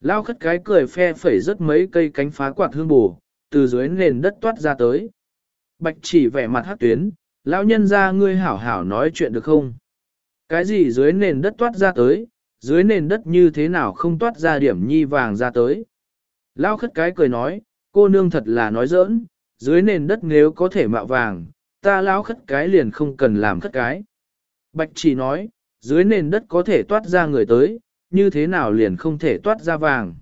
Lao khất cái cười phe phẩy rất mấy cây cánh phá quạt hương bù, từ dưới nền đất toát ra tới. Bạch chỉ vẻ mặt hát tuyến, lão nhân ra ngươi hảo hảo nói chuyện được không? Cái gì dưới nền đất toát ra tới, dưới nền đất như thế nào không toát ra điểm nhi vàng ra tới? Lao khất cái cười nói, cô nương thật là nói giỡn, dưới nền đất nếu có thể mạo vàng, ta lão khất cái liền không cần làm khất cái. Bạch chỉ nói, dưới nền đất có thể toát ra người tới, như thế nào liền không thể toát ra vàng.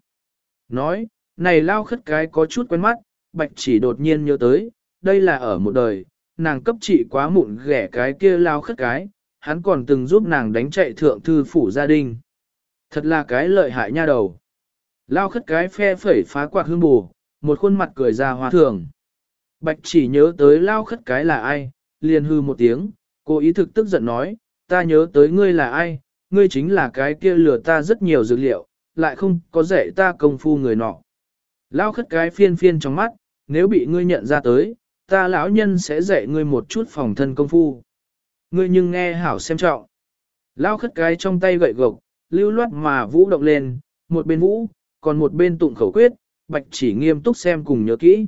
Nói, này lao khất cái có chút quen mắt, bạch chỉ đột nhiên nhớ tới, đây là ở một đời, nàng cấp trị quá mụn ghẻ cái kia lao khất cái, hắn còn từng giúp nàng đánh chạy thượng thư phủ gia đình. Thật là cái lợi hại nha đầu. Lao khất cái phe phẩy phá quạt hương bù, một khuôn mặt cười ra hoa thường. Bạch chỉ nhớ tới lao khất cái là ai, liền hư một tiếng, cô ý thực tức giận nói, ta nhớ tới ngươi là ai, ngươi chính là cái kia lừa ta rất nhiều dược liệu, lại không có dạy ta công phu người nọ. Lao khất cái phiên phiên trong mắt, nếu bị ngươi nhận ra tới, ta lão nhân sẽ dạy ngươi một chút phòng thân công phu. Ngươi nhưng nghe hảo xem trọng. Lao khất cái trong tay gậy gộc, lưu loát mà vũ động lên, một bên vũ, còn một bên tụng khẩu quyết, bạch chỉ nghiêm túc xem cùng nhớ kỹ.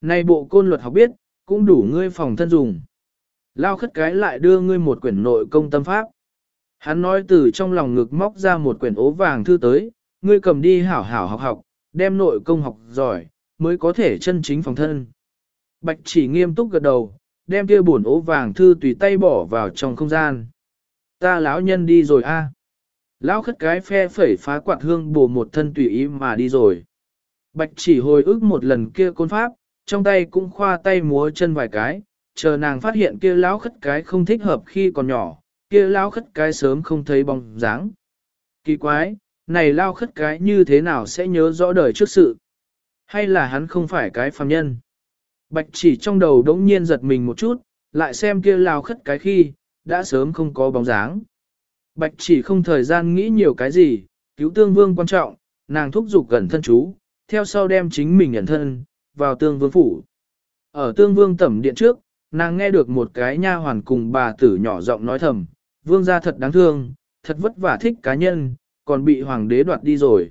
Này bộ côn luật học biết, cũng đủ ngươi phòng thân dùng. Lao khất cái lại đưa ngươi một quyển nội công tâm pháp. Hắn nói từ trong lòng ngực móc ra một quyển ố vàng thư tới, ngươi cầm đi hảo hảo học học, đem nội công học giỏi, mới có thể chân chính phòng thân. Bạch chỉ nghiêm túc gật đầu, đem kia buồn ố vàng thư tùy tay bỏ vào trong không gian. Ta lão nhân đi rồi a. Lão khất cái phe phẩy phá quạt hương bổ một thân tùy ý mà đi rồi. Bạch chỉ hồi ức một lần kia côn pháp, trong tay cũng khoa tay múa chân vài cái, chờ nàng phát hiện kia lão khất cái không thích hợp khi còn nhỏ, kia lao khất cái sớm không thấy bóng dáng. Kỳ quái, này lao khất cái như thế nào sẽ nhớ rõ đời trước sự? Hay là hắn không phải cái phàm nhân? Bạch chỉ trong đầu đống nhiên giật mình một chút, lại xem kia lao khất cái khi, đã sớm không có bóng dáng. Bạch chỉ không thời gian nghĩ nhiều cái gì, cứu tương vương quan trọng, nàng thúc giục gần thân chú, theo sau đem chính mình nhận thân, vào tương vương phủ. Ở tương vương tẩm điện trước, nàng nghe được một cái nha hoàn cùng bà tử nhỏ giọng nói thầm, vương gia thật đáng thương, thật vất vả thích cá nhân, còn bị hoàng đế đoạt đi rồi.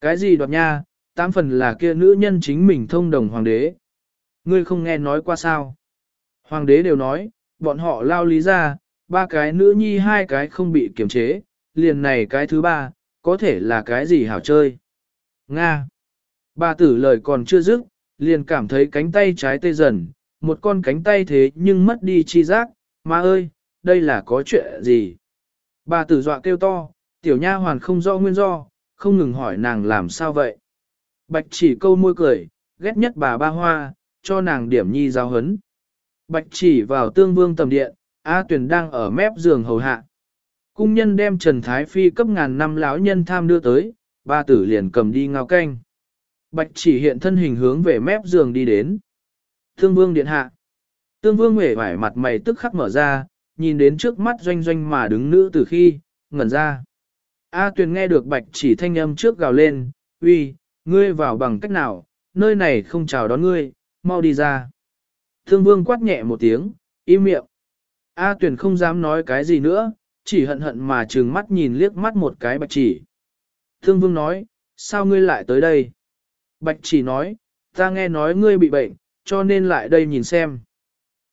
Cái gì đoạt nha, tám phần là kia nữ nhân chính mình thông đồng hoàng đế. Ngươi không nghe nói qua sao. Hoàng đế đều nói, bọn họ lao lý ra, ba cái nữ nhi hai cái không bị kiềm chế, liền này cái thứ ba, có thể là cái gì hảo chơi. Nga. Bà tử lời còn chưa dứt, liền cảm thấy cánh tay trái tê dần, một con cánh tay thế nhưng mất đi chi giác, mà ơi, đây là có chuyện gì? Bà tử dọa kêu to, tiểu nha hoàn không rõ nguyên do, không ngừng hỏi nàng làm sao vậy. Bạch chỉ câu môi cười, ghét nhất bà ba hoa, cho nàng điểm nhi giáo hấn. Bạch chỉ vào tương vương tầm điện, A tuyển đang ở mép giường hầu hạ. Cung nhân đem Trần Thái Phi cấp ngàn năm lão nhân tham đưa tới, ba tử liền cầm đi ngao canh. Bạch chỉ hiện thân hình hướng về mép giường đi đến. tương vương điện hạ. Tương vương hề vải mặt mày tức khắc mở ra, nhìn đến trước mắt doanh doanh mà đứng nữ từ khi, ngẩn ra. A tuyền nghe được bạch chỉ thanh âm trước gào lên, uy, ngươi vào bằng cách nào, nơi này không chào đón ngươi, mau đi ra. Thương vương quát nhẹ một tiếng, im miệng. A tuyền không dám nói cái gì nữa, chỉ hận hận mà trừng mắt nhìn liếc mắt một cái bạch chỉ. Thương vương nói, sao ngươi lại tới đây? Bạch chỉ nói, ta nghe nói ngươi bị bệnh, cho nên lại đây nhìn xem.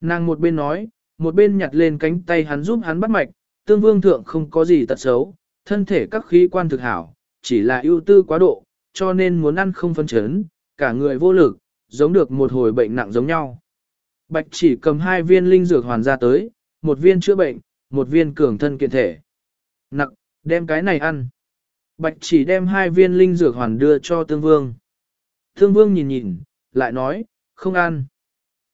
Nàng một bên nói, một bên nhặt lên cánh tay hắn giúp hắn bắt mạch, tương vương thượng không có gì tật xấu, thân thể các khí quan thực hảo, chỉ là ưu tư quá độ, cho nên muốn ăn không phân chấn, cả người vô lực, giống được một hồi bệnh nặng giống nhau. Bạch chỉ cầm hai viên linh dược hoàn ra tới, một viên chữa bệnh, một viên cường thân kiện thể. Nặng, đem cái này ăn. Bạch chỉ đem hai viên linh dược hoàn đưa cho tương vương. Tương vương nhìn nhìn, lại nói, không ăn.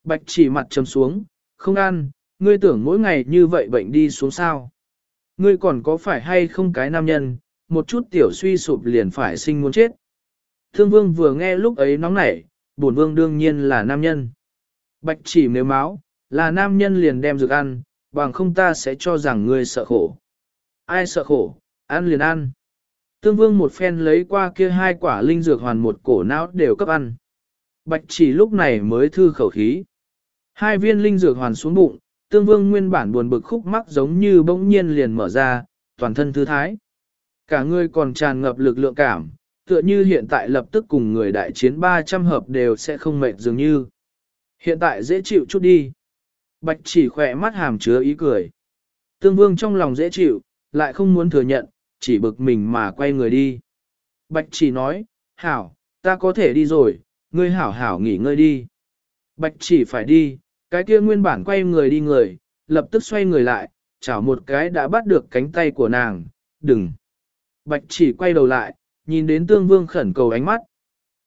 Bạch chỉ mặt trầm xuống, không ăn, ngươi tưởng mỗi ngày như vậy bệnh đi xuống sao. Ngươi còn có phải hay không cái nam nhân, một chút tiểu suy sụp liền phải sinh muốn chết. Thương vương vừa nghe lúc ấy nóng nảy, bổn vương đương nhiên là nam nhân. Bạch chỉ nếu máu, là nam nhân liền đem dược ăn, bằng không ta sẽ cho rằng ngươi sợ khổ. Ai sợ khổ, ăn liền ăn. Tương vương một phen lấy qua kia hai quả linh dược hoàn một cổ não đều cấp ăn. Bạch chỉ lúc này mới thư khẩu khí. Hai viên linh dược hoàn xuống bụng, tương vương nguyên bản buồn bực khúc mắc giống như bỗng nhiên liền mở ra, toàn thân thư thái. Cả người còn tràn ngập lực lượng cảm, tựa như hiện tại lập tức cùng người đại chiến 300 hợp đều sẽ không mệt dường như. Hiện tại dễ chịu chút đi. Bạch chỉ khỏe mắt hàm chứa ý cười. Tương vương trong lòng dễ chịu, lại không muốn thừa nhận, chỉ bực mình mà quay người đi. Bạch chỉ nói, hảo, ta có thể đi rồi, ngươi hảo hảo nghỉ ngơi đi. Bạch chỉ phải đi, cái kia nguyên bản quay người đi người, lập tức xoay người lại, chảo một cái đã bắt được cánh tay của nàng, đừng. Bạch chỉ quay đầu lại, nhìn đến tương vương khẩn cầu ánh mắt.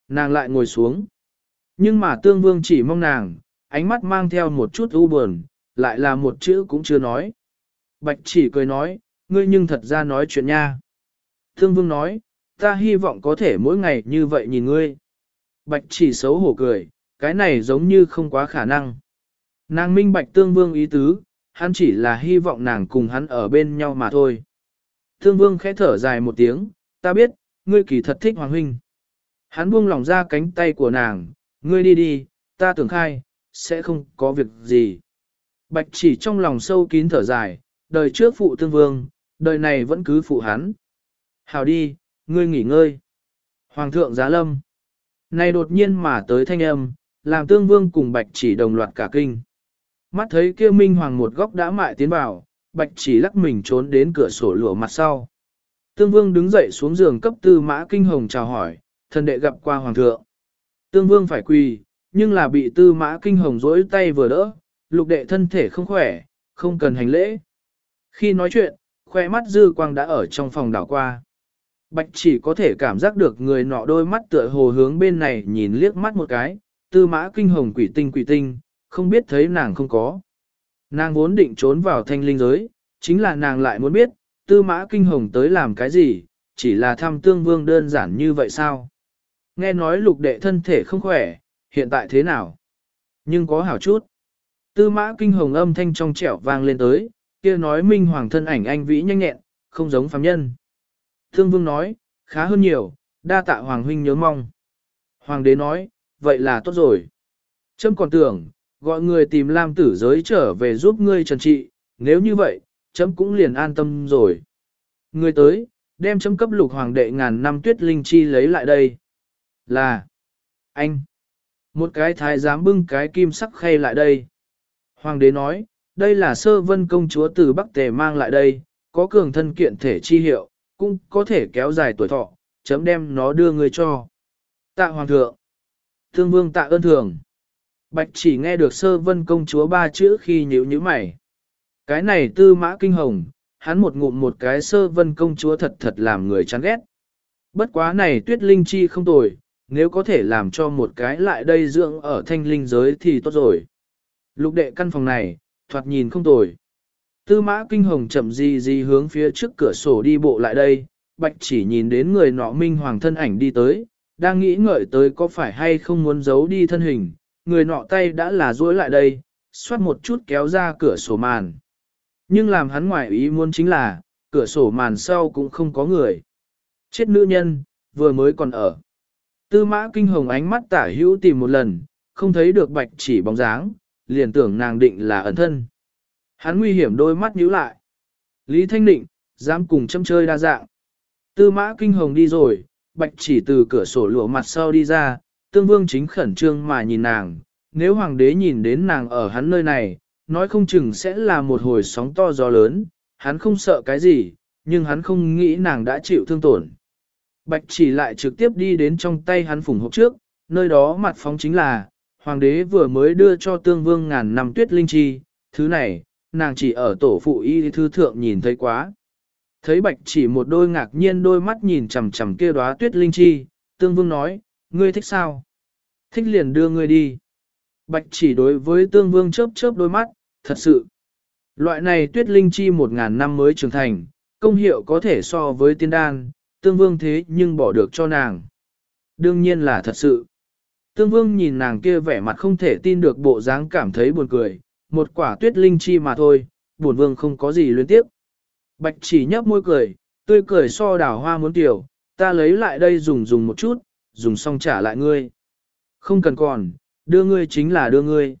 Nàng lại ngồi xuống. Nhưng mà tương vương chỉ mong nàng, ánh mắt mang theo một chút u buồn, lại là một chữ cũng chưa nói. Bạch chỉ cười nói, ngươi nhưng thật ra nói chuyện nha. Tương vương nói, ta hy vọng có thể mỗi ngày như vậy nhìn ngươi. Bạch chỉ xấu hổ cười, cái này giống như không quá khả năng. Nàng minh bạch tương vương ý tứ, hắn chỉ là hy vọng nàng cùng hắn ở bên nhau mà thôi. Tương vương khẽ thở dài một tiếng, ta biết, ngươi kỳ thật thích Hoàng Huynh. Hắn buông lỏng ra cánh tay của nàng, ngươi đi đi, ta tưởng khai, sẽ không có việc gì. Bạch chỉ trong lòng sâu kín thở dài, đời trước phụ tương vương, đời này vẫn cứ phụ hắn. Hào đi, ngươi nghỉ ngơi. Hoàng thượng giá lâm. Này đột nhiên mà tới thanh âm, làm tương vương cùng bạch chỉ đồng loạt cả kinh. Mắt thấy kia minh hoàng một góc đã mại tiến vào, bạch chỉ lắc mình trốn đến cửa sổ lửa mặt sau. Tương vương đứng dậy xuống giường cấp tư mã kinh hồng chào hỏi, thần đệ gặp qua hoàng thượng. Tương vương phải quỳ, nhưng là bị tư mã kinh hồng rỗi tay vừa đỡ, lục đệ thân thể không khỏe, không cần hành lễ. Khi nói chuyện, khoe mắt dư quang đã ở trong phòng đảo qua. Bạch chỉ có thể cảm giác được người nọ đôi mắt tựa hồ hướng bên này nhìn liếc mắt một cái, tư mã kinh hồng quỷ tinh quỷ tinh, không biết thấy nàng không có. Nàng vốn định trốn vào thanh linh giới, chính là nàng lại muốn biết, tư mã kinh hồng tới làm cái gì, chỉ là thăm tương vương đơn giản như vậy sao? Nghe nói lục đệ thân thể không khỏe, hiện tại thế nào? Nhưng có hảo chút. Tư mã kinh hồng âm thanh trong trẻo vang lên tới, kia nói minh hoàng thân ảnh anh vĩ nhanh nhẹn, không giống phàm nhân. Thương vương nói, khá hơn nhiều, đa tạ hoàng huynh nhớ mong. Hoàng đế nói, vậy là tốt rồi. Trâm còn tưởng, gọi người tìm Lam tử giới trở về giúp ngươi trần trị, nếu như vậy, chấm cũng liền an tâm rồi. Người tới, đem chấm cấp lục hoàng đệ ngàn năm tuyết linh chi lấy lại đây. Là, anh, một cái thái giám bưng cái kim sắc khay lại đây. Hoàng đế nói, đây là sơ vân công chúa từ Bắc Tề mang lại đây, có cường thân kiện thể chi hiệu, cũng có thể kéo dài tuổi thọ, chấm đem nó đưa người cho. Tạ Hoàng thượng, thương vương tạ ơn thường. Bạch chỉ nghe được sơ vân công chúa ba chữ khi nhíu nhíu mày. Cái này tư mã kinh hồng, hắn một ngụm một cái sơ vân công chúa thật thật làm người chán ghét. Bất quá này tuyết linh chi không tồi, nếu có thể làm cho một cái lại đây dưỡng ở thanh linh giới thì tốt rồi. Lục đệ căn phòng này, thoạt nhìn không tồi. Tư mã kinh hồng chậm gì gì hướng phía trước cửa sổ đi bộ lại đây, bạch chỉ nhìn đến người nọ minh hoàng thân ảnh đi tới, đang nghĩ ngợi tới có phải hay không muốn giấu đi thân hình, người nọ tay đã là duỗi lại đây, xoát một chút kéo ra cửa sổ màn. Nhưng làm hắn ngoại ý muốn chính là, cửa sổ màn sau cũng không có người. Chết nữ nhân, vừa mới còn ở. Tư mã kinh hồng ánh mắt tả hữu tìm một lần, không thấy được bạch chỉ bóng dáng, liền tưởng nàng định là ẩn thân. Hắn nguy hiểm đôi mắt nhíu lại. Lý Thanh Định, dám cùng châm chơi đa dạng. Tư mã kinh hồng đi rồi, bạch chỉ từ cửa sổ lụa mặt sau đi ra, tương vương chính khẩn trương mà nhìn nàng. Nếu hoàng đế nhìn đến nàng ở hắn nơi này, nói không chừng sẽ là một hồi sóng to gió lớn, hắn không sợ cái gì, nhưng hắn không nghĩ nàng đã chịu thương tổn. Bạch chỉ lại trực tiếp đi đến trong tay hắn phủng hộp trước, nơi đó mặt phóng chính là, hoàng đế vừa mới đưa cho tương vương ngàn năm tuyết linh chi, thứ này, nàng chỉ ở tổ phụ y thư thượng nhìn thấy quá. Thấy bạch chỉ một đôi ngạc nhiên đôi mắt nhìn chằm chằm kia đóa tuyết linh chi, tương vương nói, ngươi thích sao? Thích liền đưa ngươi đi. Bạch chỉ đối với tương vương chớp chớp đôi mắt, thật sự. Loại này tuyết linh chi một ngàn năm mới trưởng thành, công hiệu có thể so với tiên đan, tương vương thế nhưng bỏ được cho nàng. Đương nhiên là thật sự. Tương vương nhìn nàng kia vẻ mặt không thể tin được bộ dáng cảm thấy buồn cười, một quả tuyết linh chi mà thôi, buồn vương không có gì luyến tiếp. Bạch chỉ nhấp môi cười, tươi cười so đào hoa muốn tiểu, ta lấy lại đây dùng dùng một chút, dùng xong trả lại ngươi. Không cần còn, đưa ngươi chính là đưa ngươi.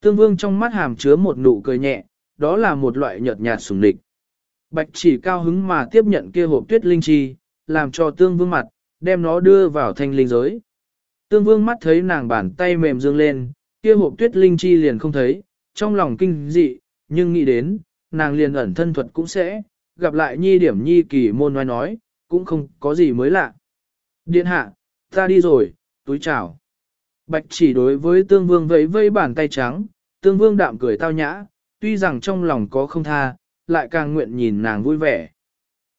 Tương vương trong mắt hàm chứa một nụ cười nhẹ, đó là một loại nhợt nhạt sùng địch. Bạch chỉ cao hứng mà tiếp nhận kia hộp tuyết linh chi, làm cho tương vương mặt, đem nó đưa vào thanh linh giới. Tương vương mắt thấy nàng bàn tay mềm dương lên, kia hộp tuyết linh chi liền không thấy, trong lòng kinh dị, nhưng nghĩ đến, nàng liền ẩn thân thuật cũng sẽ, gặp lại nhi điểm nhi kỳ môn nói nói, cũng không có gì mới lạ. Điện hạ, ta đi rồi, túi chào. Bạch chỉ đối với tương vương vẫy vây bàn tay trắng, tương vương đạm cười tao nhã, tuy rằng trong lòng có không tha, lại càng nguyện nhìn nàng vui vẻ.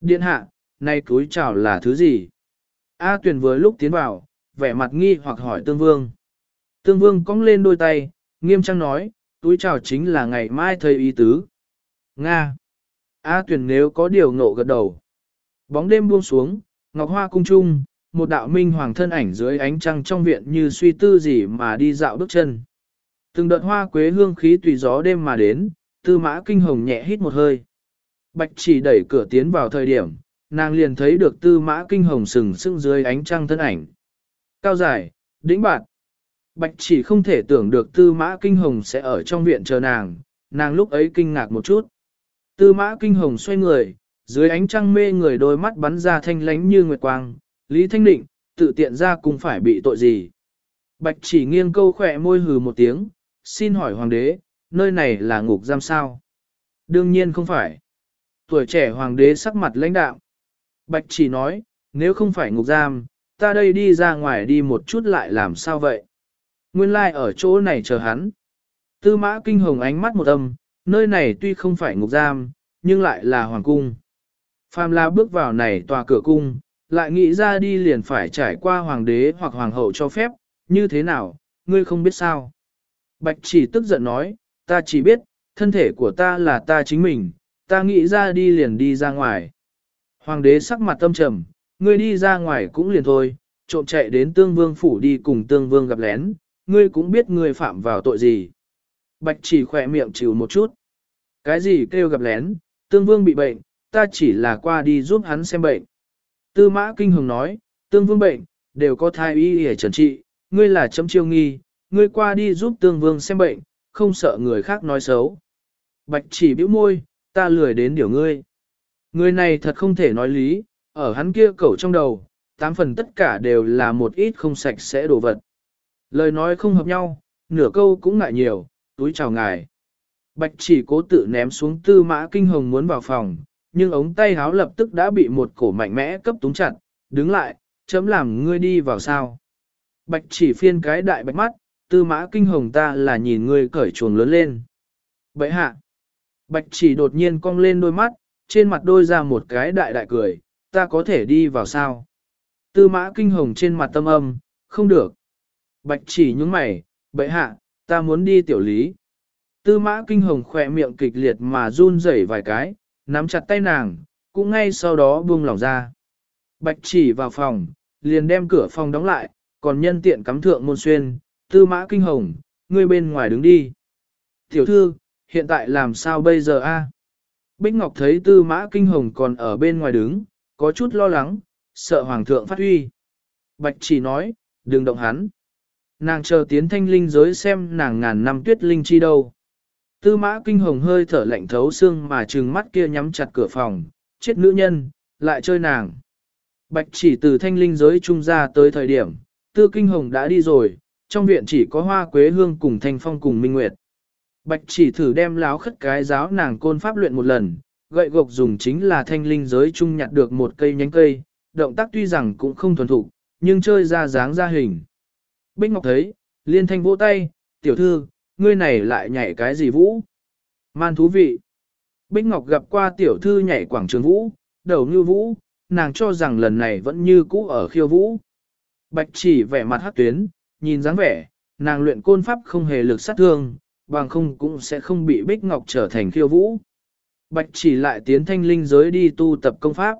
Điện hạ, nay túi chào là thứ gì? A tuyển vừa lúc tiến vào, vẻ mặt nghi hoặc hỏi tương vương. Tương vương cong lên đôi tay, nghiêm trang nói, túi chào chính là ngày mai thầy ý tứ. Nga. A tuyển nếu có điều ngộ gật đầu. Bóng đêm buông xuống, ngọc hoa cung trung, một đạo minh hoàng thân ảnh dưới ánh trăng trong viện như suy tư gì mà đi dạo bước chân. Từng đợt hoa quế hương khí tùy gió đêm mà đến, tư mã kinh hồng nhẹ hít một hơi. Bạch chỉ đẩy cửa tiến vào thời điểm, nàng liền thấy được tư mã kinh hồng sừng sững dưới ánh trăng thân ảnh. Cao dài, đĩnh bạn. Bạch chỉ không thể tưởng được tư mã kinh hồng sẽ ở trong viện chờ nàng, nàng lúc ấy kinh ngạc một chút. Tư mã kinh hồng xoay người, dưới ánh trăng mê người đôi mắt bắn ra thanh lánh như nguyệt quang, Lý Thanh Định, tự tiện ra cùng phải bị tội gì. Bạch chỉ nghiêng câu khỏe môi hừ một tiếng, xin hỏi hoàng đế, nơi này là ngục giam sao? Đương nhiên không phải. Tuổi trẻ hoàng đế sắc mặt lãnh đạo. Bạch chỉ nói, nếu không phải ngục giam, ta đây đi ra ngoài đi một chút lại làm sao vậy? Nguyên lai like ở chỗ này chờ hắn. Tư mã kinh hồng ánh mắt một âm, nơi này tuy không phải ngục giam, nhưng lại là hoàng cung. Phàm la bước vào này tòa cửa cung, lại nghĩ ra đi liền phải trải qua hoàng đế hoặc hoàng hậu cho phép, như thế nào, ngươi không biết sao. Bạch chỉ tức giận nói, ta chỉ biết, thân thể của ta là ta chính mình, ta nghĩ ra đi liền đi ra ngoài. Hoàng đế sắc mặt tâm trầm, ngươi đi ra ngoài cũng liền thôi, trộm chạy đến tương vương phủ đi cùng tương vương gặp lén, ngươi cũng biết ngươi phạm vào tội gì. Bạch chỉ khỏe miệng chịu một chút. Cái gì kêu gặp lén, tương vương bị bệnh, ta chỉ là qua đi giúp hắn xem bệnh. Tư mã kinh hồng nói, tương vương bệnh, đều có thai y để trần trị, ngươi là chấm chiêu nghi, ngươi qua đi giúp tương vương xem bệnh, không sợ người khác nói xấu. Bạch chỉ bĩu môi, ta lười đến điều ngươi. Người này thật không thể nói lý, ở hắn kia cẩu trong đầu, tám phần tất cả đều là một ít không sạch sẽ đồ vật. Lời nói không hợp nhau, nửa câu cũng ngại nhiều, túi chào ngài. Bạch chỉ cố tự ném xuống tư mã kinh hồng muốn vào phòng, nhưng ống tay háo lập tức đã bị một cổ mạnh mẽ cấp túng chặt, đứng lại, chấm làm ngươi đi vào sao. Bạch chỉ phiên cái đại bạch mắt, tư mã kinh hồng ta là nhìn ngươi cởi chuồng lớn lên. Bậy hạ, bạch chỉ đột nhiên cong lên đôi mắt, trên mặt đôi ra một cái đại đại cười, ta có thể đi vào sao. Tư mã kinh hồng trên mặt tâm âm, không được. Bạch chỉ nhúng mày, bậy hạ, ta muốn đi tiểu lý. Tư mã kinh hồng khỏe miệng kịch liệt mà run rẩy vài cái, nắm chặt tay nàng, cũng ngay sau đó buông lỏng ra. Bạch chỉ vào phòng, liền đem cửa phòng đóng lại, còn nhân tiện cắm thượng môn xuyên, tư mã kinh hồng, ngươi bên ngoài đứng đi. Tiểu thư, hiện tại làm sao bây giờ a? Bích Ngọc thấy tư mã kinh hồng còn ở bên ngoài đứng, có chút lo lắng, sợ hoàng thượng phát huy. Bạch chỉ nói, đừng động hắn. Nàng chờ tiến thanh linh giới xem nàng ngàn năm tuyết linh chi đâu. Tư mã kinh hồng hơi thở lạnh thấu xương mà trừng mắt kia nhắm chặt cửa phòng, chết nữ nhân, lại chơi nàng. Bạch chỉ từ thanh linh giới trung ra tới thời điểm, tư kinh hồng đã đi rồi, trong viện chỉ có hoa quế hương cùng thanh phong cùng minh nguyệt. Bạch chỉ thử đem láo khất cái giáo nàng côn pháp luyện một lần, gậy gộc dùng chính là thanh linh giới trung nhặt được một cây nhánh cây, động tác tuy rằng cũng không thuần thục, nhưng chơi ra dáng ra hình. Bích Ngọc thấy, liên thanh vỗ tay, tiểu thư, ngươi này lại nhảy cái gì vũ? Man thú vị. Bích Ngọc gặp qua tiểu thư nhảy quảng trường vũ, đầu như vũ, nàng cho rằng lần này vẫn như cũ ở khiêu vũ. Bạch chỉ vẻ mặt hát tuyến, nhìn dáng vẻ, nàng luyện côn pháp không hề lực sát thương, bằng không cũng sẽ không bị Bích Ngọc trở thành khiêu vũ. Bạch chỉ lại tiến thanh linh giới đi tu tập công pháp.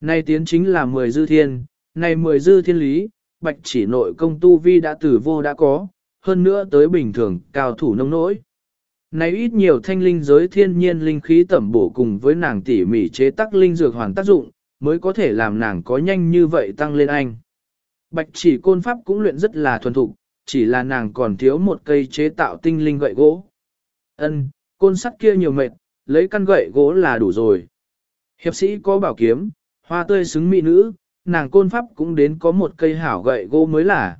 Nay tiến chính là mười dư thiên, này mười dư thiên lý, bạch chỉ nội công tu vi đã tử vô đã có, hơn nữa tới bình thường cao thủ nông nỗi. Này ít nhiều thanh linh giới thiên nhiên linh khí tẩm bổ cùng với nàng tỉ mỉ chế tác linh dược hoàn tác dụng, mới có thể làm nàng có nhanh như vậy tăng lên anh. Bạch chỉ côn pháp cũng luyện rất là thuần thục, chỉ là nàng còn thiếu một cây chế tạo tinh linh gậy gỗ. Ân, côn sắt kia nhiều mệt, lấy căn gậy gỗ là đủ rồi. Hiệp sĩ có bảo kiếm, hoa tươi xứng mỹ nữ, nàng côn pháp cũng đến có một cây hảo gậy gỗ mới là.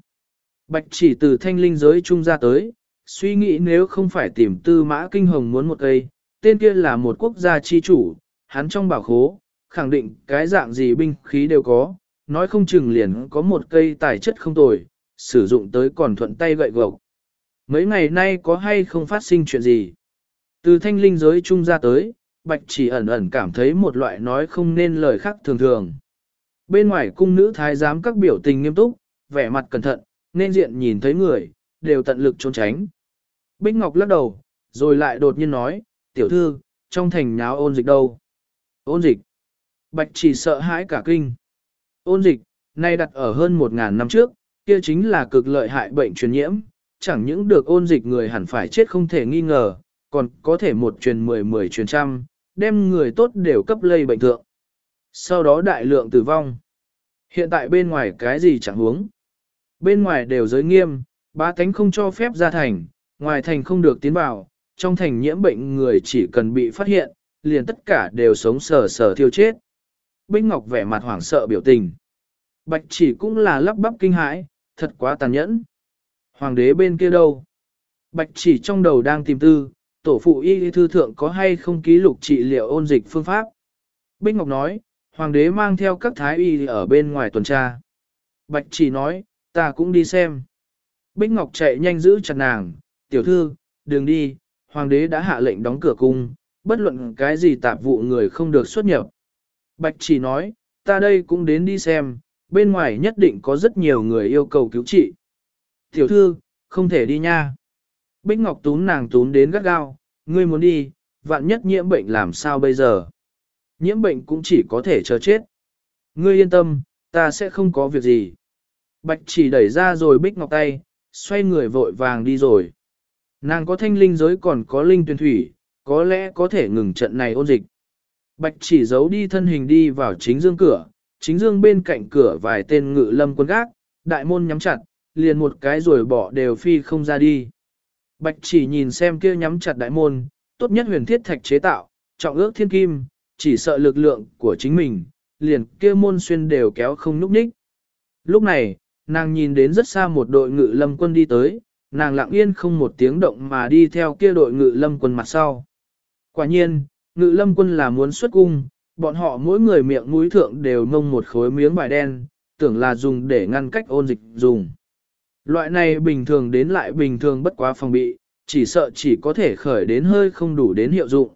Bạch chỉ từ thanh linh giới trung ra tới, suy nghĩ nếu không phải tìm tư mã kinh hồng muốn một cây, tên kia là một quốc gia chi chủ, hắn trong bảo khố, khẳng định cái dạng gì binh khí đều có, nói không chừng liền có một cây tài chất không tồi, sử dụng tới còn thuận tay gậy gộc. Mấy ngày nay có hay không phát sinh chuyện gì? Từ thanh linh giới trung ra tới, bạch chỉ ẩn ẩn cảm thấy một loại nói không nên lời khác thường thường. Bên ngoài cung nữ thái giám các biểu tình nghiêm túc, vẻ mặt cẩn thận, nên diện nhìn thấy người, đều tận lực trốn tránh. Bích Ngọc lắc đầu, rồi lại đột nhiên nói, tiểu thư, trong thành nháo ôn dịch đâu? Ôn dịch. Bạch chỉ sợ hãi cả kinh. Ôn dịch, nay đặt ở hơn một ngàn năm trước, kia chính là cực lợi hại bệnh truyền nhiễm, chẳng những được ôn dịch người hẳn phải chết không thể nghi ngờ, còn có thể một truyền mười mười truyền trăm, đem người tốt đều cấp lây bệnh thượng. Sau đó đại lượng tử vong. Hiện tại bên ngoài cái gì chẳng huống. Bên ngoài đều giới nghiêm, ba tánh không cho phép ra thành, ngoài thành không được tiến vào, trong thành nhiễm bệnh người chỉ cần bị phát hiện, liền tất cả đều sống sờ sờ thiêu chết. Bích Ngọc vẻ mặt hoảng sợ biểu tình. Bạch chỉ cũng là lắp bắp kinh hãi, thật quá tàn nhẫn. Hoàng đế bên kia đâu? Bạch chỉ trong đầu đang tìm tư, tổ phụ y thư thượng có hay không ký lục trị liệu ôn dịch phương pháp. Bích Ngọc nói, hoàng đế mang theo các thái y ở bên ngoài tuần tra. Bạch chỉ nói, ta cũng đi xem. Bích Ngọc chạy nhanh giữ chặt nàng, tiểu thư, đừng đi, hoàng đế đã hạ lệnh đóng cửa cung, bất luận cái gì tạp vụ người không được xuất nhập. Bạch chỉ nói, ta đây cũng đến đi xem, bên ngoài nhất định có rất nhiều người yêu cầu cứu trị. Tiểu thư, không thể đi nha. Bích Ngọc tún nàng tún đến gắt gao, ngươi muốn đi, vạn nhất nhiễm bệnh làm sao bây giờ. Nhiễm bệnh cũng chỉ có thể chờ chết. Ngươi yên tâm, ta sẽ không có việc gì. Bạch chỉ đẩy ra rồi Bích Ngọc tay, xoay người vội vàng đi rồi. Nàng có thanh linh giới còn có linh tuyển thủy, có lẽ có thể ngừng trận này ôn dịch. Bạch chỉ giấu đi thân hình đi vào chính dương cửa, chính dương bên cạnh cửa vài tên ngự lâm quân gác, đại môn nhắm chặt, liền một cái rồi bỏ đều phi không ra đi. Bạch chỉ nhìn xem kia nhắm chặt đại môn, tốt nhất huyền thiết thạch chế tạo, trọng ước thiên kim, chỉ sợ lực lượng của chính mình, liền kia môn xuyên đều kéo không núp ních. Lúc này, nàng nhìn đến rất xa một đội ngự lâm quân đi tới, nàng lặng yên không một tiếng động mà đi theo kia đội ngự lâm quân mặt sau. Quả nhiên, ngự lâm quân là muốn xuất cung, bọn họ mỗi người miệng mũi thượng đều mông một khối miếng bài đen, tưởng là dùng để ngăn cách ôn dịch dùng. Loại này bình thường đến lại bình thường bất quá phòng bị, chỉ sợ chỉ có thể khởi đến hơi không đủ đến hiệu dụng.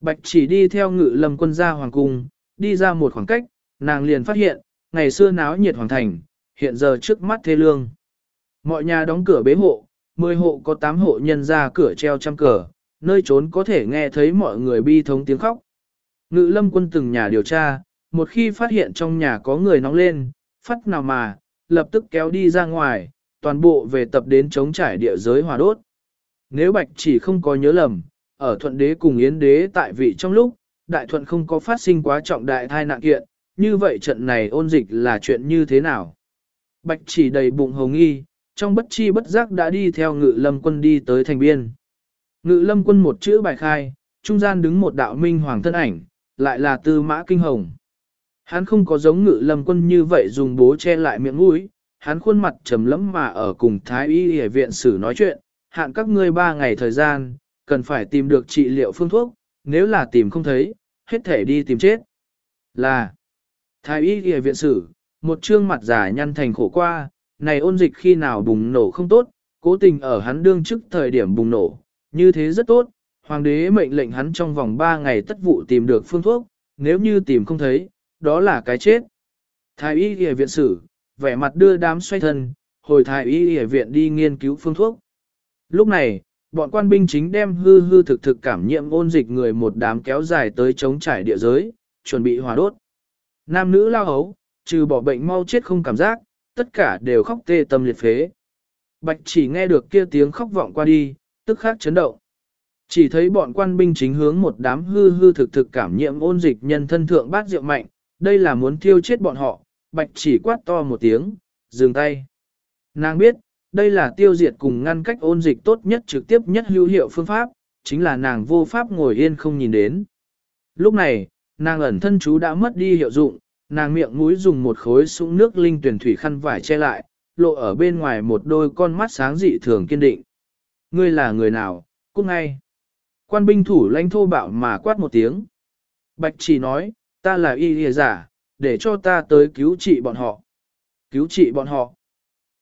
Bạch chỉ đi theo ngự lâm quân ra hoàng cung, đi ra một khoảng cách, nàng liền phát hiện, ngày xưa náo nhiệt hoàng thành, hiện giờ trước mắt thê lương. Mọi nhà đóng cửa bế hộ, 10 hộ có 8 hộ nhân ra cửa treo trăm cờ, nơi trốn có thể nghe thấy mọi người bi thống tiếng khóc. Ngự lâm quân từng nhà điều tra, một khi phát hiện trong nhà có người nóng lên, phát nào mà, lập tức kéo đi ra ngoài, toàn bộ về tập đến chống trải địa giới hòa đốt. Nếu bạch chỉ không có nhớ lầm, ở thuận đế cùng yến đế tại vị trong lúc, đại thuận không có phát sinh quá trọng đại thai nạn kiện, như vậy trận này ôn dịch là chuyện như thế nào? Bạch chỉ đầy bụng hồng nghi, trong bất chi bất giác đã đi theo ngự lâm quân đi tới thành biên. Ngự lâm quân một chữ bài khai, trung gian đứng một đạo minh hoàng thân ảnh, lại là tư mã kinh hồng. Hắn không có giống ngự lâm quân như vậy dùng bố che lại miệng mũi, hắn khuôn mặt trầm lẫm mà ở cùng thái y y viện sử nói chuyện, hạn các ngươi ba ngày thời gian, cần phải tìm được trị liệu phương thuốc, nếu là tìm không thấy, hết thể đi tìm chết. Là, thái y y viện sử, một trương mặt giả nhăn thành khổ qua, này ôn dịch khi nào bùng nổ không tốt, cố tình ở hắn đương trước thời điểm bùng nổ, như thế rất tốt, hoàng đế mệnh lệnh hắn trong vòng 3 ngày tất vụ tìm được phương thuốc, nếu như tìm không thấy, đó là cái chết. Thái y y viện sử, vẻ mặt đưa đám xoay thân, hồi thái y y viện đi nghiên cứu phương thuốc. Lúc này, bọn quan binh chính đem hư hư thực thực cảm nhiễm ôn dịch người một đám kéo dài tới chống trải địa giới, chuẩn bị hòa đốt. Nam nữ lao hấu, trừ bỏ bệnh mau chết không cảm giác, tất cả đều khóc tê tâm liệt phế. Bạch chỉ nghe được kia tiếng khóc vọng qua đi, tức khắc chấn động. Chỉ thấy bọn quan binh chính hướng một đám hư hư thực thực cảm nhiễm ôn dịch nhân thân thượng bát rượu mạnh, đây là muốn thiêu chết bọn họ, bạch chỉ quát to một tiếng, dừng tay. Nàng biết, đây là tiêu diệt cùng ngăn cách ôn dịch tốt nhất trực tiếp nhất hữu hiệu phương pháp, chính là nàng vô pháp ngồi yên không nhìn đến. Lúc này, nàng ẩn thân chú đã mất đi hiệu dụng, nàng miệng mũi dùng một khối sũng nước linh tuyển thủy khăn vải che lại, lộ ở bên ngoài một đôi con mắt sáng dị thường kiên định. Ngươi là người nào, cút ngay. Quan binh thủ lãnh thô bạo mà quát một tiếng. Bạch chỉ nói, ta là y lìa giả, để cho ta tới cứu trị bọn họ. Cứu trị bọn họ.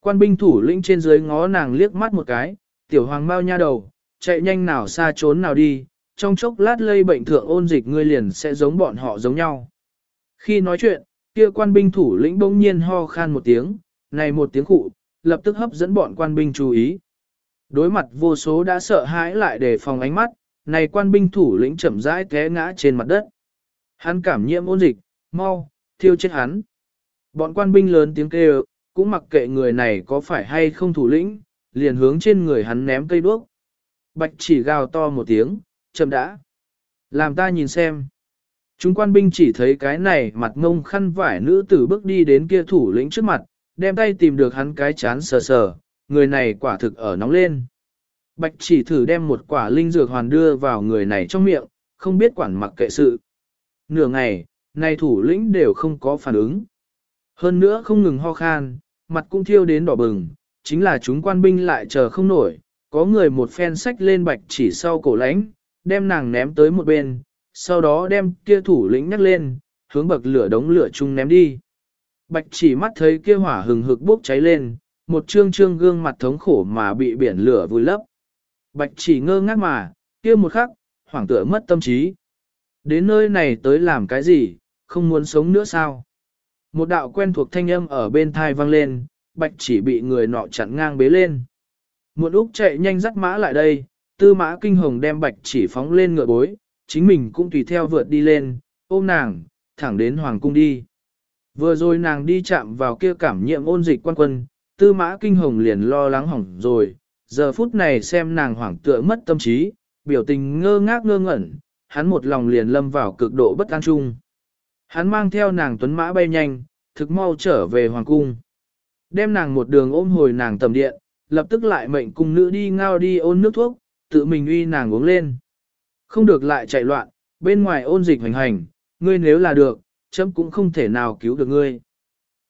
Quan binh thủ lĩnh trên dưới ngó nàng liếc mắt một cái, tiểu hoàng mau nha đầu, chạy nhanh nào xa trốn nào đi, trong chốc lát lây bệnh thượng ôn dịch ngươi liền sẽ giống bọn họ giống nhau. Khi nói chuyện, kia quan binh thủ lĩnh bỗng nhiên ho khan một tiếng, này một tiếng cụ, lập tức hấp dẫn bọn quan binh chú ý. Đối mặt vô số đã sợ hãi lại để phòng ánh mắt, này quan binh thủ lĩnh chậm rãi té ngã trên mặt đất. Hắn cảm nhiễm ôn dịch, mau, thiêu chết hắn. Bọn quan binh lớn tiếng kêu, cũng mặc kệ người này có phải hay không thủ lĩnh, liền hướng trên người hắn ném cây đuốc. Bạch chỉ gào to một tiếng, chậm đã. Làm ta nhìn xem. Chúng quan binh chỉ thấy cái này mặt ngông khăn vải nữ tử bước đi đến kia thủ lĩnh trước mặt, đem tay tìm được hắn cái chán sờ sờ, người này quả thực ở nóng lên. Bạch chỉ thử đem một quả linh dược hoàn đưa vào người này trong miệng, không biết quản mặc kệ sự. Nửa ngày, nay thủ lĩnh đều không có phản ứng. Hơn nữa không ngừng ho khan, mặt cũng thiêu đến đỏ bừng, chính là chúng quan binh lại chờ không nổi, có người một phen sách lên bạch chỉ sau cổ lãnh, đem nàng ném tới một bên, sau đó đem kia thủ lĩnh nhắc lên, hướng bậc lửa đống lửa chung ném đi. Bạch chỉ mắt thấy kia hỏa hừng hực bốc cháy lên, một trương trương gương mặt thống khổ mà bị biển lửa vùi lấp. Bạch chỉ ngơ ngác mà, kia một khắc, hoảng tựa mất tâm trí. Đến nơi này tới làm cái gì, không muốn sống nữa sao? Một đạo quen thuộc thanh âm ở bên thai vang lên, bạch chỉ bị người nọ chặn ngang bế lên. Một Úc chạy nhanh dắt mã lại đây, tư mã kinh hồng đem bạch chỉ phóng lên ngựa bối, chính mình cũng tùy theo vượt đi lên, ôm nàng, thẳng đến hoàng cung đi. Vừa rồi nàng đi chạm vào kia cảm nhiệm ôn dịch quan quân, tư mã kinh hồng liền lo lắng hỏng rồi, giờ phút này xem nàng hoảng tựa mất tâm trí, biểu tình ngơ ngác ngơ ngẩn, hắn một lòng liền lâm vào cực độ bất an chung. Hắn mang theo nàng tuấn mã bay nhanh, thực mau trở về hoàng cung. Đem nàng một đường ôm hồi nàng tầm điện, lập tức lại mệnh cung nữ đi ngao đi ôn nước thuốc, tự mình uy nàng uống lên. Không được lại chạy loạn, bên ngoài ôn dịch hành hành, ngươi nếu là được, chấm cũng không thể nào cứu được ngươi.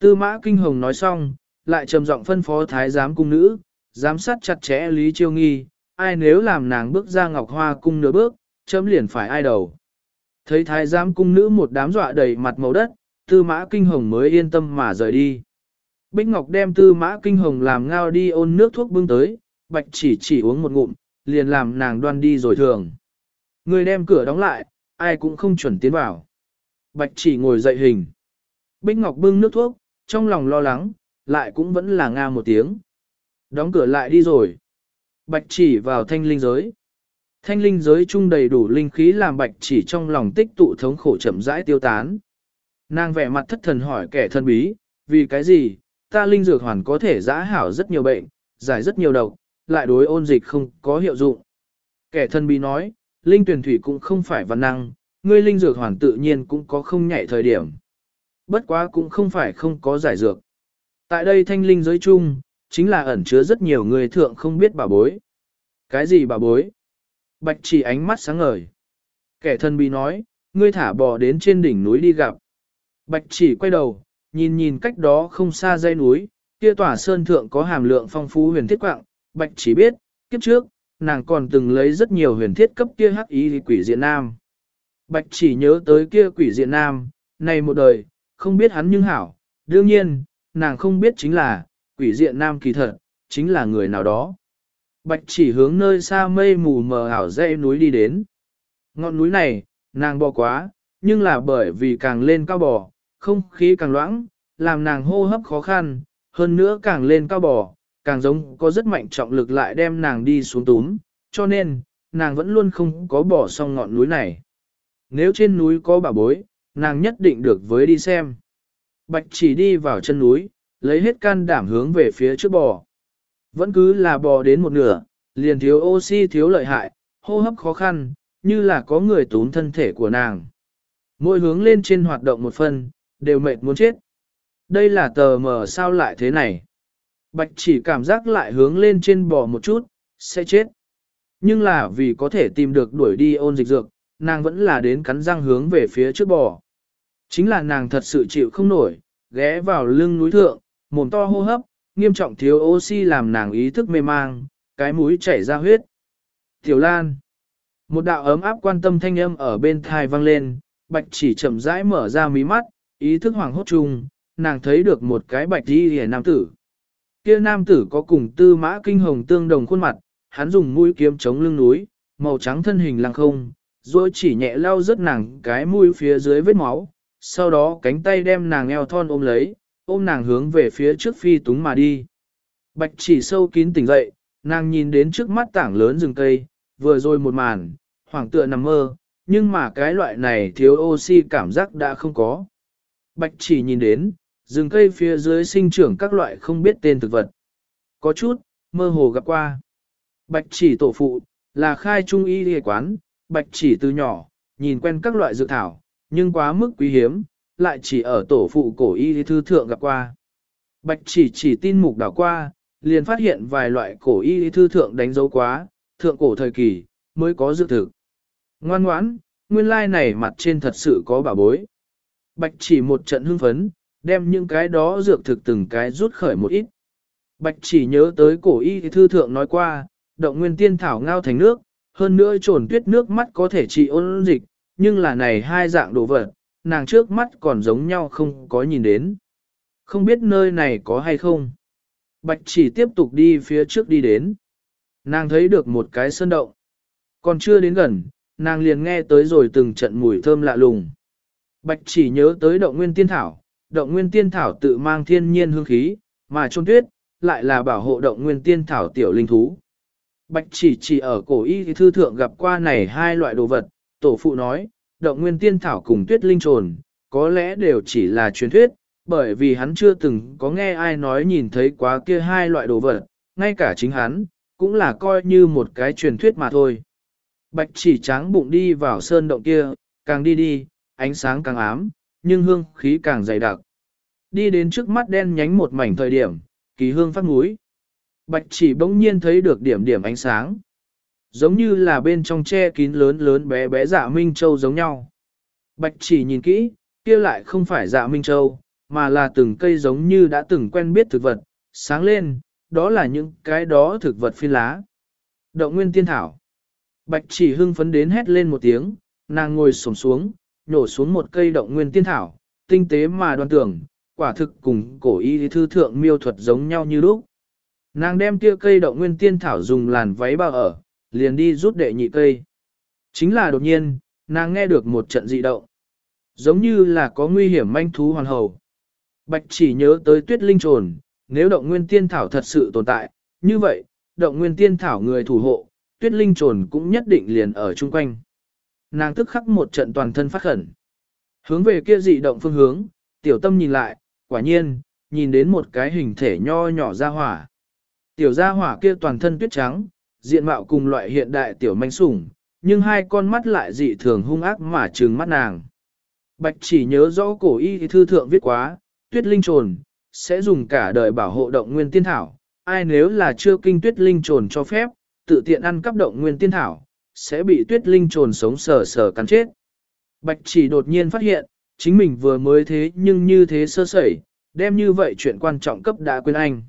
Tư mã kinh hồng nói xong, lại trầm giọng phân phó thái giám cung nữ, giám sát chặt chẽ Lý Chiêu Nghi, ai nếu làm nàng bước ra ngọc hoa cung nửa bước, chấm liền phải ai đầu. Thấy thái giám cung nữ một đám dọa đầy mặt màu đất, tư mã kinh hồng mới yên tâm mà rời đi. Bích Ngọc đem tư mã kinh hồng làm ngao đi ôn nước thuốc bưng tới, bạch chỉ chỉ uống một ngụm, liền làm nàng đoan đi rồi thường. Người đem cửa đóng lại, ai cũng không chuẩn tiến vào. Bạch chỉ ngồi dậy hình. Bích Ngọc bưng nước thuốc, trong lòng lo lắng, lại cũng vẫn là nga một tiếng. Đóng cửa lại đi rồi. Bạch chỉ vào thanh linh giới. Thanh linh giới chung đầy đủ linh khí làm bạch chỉ trong lòng tích tụ thống khổ chậm rãi tiêu tán. Nàng vẻ mặt thất thần hỏi kẻ thân bí, vì cái gì, ta linh dược hoàn có thể giã hảo rất nhiều bệnh, giải rất nhiều độc, lại đối ôn dịch không có hiệu dụng. Kẻ thân bí nói, linh tuyển thủy cũng không phải văn năng, ngươi linh dược hoàn tự nhiên cũng có không nhạy thời điểm. Bất quá cũng không phải không có giải dược. Tại đây thanh linh giới chung, chính là ẩn chứa rất nhiều người thượng không biết bà bối. Cái gì bà bối? Bạch chỉ ánh mắt sáng ngời. Kẻ thân bị nói, ngươi thả bò đến trên đỉnh núi đi gặp. Bạch chỉ quay đầu, nhìn nhìn cách đó không xa dây núi, kia tỏa sơn thượng có hàm lượng phong phú huyền thiết quạng, bạch chỉ biết, kiếp trước, nàng còn từng lấy rất nhiều huyền thiết cấp kia hắc ý quỷ diện nam. Bạch chỉ nhớ tới kia quỷ diện nam, này một đời, không biết hắn nhưng hảo, đương nhiên, nàng không biết chính là, quỷ diện nam kỳ thật, chính là người nào đó. Bạch chỉ hướng nơi xa mây mù mờ ảo dãy núi đi đến. Ngọn núi này, nàng bò quá, nhưng là bởi vì càng lên cao bò, không khí càng loãng, làm nàng hô hấp khó khăn, hơn nữa càng lên cao bò, càng giống có rất mạnh trọng lực lại đem nàng đi xuống túm, cho nên, nàng vẫn luôn không có bỏ xong ngọn núi này. Nếu trên núi có bà bối, nàng nhất định được với đi xem. Bạch chỉ đi vào chân núi, lấy hết can đảm hướng về phía trước bò. Vẫn cứ là bò đến một nửa, liền thiếu oxy thiếu lợi hại, hô hấp khó khăn, như là có người tốn thân thể của nàng. Mỗi hướng lên trên hoạt động một phần, đều mệt muốn chết. Đây là tờ mờ sao lại thế này. Bạch chỉ cảm giác lại hướng lên trên bò một chút, sẽ chết. Nhưng là vì có thể tìm được đuổi đi ôn dịch dược, nàng vẫn là đến cắn răng hướng về phía trước bò. Chính là nàng thật sự chịu không nổi, ghé vào lưng núi thượng, mồm to hô hấp, nghiêm trọng thiếu oxy làm nàng ý thức mê mang, cái mũi chảy ra huyết. Tiểu Lan. Một đạo ấm áp quan tâm thanh âm ở bên thai vang lên, bạch chỉ chậm rãi mở ra mí mắt, ý thức hoàng hốt chung, nàng thấy được một cái bạch đi hề nam tử. Kia nam tử có cùng tư mã kinh hồng tương đồng khuôn mặt, hắn dùng mũi kiếm chống lưng núi, màu trắng thân hình lăng không, rồi chỉ nhẹ lau rất nàng cái mũi phía dưới vết máu, sau đó cánh tay đem nàng eo thon ôm lấy, ôm nàng hướng về phía trước phi túng mà đi. Bạch chỉ sâu kín tỉnh dậy, nàng nhìn đến trước mắt tảng lớn rừng cây, vừa rồi một màn, hoàng tựa nằm mơ, nhưng mà cái loại này thiếu oxy cảm giác đã không có. Bạch chỉ nhìn đến, rừng cây phía dưới sinh trưởng các loại không biết tên thực vật. Có chút, mơ hồ gặp qua. Bạch chỉ tổ phụ, là khai trung y y quán, bạch chỉ từ nhỏ, nhìn quen các loại dược thảo, nhưng quá mức quý hiếm, lại chỉ ở tổ phụ cổ y thư thượng gặp qua. Bạch chỉ chỉ tin mục đảo qua, liền phát hiện vài loại cổ y thư thượng đánh dấu quá, thượng cổ thời kỳ, mới có dược thực. Ngoan ngoãn, nguyên lai này mặt trên thật sự có bảo bối. Bạch chỉ một trận hưng phấn, đem những cái đó dược thực từng cái rút khởi một ít. Bạch chỉ nhớ tới cổ y thư thượng nói qua, động nguyên tiên thảo ngao thành nước, hơn nữa trồn tuyết nước mắt có thể trị ôn dịch, nhưng là này hai dạng đồ vật, nàng trước mắt còn giống nhau không có nhìn đến. Không biết nơi này có hay không. Bạch chỉ tiếp tục đi phía trước đi đến. Nàng thấy được một cái sơn động. Còn chưa đến gần, nàng liền nghe tới rồi từng trận mùi thơm lạ lùng. Bạch chỉ nhớ tới động nguyên tiên thảo, động nguyên tiên thảo tự mang thiên nhiên hương khí, mà trôn tuyết, lại là bảo hộ động nguyên tiên thảo tiểu linh thú. Bạch chỉ chỉ ở cổ y thư thượng gặp qua này hai loại đồ vật, tổ phụ nói, động nguyên tiên thảo cùng tuyết linh trồn, có lẽ đều chỉ là truyền thuyết, bởi vì hắn chưa từng có nghe ai nói nhìn thấy quá kia hai loại đồ vật, ngay cả chính hắn, cũng là coi như một cái truyền thuyết mà thôi. Bạch chỉ trắng bụng đi vào sơn động kia, càng đi đi, ánh sáng càng ám, nhưng hương khí càng dày đặc. Đi đến trước mắt đen nhánh một mảnh thời điểm, kỳ hương phát núi. Bạch chỉ bỗng nhiên thấy được điểm điểm ánh sáng. Giống như là bên trong che kín lớn lớn bé bé dạ Minh Châu giống nhau. Bạch chỉ nhìn kỹ, kia lại không phải dạ Minh Châu, mà là từng cây giống như đã từng quen biết thực vật, sáng lên, đó là những cái đó thực vật phi lá. Động nguyên tiên thảo. Bạch chỉ hưng phấn đến hét lên một tiếng, nàng ngồi xổm xuống, nhổ xuống một cây động nguyên tiên thảo, tinh tế mà đoan tưởng, quả thực cùng cổ y thư thượng miêu thuật giống nhau như lúc. Nàng đem kia cây động nguyên tiên thảo dùng làn váy bao ở, liền đi rút đệ nhị cây. Chính là đột nhiên, nàng nghe được một trận dị động. Giống như là có nguy hiểm manh thú hoàn hầu. Bạch chỉ nhớ tới tuyết linh trồn, nếu động nguyên tiên thảo thật sự tồn tại, như vậy, động nguyên tiên thảo người thủ hộ, tuyết linh trồn cũng nhất định liền ở chung quanh. Nàng tức khắc một trận toàn thân phát khẩn. Hướng về kia dị động phương hướng, tiểu tâm nhìn lại, quả nhiên, nhìn đến một cái hình thể nho nhỏ ra hỏa. Tiểu gia hỏa kia toàn thân tuyết trắng, diện mạo cùng loại hiện đại tiểu manh sủng, nhưng hai con mắt lại dị thường hung ác mà trừng mắt nàng. Bạch chỉ nhớ rõ cổ y thư thượng viết quá, tuyết linh trồn, sẽ dùng cả đời bảo hộ động nguyên tiên thảo. Ai nếu là chưa kinh tuyết linh trồn cho phép, tự tiện ăn cắp động nguyên tiên thảo, sẽ bị tuyết linh trồn sống sờ sờ cắn chết. Bạch chỉ đột nhiên phát hiện, chính mình vừa mới thế nhưng như thế sơ sẩy, đem như vậy chuyện quan trọng cấp đã quên anh.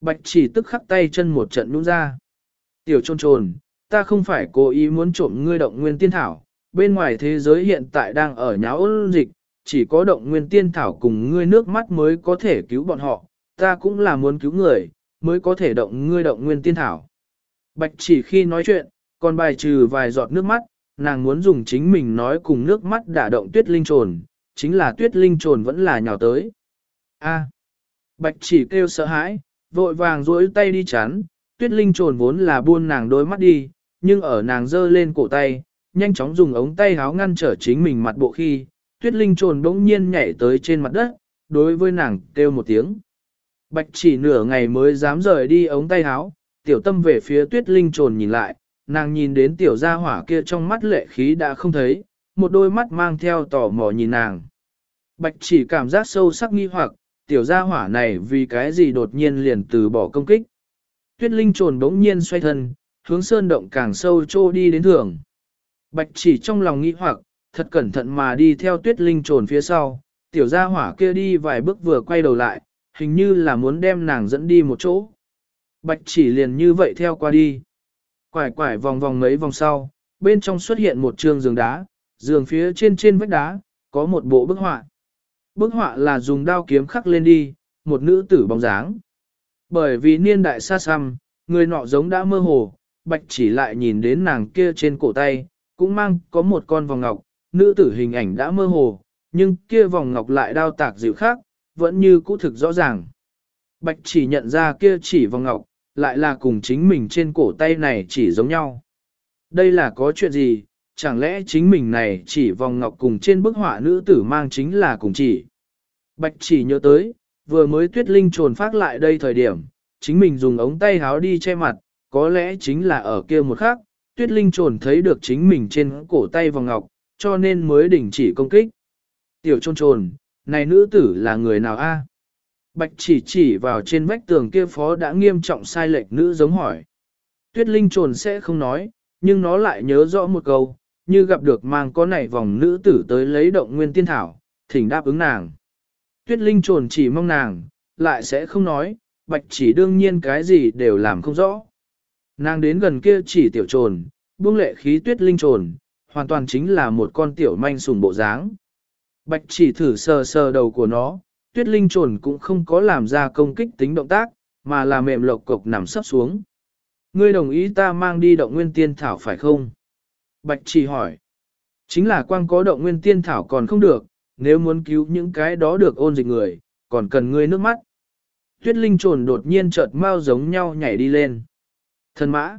Bạch chỉ tức khắc tay chân một trận nhũ ra. Tiểu trôn trồn, ta không phải cố ý muốn trộm ngươi động nguyên tiên thảo, bên ngoài thế giới hiện tại đang ở nháo ôn dịch, chỉ có động nguyên tiên thảo cùng ngươi nước mắt mới có thể cứu bọn họ, ta cũng là muốn cứu người, mới có thể động ngươi động nguyên tiên thảo. Bạch chỉ khi nói chuyện, còn bài trừ vài giọt nước mắt, nàng muốn dùng chính mình nói cùng nước mắt đả động tuyết linh trồn, chính là tuyết linh trồn vẫn là nhào tới. A. À. Bạch chỉ kêu sợ hãi, vội vàng duỗi tay đi chắn, tuyết linh trồn vốn là buôn nàng đôi mắt đi, nhưng ở nàng giơ lên cổ tay, nhanh chóng dùng ống tay háo ngăn trở chính mình mặt bộ khi, tuyết linh trồn bỗng nhiên nhảy tới trên mặt đất, đối với nàng kêu một tiếng. Bạch chỉ nửa ngày mới dám rời đi ống tay háo, tiểu tâm về phía tuyết linh trồn nhìn lại, nàng nhìn đến tiểu gia hỏa kia trong mắt lệ khí đã không thấy, một đôi mắt mang theo tò mò nhìn nàng. Bạch chỉ cảm giác sâu sắc nghi hoặc, tiểu gia hỏa này vì cái gì đột nhiên liền từ bỏ công kích. Tuyết linh trồn bỗng nhiên xoay thân, hướng sơn động càng sâu trô đi đến thường. Bạch chỉ trong lòng nghi hoặc, thật cẩn thận mà đi theo tuyết linh trồn phía sau, tiểu gia hỏa kia đi vài bước vừa quay đầu lại, hình như là muốn đem nàng dẫn đi một chỗ. Bạch chỉ liền như vậy theo qua đi. Quải quải vòng vòng mấy vòng sau, bên trong xuất hiện một trường giường đá, giường phía trên trên vách đá, có một bộ bức họa. Bức họa là dùng đao kiếm khắc lên đi, một nữ tử bóng dáng. Bởi vì niên đại xa xăm, người nọ giống đã mơ hồ, bạch chỉ lại nhìn đến nàng kia trên cổ tay, cũng mang có một con vòng ngọc, nữ tử hình ảnh đã mơ hồ, nhưng kia vòng ngọc lại đao tạc dịu khác, vẫn như cũ thực rõ ràng. Bạch chỉ nhận ra kia chỉ vòng ngọc, lại là cùng chính mình trên cổ tay này chỉ giống nhau. Đây là có chuyện gì, chẳng lẽ chính mình này chỉ vòng ngọc cùng trên bức họa nữ tử mang chính là cùng chỉ. Bạch chỉ nhớ tới, vừa mới tuyết linh trồn phát lại đây thời điểm, chính mình dùng ống tay háo đi che mặt, có lẽ chính là ở kia một khắc, tuyết linh trồn thấy được chính mình trên cổ tay vòng ngọc, cho nên mới đình chỉ công kích. Tiểu trôn trồn, này nữ tử là người nào a? Bạch chỉ chỉ vào trên vách tường kia phó đã nghiêm trọng sai lệch nữ giống hỏi. Tuyết linh trồn sẽ không nói, nhưng nó lại nhớ rõ một câu, như gặp được mang có này vòng nữ tử tới lấy động nguyên tiên thảo, thỉnh đáp ứng nàng. Tuyết linh trồn chỉ mong nàng, lại sẽ không nói, bạch chỉ đương nhiên cái gì đều làm không rõ. Nàng đến gần kia chỉ tiểu trồn, buông lệ khí tuyết linh trồn, hoàn toàn chính là một con tiểu manh sùng bộ dáng. Bạch chỉ thử sờ sờ đầu của nó, tuyết linh trồn cũng không có làm ra công kích tính động tác, mà là mềm lộc cục nằm sấp xuống. Ngươi đồng ý ta mang đi động nguyên tiên thảo phải không? Bạch chỉ hỏi. Chính là quang có động nguyên tiên thảo còn không được, nếu muốn cứu những cái đó được ôn dịch người, còn cần ngươi nước mắt. Tuyết linh trồn đột nhiên chợt mau giống nhau nhảy đi lên. Thần mã.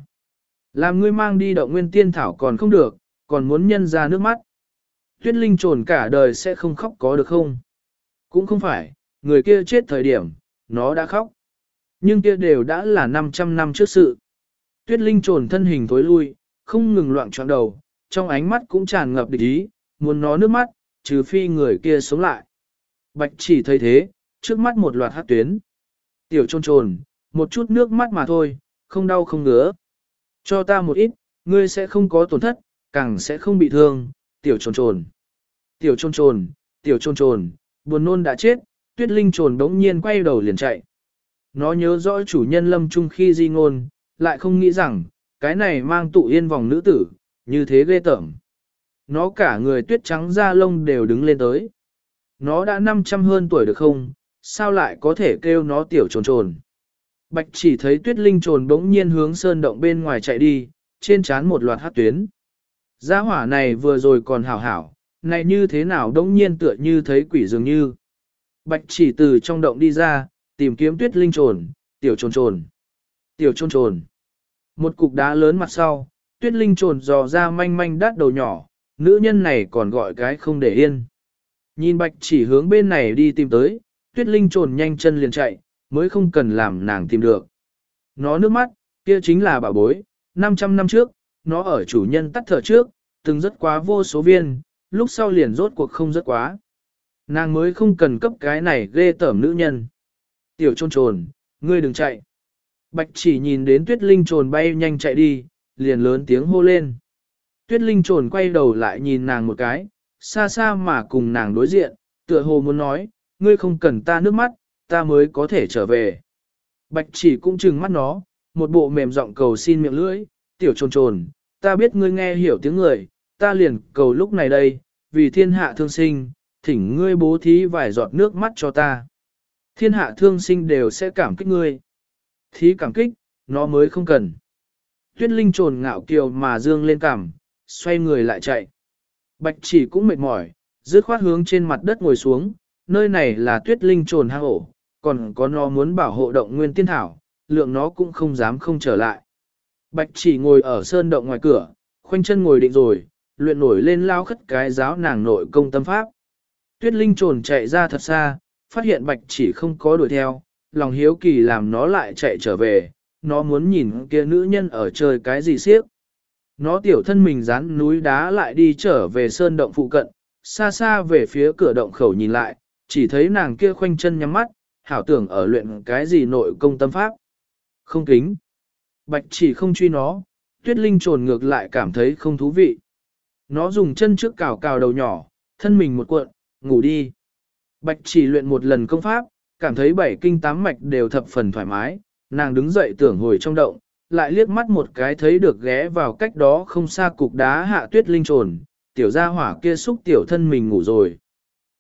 Làm ngươi mang đi động nguyên tiên thảo còn không được, còn muốn nhân ra nước mắt. Tuyết linh trồn cả đời sẽ không khóc có được không? Cũng không phải, người kia chết thời điểm, nó đã khóc. Nhưng kia đều đã là 500 năm trước sự. Tuyết linh trồn thân hình tối lui, không ngừng loạn trọng đầu, trong ánh mắt cũng tràn ngập địch ý, muốn nó nước mắt, trừ phi người kia sống lại. Bạch chỉ thấy thế, trước mắt một loạt hát tuyến. Tiểu trôn trồn, một chút nước mắt mà thôi, không đau không ngứa. Cho ta một ít, ngươi sẽ không có tổn thất, càng sẽ không bị thương, tiểu trồn trồn. Tiểu trồn trồn, tiểu trồn trồn, buồn nôn đã chết, tuyết linh trồn đống nhiên quay đầu liền chạy. Nó nhớ rõ chủ nhân lâm trung khi di ngôn, lại không nghĩ rằng, cái này mang tụ yên vòng nữ tử, như thế ghê tởm. Nó cả người tuyết trắng da lông đều đứng lên tới. Nó đã 500 hơn tuổi được không, sao lại có thể kêu nó tiểu trồn trồn. Bạch chỉ thấy tuyết linh trồn bỗng nhiên hướng sơn động bên ngoài chạy đi, trên trán một loạt hát tuyến. Gia hỏa này vừa rồi còn hảo hảo, này như thế nào đống nhiên tựa như thấy quỷ dường như. Bạch chỉ từ trong động đi ra, tìm kiếm tuyết linh trồn, tiểu trồn trồn, tiểu trồn trồn. Một cục đá lớn mặt sau, tuyết linh trồn dò ra manh manh đắt đầu nhỏ, nữ nhân này còn gọi cái không để yên. Nhìn bạch chỉ hướng bên này đi tìm tới, tuyết linh trồn nhanh chân liền chạy, mới không cần làm nàng tìm được. Nó nước mắt, kia chính là bảo bối, 500 năm trước, nó ở chủ nhân tắt thở trước, từng rất quá vô số viên, lúc sau liền rốt cuộc không rất quá. Nàng mới không cần cấp cái này ghê tởm nữ nhân. Tiểu trôn trồn, ngươi đừng chạy. Bạch chỉ nhìn đến tuyết linh trồn bay nhanh chạy đi, liền lớn tiếng hô lên. Tuyết linh trồn quay đầu lại nhìn nàng một cái, xa xa mà cùng nàng đối diện, tựa hồ muốn nói, ngươi không cần ta nước mắt, ta mới có thể trở về. Bạch chỉ cũng trừng mắt nó, một bộ mềm giọng cầu xin miệng lưỡi, tiểu trồn trồn, ta biết ngươi nghe hiểu tiếng người, ta liền cầu lúc này đây, vì thiên hạ thương sinh, thỉnh ngươi bố thí vài giọt nước mắt cho ta. Thiên hạ thương sinh đều sẽ cảm kích ngươi. Thí cảm kích, nó mới không cần. Tuyết linh trồn ngạo kiều mà dương lên cằm, xoay người lại chạy. Bạch chỉ cũng mệt mỏi, dứt khoát hướng trên mặt đất ngồi xuống, nơi này là tuyết linh trồn hang ổ, còn có nó muốn bảo hộ động nguyên tiên thảo, lượng nó cũng không dám không trở lại. Bạch chỉ ngồi ở sơn động ngoài cửa, khoanh chân ngồi định rồi, luyện nổi lên lao khất cái giáo nàng nội công tâm pháp. Tuyết linh trồn chạy ra thật xa, phát hiện bạch chỉ không có đuổi theo, lòng hiếu kỳ làm nó lại chạy trở về, nó muốn nhìn kia nữ nhân ở trời cái gì siếc. Nó tiểu thân mình dán núi đá lại đi trở về sơn động phụ cận, xa xa về phía cửa động khẩu nhìn lại, chỉ thấy nàng kia khoanh chân nhắm mắt, hảo tưởng ở luyện cái gì nội công tâm pháp. Không kính. Bạch chỉ không truy nó, tuyết linh trồn ngược lại cảm thấy không thú vị. Nó dùng chân trước cào cào đầu nhỏ, thân mình một cuộn, ngủ đi. Bạch chỉ luyện một lần công pháp, cảm thấy bảy kinh tám mạch đều thập phần thoải mái, nàng đứng dậy tưởng hồi trong động, lại liếc mắt một cái thấy được ghé vào cách đó không xa cục đá hạ tuyết linh trồn, tiểu gia hỏa kia xúc tiểu thân mình ngủ rồi.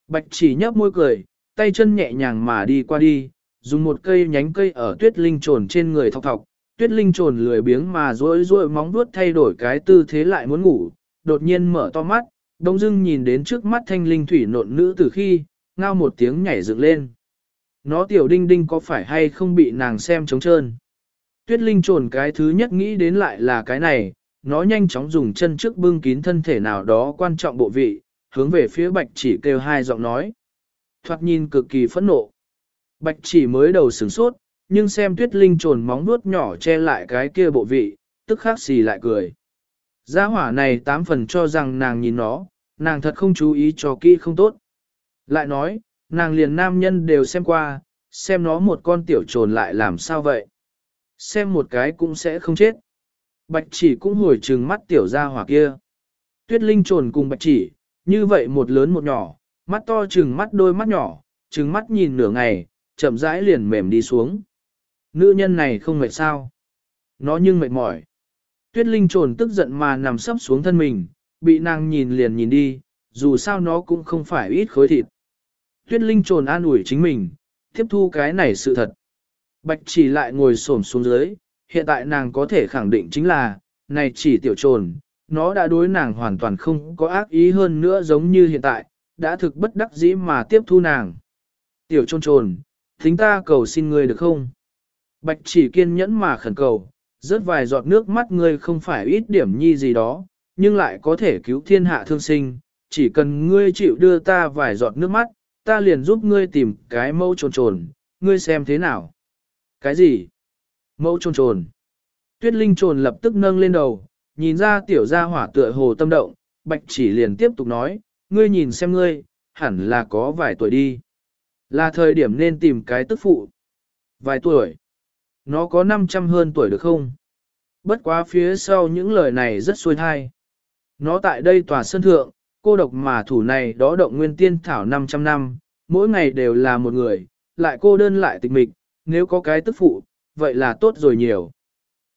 Bạch chỉ nhấp môi cười, tay chân nhẹ nhàng mà đi qua đi, dùng một cây nhánh cây ở tuyết linh trồn trên người thọc thọc, tuyết linh trồn lười biếng mà rối rối móng vuốt thay đổi cái tư thế lại muốn ngủ, đột nhiên mở to mắt, đông dưng nhìn đến trước mắt thanh linh thủy nộn nữ từ khi, ngao một tiếng nhảy dựng lên. Nó tiểu đinh đinh có phải hay không bị nàng xem trống trơn. Tuyết linh trồn cái thứ nhất nghĩ đến lại là cái này, nó nhanh chóng dùng chân trước bưng kín thân thể nào đó quan trọng bộ vị, hướng về phía bạch chỉ kêu hai giọng nói. Thoạt nhìn cực kỳ phẫn nộ. Bạch chỉ mới đầu sửng sốt, nhưng xem tuyết linh trồn móng nuốt nhỏ che lại cái kia bộ vị, tức khắc xì lại cười. Gia hỏa này tám phần cho rằng nàng nhìn nó, nàng thật không chú ý cho kỹ không tốt. Lại nói, nàng liền nam nhân đều xem qua, xem nó một con tiểu trồn lại làm sao vậy. Xem một cái cũng sẽ không chết. Bạch chỉ cũng hồi trừng mắt tiểu gia hỏa kia. Tuyết linh trồn cùng bạch chỉ, như vậy một lớn một nhỏ, mắt to trừng mắt đôi mắt nhỏ, trừng mắt nhìn nửa ngày, chậm rãi liền mềm đi xuống. Nữ nhân này không mệt sao. Nó nhưng mệt mỏi. Tuyết linh trồn tức giận mà nằm sấp xuống thân mình, bị nàng nhìn liền nhìn đi, dù sao nó cũng không phải ít khối thịt. Tuyết linh trồn an ủi chính mình, tiếp thu cái này sự thật. Bạch chỉ lại ngồi xổm xuống dưới, hiện tại nàng có thể khẳng định chính là, này chỉ tiểu trồn, nó đã đối nàng hoàn toàn không có ác ý hơn nữa giống như hiện tại, đã thực bất đắc dĩ mà tiếp thu nàng. Tiểu trồn trồn, thính ta cầu xin ngươi được không? Bạch chỉ kiên nhẫn mà khẩn cầu, rớt vài giọt nước mắt ngươi không phải ít điểm nhi gì đó, nhưng lại có thể cứu thiên hạ thương sinh, chỉ cần ngươi chịu đưa ta vài giọt nước mắt, ta liền giúp ngươi tìm cái mẫu trồn trồn, ngươi xem thế nào. Cái gì? Mẫu trồn trồn. Tuyết linh trồn lập tức nâng lên đầu, nhìn ra tiểu gia hỏa tựa hồ tâm động, bạch chỉ liền tiếp tục nói, ngươi nhìn xem ngươi, hẳn là có vài tuổi đi. Là thời điểm nên tìm cái tức phụ. Vài tuổi. Nó có 500 hơn tuổi được không? Bất quá phía sau những lời này rất xuôi thai. Nó tại đây tòa sân thượng, cô độc mà thủ này đó động nguyên tiên thảo 500 năm, mỗi ngày đều là một người, lại cô đơn lại tịch mịch, nếu có cái tức phụ, vậy là tốt rồi nhiều.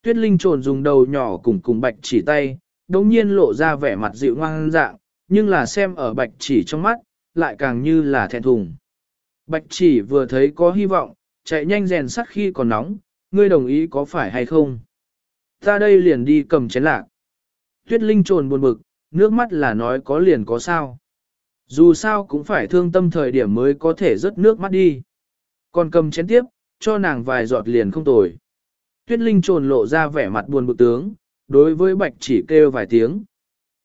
Tuyết Linh trồn dùng đầu nhỏ cùng cùng bạch chỉ tay, đống nhiên lộ ra vẻ mặt dịu ngoan dạng, nhưng là xem ở bạch chỉ trong mắt, lại càng như là thẹn thùng. Bạch chỉ vừa thấy có hy vọng, chạy nhanh rèn sắt khi còn nóng, ngươi đồng ý có phải hay không? Ta đây liền đi cầm chén lạc. Tuyết Linh trồn buồn bực, nước mắt là nói có liền có sao. Dù sao cũng phải thương tâm thời điểm mới có thể rớt nước mắt đi. Còn cầm chén tiếp, cho nàng vài giọt liền không tồi. Tuyết Linh trồn lộ ra vẻ mặt buồn bực tướng, đối với Bạch chỉ kêu vài tiếng.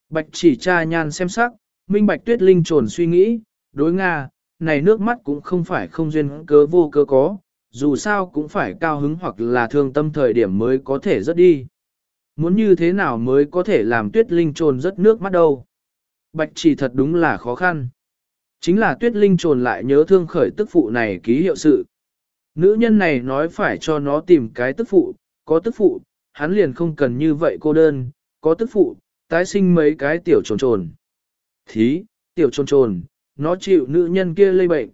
Bạch chỉ cha nhan xem sắc, minh Bạch Tuyết Linh trồn suy nghĩ, đối Nga, này nước mắt cũng không phải không duyên cớ vô cớ có, dù sao cũng phải cao hứng hoặc là thương tâm thời điểm mới có thể rớt đi. Muốn như thế nào mới có thể làm tuyết linh trồn rớt nước mắt đâu. Bạch chỉ thật đúng là khó khăn. Chính là tuyết linh trồn lại nhớ thương khởi tức phụ này ký hiệu sự. Nữ nhân này nói phải cho nó tìm cái tức phụ, có tức phụ, hắn liền không cần như vậy cô đơn, có tức phụ, tái sinh mấy cái tiểu trồn trồn. Thí, tiểu trồn trồn, nó chịu nữ nhân kia lây bệnh.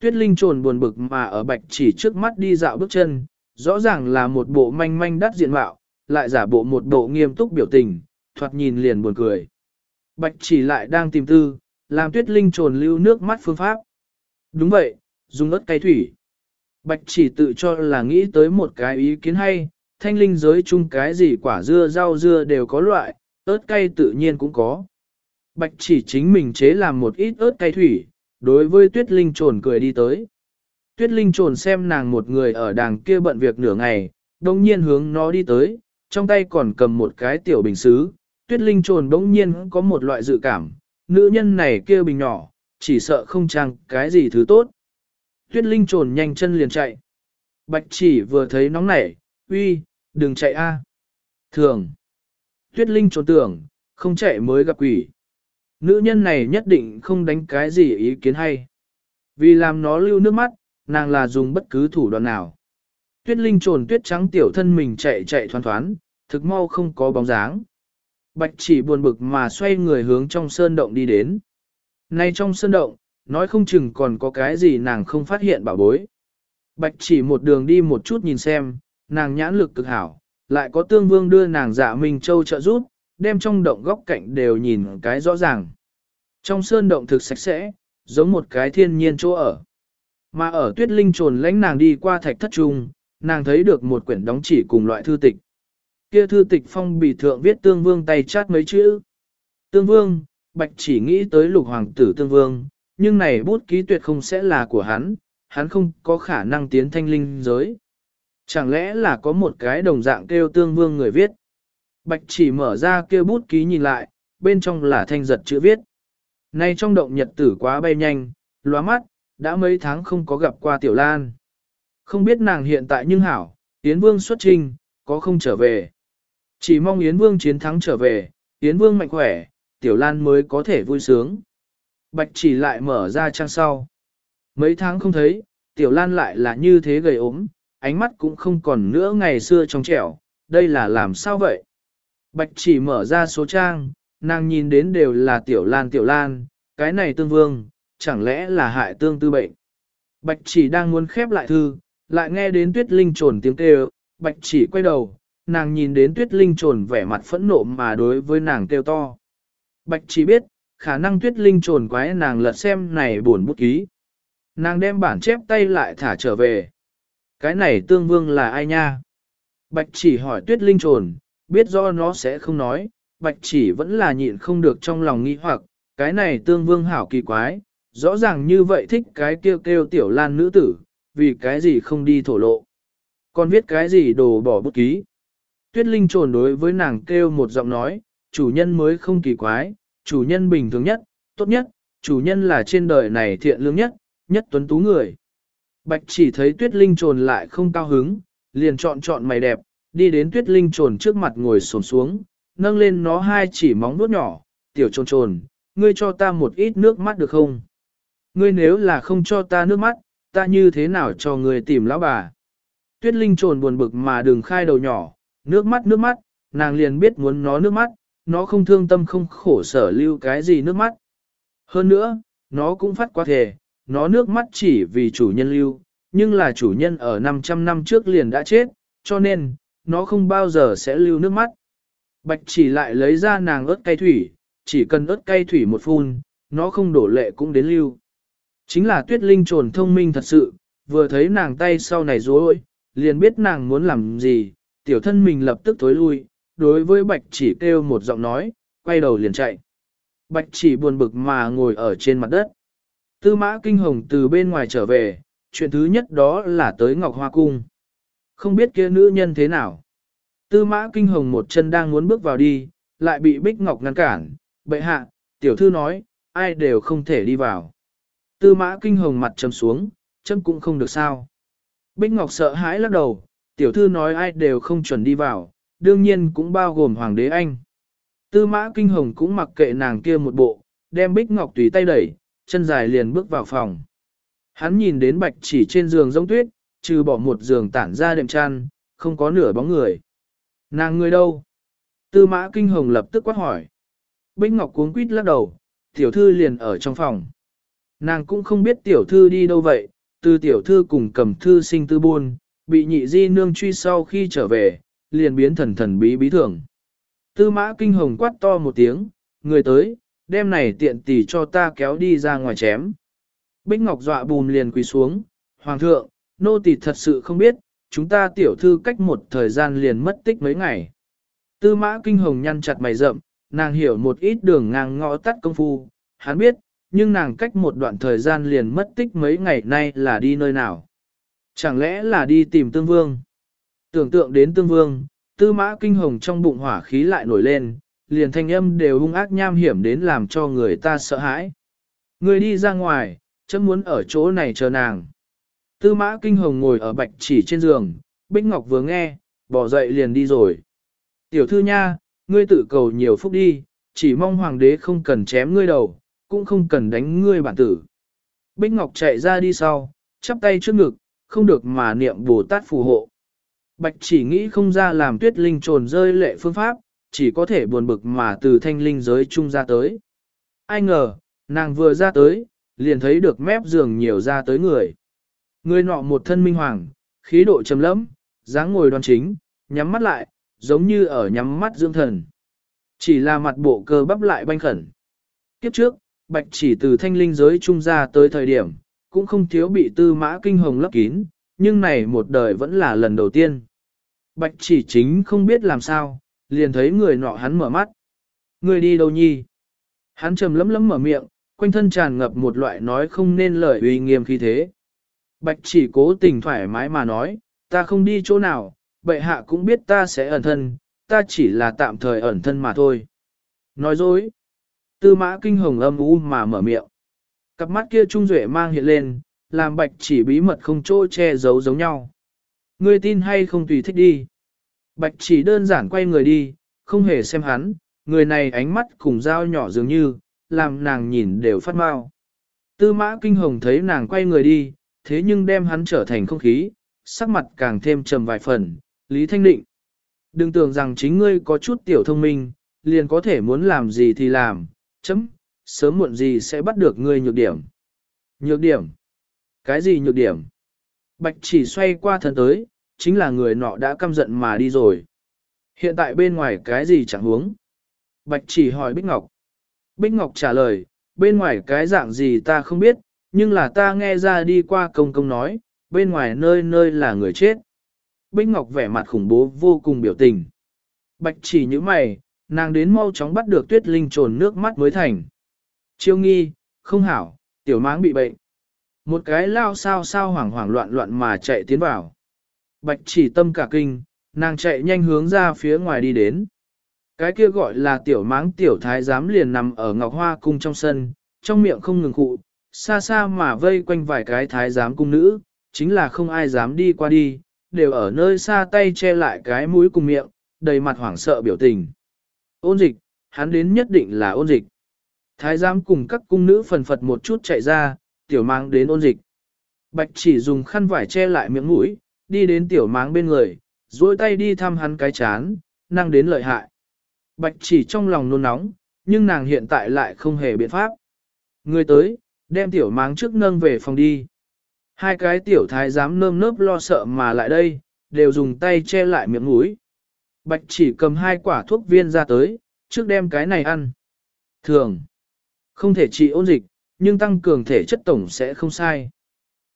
Tuyết Linh trồn buồn bực mà ở bạch chỉ trước mắt đi dạo bước chân, rõ ràng là một bộ manh manh đắt diện mạo, lại giả bộ một bộ nghiêm túc biểu tình, thoạt nhìn liền buồn cười. Bạch chỉ lại đang tìm tư, làm tuyết linh trồn lưu nước mắt phương pháp. Đúng vậy, dùng ớt cay thủy. Bạch chỉ tự cho là nghĩ tới một cái ý kiến hay, thanh linh giới chung cái gì quả dưa rau dưa đều có loại, ớt cay tự nhiên cũng có. Bạch chỉ chính mình chế làm một ít ớt cay thủy, đối với tuyết linh trồn cười đi tới. Tuyết linh trồn xem nàng một người ở đàng kia bận việc nửa ngày, đồng nhiên hướng nó đi tới, trong tay còn cầm một cái tiểu bình xứ. Tuyết linh trồn đống nhiên có một loại dự cảm, nữ nhân này kia bình nhỏ, chỉ sợ không trang cái gì thứ tốt. Tuyết linh trồn nhanh chân liền chạy. Bạch chỉ vừa thấy nóng nảy, uy, đừng chạy a. Thường. Tuyết linh trồn tưởng, không chạy mới gặp quỷ. Nữ nhân này nhất định không đánh cái gì ý kiến hay. Vì làm nó lưu nước mắt, nàng là dùng bất cứ thủ đoạn nào. Tuyết linh trồn tuyết trắng tiểu thân mình chạy chạy thoán thoán, thực mau không có bóng dáng. Bạch chỉ buồn bực mà xoay người hướng trong sơn động đi đến. Nay trong sơn động, nói không chừng còn có cái gì nàng không phát hiện bảo bối. Bạch chỉ một đường đi một chút nhìn xem, nàng nhãn lực cực hảo, lại có tương vương đưa nàng dạ Minh Châu trợ giúp, đem trong động góc cạnh đều nhìn cái rõ ràng. Trong sơn động thực sạch sẽ, giống một cái thiên nhiên chỗ ở. Mà ở tuyết linh trồn lãnh nàng đi qua thạch thất trung, nàng thấy được một quyển đóng chỉ cùng loại thư tịch. Kia thư tịch phong bì thượng viết tương vương tay chát mấy chữ. Tương vương, bạch chỉ nghĩ tới lục hoàng tử tương vương, nhưng này bút ký tuyệt không sẽ là của hắn, hắn không có khả năng tiến thanh linh giới. Chẳng lẽ là có một cái đồng dạng kêu tương vương người viết. Bạch chỉ mở ra kia bút ký nhìn lại, bên trong là thanh giật chữ viết. Nay trong động nhật tử quá bay nhanh, lóa mắt, đã mấy tháng không có gặp qua Tiểu Lan. Không biết nàng hiện tại nhưng hảo, Yến Vương xuất trình, có không trở về. Chỉ mong Yến Vương chiến thắng trở về, Yến Vương mạnh khỏe, Tiểu Lan mới có thể vui sướng. Bạch chỉ lại mở ra trang sau. Mấy tháng không thấy, Tiểu Lan lại là như thế gầy ốm, ánh mắt cũng không còn nữa ngày xưa trong trẻo, đây là làm sao vậy? Bạch chỉ mở ra số trang, nàng nhìn đến đều là Tiểu Lan Tiểu Lan, cái này tương vương, chẳng lẽ là hại tương tư bệnh. Bạch chỉ đang muốn khép lại thư, lại nghe đến tuyết linh trồn tiếng kêu, bạch chỉ quay đầu, nàng nhìn đến tuyết linh trồn vẻ mặt phẫn nộ mà đối với nàng kêu to. Bạch chỉ biết, khả năng tuyết linh trồn quái nàng lật xem này buồn bút ký. Nàng đem bản chép tay lại thả trở về. Cái này tương vương là ai nha? Bạch chỉ hỏi tuyết linh trồn, biết do nó sẽ không nói, bạch chỉ vẫn là nhịn không được trong lòng nghi hoặc, cái này tương vương hảo kỳ quái, rõ ràng như vậy thích cái kêu kêu tiểu lan nữ tử, vì cái gì không đi thổ lộ. Còn viết cái gì đồ bỏ bút ký. Tuyết Linh trồn đối với nàng kêu một giọng nói, chủ nhân mới không kỳ quái, chủ nhân bình thường nhất, tốt nhất, chủ nhân là trên đời này thiện lương nhất, nhất tuấn tú người. Bạch chỉ thấy Tuyết Linh trồn lại không cao hứng, liền chọn chọn mày đẹp, đi đến Tuyết Linh trồn trước mặt ngồi xổm xuống, nâng lên nó hai chỉ móng vuốt nhỏ, tiểu trồn trồn, ngươi cho ta một ít nước mắt được không? Ngươi nếu là không cho ta nước mắt, ta như thế nào cho ngươi tìm lão bà? Tuyết Linh trồn buồn bực mà đừng khai đầu nhỏ, nước mắt nước mắt, nàng liền biết muốn nó nước mắt, nó không thương tâm không khổ sở lưu cái gì nước mắt. Hơn nữa, nó cũng phát quá thể, nó nước mắt chỉ vì chủ nhân lưu, nhưng là chủ nhân ở 500 năm trước liền đã chết, cho nên, nó không bao giờ sẽ lưu nước mắt. Bạch chỉ lại lấy ra nàng ớt cay thủy, chỉ cần ớt cay thủy một phun, nó không đổ lệ cũng đến lưu. Chính là tuyết linh trồn thông minh thật sự, vừa thấy nàng tay sau này rối, liền biết nàng muốn làm gì, tiểu thân mình lập tức tối lui, đối với bạch chỉ kêu một giọng nói, quay đầu liền chạy. Bạch chỉ buồn bực mà ngồi ở trên mặt đất. Tư mã kinh hồng từ bên ngoài trở về, chuyện thứ nhất đó là tới Ngọc Hoa Cung. Không biết kia nữ nhân thế nào. Tư mã kinh hồng một chân đang muốn bước vào đi, lại bị Bích Ngọc ngăn cản. Bệ hạ, tiểu thư nói, ai đều không thể đi vào. Tư mã kinh hồng mặt trầm xuống, chân cũng không được sao. Bích Ngọc sợ hãi lắc đầu, tiểu thư nói ai đều không chuẩn đi vào, đương nhiên cũng bao gồm Hoàng đế Anh. Tư mã kinh hồng cũng mặc kệ nàng kia một bộ, đem Bích Ngọc tùy tay đẩy, chân dài liền bước vào phòng. Hắn nhìn đến bạch chỉ trên giường giống tuyết, trừ bỏ một giường tản ra đệm chăn, không có nửa bóng người. Nàng người đâu? Tư mã kinh hồng lập tức quát hỏi. Bích Ngọc cuống quýt lắc đầu, tiểu thư liền ở trong phòng. Nàng cũng không biết tiểu thư đi đâu vậy, từ tiểu thư cùng cầm thư sinh tư buôn, bị nhị di nương truy sau khi trở về, liền biến thần thần bí bí thường. Tư mã kinh hồng quát to một tiếng, người tới, đem này tiện tỷ cho ta kéo đi ra ngoài chém. Bích Ngọc dọa bùm liền quỳ xuống, Hoàng thượng, nô tỳ thật sự không biết, chúng ta tiểu thư cách một thời gian liền mất tích mấy ngày. Tư mã kinh hồng nhăn chặt mày rậm, nàng hiểu một ít đường ngang ngõ tắt công phu, hắn biết, nhưng nàng cách một đoạn thời gian liền mất tích mấy ngày nay là đi nơi nào. Chẳng lẽ là đi tìm tương vương? Tưởng tượng đến tương vương, tư mã kinh hồng trong bụng hỏa khí lại nổi lên, liền thanh âm đều hung ác nham hiểm đến làm cho người ta sợ hãi. Người đi ra ngoài, chấm muốn ở chỗ này chờ nàng. Tư mã kinh hồng ngồi ở bạch chỉ trên giường, Bích Ngọc vừa nghe, bỏ dậy liền đi rồi. Tiểu thư nha, ngươi tự cầu nhiều phúc đi, chỉ mong hoàng đế không cần chém ngươi đầu, cũng không cần đánh ngươi bản tử. Bích Ngọc chạy ra đi sau, chắp tay trước ngực, không được mà niệm Bồ Tát phù hộ. Bạch chỉ nghĩ không ra làm tuyết linh trồn rơi lệ phương pháp, chỉ có thể buồn bực mà từ thanh linh giới trung ra tới. Ai ngờ, nàng vừa ra tới, liền thấy được mép giường nhiều ra tới người. Người nọ một thân minh hoàng, khí độ trầm lẫm, dáng ngồi đoan chính, nhắm mắt lại, giống như ở nhắm mắt dưỡng thần. Chỉ là mặt bộ cơ bắp lại banh khẩn. Kiếp trước, bạch chỉ từ thanh linh giới trung ra tới thời điểm, cũng không thiếu bị tư mã kinh hồng lấp kín, nhưng này một đời vẫn là lần đầu tiên. Bạch chỉ chính không biết làm sao, liền thấy người nọ hắn mở mắt. Người đi đâu nhi? Hắn trầm lấm lấm mở miệng, quanh thân tràn ngập một loại nói không nên lời uy nghiêm khí thế. Bạch chỉ cố tình thoải mái mà nói, ta không đi chỗ nào, bệ hạ cũng biết ta sẽ ẩn thân, ta chỉ là tạm thời ẩn thân mà thôi. Nói dối. Tư mã kinh hồng âm u mà mở miệng. Cặp mắt kia trung duệ mang hiện lên, làm bạch chỉ bí mật không chỗ che giấu giống nhau. Ngươi tin hay không tùy thích đi. Bạch chỉ đơn giản quay người đi, không hề xem hắn, người này ánh mắt cùng dao nhỏ dường như, làm nàng nhìn đều phát mau. Tư mã kinh hồng thấy nàng quay người đi, thế nhưng đem hắn trở thành không khí, sắc mặt càng thêm trầm vài phần, Lý Thanh Định. Đừng tưởng rằng chính ngươi có chút tiểu thông minh, liền có thể muốn làm gì thì làm, chấm, sớm muộn gì sẽ bắt được ngươi nhược điểm. Nhược điểm? Cái gì nhược điểm? Bạch chỉ xoay qua thân tới, chính là người nọ đã căm giận mà đi rồi. Hiện tại bên ngoài cái gì chẳng huống? Bạch chỉ hỏi Bích Ngọc. Bích Ngọc trả lời, bên ngoài cái dạng gì ta không biết, nhưng là ta nghe ra đi qua công công nói, bên ngoài nơi nơi là người chết. Bích Ngọc vẻ mặt khủng bố vô cùng biểu tình. Bạch chỉ như mày, nàng đến mau chóng bắt được tuyết linh trồn nước mắt mới thành. Chiêu nghi, không hảo, tiểu máng bị bệnh. Một cái lao sao sao hoảng hoảng loạn loạn mà chạy tiến vào. Bạch chỉ tâm cả kinh, nàng chạy nhanh hướng ra phía ngoài đi đến. Cái kia gọi là tiểu máng tiểu thái giám liền nằm ở ngọc hoa cung trong sân, trong miệng không ngừng khụ, xa xa mà vây quanh vài cái thái giám cung nữ, chính là không ai dám đi qua đi, đều ở nơi xa tay che lại cái mũi cùng miệng, đầy mặt hoảng sợ biểu tình. Ôn dịch, hắn đến nhất định là ôn dịch. Thái giám cùng các cung nữ phần phật một chút chạy ra, tiểu mang đến ôn dịch. Bạch chỉ dùng khăn vải che lại miệng mũi, đi đến tiểu máng bên người, duỗi tay đi thăm hắn cái chán, năng đến lợi hại. Bạch chỉ trong lòng nôn nóng, nhưng nàng hiện tại lại không hề biện pháp. Người tới, đem tiểu máng trước nâng về phòng đi. Hai cái tiểu thái dám nơm nớp lo sợ mà lại đây, đều dùng tay che lại miệng mũi. Bạch chỉ cầm hai quả thuốc viên ra tới, trước đem cái này ăn. Thường, không thể trị ôn dịch, nhưng tăng cường thể chất tổng sẽ không sai.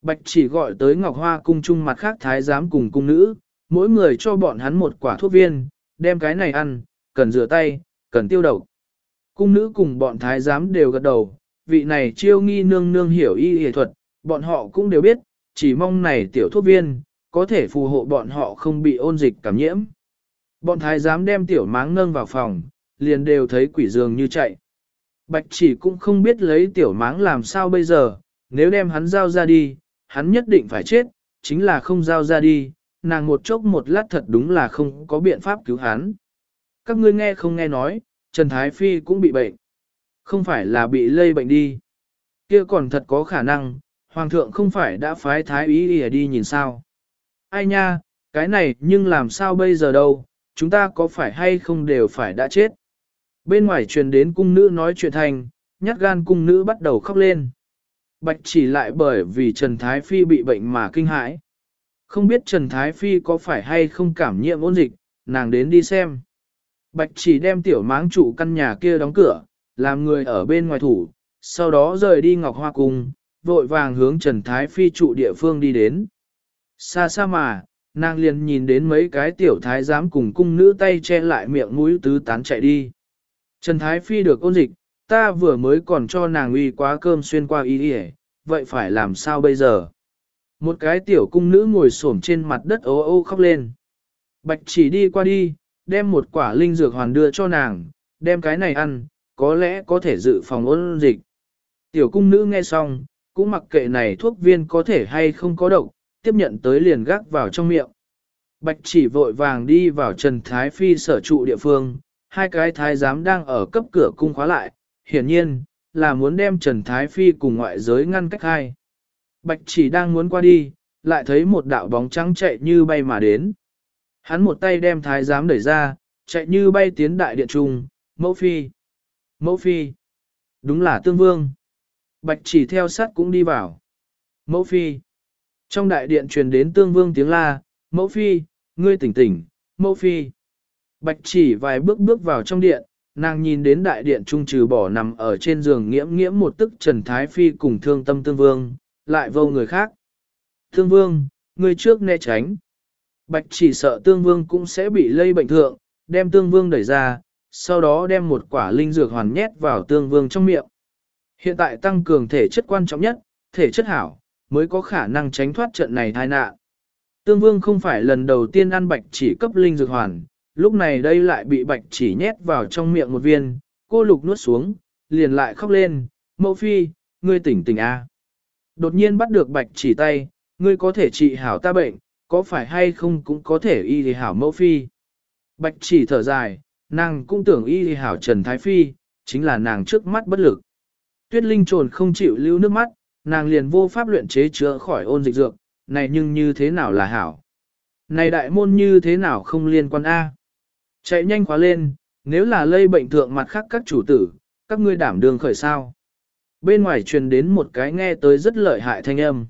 Bạch chỉ gọi tới Ngọc Hoa cung chung mặt khác thái giám cùng cung nữ, mỗi người cho bọn hắn một quả thuốc viên, đem cái này ăn, cần rửa tay, cần tiêu độc. Cung nữ cùng bọn thái giám đều gật đầu, vị này chiêu nghi nương nương hiểu y y thuật, bọn họ cũng đều biết, chỉ mong này tiểu thuốc viên, có thể phù hộ bọn họ không bị ôn dịch cảm nhiễm. Bọn thái giám đem tiểu máng nâng vào phòng, liền đều thấy quỷ dường như chạy. Bạch chỉ cũng không biết lấy tiểu máng làm sao bây giờ, nếu đem hắn giao ra đi, hắn nhất định phải chết, chính là không giao ra đi, nàng một chốc một lát thật đúng là không có biện pháp cứu hắn. Các ngươi nghe không nghe nói, Trần Thái Phi cũng bị bệnh. Không phải là bị lây bệnh đi. kia còn thật có khả năng, Hoàng thượng không phải đã phái Thái ý ỉa đi nhìn sao. Ai nha, cái này nhưng làm sao bây giờ đâu, chúng ta có phải hay không đều phải đã chết. Bên ngoài truyền đến cung nữ nói chuyện thành, nhát gan cung nữ bắt đầu khóc lên. Bạch chỉ lại bởi vì Trần Thái Phi bị bệnh mà kinh hãi. Không biết Trần Thái Phi có phải hay không cảm nhiễm ôn dịch, nàng đến đi xem. Bạch chỉ đem tiểu máng trụ căn nhà kia đóng cửa, làm người ở bên ngoài thủ, sau đó rời đi Ngọc Hoa Cung, vội vàng hướng Trần Thái Phi trụ địa phương đi đến. Xa xa mà, nàng liền nhìn đến mấy cái tiểu thái giám cùng cung nữ tay che lại miệng mũi tứ tán chạy đi. Trần Thái Phi được ôn dịch, ta vừa mới còn cho nàng uy quá cơm xuyên qua y yể, vậy phải làm sao bây giờ? Một cái tiểu cung nữ ngồi xổm trên mặt đất ố ô khóc lên. Bạch chỉ đi qua đi, đem một quả linh dược hoàn đưa cho nàng, đem cái này ăn, có lẽ có thể dự phòng ôn dịch. Tiểu cung nữ nghe xong, cũng mặc kệ này thuốc viên có thể hay không có độc, tiếp nhận tới liền gác vào trong miệng. Bạch chỉ vội vàng đi vào Trần Thái Phi sở trụ địa phương, hai cái thái giám đang ở cấp cửa cung khóa lại, hiển nhiên, là muốn đem Trần Thái Phi cùng ngoại giới ngăn cách hai. Bạch chỉ đang muốn qua đi, lại thấy một đạo bóng trắng chạy như bay mà đến. Hắn một tay đem thái giám đẩy ra, chạy như bay tiến đại điện trung, mẫu phi. Mẫu phi. Đúng là tương vương. Bạch chỉ theo sát cũng đi vào. Mẫu phi. Trong đại điện truyền đến tương vương tiếng la, mẫu phi, ngươi tỉnh tỉnh, mẫu phi. Bạch chỉ vài bước bước vào trong điện, nàng nhìn đến đại điện trung trừ bỏ nằm ở trên giường nghiễm nghiễm một tức Trần Thái Phi cùng thương tâm tương vương, lại vô người khác. Tương vương, ngươi trước né tránh. Bạch chỉ sợ tương vương cũng sẽ bị lây bệnh thượng, đem tương vương đẩy ra, sau đó đem một quả linh dược hoàn nhét vào tương vương trong miệng. Hiện tại tăng cường thể chất quan trọng nhất, thể chất hảo, mới có khả năng tránh thoát trận này tai nạn. Tương vương không phải lần đầu tiên ăn bạch chỉ cấp linh dược hoàn, lúc này đây lại bị bạch chỉ nhét vào trong miệng một viên, cô lục nuốt xuống, liền lại khóc lên, mẫu phi, ngươi tỉnh tỉnh a. Đột nhiên bắt được bạch chỉ tay, ngươi có thể trị hảo ta bệnh, có phải hay không cũng có thể y thì hảo mẫu phi. Bạch chỉ thở dài, nàng cũng tưởng y hảo Trần Thái Phi, chính là nàng trước mắt bất lực. Tuyết Linh trồn không chịu lưu nước mắt, nàng liền vô pháp luyện chế chữa khỏi ôn dịch dược, này nhưng như thế nào là hảo. Này đại môn như thế nào không liên quan A. Chạy nhanh khóa lên, nếu là lây bệnh thượng mặt khác các chủ tử, các ngươi đảm đường khởi sao. Bên ngoài truyền đến một cái nghe tới rất lợi hại thanh âm.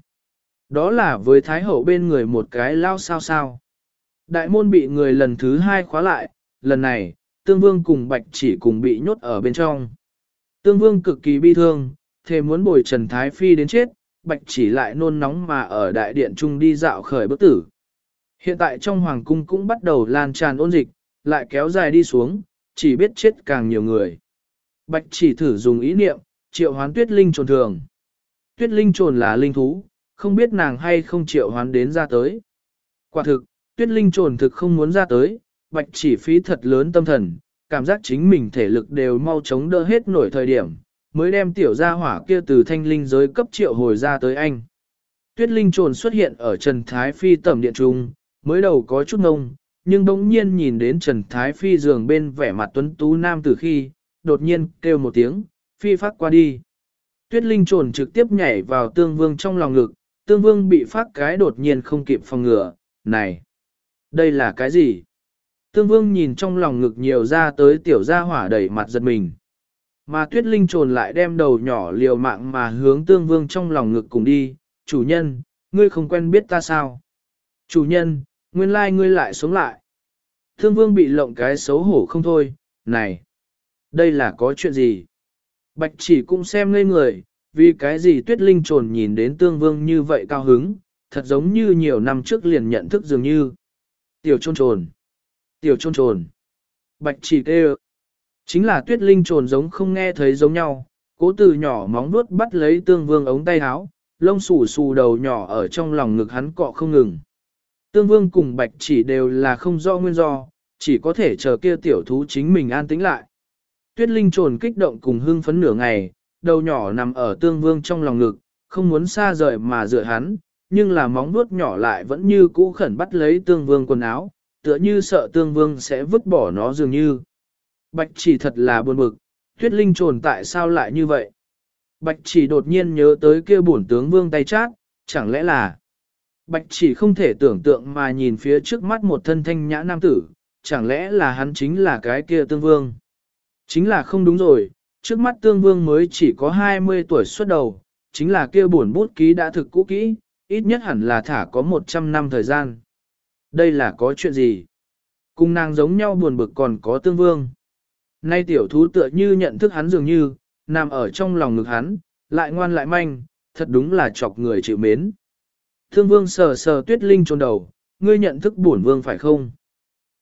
Đó là với Thái Hậu bên người một cái lao sao sao. Đại môn bị người lần thứ hai khóa lại, lần này, Tương Vương cùng Bạch chỉ cùng bị nhốt ở bên trong. Tương Vương cực kỳ bi thương, thề muốn bồi Trần Thái Phi đến chết, Bạch chỉ lại nôn nóng mà ở đại điện trung đi dạo khởi bức tử. Hiện tại trong hoàng cung cũng bắt đầu lan tràn ôn dịch, lại kéo dài đi xuống, chỉ biết chết càng nhiều người. Bạch chỉ thử dùng ý niệm, triệu hoán tuyết linh trồn thường. Tuyết linh trồn là linh thú, không biết nàng hay không triệu hoán đến ra tới. Quả thực, tuyết linh trồn thực không muốn ra tới, bạch chỉ phí thật lớn tâm thần, cảm giác chính mình thể lực đều mau chống đỡ hết nổi thời điểm, mới đem tiểu gia hỏa kia từ thanh linh giới cấp triệu hồi ra tới anh. Tuyết linh trồn xuất hiện ở Trần Thái Phi tẩm điện trung, mới đầu có chút ngông, nhưng bỗng nhiên nhìn đến Trần Thái Phi giường bên vẻ mặt tuấn tú nam từ khi, đột nhiên kêu một tiếng, phi phát qua đi. Tuyết linh trồn trực tiếp nhảy vào tương vương trong lòng ngực, tương vương bị phát cái đột nhiên không kịp phòng ngừa, này, đây là cái gì? Tương vương nhìn trong lòng ngực nhiều ra tới tiểu gia hỏa đẩy mặt giật mình. Mà tuyết linh trồn lại đem đầu nhỏ liều mạng mà hướng tương vương trong lòng ngực cùng đi, chủ nhân, ngươi không quen biết ta sao? Chủ nhân, nguyên lai ngươi lại sống lại. Tương vương bị lộng cái xấu hổ không thôi, này, đây là có chuyện gì? Bạch chỉ cũng xem ngây người, vì cái gì tuyết linh trồn nhìn đến tương vương như vậy cao hứng, thật giống như nhiều năm trước liền nhận thức dường như. Tiểu trôn trồn, tiểu trôn trồn, bạch chỉ kêu. Chính là tuyết linh trồn giống không nghe thấy giống nhau, cố từ nhỏ móng nuốt bắt lấy tương vương ống tay áo, lông xù xù đầu nhỏ ở trong lòng ngực hắn cọ không ngừng. Tương vương cùng bạch chỉ đều là không do nguyên do, chỉ có thể chờ kia tiểu thú chính mình an tĩnh lại. Tuyết linh trồn kích động cùng hưng phấn nửa ngày, đầu nhỏ nằm ở tương vương trong lòng ngực, không muốn xa rời mà dựa hắn, nhưng là móng nuốt nhỏ lại vẫn như cũ khẩn bắt lấy tương vương quần áo, tựa như sợ tương vương sẽ vứt bỏ nó dường như. Bạch chỉ thật là buồn bực, tuyết linh trồn tại sao lại như vậy? Bạch chỉ đột nhiên nhớ tới kia bổn tướng vương tay chát, chẳng lẽ là... Bạch chỉ không thể tưởng tượng mà nhìn phía trước mắt một thân thanh nhã nam tử, chẳng lẽ là hắn chính là cái kia tương vương? Chính là không đúng rồi, trước mắt tương vương mới chỉ có 20 tuổi xuất đầu, chính là kia bổn bút ký đã thực cũ kỹ, ít nhất hẳn là thả có 100 năm thời gian. Đây là có chuyện gì? Cùng nàng giống nhau buồn bực còn có tương vương. Nay tiểu thú tựa như nhận thức hắn dường như, nằm ở trong lòng ngực hắn, lại ngoan lại manh, thật đúng là chọc người chịu mến. Thương vương sờ sờ tuyết linh trôn đầu, ngươi nhận thức bổn vương phải không?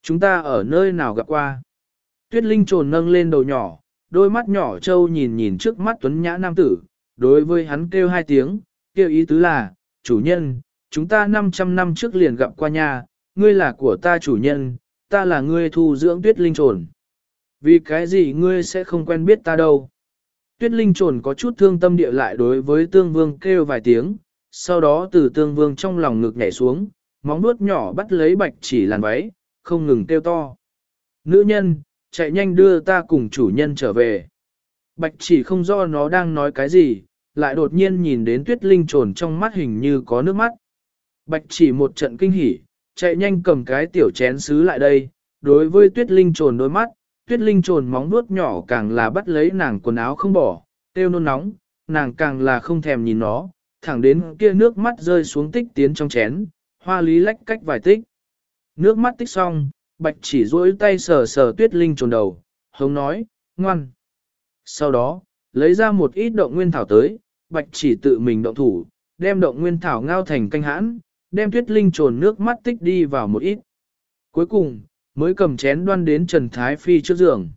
Chúng ta ở nơi nào gặp qua? Tuyết linh trồn nâng lên đầu nhỏ, đôi mắt nhỏ trâu nhìn nhìn trước mắt tuấn nhã nam tử, đối với hắn kêu hai tiếng, kêu ý tứ là, chủ nhân, chúng ta 500 năm trước liền gặp qua nhà, ngươi là của ta chủ nhân, ta là ngươi thu dưỡng tuyết linh trồn. Vì cái gì ngươi sẽ không quen biết ta đâu? Tuyết linh trồn có chút thương tâm địa lại đối với tương vương kêu vài tiếng, sau đó từ tương vương trong lòng ngực nhảy xuống, móng nuốt nhỏ bắt lấy bạch chỉ làn váy, không ngừng kêu to. Nữ nhân, chạy nhanh đưa ta cùng chủ nhân trở về. Bạch chỉ không do nó đang nói cái gì, lại đột nhiên nhìn đến tuyết linh trồn trong mắt hình như có nước mắt. Bạch chỉ một trận kinh hỉ, chạy nhanh cầm cái tiểu chén sứ lại đây, đối với tuyết linh trồn đôi mắt, tuyết linh trồn móng nuốt nhỏ càng là bắt lấy nàng quần áo không bỏ, tiêu nôn nóng, nàng càng là không thèm nhìn nó, thẳng đến kia nước mắt rơi xuống tích tiến trong chén, hoa lý lách cách vài tích. Nước mắt tích xong, bạch chỉ duỗi tay sờ sờ tuyết linh trồn đầu, hống nói, ngoan. Sau đó, lấy ra một ít động nguyên thảo tới, bạch chỉ tự mình động thủ, đem động nguyên thảo ngao thành canh hãn, đem tuyết linh trồn nước mắt tích đi vào một ít. Cuối cùng, mới cầm chén đoan đến Trần Thái Phi trước giường.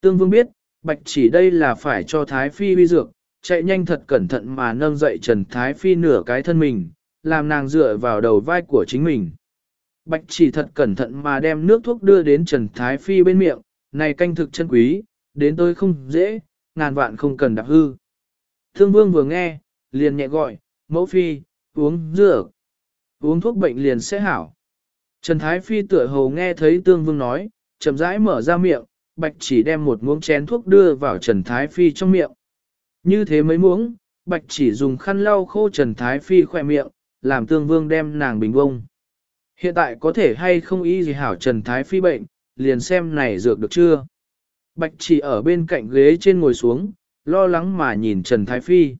Tương Vương biết, bạch chỉ đây là phải cho Thái Phi uy dược, chạy nhanh thật cẩn thận mà nâng dậy Trần Thái Phi nửa cái thân mình, làm nàng dựa vào đầu vai của chính mình. Bạch chỉ thật cẩn thận mà đem nước thuốc đưa đến Trần Thái Phi bên miệng, này canh thực chân quý, đến tôi không dễ, ngàn vạn không cần đạp hư. Thương vương vừa nghe, liền nhẹ gọi, mẫu phi, uống dược. Uống thuốc bệnh liền sẽ hảo. Trần Thái Phi tựa hồ nghe thấy tương vương nói, chậm rãi mở ra miệng, bạch chỉ đem một muỗng chén thuốc đưa vào Trần Thái Phi trong miệng. Như thế mấy muỗng, bạch chỉ dùng khăn lau khô Trần Thái Phi khỏe miệng, làm tương vương đem nàng bình bông. Hiện tại có thể hay không ý gì hảo Trần Thái Phi bệnh, liền xem này dược được chưa. Bạch chỉ ở bên cạnh ghế trên ngồi xuống, lo lắng mà nhìn Trần Thái Phi.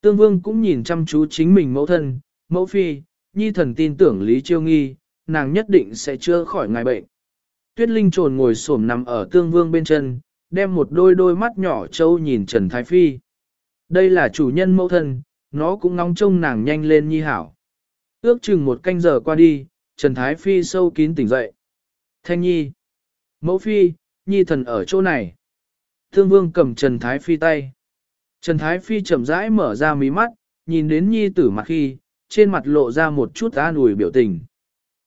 Tương Vương cũng nhìn chăm chú chính mình mẫu thân, mẫu phi, nhi thần tin tưởng Lý Chiêu Nghi, nàng nhất định sẽ chữa khỏi ngài bệnh. Tuyết Linh trồn ngồi xổm nằm ở Tương Vương bên chân, đem một đôi đôi mắt nhỏ trâu nhìn Trần Thái Phi. Đây là chủ nhân mẫu thân, nó cũng ngóng trông nàng nhanh lên nhi hảo. Ước chừng một canh giờ qua đi, Trần Thái Phi sâu kín tỉnh dậy. Thanh nhi. Mẫu phi, nhi thần ở chỗ này. Thương vương cầm Trần Thái Phi tay. Trần Thái Phi chậm rãi mở ra mí mắt, nhìn đến nhi tử mặt khi, trên mặt lộ ra một chút an ủi biểu tình.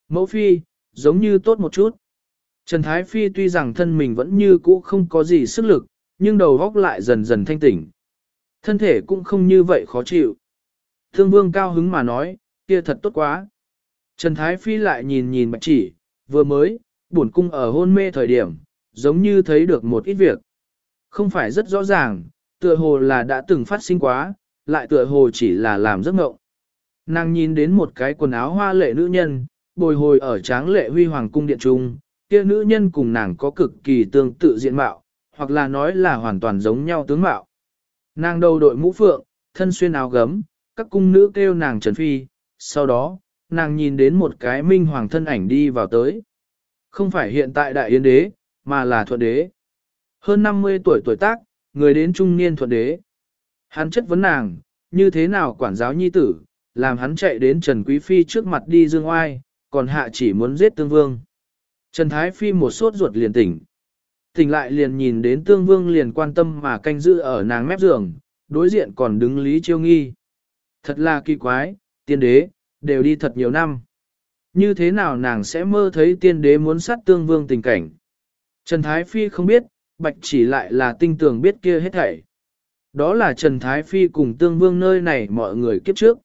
Mẫu phi, giống như tốt một chút. Trần Thái Phi tuy rằng thân mình vẫn như cũ không có gì sức lực, nhưng đầu góc lại dần dần thanh tỉnh. Thân thể cũng không như vậy khó chịu. Thương vương cao hứng mà nói, kia thật tốt quá. Trần Thái Phi lại nhìn nhìn bạch chỉ, vừa mới, buồn cung ở hôn mê thời điểm, giống như thấy được một ít việc. Không phải rất rõ ràng, tựa hồ là đã từng phát sinh quá, lại tựa hồ chỉ là làm giấc mộng. Nàng nhìn đến một cái quần áo hoa lệ nữ nhân, bồi hồi ở tráng lệ huy hoàng cung điện trung, kia nữ nhân cùng nàng có cực kỳ tương tự diện mạo, hoặc là nói là hoàn toàn giống nhau tướng mạo. Nàng đầu đội mũ phượng, thân xuyên áo gấm, các cung nữ kêu nàng Trần Phi, sau đó, nàng nhìn đến một cái minh hoàng thân ảnh đi vào tới. Không phải hiện tại đại yến đế, mà là thuận đế. Hơn 50 tuổi tuổi tác, người đến trung niên thuận đế. Hắn chất vấn nàng, như thế nào quản giáo nhi tử, làm hắn chạy đến Trần Quý Phi trước mặt đi dương oai, còn hạ chỉ muốn giết tương vương. Trần Thái Phi một sốt ruột liền tỉnh. Tỉnh lại liền nhìn đến tương vương liền quan tâm mà canh giữ ở nàng mép giường, đối diện còn đứng Lý Chiêu Nghi. Thật là kỳ quái, tiên đế, đều đi thật nhiều năm. Như thế nào nàng sẽ mơ thấy tiên đế muốn sát tương vương tình cảnh? Trần Thái Phi không biết, bạch chỉ lại là tinh tường biết kia hết thảy. Đó là Trần Thái Phi cùng tương vương nơi này mọi người kiếp trước.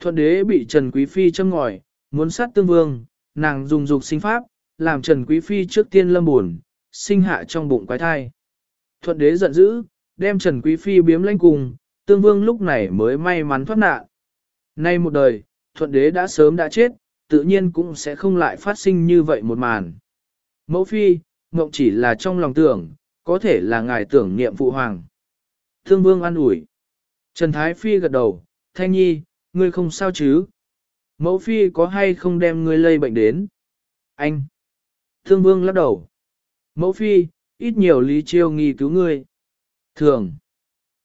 Thuận đế bị Trần Quý Phi châm ngòi, muốn sát tương vương, nàng dùng dục sinh pháp, làm Trần Quý Phi trước tiên lâm buồn, sinh hạ trong bụng quái thai. Thuận đế giận dữ, đem Trần Quý Phi biếm lãnh cùng, tương vương lúc này mới may mắn thoát nạn. Nay một đời, thuận đế đã sớm đã chết, tự nhiên cũng sẽ không lại phát sinh như vậy một màn. Mẫu phi, mộng chỉ là trong lòng tưởng, có thể là ngài tưởng niệm phụ hoàng. Thương vương an ủi. Trần Thái Phi gật đầu, Thanh Nhi, ngươi không sao chứ? Mẫu phi có hay không đem ngươi lây bệnh đến? Anh. Thương vương lắc đầu. Mẫu phi, ít nhiều lý chiêu nghi cứu ngươi. Thường.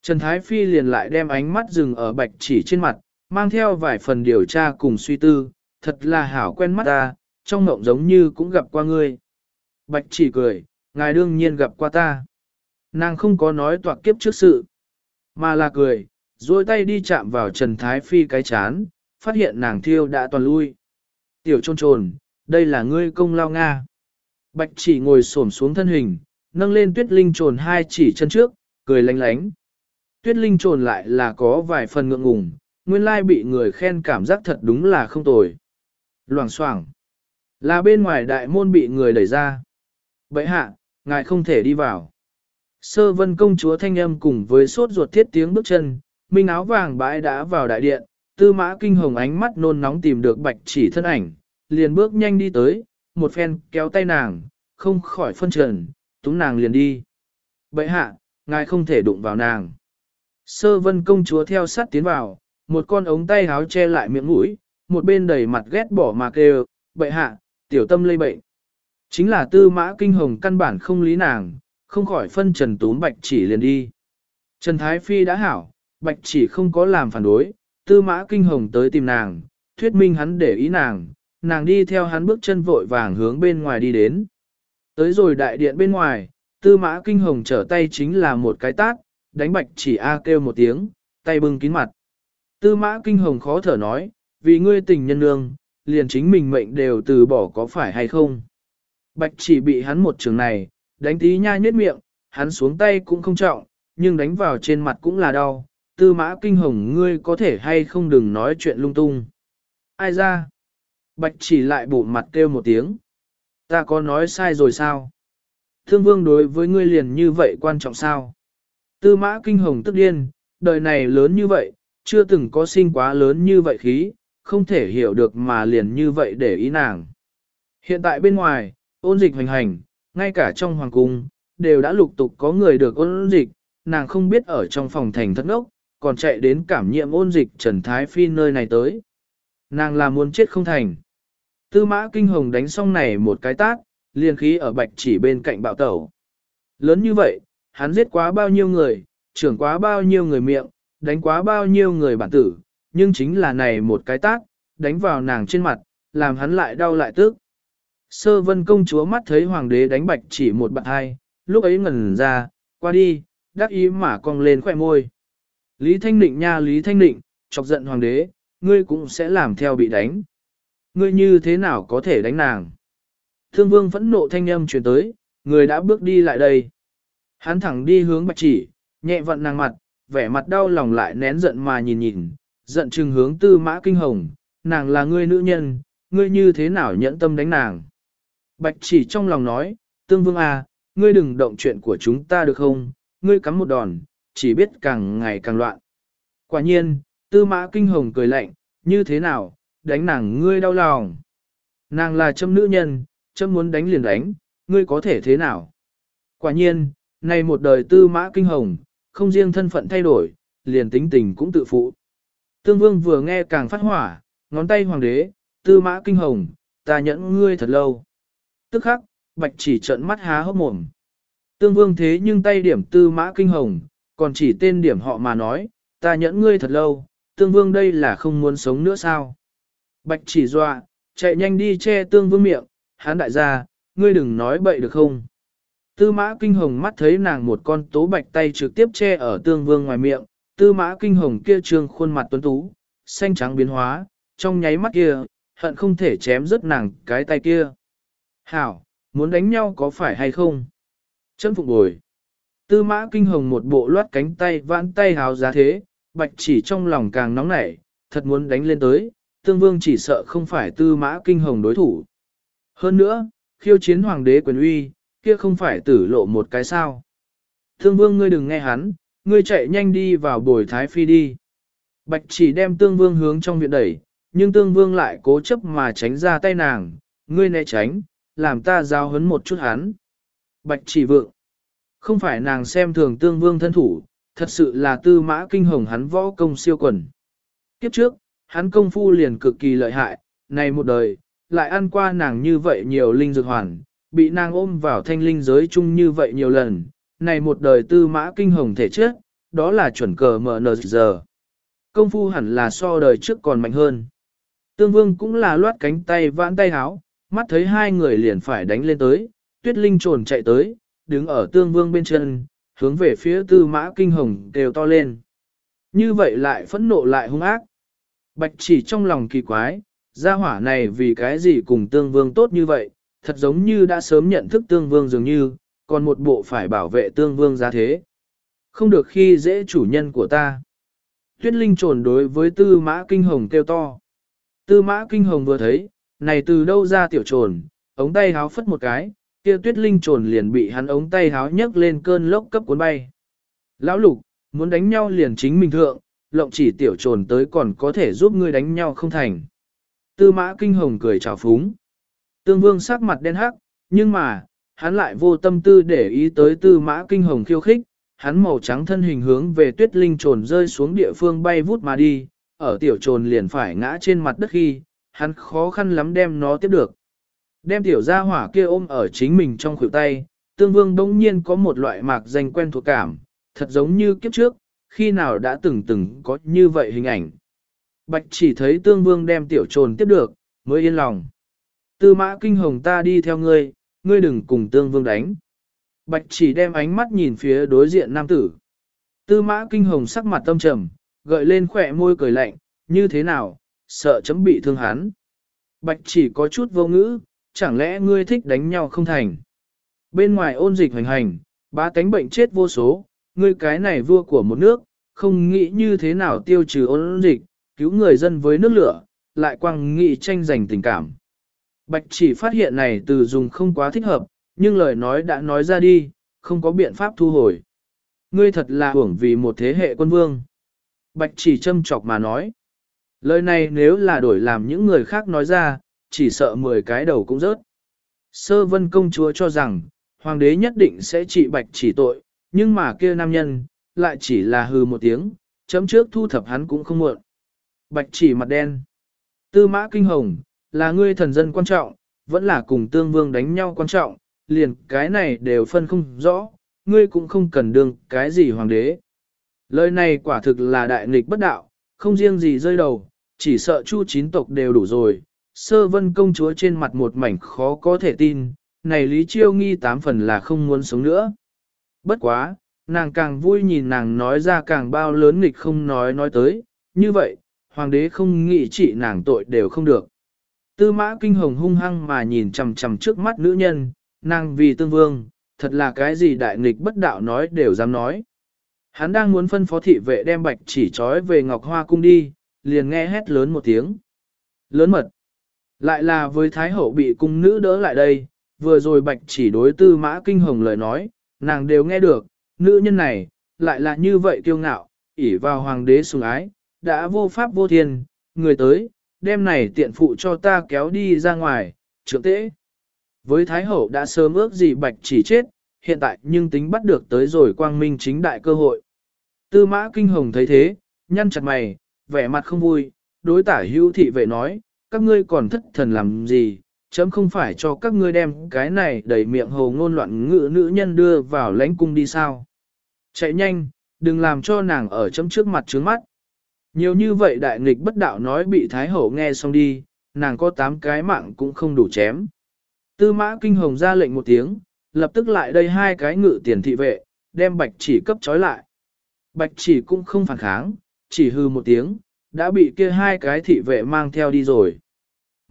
Trần Thái Phi liền lại đem ánh mắt dừng ở bạch chỉ trên mặt, mang theo vài phần điều tra cùng suy tư, thật là hảo quen mắt ta, trong mộng giống như cũng gặp qua ngươi. Bạch chỉ cười, ngài đương nhiên gặp qua ta. Nàng không có nói toạc kiếp trước sự, mà là cười, duỗi tay đi chạm vào Trần Thái Phi cái chán, phát hiện nàng thiêu đã toàn lui. Tiểu trôn trồn, đây là ngươi công lao Nga. Bạch chỉ ngồi xổm xuống thân hình, nâng lên tuyết linh trồn hai chỉ chân trước, cười lánh lánh. Tuyết linh trồn lại là có vài phần ngượng ngùng, nguyên lai bị người khen cảm giác thật đúng là không tồi. Loảng xoảng là bên ngoài đại môn bị người đẩy ra. Vậy hạ, ngài không thể đi vào. Sơ vân công chúa thanh âm cùng với sốt ruột thiết tiếng bước chân, minh áo vàng bãi đã vào đại điện, tư mã kinh hồng ánh mắt nôn nóng tìm được bạch chỉ thân ảnh, liền bước nhanh đi tới, một phen kéo tay nàng, không khỏi phân trần, túng nàng liền đi. Bậy hạ, ngài không thể đụng vào nàng. Sơ vân công chúa theo sát tiến vào, một con ống tay háo che lại miệng mũi, một bên đầy mặt ghét bỏ mà kêu, bậy hạ, tiểu tâm lây bệnh. Chính là tư mã kinh hồng căn bản không lý nàng, không khỏi phân trần túm bạch chỉ liền đi. Trần Thái Phi đã hảo, bạch chỉ không có làm phản đối, tư mã kinh hồng tới tìm nàng, thuyết minh hắn để ý nàng, nàng đi theo hắn bước chân vội vàng hướng bên ngoài đi đến. Tới rồi đại điện bên ngoài, tư mã kinh hồng trở tay chính là một cái tát, đánh bạch chỉ A kêu một tiếng, tay bưng kín mặt. Tư mã kinh hồng khó thở nói, vì ngươi tình nhân nương, liền chính mình mệnh đều từ bỏ có phải hay không. Bạch chỉ bị hắn một trường này, đánh tí nha nhết miệng, hắn xuống tay cũng không trọng, nhưng đánh vào trên mặt cũng là đau. Tư mã kinh hồng ngươi có thể hay không đừng nói chuyện lung tung. Ai ra? Bạch chỉ lại bụ mặt kêu một tiếng. Ta có nói sai rồi sao? Thương vương đối với ngươi liền như vậy quan trọng sao? Tư mã kinh hồng tức điên, đời này lớn như vậy, chưa từng có sinh quá lớn như vậy khí, không thể hiểu được mà liền như vậy để ý nàng. Hiện tại bên ngoài, ôn dịch hoành hành, ngay cả trong hoàng cung, đều đã lục tục có người được ôn dịch, nàng không biết ở trong phòng thành thất ngốc, còn chạy đến cảm nhiễm ôn dịch Trần Thái Phi nơi này tới. Nàng là muốn chết không thành. Tư mã kinh hồng đánh xong này một cái tát, liền khí ở bạch chỉ bên cạnh bạo tẩu. Lớn như vậy, hắn giết quá bao nhiêu người, trưởng quá bao nhiêu người miệng, đánh quá bao nhiêu người bản tử, nhưng chính là này một cái tát, đánh vào nàng trên mặt, làm hắn lại đau lại tức. Sơ vân công chúa mắt thấy hoàng đế đánh bạch chỉ một bạn hai, lúc ấy ngẩn ra, qua đi, đắc ý mà cong lên khỏe môi. Lý Thanh Định nha Lý Thanh Định, chọc giận hoàng đế, ngươi cũng sẽ làm theo bị đánh. Ngươi như thế nào có thể đánh nàng? Thương vương phẫn nộ thanh âm truyền tới, người đã bước đi lại đây. Hắn thẳng đi hướng bạch chỉ, nhẹ vận nàng mặt, vẻ mặt đau lòng lại nén giận mà nhìn nhìn, giận chừng hướng tư mã kinh hồng, nàng là ngươi nữ nhân, ngươi như thế nào nhẫn tâm đánh nàng. Bạch chỉ trong lòng nói, tương vương à, ngươi đừng động chuyện của chúng ta được không, ngươi cắm một đòn, chỉ biết càng ngày càng loạn. Quả nhiên, tư mã kinh hồng cười lạnh, như thế nào, đánh nàng ngươi đau lòng. Nàng là châm nữ nhân, châm muốn đánh liền đánh, ngươi có thể thế nào. Quả nhiên, này một đời tư mã kinh hồng, không riêng thân phận thay đổi, liền tính tình cũng tự phụ. Tương vương vừa nghe càng phát hỏa, ngón tay hoàng đế, tư mã kinh hồng, ta nhẫn ngươi thật lâu. Tức khắc, bạch chỉ trận mắt há hốc mồm. Tương vương thế nhưng tay điểm tư mã kinh hồng, còn chỉ tên điểm họ mà nói, ta nhẫn ngươi thật lâu, tương vương đây là không muốn sống nữa sao. Bạch chỉ dọa, chạy nhanh đi che tương vương miệng, hán đại gia, ngươi đừng nói bậy được không. Tư mã kinh hồng mắt thấy nàng một con tố bạch tay trực tiếp che ở tương vương ngoài miệng, tư mã kinh hồng kia trương khuôn mặt tuấn tú, xanh trắng biến hóa, trong nháy mắt kia, hận không thể chém rớt nàng cái tay kia. Hảo, muốn đánh nhau có phải hay không? Chân phục bồi. Tư mã kinh hồng một bộ loát cánh tay vãn tay hào giá thế, bạch chỉ trong lòng càng nóng nảy, thật muốn đánh lên tới, tương vương chỉ sợ không phải tư mã kinh hồng đối thủ. Hơn nữa, khiêu chiến hoàng đế quyền uy, kia không phải tử lộ một cái sao. Tương vương ngươi đừng nghe hắn, ngươi chạy nhanh đi vào bồi thái phi đi. Bạch chỉ đem tương vương hướng trong viện đẩy, nhưng tương vương lại cố chấp mà tránh ra tay nàng, ngươi né tránh, làm ta giao hấn một chút hắn. Bạch chỉ vượng, không phải nàng xem thường tương vương thân thủ, thật sự là tư mã kinh hồng hắn võ công siêu quần. Kiếp trước, hắn công phu liền cực kỳ lợi hại, này một đời, lại ăn qua nàng như vậy nhiều linh dược hoàn, bị nàng ôm vào thanh linh giới chung như vậy nhiều lần, này một đời tư mã kinh hồng thể chết, đó là chuẩn cờ mở nờ giờ. Công phu hẳn là so đời trước còn mạnh hơn. Tương vương cũng là loát cánh tay vãn tay háo, mắt thấy hai người liền phải đánh lên tới, tuyết linh trồn chạy tới, đứng ở tương vương bên chân, hướng về phía tư mã kinh hồng đều to lên. Như vậy lại phẫn nộ lại hung ác. Bạch chỉ trong lòng kỳ quái, gia hỏa này vì cái gì cùng tương vương tốt như vậy, thật giống như đã sớm nhận thức tương vương dường như, còn một bộ phải bảo vệ tương vương giá thế. Không được khi dễ chủ nhân của ta. Tuyết Linh trồn đối với tư mã kinh hồng kêu to. Tư mã kinh hồng vừa thấy, này từ đâu ra tiểu trồn, ống tay háo phất một cái, kia tuyết linh trồn liền bị hắn ống tay háo nhấc lên cơn lốc cấp cuốn bay. Lão lục, muốn đánh nhau liền chính mình thượng, lộng chỉ tiểu trồn tới còn có thể giúp ngươi đánh nhau không thành. Tư mã kinh hồng cười chào phúng. Tương vương sắc mặt đen hắc, nhưng mà, hắn lại vô tâm tư để ý tới tư mã kinh hồng khiêu khích, hắn màu trắng thân hình hướng về tuyết linh trồn rơi xuống địa phương bay vút mà đi, ở tiểu trồn liền phải ngã trên mặt đất khi, hắn khó khăn lắm đem nó tiếp được. Đem tiểu gia hỏa kia ôm ở chính mình trong khuỷu tay, tương vương đông nhiên có một loại mạc danh quen thuộc cảm, thật giống như kiếp trước, khi nào đã từng từng có như vậy hình ảnh. Bạch chỉ thấy tương vương đem tiểu trồn tiếp được, mới yên lòng. Tư mã kinh hồng ta đi theo ngươi, ngươi đừng cùng tương vương đánh. Bạch chỉ đem ánh mắt nhìn phía đối diện nam tử. Tư mã kinh hồng sắc mặt tâm trầm, gợi lên khỏe môi cười lạnh, như thế nào, sợ chấm bị thương hắn. Bạch chỉ có chút vô ngữ, chẳng lẽ ngươi thích đánh nhau không thành. Bên ngoài ôn dịch hoành hành, ba tánh bệnh chết vô số, ngươi cái này vua của một nước, không nghĩ như thế nào tiêu trừ ôn dịch, cứu người dân với nước lửa, lại quăng nghị tranh giành tình cảm. Bạch chỉ phát hiện này từ dùng không quá thích hợp, nhưng lời nói đã nói ra đi, không có biện pháp thu hồi. Ngươi thật là hưởng vì một thế hệ quân vương. Bạch chỉ châm chọc mà nói. Lời này nếu là đổi làm những người khác nói ra, chỉ sợ 10 cái đầu cũng rớt. Sơ vân công chúa cho rằng, hoàng đế nhất định sẽ trị bạch chỉ tội, nhưng mà kia nam nhân, lại chỉ là hừ một tiếng, chấm trước thu thập hắn cũng không muộn. Bạch chỉ mặt đen. Tư mã kinh hồng, là ngươi thần dân quan trọng, vẫn là cùng tương vương đánh nhau quan trọng, liền cái này đều phân không rõ, ngươi cũng không cần đương cái gì hoàng đế. Lời này quả thực là đại nghịch bất đạo, không riêng gì rơi đầu, chỉ sợ chu chín tộc đều đủ rồi. Sơ vân công chúa trên mặt một mảnh khó có thể tin, này Lý Chiêu nghi tám phần là không muốn sống nữa. Bất quá, nàng càng vui nhìn nàng nói ra càng bao lớn nghịch không nói nói tới, như vậy, hoàng đế không nghĩ trị nàng tội đều không được. Tư mã kinh hồng hung hăng mà nhìn chằm chằm trước mắt nữ nhân, nàng vì tương vương, thật là cái gì đại nghịch bất đạo nói đều dám nói. Hắn đang muốn phân phó thị vệ đem bạch chỉ trói về Ngọc Hoa cung đi, liền nghe hét lớn một tiếng. Lớn mật. Lại là với Thái Hậu bị cung nữ đỡ lại đây, vừa rồi bạch chỉ đối tư mã kinh hồng lời nói, nàng đều nghe được, nữ nhân này, lại là như vậy kiêu ngạo, ỷ vào hoàng đế sủng ái, đã vô pháp vô thiên, người tới, đem này tiện phụ cho ta kéo đi ra ngoài, trưởng tế. Với Thái Hậu đã sớm ước gì bạch chỉ chết, hiện tại nhưng tính bắt được tới rồi quang minh chính đại cơ hội. Tư mã kinh hồng thấy thế, nhăn chặt mày, vẻ mặt không vui, đối tả hữu thị vệ nói, các ngươi còn thất thần làm gì, chấm không phải cho các ngươi đem cái này đầy miệng hồ ngôn loạn ngữ nữ nhân đưa vào lãnh cung đi sao. Chạy nhanh, đừng làm cho nàng ở chấm trước mặt trướng mắt. Nhiều như vậy đại nghịch bất đạo nói bị Thái Hậu nghe xong đi, nàng có tám cái mạng cũng không đủ chém. Tư mã kinh hồng ra lệnh một tiếng, lập tức lại đây hai cái ngự tiền thị vệ, đem bạch chỉ cấp trói lại. Bạch chỉ cũng không phản kháng, chỉ hư một tiếng, đã bị kia hai cái thị vệ mang theo đi rồi.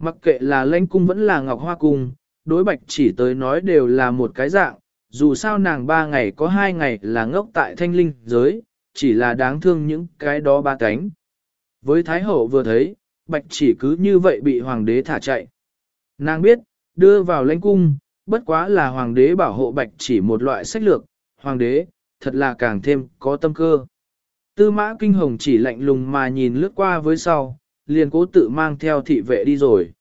Mặc kệ là lãnh cung vẫn là ngọc hoa cung, đối bạch chỉ tới nói đều là một cái dạng, dù sao nàng ba ngày có hai ngày là ngốc tại thanh linh giới, chỉ là đáng thương những cái đó ba cánh. Với Thái Hậu vừa thấy, bạch chỉ cứ như vậy bị hoàng đế thả chạy. Nàng biết, đưa vào lãnh cung, bất quá là hoàng đế bảo hộ bạch chỉ một loại sách lược, hoàng đế, thật là càng thêm có tâm cơ. Tư mã kinh hồng chỉ lạnh lùng mà nhìn lướt qua với sau, liền cố tự mang theo thị vệ đi rồi.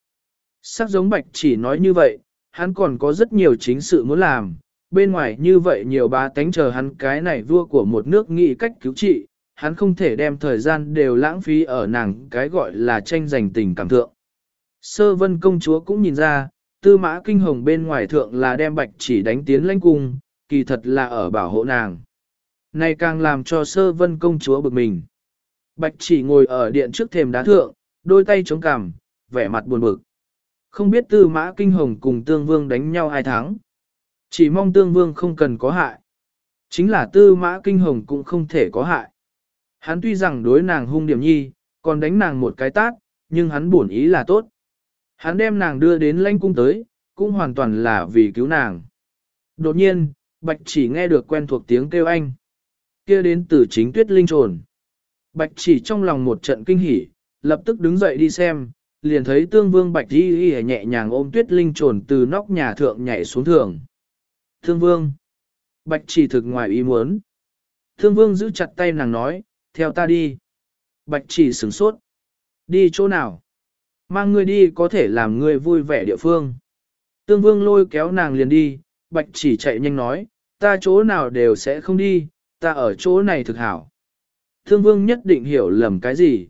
Sắc giống bạch chỉ nói như vậy, hắn còn có rất nhiều chính sự muốn làm, bên ngoài như vậy nhiều bá tánh chờ hắn cái này vua của một nước nghĩ cách cứu trị, hắn không thể đem thời gian đều lãng phí ở nàng cái gọi là tranh giành tình cảm thượng. Sơ vân công chúa cũng nhìn ra, tư mã kinh hồng bên ngoài thượng là đem bạch chỉ đánh tiến lãnh cung, kỳ thật là ở bảo hộ nàng. Này càng làm cho sơ vân công chúa bực mình. Bạch chỉ ngồi ở điện trước thềm đá thượng, đôi tay chống cằm, vẻ mặt buồn bực. Không biết tư mã kinh hồng cùng tương vương đánh nhau hai tháng. Chỉ mong tương vương không cần có hại. Chính là tư mã kinh hồng cũng không thể có hại. Hắn tuy rằng đối nàng hung điểm nhi, còn đánh nàng một cái tát, nhưng hắn buồn ý là tốt. Hắn đem nàng đưa đến lãnh cung tới, cũng hoàn toàn là vì cứu nàng. Đột nhiên, Bạch chỉ nghe được quen thuộc tiếng kêu anh. kia đến từ chính tuyết linh trồn. Bạch chỉ trong lòng một trận kinh hỉ, lập tức đứng dậy đi xem, liền thấy tương vương Bạch đi y nhẹ nhàng ôm tuyết linh trồn từ nóc nhà thượng nhảy xuống thượng. Thương vương. Bạch chỉ thực ngoài ý muốn. Thương vương giữ chặt tay nàng nói, theo ta đi. Bạch chỉ sửng sốt. Đi chỗ nào? Mang ngươi đi có thể làm ngươi vui vẻ địa phương. Tương vương lôi kéo nàng liền đi, bạch chỉ chạy nhanh nói, ta chỗ nào đều sẽ không đi, ta ở chỗ này thực hảo. Thương vương nhất định hiểu lầm cái gì.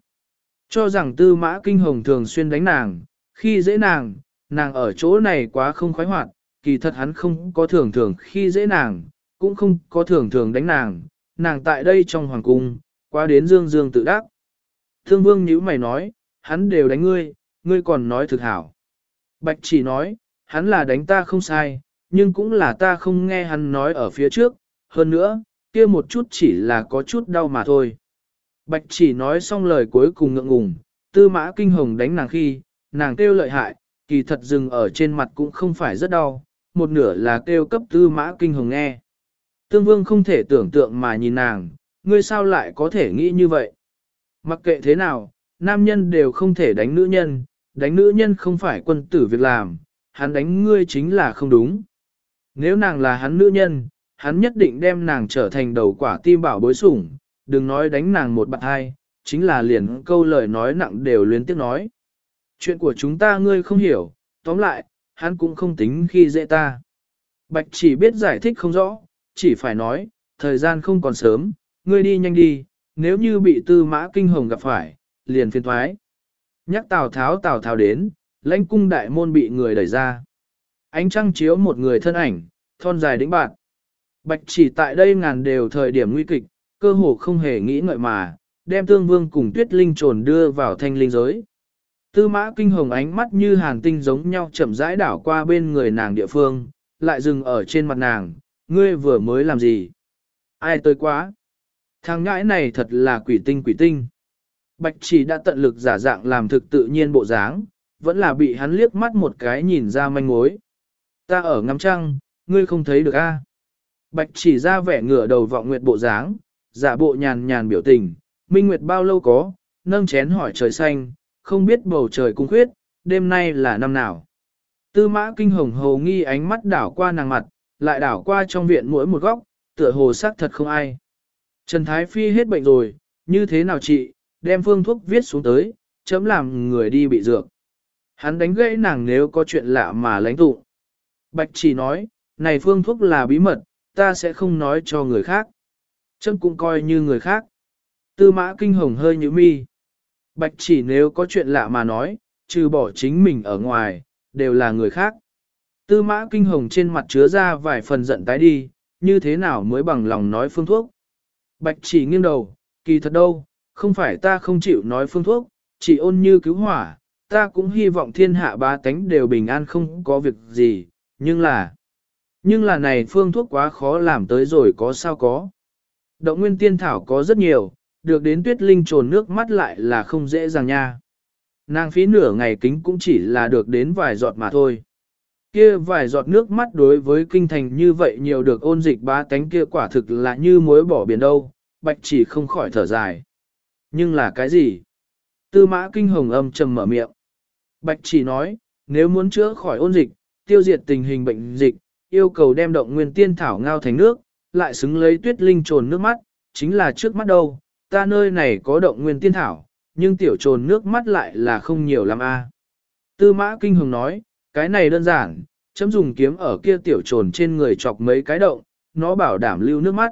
Cho rằng tư mã kinh hồng thường xuyên đánh nàng, khi dễ nàng, nàng ở chỗ này quá không khoái hoạt, kỳ thật hắn không có thường thường khi dễ nàng, cũng không có thường thường đánh nàng, nàng tại đây trong hoàng cung, quá đến dương dương tự đắc. Thương vương nhíu mày nói, hắn đều đánh ngươi, ngươi còn nói thực hảo. Bạch chỉ nói, hắn là đánh ta không sai, nhưng cũng là ta không nghe hắn nói ở phía trước, hơn nữa, kia một chút chỉ là có chút đau mà thôi. Bạch chỉ nói xong lời cuối cùng ngượng ngùng, tư mã kinh hồng đánh nàng khi, nàng kêu lợi hại, kỳ thật dừng ở trên mặt cũng không phải rất đau, một nửa là kêu cấp tư mã kinh hồng nghe. Tương vương không thể tưởng tượng mà nhìn nàng, ngươi sao lại có thể nghĩ như vậy? Mặc kệ thế nào, nam nhân đều không thể đánh nữ nhân, đánh nữ nhân không phải quân tử việc làm, hắn đánh ngươi chính là không đúng. Nếu nàng là hắn nữ nhân, hắn nhất định đem nàng trở thành đầu quả tim bảo bối sủng, đừng nói đánh nàng một bạn hai, chính là liền câu lời nói nặng đều liên tiếp nói. Chuyện của chúng ta ngươi không hiểu, tóm lại, hắn cũng không tính khi dễ ta. Bạch chỉ biết giải thích không rõ, chỉ phải nói, thời gian không còn sớm, ngươi đi nhanh đi, nếu như bị tư mã kinh hồng gặp phải, liền phiên thoái. Nhắc Tào Tháo Tào Tháo đến, lãnh cung đại môn bị người đẩy ra. Ánh trăng chiếu một người thân ảnh, thon dài đĩnh bạn. Bạch chỉ tại đây ngàn đều thời điểm nguy kịch, cơ hồ không hề nghĩ ngợi mà, đem tương vương cùng tuyết linh trồn đưa vào thanh linh giới. Tư mã kinh hồng ánh mắt như hàn tinh giống nhau chậm rãi đảo qua bên người nàng địa phương, lại dừng ở trên mặt nàng, ngươi vừa mới làm gì? Ai tới quá? Thằng ngãi này thật là quỷ tinh quỷ tinh. Bạch chỉ đã tận lực giả dạng làm thực tự nhiên bộ dáng, vẫn là bị hắn liếc mắt một cái nhìn ra manh mối. Ta ở ngắm trăng, ngươi không thấy được a? Bạch chỉ ra vẻ ngửa đầu vọng nguyệt bộ dáng, giả bộ nhàn nhàn biểu tình, minh nguyệt bao lâu có, nâng chén hỏi trời xanh, không biết bầu trời cung khuyết, đêm nay là năm nào. Tư mã kinh hồng hầu nghi ánh mắt đảo qua nàng mặt, lại đảo qua trong viện mỗi một góc, tựa hồ xác thật không ai. Trần Thái Phi hết bệnh rồi, như thế nào chị, đem phương thuốc viết xuống tới, chấm làm người đi bị dược. Hắn đánh gãy nàng nếu có chuyện lạ mà lãnh tụ. Bạch chỉ nói, này phương thuốc là bí mật, ta sẽ không nói cho người khác. Chấm cũng coi như người khác. Tư mã kinh hồng hơi như mi. Bạch chỉ nếu có chuyện lạ mà nói, trừ bỏ chính mình ở ngoài, đều là người khác. Tư mã kinh hồng trên mặt chứa ra vài phần giận tái đi, như thế nào mới bằng lòng nói phương thuốc. Bạch chỉ nghiêng đầu, kỳ thật đâu, không phải ta không chịu nói phương thuốc, chỉ ôn như cứu hỏa, ta cũng hy vọng thiên hạ ba tánh đều bình an không có việc gì, nhưng là... Nhưng là này phương thuốc quá khó làm tới rồi có sao có. Động nguyên tiên thảo có rất nhiều, được đến tuyết linh trồn nước mắt lại là không dễ dàng nha. Nàng phí nửa ngày kính cũng chỉ là được đến vài giọt mà thôi. Kia vài giọt nước mắt đối với kinh thành như vậy nhiều được ôn dịch ba tánh kia quả thực là như muối bỏ biển đâu, bạch chỉ không khỏi thở dài. Nhưng là cái gì? Tư mã kinh hồng âm trầm mở miệng. Bạch chỉ nói, nếu muốn chữa khỏi ôn dịch, tiêu diệt tình hình bệnh dịch, yêu cầu đem động nguyên tiên thảo ngao thành nước, lại xứng lấy tuyết linh trồn nước mắt, chính là trước mắt đâu, ta nơi này có động nguyên tiên thảo, nhưng tiểu trồn nước mắt lại là không nhiều lắm a. Tư mã kinh hồng nói, cái này đơn giản, chấm dùng kiếm ở kia tiểu trồn trên người chọc mấy cái động, nó bảo đảm lưu nước mắt.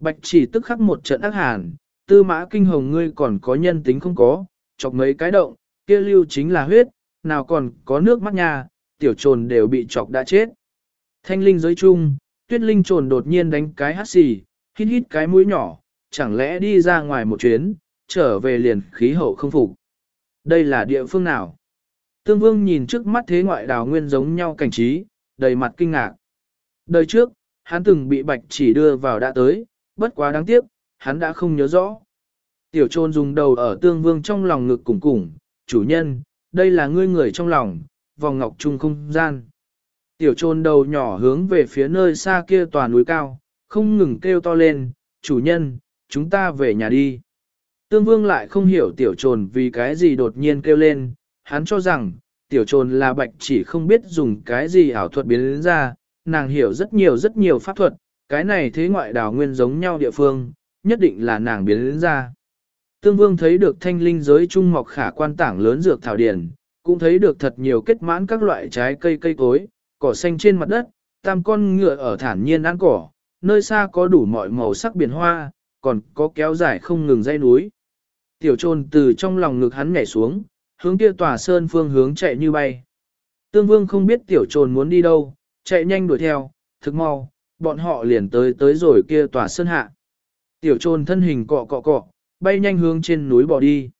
Bạch chỉ tức khắc một trận ác hàn, tư mã kinh hồng ngươi còn có nhân tính không có, chọc mấy cái động, kia lưu chính là huyết, nào còn có nước mắt nha, tiểu trồn đều bị chọc đã chết. Thanh linh giới chung, tuyết linh trồn đột nhiên đánh cái hát xì, hít hít cái mũi nhỏ, chẳng lẽ đi ra ngoài một chuyến, trở về liền khí hậu không phục. Đây là địa phương nào? Tương Vương nhìn trước mắt thế ngoại đào nguyên giống nhau cảnh trí, đầy mặt kinh ngạc. Đời trước, hắn từng bị bạch chỉ đưa vào đã tới, bất quá đáng tiếc, hắn đã không nhớ rõ. Tiểu trôn dùng đầu ở Tương Vương trong lòng ngực cùng cùng, chủ nhân, đây là ngươi người trong lòng, vòng ngọc trung không gian. Tiểu trôn đầu nhỏ hướng về phía nơi xa kia tòa núi cao, không ngừng kêu to lên, chủ nhân, chúng ta về nhà đi. Tương vương lại không hiểu tiểu trồn vì cái gì đột nhiên kêu lên, hắn cho rằng, tiểu trồn là bạch chỉ không biết dùng cái gì ảo thuật biến đến ra, nàng hiểu rất nhiều rất nhiều pháp thuật, cái này thế ngoại đảo nguyên giống nhau địa phương, nhất định là nàng biến đến ra. Tương vương thấy được thanh linh giới trung mọc khả quan tảng lớn dược thảo điển, cũng thấy được thật nhiều kết mãn các loại trái cây cây cối, cỏ xanh trên mặt đất, tam con ngựa ở thản nhiên ăn cỏ, nơi xa có đủ mọi màu sắc biển hoa, còn có kéo dài không ngừng dây núi. Tiểu trôn từ trong lòng ngực hắn nhảy xuống, hướng kia tòa sơn phương hướng chạy như bay. Tương vương không biết tiểu trồn muốn đi đâu, chạy nhanh đuổi theo, thực mau, bọn họ liền tới tới rồi kia tòa sơn hạ. Tiểu trồn thân hình cọ cọ cọ, bay nhanh hướng trên núi bỏ đi.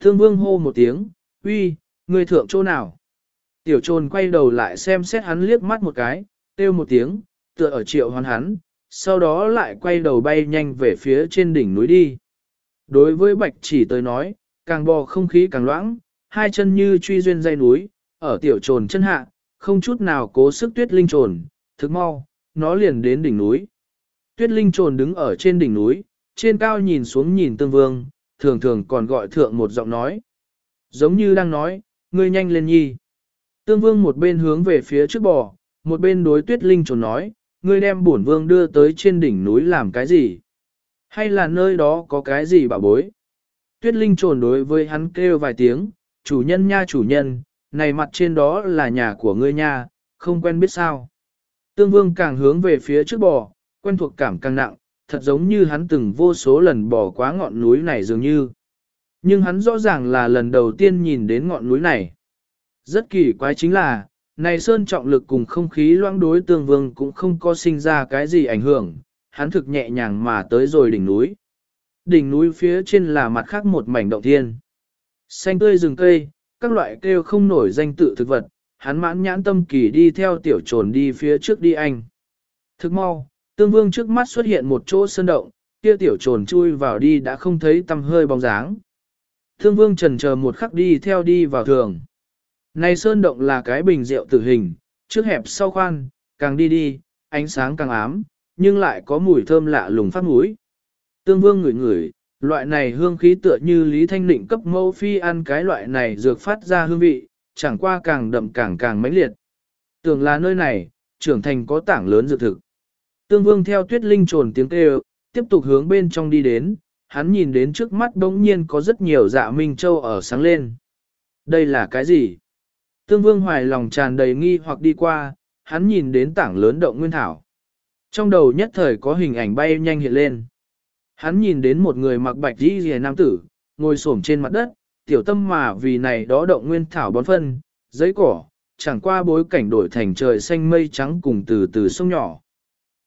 Thương vương hô một tiếng, uy, người thượng chỗ nào? Tiểu trồn quay đầu lại xem xét hắn liếc mắt một cái, kêu một tiếng, tựa ở triệu hoán hắn, sau đó lại quay đầu bay nhanh về phía trên đỉnh núi đi. Đối với bạch chỉ tới nói, càng bò không khí càng loãng, hai chân như truy duyên dây núi, ở tiểu trồn chân hạ, không chút nào cố sức tuyết linh trồn, thức mau, nó liền đến đỉnh núi. Tuyết linh trồn đứng ở trên đỉnh núi, trên cao nhìn xuống nhìn tương vương, thường thường còn gọi thượng một giọng nói. Giống như đang nói, ngươi nhanh lên nhi. Tương vương một bên hướng về phía trước bò, một bên đối tuyết linh trồn nói, ngươi đem bổn vương đưa tới trên đỉnh núi làm cái gì? Hay là nơi đó có cái gì bảo bối? Tuyết linh trồn đối với hắn kêu vài tiếng, chủ nhân nha chủ nhân, này mặt trên đó là nhà của ngươi nha, không quen biết sao. Tương vương càng hướng về phía trước bò, quen thuộc cảm càng nặng, thật giống như hắn từng vô số lần bỏ quá ngọn núi này dường như. Nhưng hắn rõ ràng là lần đầu tiên nhìn đến ngọn núi này. Rất kỳ quái chính là, này sơn trọng lực cùng không khí loãng đối tương vương cũng không có sinh ra cái gì ảnh hưởng, hắn thực nhẹ nhàng mà tới rồi đỉnh núi. Đỉnh núi phía trên là mặt khác một mảnh động thiên. Xanh tươi rừng cây, các loại kêu không nổi danh tự thực vật, hắn mãn nhãn tâm kỳ đi theo tiểu trồn đi phía trước đi anh. thực mau, tương vương trước mắt xuất hiện một chỗ sơn động, kia tiểu trồn chui vào đi đã không thấy tăm hơi bóng dáng. Thương vương trần chờ một khắc đi theo đi vào thường. Này sơn động là cái bình rượu tử hình, trước hẹp sau khoan, càng đi đi, ánh sáng càng ám, nhưng lại có mùi thơm lạ lùng phát mũi. Tương vương ngửi ngửi, loại này hương khí tựa như Lý Thanh Định cấp mẫu phi ăn cái loại này dược phát ra hương vị, chẳng qua càng đậm càng càng mãnh liệt. Tưởng là nơi này, trưởng thành có tảng lớn dược thực. Tương vương theo tuyết linh trồn tiếng kêu, tiếp tục hướng bên trong đi đến, hắn nhìn đến trước mắt bỗng nhiên có rất nhiều dạ minh châu ở sáng lên. Đây là cái gì? Tương vương hoài lòng tràn đầy nghi hoặc đi qua, hắn nhìn đến tảng lớn động nguyên thảo. Trong đầu nhất thời có hình ảnh bay nhanh hiện lên. Hắn nhìn đến một người mặc bạch y rìa nam tử, ngồi xổm trên mặt đất, tiểu tâm mà vì này đó động nguyên thảo bón phân, giấy cỏ, chẳng qua bối cảnh đổi thành trời xanh mây trắng cùng từ từ sông nhỏ.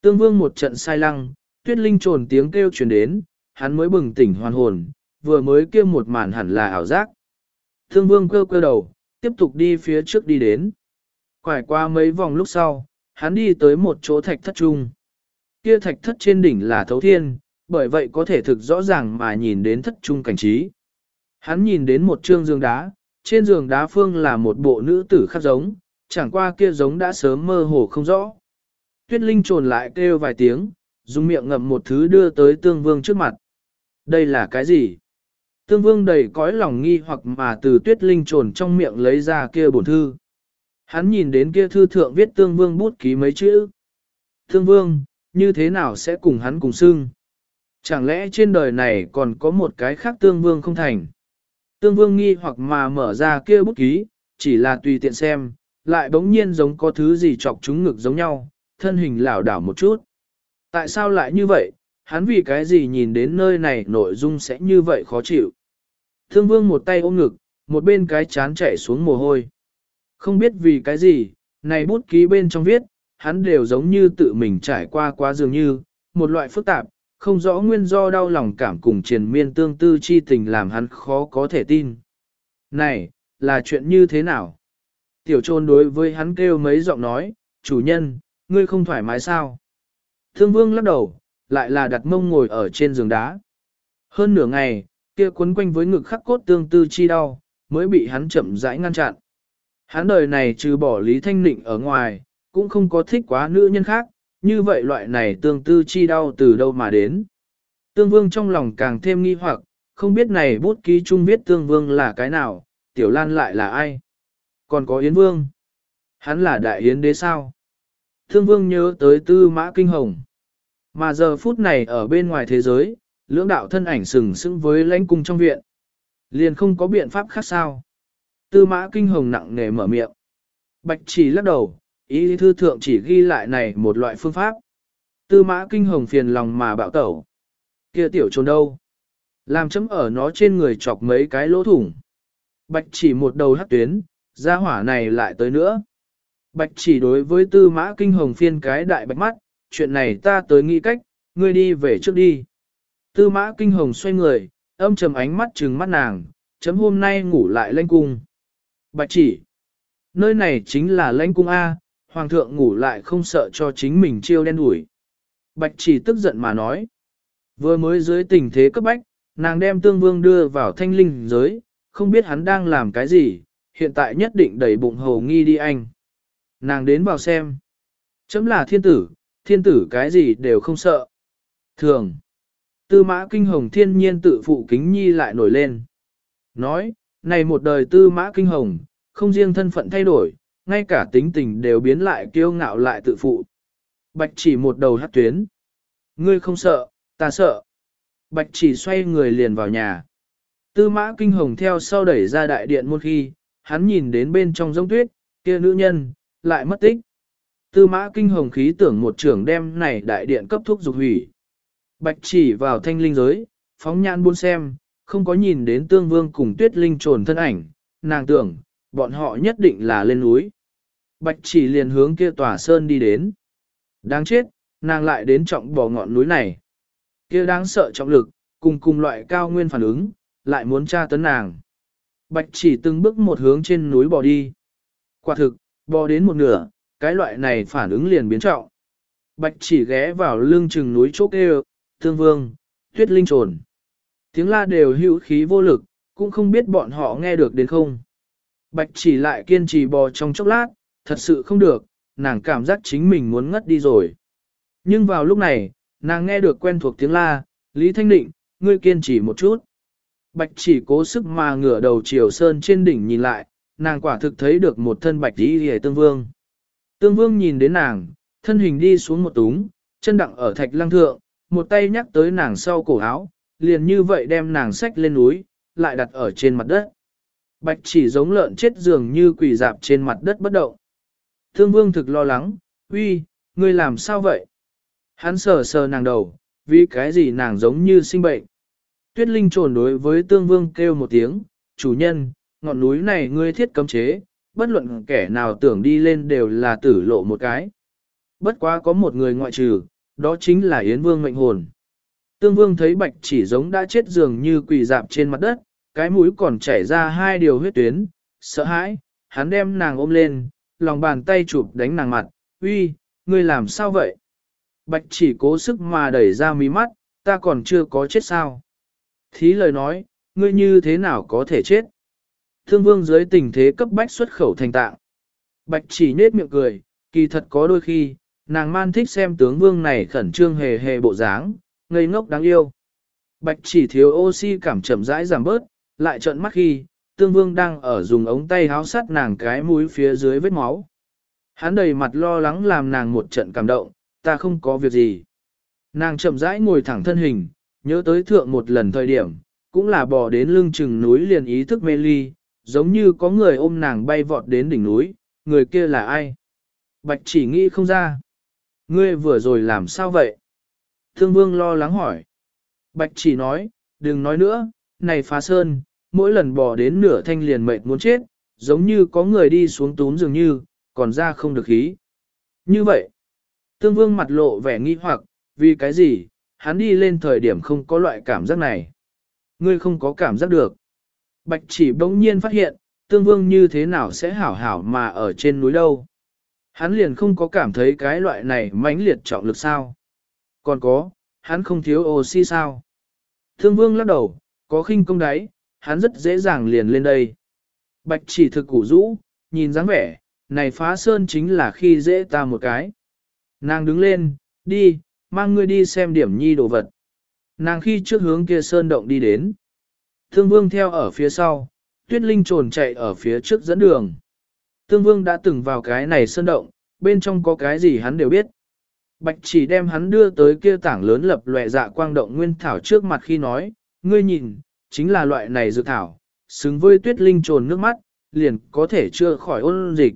Tương vương một trận sai lăng, tuyết linh trồn tiếng kêu truyền đến, hắn mới bừng tỉnh hoàn hồn, vừa mới kêu một màn hẳn là ảo giác. Tương vương cơ cơ đầu, tiếp tục đi phía trước đi đến. Quải qua mấy vòng lúc sau, hắn đi tới một chỗ thạch thất trung. Kia thạch thất trên đỉnh là thấu thiên, bởi vậy có thể thực rõ ràng mà nhìn đến thất trung cảnh trí. Hắn nhìn đến một trương giường đá, trên giường đá phương là một bộ nữ tử khắc giống, chẳng qua kia giống đã sớm mơ hồ không rõ. Tuyết Linh trồn lại kêu vài tiếng, dùng miệng ngậm một thứ đưa tới tương vương trước mặt. Đây là cái gì? Tương vương đầy cõi lòng nghi hoặc mà từ tuyết linh trồn trong miệng lấy ra kia bổn thư. Hắn nhìn đến kia thư thượng viết tương vương bút ký mấy chữ. Tương vương, như thế nào sẽ cùng hắn cùng xưng? Chẳng lẽ trên đời này còn có một cái khác tương vương không thành? Tương vương nghi hoặc mà mở ra kia bút ký, chỉ là tùy tiện xem, lại bỗng nhiên giống có thứ gì chọc chúng ngực giống nhau, thân hình lảo đảo một chút. Tại sao lại như vậy? Hắn vì cái gì nhìn đến nơi này nội dung sẽ như vậy khó chịu? Thương vương một tay ôm ngực, một bên cái chán chạy xuống mồ hôi. Không biết vì cái gì, này bút ký bên trong viết, hắn đều giống như tự mình trải qua quá dường như, một loại phức tạp, không rõ nguyên do đau lòng cảm cùng triền miên tương tư chi tình làm hắn khó có thể tin. Này, là chuyện như thế nào? Tiểu trôn đối với hắn kêu mấy giọng nói, chủ nhân, ngươi không thoải mái sao? Thương vương lắc đầu, lại là đặt mông ngồi ở trên giường đá. Hơn nửa ngày, kia quấn quanh với ngực khắc cốt tương tư chi đau, mới bị hắn chậm rãi ngăn chặn. Hắn đời này trừ bỏ Lý Thanh Nịnh ở ngoài, cũng không có thích quá nữ nhân khác, như vậy loại này tương tư chi đau từ đâu mà đến. Tương Vương trong lòng càng thêm nghi hoặc, không biết này bút ký chung viết Tương Vương là cái nào, Tiểu Lan lại là ai. Còn có Yến Vương. Hắn là Đại Yến đế sao? Tương Vương nhớ tới Tư Mã Kinh Hồng. Mà giờ phút này ở bên ngoài thế giới, lưỡng đạo thân ảnh sừng sững với lãnh cung trong viện. Liền không có biện pháp khác sao. Tư mã kinh hồng nặng nề mở miệng. Bạch chỉ lắc đầu, Ý thư thượng chỉ ghi lại này một loại phương pháp. Tư mã kinh hồng phiền lòng mà bạo tẩu. kia tiểu trốn đâu? Làm chấm ở nó trên người chọc mấy cái lỗ thủng. Bạch chỉ một đầu hắt tuyến, ra hỏa này lại tới nữa. Bạch chỉ đối với tư mã kinh hồng phiên cái đại bạch mắt, chuyện này ta tới nghĩ cách, ngươi đi về trước đi. Tư mã kinh hồng xoay người, âm trầm ánh mắt trừng mắt nàng, chấm hôm nay ngủ lại lanh cung. Bạch chỉ, nơi này chính là lãnh cung A, hoàng thượng ngủ lại không sợ cho chính mình chiêu đen đuổi. Bạch chỉ tức giận mà nói, vừa mới dưới tình thế cấp bách, nàng đem tương vương đưa vào thanh linh giới, không biết hắn đang làm cái gì, hiện tại nhất định đẩy bụng hầu nghi đi anh. Nàng đến vào xem. Chấm là thiên tử, thiên tử cái gì đều không sợ. Thường. Tư mã kinh hồng thiên nhiên tự phụ kính nhi lại nổi lên. Nói, này một đời tư mã kinh hồng, không riêng thân phận thay đổi, ngay cả tính tình đều biến lại kiêu ngạo lại tự phụ. Bạch chỉ một đầu hát tuyến. Ngươi không sợ, ta sợ. Bạch chỉ xoay người liền vào nhà. Tư mã kinh hồng theo sau đẩy ra đại điện một khi, hắn nhìn đến bên trong giống tuyết, kia nữ nhân, lại mất tích. Tư mã kinh hồng khí tưởng một trưởng đem này đại điện cấp thuốc dục hủy. Bạch chỉ vào thanh linh giới, phóng nhãn buôn xem, không có nhìn đến tương vương cùng tuyết linh trồn thân ảnh, nàng tưởng, bọn họ nhất định là lên núi. Bạch chỉ liền hướng kia tòa sơn đi đến. Đáng chết, nàng lại đến trọng bỏ ngọn núi này. Kia đáng sợ trọng lực, cùng cùng loại cao nguyên phản ứng, lại muốn tra tấn nàng. Bạch chỉ từng bước một hướng trên núi bò đi. Quả thực, bò đến một nửa, cái loại này phản ứng liền biến trọng. Bạch chỉ ghé vào lưng chừng núi chốc kêu, thương vương, tuyết linh trồn. Tiếng la đều hữu khí vô lực, cũng không biết bọn họ nghe được đến không. Bạch chỉ lại kiên trì bò trong chốc lát, thật sự không được, nàng cảm giác chính mình muốn ngất đi rồi. Nhưng vào lúc này, nàng nghe được quen thuộc tiếng la, Lý Thanh Định, ngươi kiên trì một chút. Bạch chỉ cố sức mà ngửa đầu chiều sơn trên đỉnh nhìn lại, nàng quả thực thấy được một thân bạch đi hề tương vương. Tương vương nhìn đến nàng, thân hình đi xuống một túng, chân đặng ở thạch lăng thượng, một tay nhắc tới nàng sau cổ áo, liền như vậy đem nàng xách lên núi, lại đặt ở trên mặt đất. Bạch chỉ giống lợn chết dường như quỳ dạp trên mặt đất bất động. Thương vương thực lo lắng, uy, ngươi làm sao vậy? Hắn sờ sờ nàng đầu, vì cái gì nàng giống như sinh bệnh. Tuyết Linh trồn đối với tương vương kêu một tiếng, chủ nhân, ngọn núi này ngươi thiết cấm chế, bất luận kẻ nào tưởng đi lên đều là tử lộ một cái. Bất quá có một người ngoại trừ, đó chính là Yến Vương mệnh hồn. Tương Vương thấy bạch chỉ giống đã chết dường như quỳ dạp trên mặt đất, cái mũi còn chảy ra hai điều huyết tuyến, sợ hãi, hắn đem nàng ôm lên, lòng bàn tay chụp đánh nàng mặt, uy, ngươi làm sao vậy? Bạch chỉ cố sức mà đẩy ra mí mắt, ta còn chưa có chết sao? Thí lời nói, ngươi như thế nào có thể chết? Thương vương dưới tình thế cấp bách xuất khẩu thành tạng. Bạch chỉ nết miệng cười, kỳ thật có đôi khi, nàng man thích xem tướng vương này khẩn trương hề hề bộ dáng, ngây ngốc đáng yêu. Bạch chỉ thiếu oxy cảm chậm rãi giảm bớt, lại trợn mắt khi, tương vương đang ở dùng ống tay háo sắt nàng cái mũi phía dưới vết máu. Hắn đầy mặt lo lắng làm nàng một trận cảm động, ta không có việc gì. Nàng chậm rãi ngồi thẳng thân hình, nhớ tới thượng một lần thời điểm, cũng là bò đến lưng chừng núi liền ý thức mê ly, giống như có người ôm nàng bay vọt đến đỉnh núi, người kia là ai? Bạch chỉ nghĩ không ra. Ngươi vừa rồi làm sao vậy? Thương vương lo lắng hỏi. Bạch chỉ nói, đừng nói nữa, này phá sơn, mỗi lần bò đến nửa thanh liền mệt muốn chết, giống như có người đi xuống túm dường như, còn ra không được khí. Như vậy, tương vương mặt lộ vẻ nghi hoặc, vì cái gì, hắn đi lên thời điểm không có loại cảm giác này. Ngươi không có cảm giác được. Bạch chỉ bỗng nhiên phát hiện, tương vương như thế nào sẽ hảo hảo mà ở trên núi đâu. Hắn liền không có cảm thấy cái loại này mãnh liệt trọng lực sao. Còn có, hắn không thiếu oxy sao. Thương vương lắc đầu, có khinh công đáy, hắn rất dễ dàng liền lên đây. Bạch chỉ thực củ rũ, nhìn dáng vẻ, này phá sơn chính là khi dễ ta một cái. Nàng đứng lên, đi, mang ngươi đi xem điểm nhi đồ vật. Nàng khi trước hướng kia sơn động đi đến. Thương vương theo ở phía sau, tuyết linh trồn chạy ở phía trước dẫn đường. Tương vương đã từng vào cái này sơn động, bên trong có cái gì hắn đều biết. Bạch chỉ đem hắn đưa tới kia tảng lớn lập lòe dạ quang động nguyên thảo trước mặt khi nói, ngươi nhìn, chính là loại này dược thảo, xứng với tuyết linh trồn nước mắt, liền có thể chưa khỏi ôn dịch.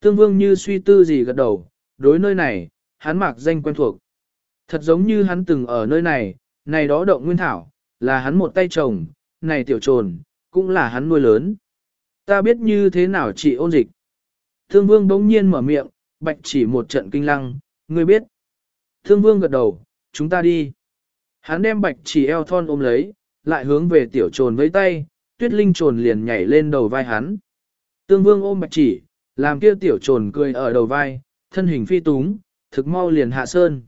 Tương vương như suy tư gì gật đầu, đối nơi này, hắn mạc danh quen thuộc. Thật giống như hắn từng ở nơi này, này đó động nguyên thảo, là hắn một tay trồng, này tiểu trồn, cũng là hắn nuôi lớn. Ta biết như thế nào chị ôn dịch. Thương vương bỗng nhiên mở miệng, bạch chỉ một trận kinh lăng, ngươi biết. Thương vương gật đầu, chúng ta đi. Hắn đem bạch chỉ eo thon ôm lấy, lại hướng về tiểu trồn với tay, tuyết linh trồn liền nhảy lên đầu vai hắn. Tương vương ôm bạch chỉ, làm kia tiểu trồn cười ở đầu vai, thân hình phi túng, thực mau liền hạ sơn.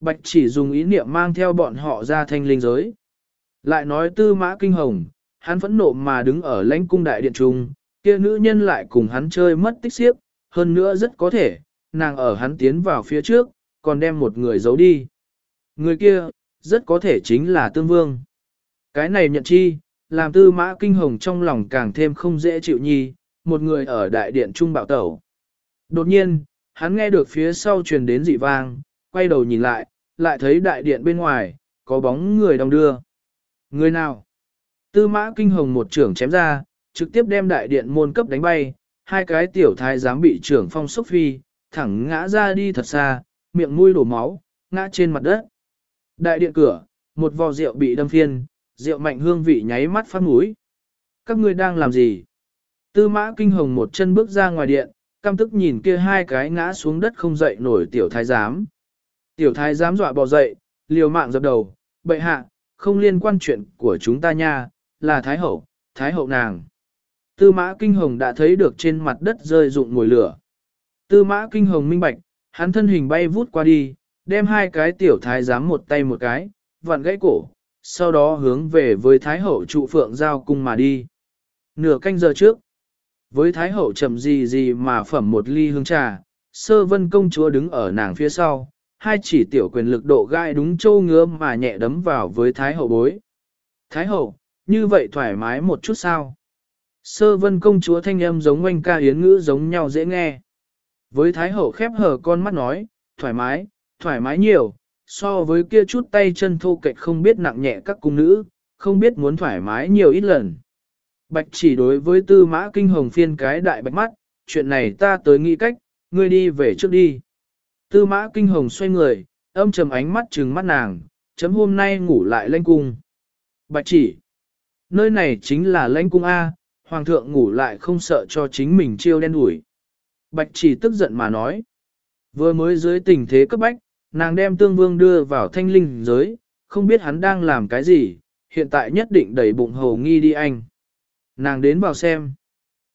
Bạch chỉ dùng ý niệm mang theo bọn họ ra thanh linh giới. Lại nói tư mã kinh hồng, hắn phẫn nộ mà đứng ở lãnh cung đại điện trung, kia nữ nhân lại cùng hắn chơi mất tích xiếc, hơn nữa rất có thể, nàng ở hắn tiến vào phía trước, còn đem một người giấu đi. Người kia, rất có thể chính là tương vương. Cái này nhận chi, làm tư mã kinh hồng trong lòng càng thêm không dễ chịu nhi, một người ở đại điện trung bạo tẩu. Đột nhiên, hắn nghe được phía sau truyền đến dị vang, quay đầu nhìn lại, lại thấy đại điện bên ngoài, có bóng người đông đưa. Người nào? Tư mã kinh hồng một trưởng chém ra, trực tiếp đem đại điện môn cấp đánh bay, hai cái tiểu thái giám bị trưởng phong sốc phi, thẳng ngã ra đi thật xa, miệng mũi đổ máu, ngã trên mặt đất. Đại điện cửa, một vò rượu bị đâm phiên, rượu mạnh hương vị nháy mắt phát mũi. Các ngươi đang làm gì? Tư mã kinh hồng một chân bước ra ngoài điện, căm tức nhìn kia hai cái ngã xuống đất không dậy nổi tiểu thái giám. Tiểu thái giám dọa bò dậy, liều mạng dập đầu, bệ hạ, không liên quan chuyện của chúng ta nha, là thái hậu, thái hậu nàng. Tư mã kinh hồng đã thấy được trên mặt đất rơi rụng ngồi lửa. Tư mã kinh hồng minh bạch, hắn thân hình bay vút qua đi, đem hai cái tiểu thái giám một tay một cái, vặn gãy cổ, sau đó hướng về với thái hậu trụ phượng giao cung mà đi. Nửa canh giờ trước, với thái hậu chậm gì gì mà phẩm một ly hương trà, sơ vân công chúa đứng ở nàng phía sau, hai chỉ tiểu quyền lực độ gai đúng châu ngứa mà nhẹ đấm vào với thái hậu bối. Thái hậu, như vậy thoải mái một chút sao? Sơ vân công chúa thanh âm giống oanh ca yến ngữ giống nhau dễ nghe. Với thái hậu khép hờ con mắt nói, thoải mái, thoải mái nhiều, so với kia chút tay chân thô kệch không biết nặng nhẹ các cung nữ, không biết muốn thoải mái nhiều ít lần. Bạch chỉ đối với tư mã kinh hồng phiên cái đại bạch mắt, chuyện này ta tới nghĩ cách, ngươi đi về trước đi. Tư mã kinh hồng xoay người, âm trầm ánh mắt trừng mắt nàng, chấm hôm nay ngủ lại lanh cung. Bạch chỉ, nơi này chính là lãnh cung A, hoàng thượng ngủ lại không sợ cho chính mình chiêu đen đuổi. Bạch chỉ tức giận mà nói, vừa mới dưới tình thế cấp bách, nàng đem tương vương đưa vào thanh linh giới, không biết hắn đang làm cái gì, hiện tại nhất định đẩy bụng hầu nghi đi anh. Nàng đến vào xem.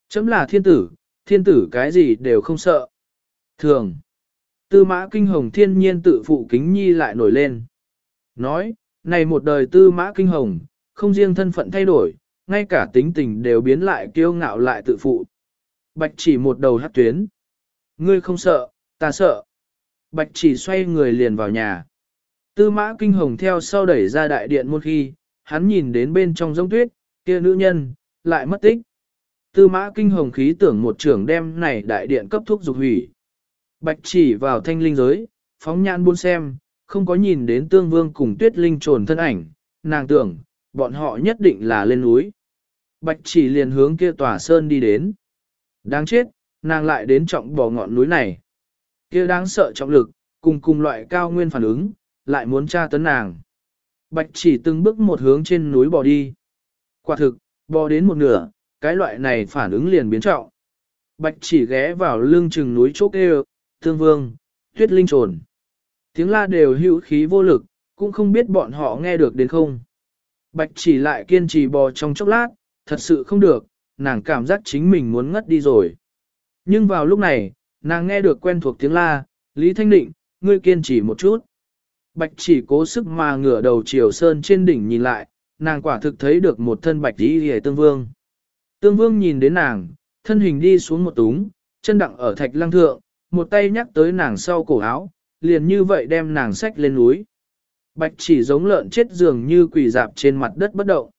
Chấm là thiên tử, thiên tử cái gì đều không sợ. Thường. Tư mã kinh hồng thiên nhiên tự phụ kính nhi lại nổi lên. Nói, này một đời tư mã kinh hồng, không riêng thân phận thay đổi, ngay cả tính tình đều biến lại kiêu ngạo lại tự phụ. Bạch chỉ một đầu hát tuyến. Ngươi không sợ, ta sợ. Bạch chỉ xoay người liền vào nhà. Tư mã kinh hồng theo sau đẩy ra đại điện một khi, hắn nhìn đến bên trong giống tuyết, kia nữ nhân, lại mất tích. Tư mã kinh hồng khí tưởng một trưởng đem này đại điện cấp thuốc dục hủy. Bạch chỉ vào thanh linh giới, phóng nhãn buôn xem, không có nhìn đến tương vương cùng tuyết linh trồn thân ảnh, nàng tưởng, bọn họ nhất định là lên núi. Bạch chỉ liền hướng kia tòa sơn đi đến. Đáng chết, nàng lại đến trọng bỏ ngọn núi này. Kia đáng sợ trọng lực, cùng cùng loại cao nguyên phản ứng, lại muốn tra tấn nàng. Bạch chỉ từng bước một hướng trên núi bò đi. Quả thực, bò đến một nửa, cái loại này phản ứng liền biến trọng. Bạch chỉ ghé vào lưng chừng núi chỗ kêu, thương vương, tuyết linh trồn. Tiếng la đều hữu khí vô lực, cũng không biết bọn họ nghe được đến không. Bạch chỉ lại kiên trì bò trong chốc lát, thật sự không được, nàng cảm giác chính mình muốn ngất đi rồi. Nhưng vào lúc này, nàng nghe được quen thuộc tiếng la, Lý Thanh Định, ngươi kiên trì một chút. Bạch chỉ cố sức mà ngửa đầu chiều sơn trên đỉnh nhìn lại, nàng quả thực thấy được một thân bạch đi hề tương vương. Tương vương nhìn đến nàng, thân hình đi xuống một túng, chân đặng ở thạch lăng thượng, một tay nhắc tới nàng sau cổ áo, liền như vậy đem nàng xách lên núi. Bạch chỉ giống lợn chết dường như quỳ dạp trên mặt đất bất động.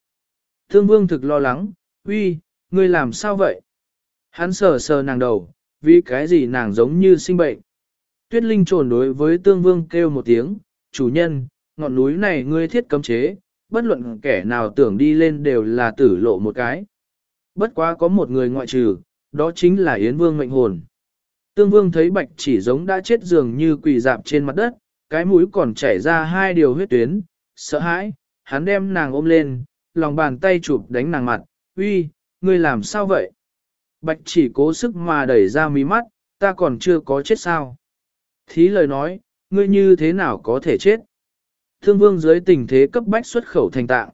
Thương vương thực lo lắng, uy, ngươi làm sao vậy? Hắn sờ sờ nàng đầu, vì cái gì nàng giống như sinh bệnh. Tuyết Linh trồn đối với tương vương kêu một tiếng, chủ nhân, ngọn núi này ngươi thiết cấm chế, bất luận kẻ nào tưởng đi lên đều là tử lộ một cái. Bất quá có một người ngoại trừ, đó chính là Yến Vương mệnh hồn. Tương vương thấy bạch chỉ giống đã chết dường như quỳ dạp trên mặt đất, cái mũi còn chảy ra hai điều huyết tuyến, sợ hãi, hắn đem nàng ôm lên, lòng bàn tay chụp đánh nàng mặt, uy, ngươi làm sao vậy? Bạch chỉ cố sức mà đẩy ra mí mắt, ta còn chưa có chết sao? Thí lời nói, ngươi như thế nào có thể chết? Thương vương dưới tình thế cấp bách xuất khẩu thành tạng.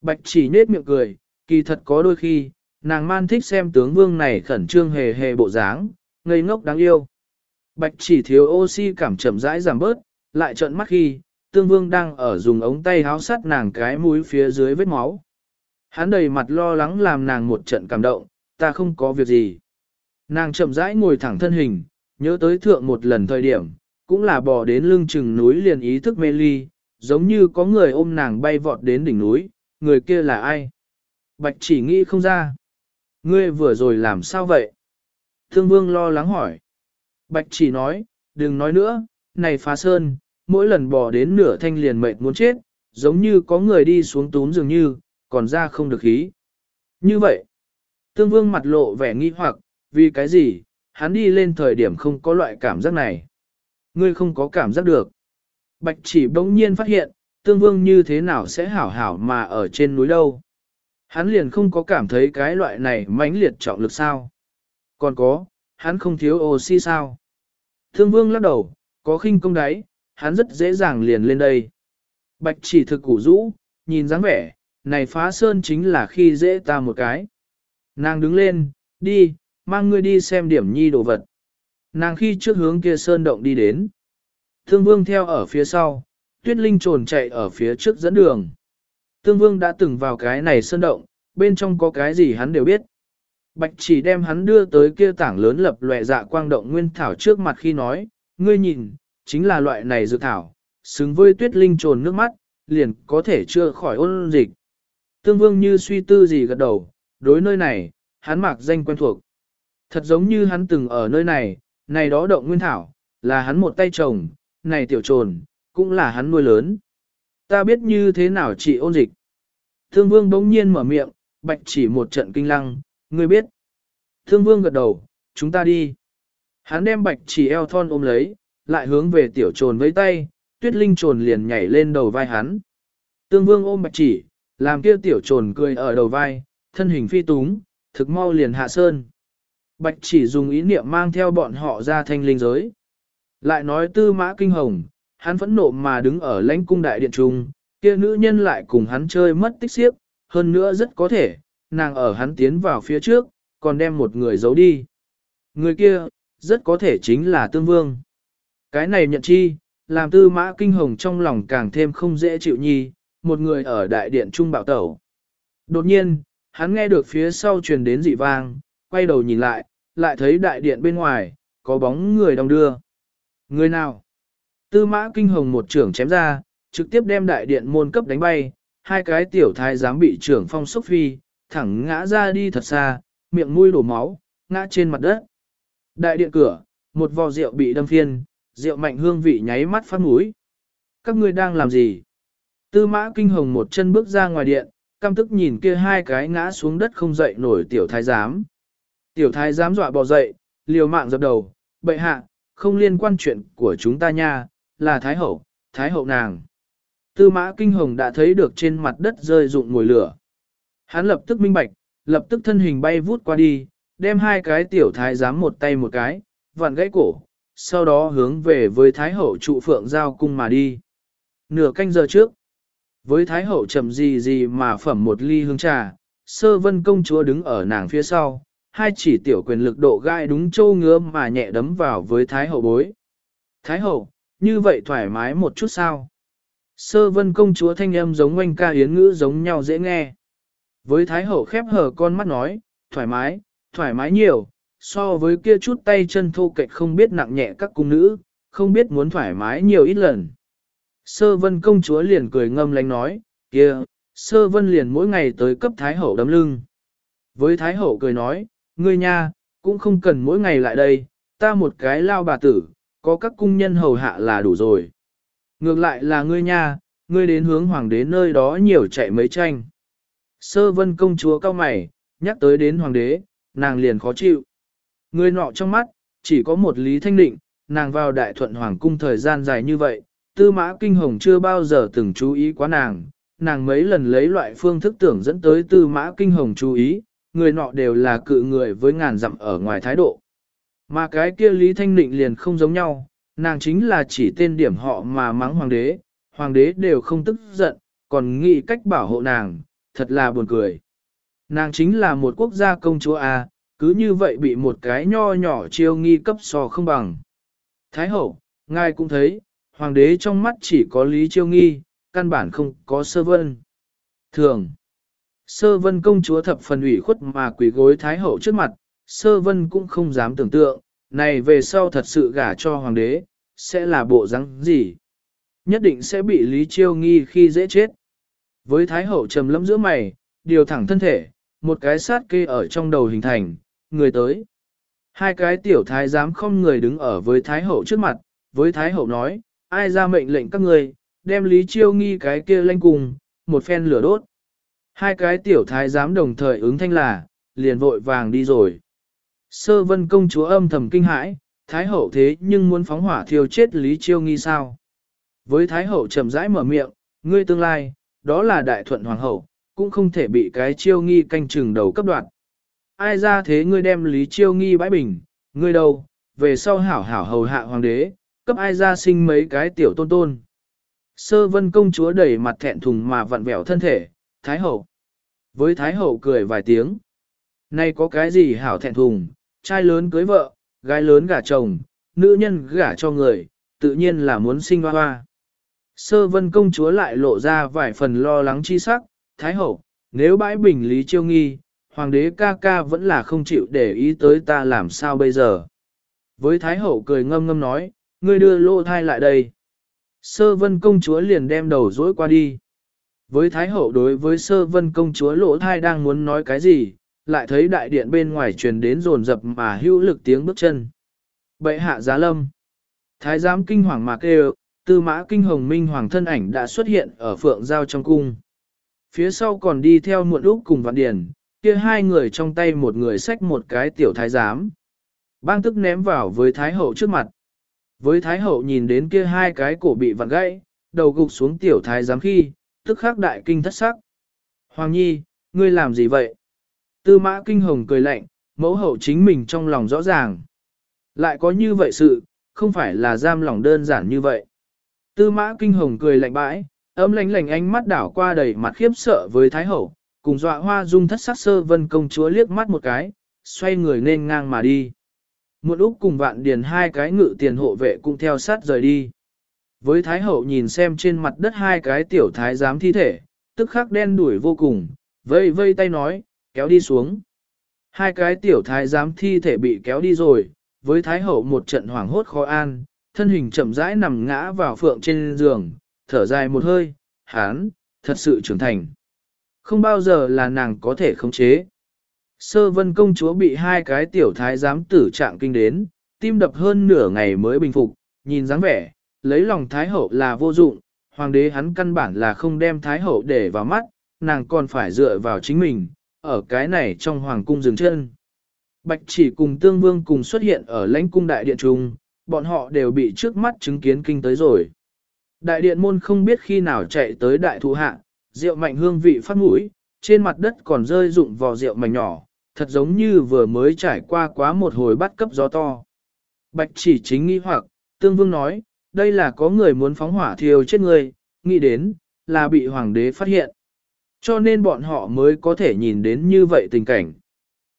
Bạch chỉ nết miệng cười, kỳ thật có đôi khi, nàng man thích xem tướng vương này khẩn trương hề hề bộ dáng, ngây ngốc đáng yêu. Bạch chỉ thiếu oxy cảm chậm rãi giảm bớt, lại trợn mắt khi, tương vương đang ở dùng ống tay háo sắt nàng cái mũi phía dưới vết máu. Hắn đầy mặt lo lắng làm nàng một trận cảm động, ta không có việc gì. Nàng chậm rãi ngồi thẳng thân hình, nhớ tới thượng một lần thời điểm, cũng là bò đến lưng chừng núi liền ý thức mê ly, giống như có người ôm nàng bay vọt đến đỉnh núi, người kia là ai? Bạch chỉ nghĩ không ra. Ngươi vừa rồi làm sao vậy? Thương vương lo lắng hỏi. Bạch chỉ nói, đừng nói nữa, này phá sơn, mỗi lần bò đến nửa thanh liền mệt muốn chết, giống như có người đi xuống túm dường như, còn ra không được khí. Như vậy, tương vương mặt lộ vẻ nghi hoặc, vì cái gì, hắn đi lên thời điểm không có loại cảm giác này. Ngươi không có cảm giác được. Bạch chỉ bỗng nhiên phát hiện, tương vương như thế nào sẽ hảo hảo mà ở trên núi đâu. Hắn liền không có cảm thấy cái loại này mãnh liệt trọng lực sao. Còn có, hắn không thiếu oxy sao. Thương vương lắc đầu, có khinh công đáy, hắn rất dễ dàng liền lên đây. Bạch chỉ thực củ rũ, nhìn dáng vẻ, này phá sơn chính là khi dễ ta một cái. Nàng đứng lên, đi, mang ngươi đi xem điểm nhi đồ vật. Nàng khi trước hướng kia sơn động đi đến. Thương vương theo ở phía sau, tuyết linh trồn chạy ở phía trước dẫn đường. Thương vương đã từng vào cái này sơn động, bên trong có cái gì hắn đều biết. Bạch chỉ đem hắn đưa tới kia tảng lớn lập lòe dạ quang động nguyên thảo trước mặt khi nói, ngươi nhìn, chính là loại này dược thảo, xứng với tuyết linh trồn nước mắt, liền có thể chưa khỏi ôn dịch. Tương vương như suy tư gì gật đầu, đối nơi này, hắn mặc danh quen thuộc. Thật giống như hắn từng ở nơi này, này đó động nguyên thảo, là hắn một tay trồng, này tiểu trồn, cũng là hắn nuôi lớn. Ta biết như thế nào trị ôn dịch. Thương vương bỗng nhiên mở miệng, bạch chỉ một trận kinh lăng, ngươi biết. Thương vương gật đầu, chúng ta đi. Hắn đem bạch chỉ eo thon ôm lấy, lại hướng về tiểu trồn với tay, tuyết linh trồn liền nhảy lên đầu vai hắn. Tương vương ôm bạch chỉ, làm kia tiểu trồn cười ở đầu vai, thân hình phi túng, thực mau liền hạ sơn. Bạch chỉ dùng ý niệm mang theo bọn họ ra thanh linh giới. Lại nói tư mã kinh hồng, hắn phẫn nộ mà đứng ở lãnh cung đại điện trung, kia nữ nhân lại cùng hắn chơi mất tích xiếp, hơn nữa rất có thể, nàng ở hắn tiến vào phía trước, còn đem một người giấu đi. Người kia, rất có thể chính là tương vương. Cái này nhận chi, làm tư mã kinh hồng trong lòng càng thêm không dễ chịu nhi, một người ở đại điện trung bạo tẩu. Đột nhiên, hắn nghe được phía sau truyền đến dị vang, quay đầu nhìn lại, lại thấy đại điện bên ngoài, có bóng người đông đưa. Người nào? Tư mã kinh hồng một trưởng chém ra, trực tiếp đem đại điện môn cấp đánh bay, hai cái tiểu thái giám bị trưởng phong sốc phi, thẳng ngã ra đi thật xa, miệng mũi đổ máu, ngã trên mặt đất. Đại điện cửa, một vò rượu bị đâm phiên, rượu mạnh hương vị nháy mắt phát mũi. Các ngươi đang làm gì? Tư mã kinh hồng một chân bước ra ngoài điện, căm tức nhìn kia hai cái ngã xuống đất không dậy nổi tiểu thái giám. Tiểu thái giám dọa bò dậy, liều mạng dập đầu, bệ hạ, không liên quan chuyện của chúng ta nha, là thái hậu, thái hậu nàng. Tư mã kinh hồng đã thấy được trên mặt đất rơi rụng ngồi lửa. Hắn lập tức minh bạch, lập tức thân hình bay vút qua đi, đem hai cái tiểu thái giám một tay một cái, vặn gãy cổ, sau đó hướng về với thái hậu trụ phượng giao cung mà đi. Nửa canh giờ trước, với thái hậu chậm gì gì mà phẩm một ly hương trà, sơ vân công chúa đứng ở nàng phía sau, hai chỉ tiểu quyền lực độ gai đúng châu ngứa mà nhẹ đấm vào với thái hậu bối. Thái hậu, như vậy thoải mái một chút sao? Sơ vân công chúa thanh âm giống oanh ca yến ngữ giống nhau dễ nghe. Với thái hậu khép hờ con mắt nói, thoải mái, thoải mái nhiều, so với kia chút tay chân thô kệch không biết nặng nhẹ các cung nữ, không biết muốn thoải mái nhiều ít lần. Sơ vân công chúa liền cười ngâm lánh nói, kia, sơ vân liền mỗi ngày tới cấp thái hậu đấm lưng. Với thái hậu cười nói, ngươi nha, cũng không cần mỗi ngày lại đây, ta một cái lao bà tử, có các cung nhân hầu hạ là đủ rồi. Ngược lại là ngươi nha, ngươi đến hướng hoàng đế nơi đó nhiều chạy mấy tranh. Sơ vân công chúa cao mày, nhắc tới đến hoàng đế, nàng liền khó chịu. Người nọ trong mắt, chỉ có một Lý Thanh Định, nàng vào đại thuận hoàng cung thời gian dài như vậy, tư mã kinh hồng chưa bao giờ từng chú ý quá nàng, nàng mấy lần lấy loại phương thức tưởng dẫn tới tư mã kinh hồng chú ý, người nọ đều là cự người với ngàn dặm ở ngoài thái độ. Mà cái kia Lý Thanh Định liền không giống nhau, nàng chính là chỉ tên điểm họ mà mắng hoàng đế, hoàng đế đều không tức giận, còn nghĩ cách bảo hộ nàng, thật là buồn cười. Nàng chính là một quốc gia công chúa A, cứ như vậy bị một cái nho nhỏ chiêu nghi cấp so không bằng. Thái hậu, ngài cũng thấy, hoàng đế trong mắt chỉ có lý chiêu nghi, căn bản không có sơ vân. Thường, sơ vân công chúa thập phần ủy khuất mà quỷ gối thái hậu trước mặt, sơ vân cũng không dám tưởng tượng, này về sau thật sự gả cho hoàng đế, sẽ là bộ rắn gì? Nhất định sẽ bị lý chiêu nghi khi dễ chết. Với thái hậu trầm lẫm giữa mày, điều thẳng thân thể, một cái sát kê ở trong đầu hình thành, người tới. Hai cái tiểu thái giám không người đứng ở với thái hậu trước mặt, với thái hậu nói, ai ra mệnh lệnh các người, đem lý chiêu nghi cái kia lanh cùng, một phen lửa đốt. Hai cái tiểu thái giám đồng thời ứng thanh là, liền vội vàng đi rồi. Sơ vân công chúa âm thầm kinh hãi, thái hậu thế nhưng muốn phóng hỏa thiêu chết lý chiêu nghi sao. Với thái hậu chậm rãi mở miệng, ngươi tương lai, đó là đại thuận hoàng hậu, cũng không thể bị cái chiêu nghi canh chừng đầu cấp đoạn. Ai ra thế ngươi đem lý chiêu nghi bãi bình, ngươi đâu, về sau hảo hảo hầu hạ hoàng đế, cấp ai ra sinh mấy cái tiểu tôn tôn. Sơ vân công chúa đẩy mặt thẹn thùng mà vặn vẹo thân thể, thái hậu. Với thái hậu cười vài tiếng. Nay có cái gì hảo thẹn thùng, trai lớn cưới vợ, gái lớn gả chồng, nữ nhân gả cho người, tự nhiên là muốn sinh hoa hoa. Sơ vân công chúa lại lộ ra vài phần lo lắng chi sắc, Thái hậu, nếu bãi bình lý chiêu nghi, hoàng đế ca ca vẫn là không chịu để ý tới ta làm sao bây giờ. Với Thái hậu cười ngâm ngâm nói, ngươi đưa lô thai lại đây. Sơ vân công chúa liền đem đầu dối qua đi. Với Thái hậu đối với sơ vân công chúa lỗ thai đang muốn nói cái gì, lại thấy đại điện bên ngoài truyền đến rồn rập mà hữu lực tiếng bước chân. Bệ hạ giá lâm. Thái giám kinh hoàng mà kêu, tư mã kinh hồng minh hoàng thân ảnh đã xuất hiện ở phượng giao trong cung. Phía sau còn đi theo muộn úc cùng vạn điền, kia hai người trong tay một người xách một cái tiểu thái giám. Bang tức ném vào với thái hậu trước mặt. Với thái hậu nhìn đến kia hai cái cổ bị vặn gãy, đầu gục xuống tiểu thái giám khi, tức khắc đại kinh thất sắc. Hoàng nhi, ngươi làm gì vậy? Tư mã kinh hồng cười lạnh, mẫu hậu chính mình trong lòng rõ ràng. Lại có như vậy sự, không phải là giam lòng đơn giản như vậy. Tư mã kinh hồng cười lạnh bãi, ấm lánh lạnh ánh mắt đảo qua đầy mặt khiếp sợ với Thái Hậu, cùng dọa hoa dung thất sắc sơ vân công chúa liếc mắt một cái, xoay người nên ngang mà đi. Một Úc cùng vạn điền hai cái ngự tiền hộ vệ cũng theo sát rời đi. Với Thái Hậu nhìn xem trên mặt đất hai cái tiểu thái giám thi thể, tức khắc đen đuổi vô cùng, vây vây tay nói, kéo đi xuống. Hai cái tiểu thái giám thi thể bị kéo đi rồi, với Thái Hậu một trận hoảng hốt khó an, thân hình chậm rãi nằm ngã vào phượng trên giường, thở dài một hơi, hán, thật sự trưởng thành. Không bao giờ là nàng có thể khống chế. Sơ vân công chúa bị hai cái tiểu thái giám tử trạng kinh đến, tim đập hơn nửa ngày mới bình phục, nhìn dáng vẻ, lấy lòng thái hậu là vô dụng, hoàng đế hắn căn bản là không đem thái hậu để vào mắt, nàng còn phải dựa vào chính mình, ở cái này trong hoàng cung dừng chân. Bạch chỉ cùng tương vương cùng xuất hiện ở lãnh cung đại điện trung, bọn họ đều bị trước mắt chứng kiến kinh tới rồi. Đại điện môn không biết khi nào chạy tới đại thụ hạ, rượu mạnh hương vị phát mũi, trên mặt đất còn rơi rụng vò rượu mảnh nhỏ, thật giống như vừa mới trải qua quá một hồi bắt cấp gió to. Bạch chỉ chính nghi hoặc, tương vương nói, đây là có người muốn phóng hỏa thiêu chết người, nghĩ đến, là bị hoàng đế phát hiện. Cho nên bọn họ mới có thể nhìn đến như vậy tình cảnh.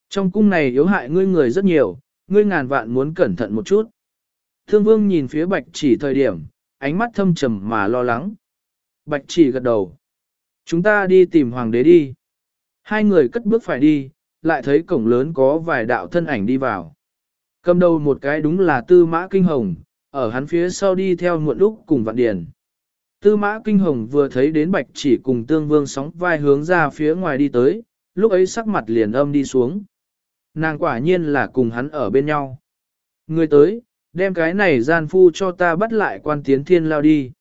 Trong cung này yếu hại ngươi người rất nhiều, ngươi ngàn vạn muốn cẩn thận một chút. Thương vương nhìn phía bạch chỉ thời điểm, ánh mắt thâm trầm mà lo lắng. Bạch chỉ gật đầu. Chúng ta đi tìm hoàng đế đi. Hai người cất bước phải đi, lại thấy cổng lớn có vài đạo thân ảnh đi vào. Cầm đầu một cái đúng là tư mã kinh hồng, ở hắn phía sau đi theo muộn lúc cùng vạn điền. Tư mã kinh hồng vừa thấy đến bạch chỉ cùng tương vương sóng vai hướng ra phía ngoài đi tới, lúc ấy sắc mặt liền âm đi xuống. Nàng quả nhiên là cùng hắn ở bên nhau. Người tới, đem cái này gian phu cho ta bắt lại quan tiến thiên lao đi.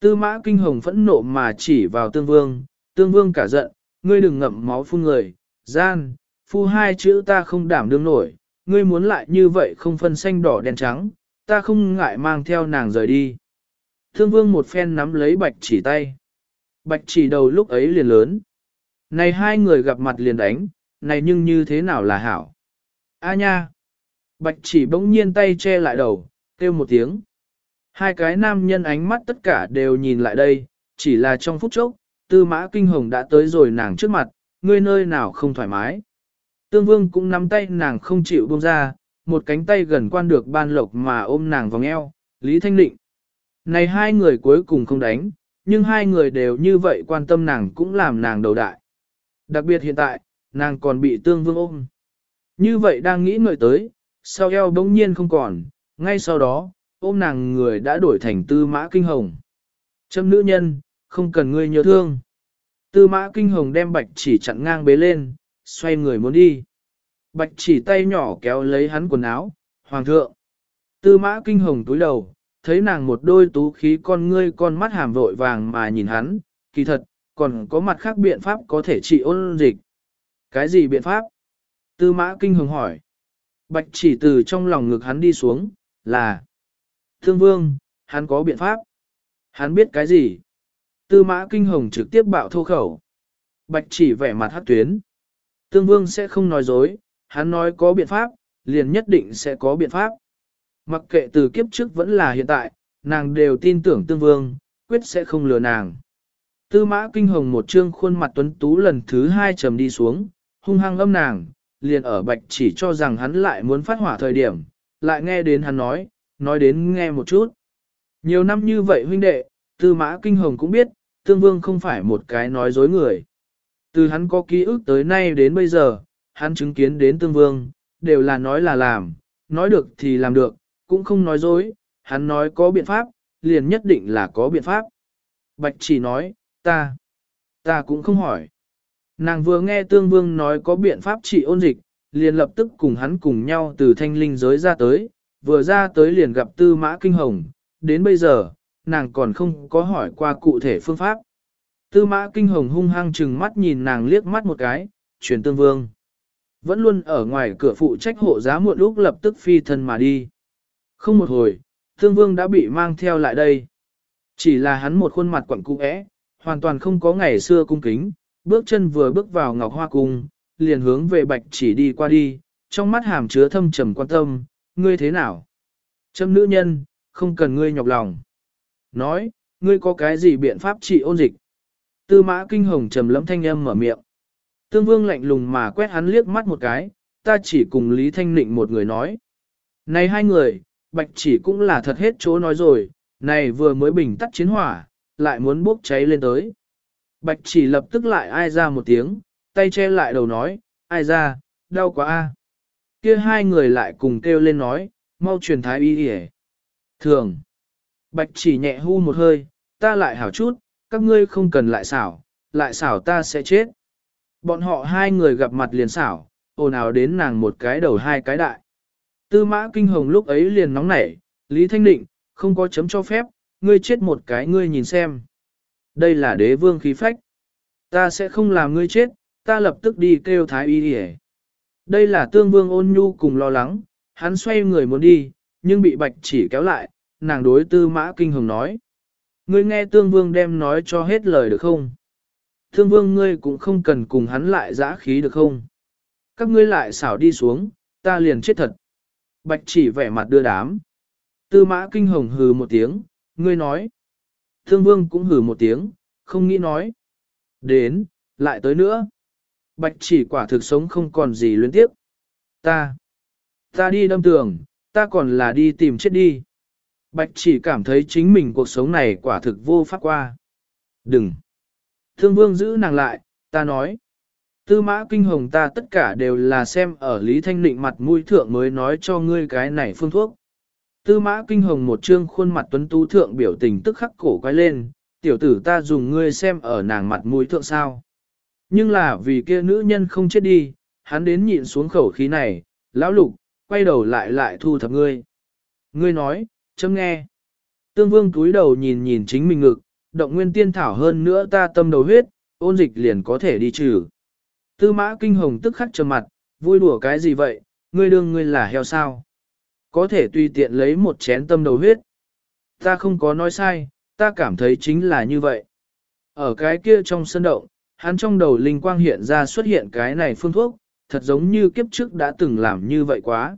Tư mã kinh hồng phẫn nộ mà chỉ vào tương vương, tương vương cả giận, ngươi đừng ngậm máu phun người, gian, phu hai chữ ta không đảm đương nổi, ngươi muốn lại như vậy không phân xanh đỏ đen trắng, ta không ngại mang theo nàng rời đi. Thương vương một phen nắm lấy bạch chỉ tay. Bạch chỉ đầu lúc ấy liền lớn. Này hai người gặp mặt liền đánh, này nhưng như thế nào là hảo? A nha! Bạch chỉ bỗng nhiên tay che lại đầu, kêu một tiếng. Hai cái nam nhân ánh mắt tất cả đều nhìn lại đây, chỉ là trong phút chốc, tư mã kinh hồng đã tới rồi nàng trước mặt, ngươi nơi nào không thoải mái. Tương vương cũng nắm tay nàng không chịu buông ra, một cánh tay gần quan được ban lộc mà ôm nàng vòng eo, Lý Thanh Định. Này hai người cuối cùng không đánh, nhưng hai người đều như vậy quan tâm nàng cũng làm nàng đầu đại. Đặc biệt hiện tại, nàng còn bị tương vương ôm. Như vậy đang nghĩ ngợi tới, sau eo bỗng nhiên không còn, ngay sau đó, ôm nàng người đã đổi thành tư mã kinh hồng. Châm nữ nhân, không cần ngươi nhớ thương. Tư mã kinh hồng đem bạch chỉ chặn ngang bế lên, xoay người muốn đi. Bạch chỉ tay nhỏ kéo lấy hắn quần áo, hoàng thượng. Tư mã kinh hồng túi đầu, thấy nàng một đôi tú khí con ngươi con mắt hàm vội vàng mà nhìn hắn, kỳ thật, còn có mặt khác biện pháp có thể trị ôn dịch. Cái gì biện pháp? Tư mã kinh hồng hỏi. Bạch chỉ từ trong lòng ngực hắn đi xuống, là Thương vương, hắn có biện pháp. Hắn biết cái gì? Tư mã kinh hồng trực tiếp bạo thô khẩu. Bạch chỉ vẻ mặt hát tuyến. Tương vương sẽ không nói dối, hắn nói có biện pháp, liền nhất định sẽ có biện pháp. Mặc kệ từ kiếp trước vẫn là hiện tại, nàng đều tin tưởng tương vương, quyết sẽ không lừa nàng. Tư mã kinh hồng một trương khuôn mặt tuấn tú lần thứ hai trầm đi xuống, hung hăng âm nàng, liền ở bạch chỉ cho rằng hắn lại muốn phát hỏa thời điểm, lại nghe đến hắn nói, nói đến nghe một chút. Nhiều năm như vậy huynh đệ, tư mã kinh hồng cũng biết, tương vương không phải một cái nói dối người. Từ hắn có ký ức tới nay đến bây giờ, hắn chứng kiến đến tương vương, đều là nói là làm, nói được thì làm được, cũng không nói dối, hắn nói có biện pháp, liền nhất định là có biện pháp. Bạch chỉ nói, ta, ta cũng không hỏi. Nàng vừa nghe tương vương nói có biện pháp trị ôn dịch, liền lập tức cùng hắn cùng nhau từ thanh linh giới ra tới, vừa ra tới liền gặp tư mã kinh hồng, đến bây giờ, nàng còn không có hỏi qua cụ thể phương pháp. Tư mã kinh hồng hung hăng chừng mắt nhìn nàng liếc mắt một cái, chuyển tương vương. Vẫn luôn ở ngoài cửa phụ trách hộ giá muộn lúc lập tức phi thân mà đi. Không một hồi, tương vương đã bị mang theo lại đây. Chỉ là hắn một khuôn mặt quặn cung ẽ, hoàn toàn không có ngày xưa cung kính, bước chân vừa bước vào ngọc hoa cung, liền hướng về bạch chỉ đi qua đi, trong mắt hàm chứa thâm trầm quan tâm, ngươi thế nào? Châm nữ nhân, không cần ngươi nhọc lòng. Nói, ngươi có cái gì biện pháp trị ôn dịch? Tư mã kinh hồng trầm lẫm thanh âm mở miệng. Tương vương lạnh lùng mà quét hắn liếc mắt một cái, ta chỉ cùng Lý Thanh Nịnh một người nói. Này hai người, bạch chỉ cũng là thật hết chỗ nói rồi, này vừa mới bình tắt chiến hỏa, lại muốn bốc cháy lên tới. Bạch chỉ lập tức lại ai ra một tiếng, tay che lại đầu nói, ai ra, đau quá a. Kia hai người lại cùng kêu lên nói, mau truyền thái y đi Thường. Bạch chỉ nhẹ hu một hơi, ta lại hảo chút, các ngươi không cần lại xảo, lại xảo ta sẽ chết. Bọn họ hai người gặp mặt liền xảo, ồn ào đến nàng một cái đầu hai cái đại. Tư mã kinh hồng lúc ấy liền nóng nảy, Lý Thanh Định, không có chấm cho phép, ngươi chết một cái ngươi nhìn xem. Đây là đế vương khí phách. Ta sẽ không làm ngươi chết, ta lập tức đi kêu thái y đi đây là tương vương ôn nhu cùng lo lắng, hắn xoay người muốn đi, nhưng bị bạch chỉ kéo lại, nàng đối tư mã kinh hồng nói. Ngươi nghe tương vương đem nói cho hết lời được không? Tương vương ngươi cũng không cần cùng hắn lại giã khí được không? Các ngươi lại xảo đi xuống, ta liền chết thật. Bạch chỉ vẻ mặt đưa đám. Tư mã kinh hồng hừ một tiếng, ngươi nói. Tương vương cũng hừ một tiếng, không nghĩ nói. Đến, lại tới nữa. Bạch chỉ quả thực sống không còn gì luyến tiếp. Ta, ta đi đâm tường, ta còn là đi tìm chết đi. Bạch chỉ cảm thấy chính mình cuộc sống này quả thực vô pháp qua. Đừng. Thương vương giữ nàng lại, ta nói. Tư mã kinh hồng ta tất cả đều là xem ở Lý Thanh Định mặt mũi thượng mới nói cho ngươi cái này phương thuốc. Tư mã kinh hồng một trương khuôn mặt tuấn tú thượng biểu tình tức khắc cổ quay lên, tiểu tử ta dùng ngươi xem ở nàng mặt mũi thượng sao. Nhưng là vì kia nữ nhân không chết đi, hắn đến nhịn xuống khẩu khí này, lão lục, quay đầu lại lại thu thập ngươi. Ngươi nói, chấm nghe. Tương vương túi đầu nhìn nhìn chính mình ngực, động nguyên tiên thảo hơn nữa ta tâm đầu huyết, ôn dịch liền có thể đi trừ. Tư mã kinh hồng tức khắc trầm mặt, vui đùa cái gì vậy, ngươi đương ngươi là heo sao. Có thể tùy tiện lấy một chén tâm đầu huyết. Ta không có nói sai, ta cảm thấy chính là như vậy. Ở cái kia trong sân động, hắn trong đầu linh quang hiện ra xuất hiện cái này phương thuốc, thật giống như kiếp trước đã từng làm như vậy quá.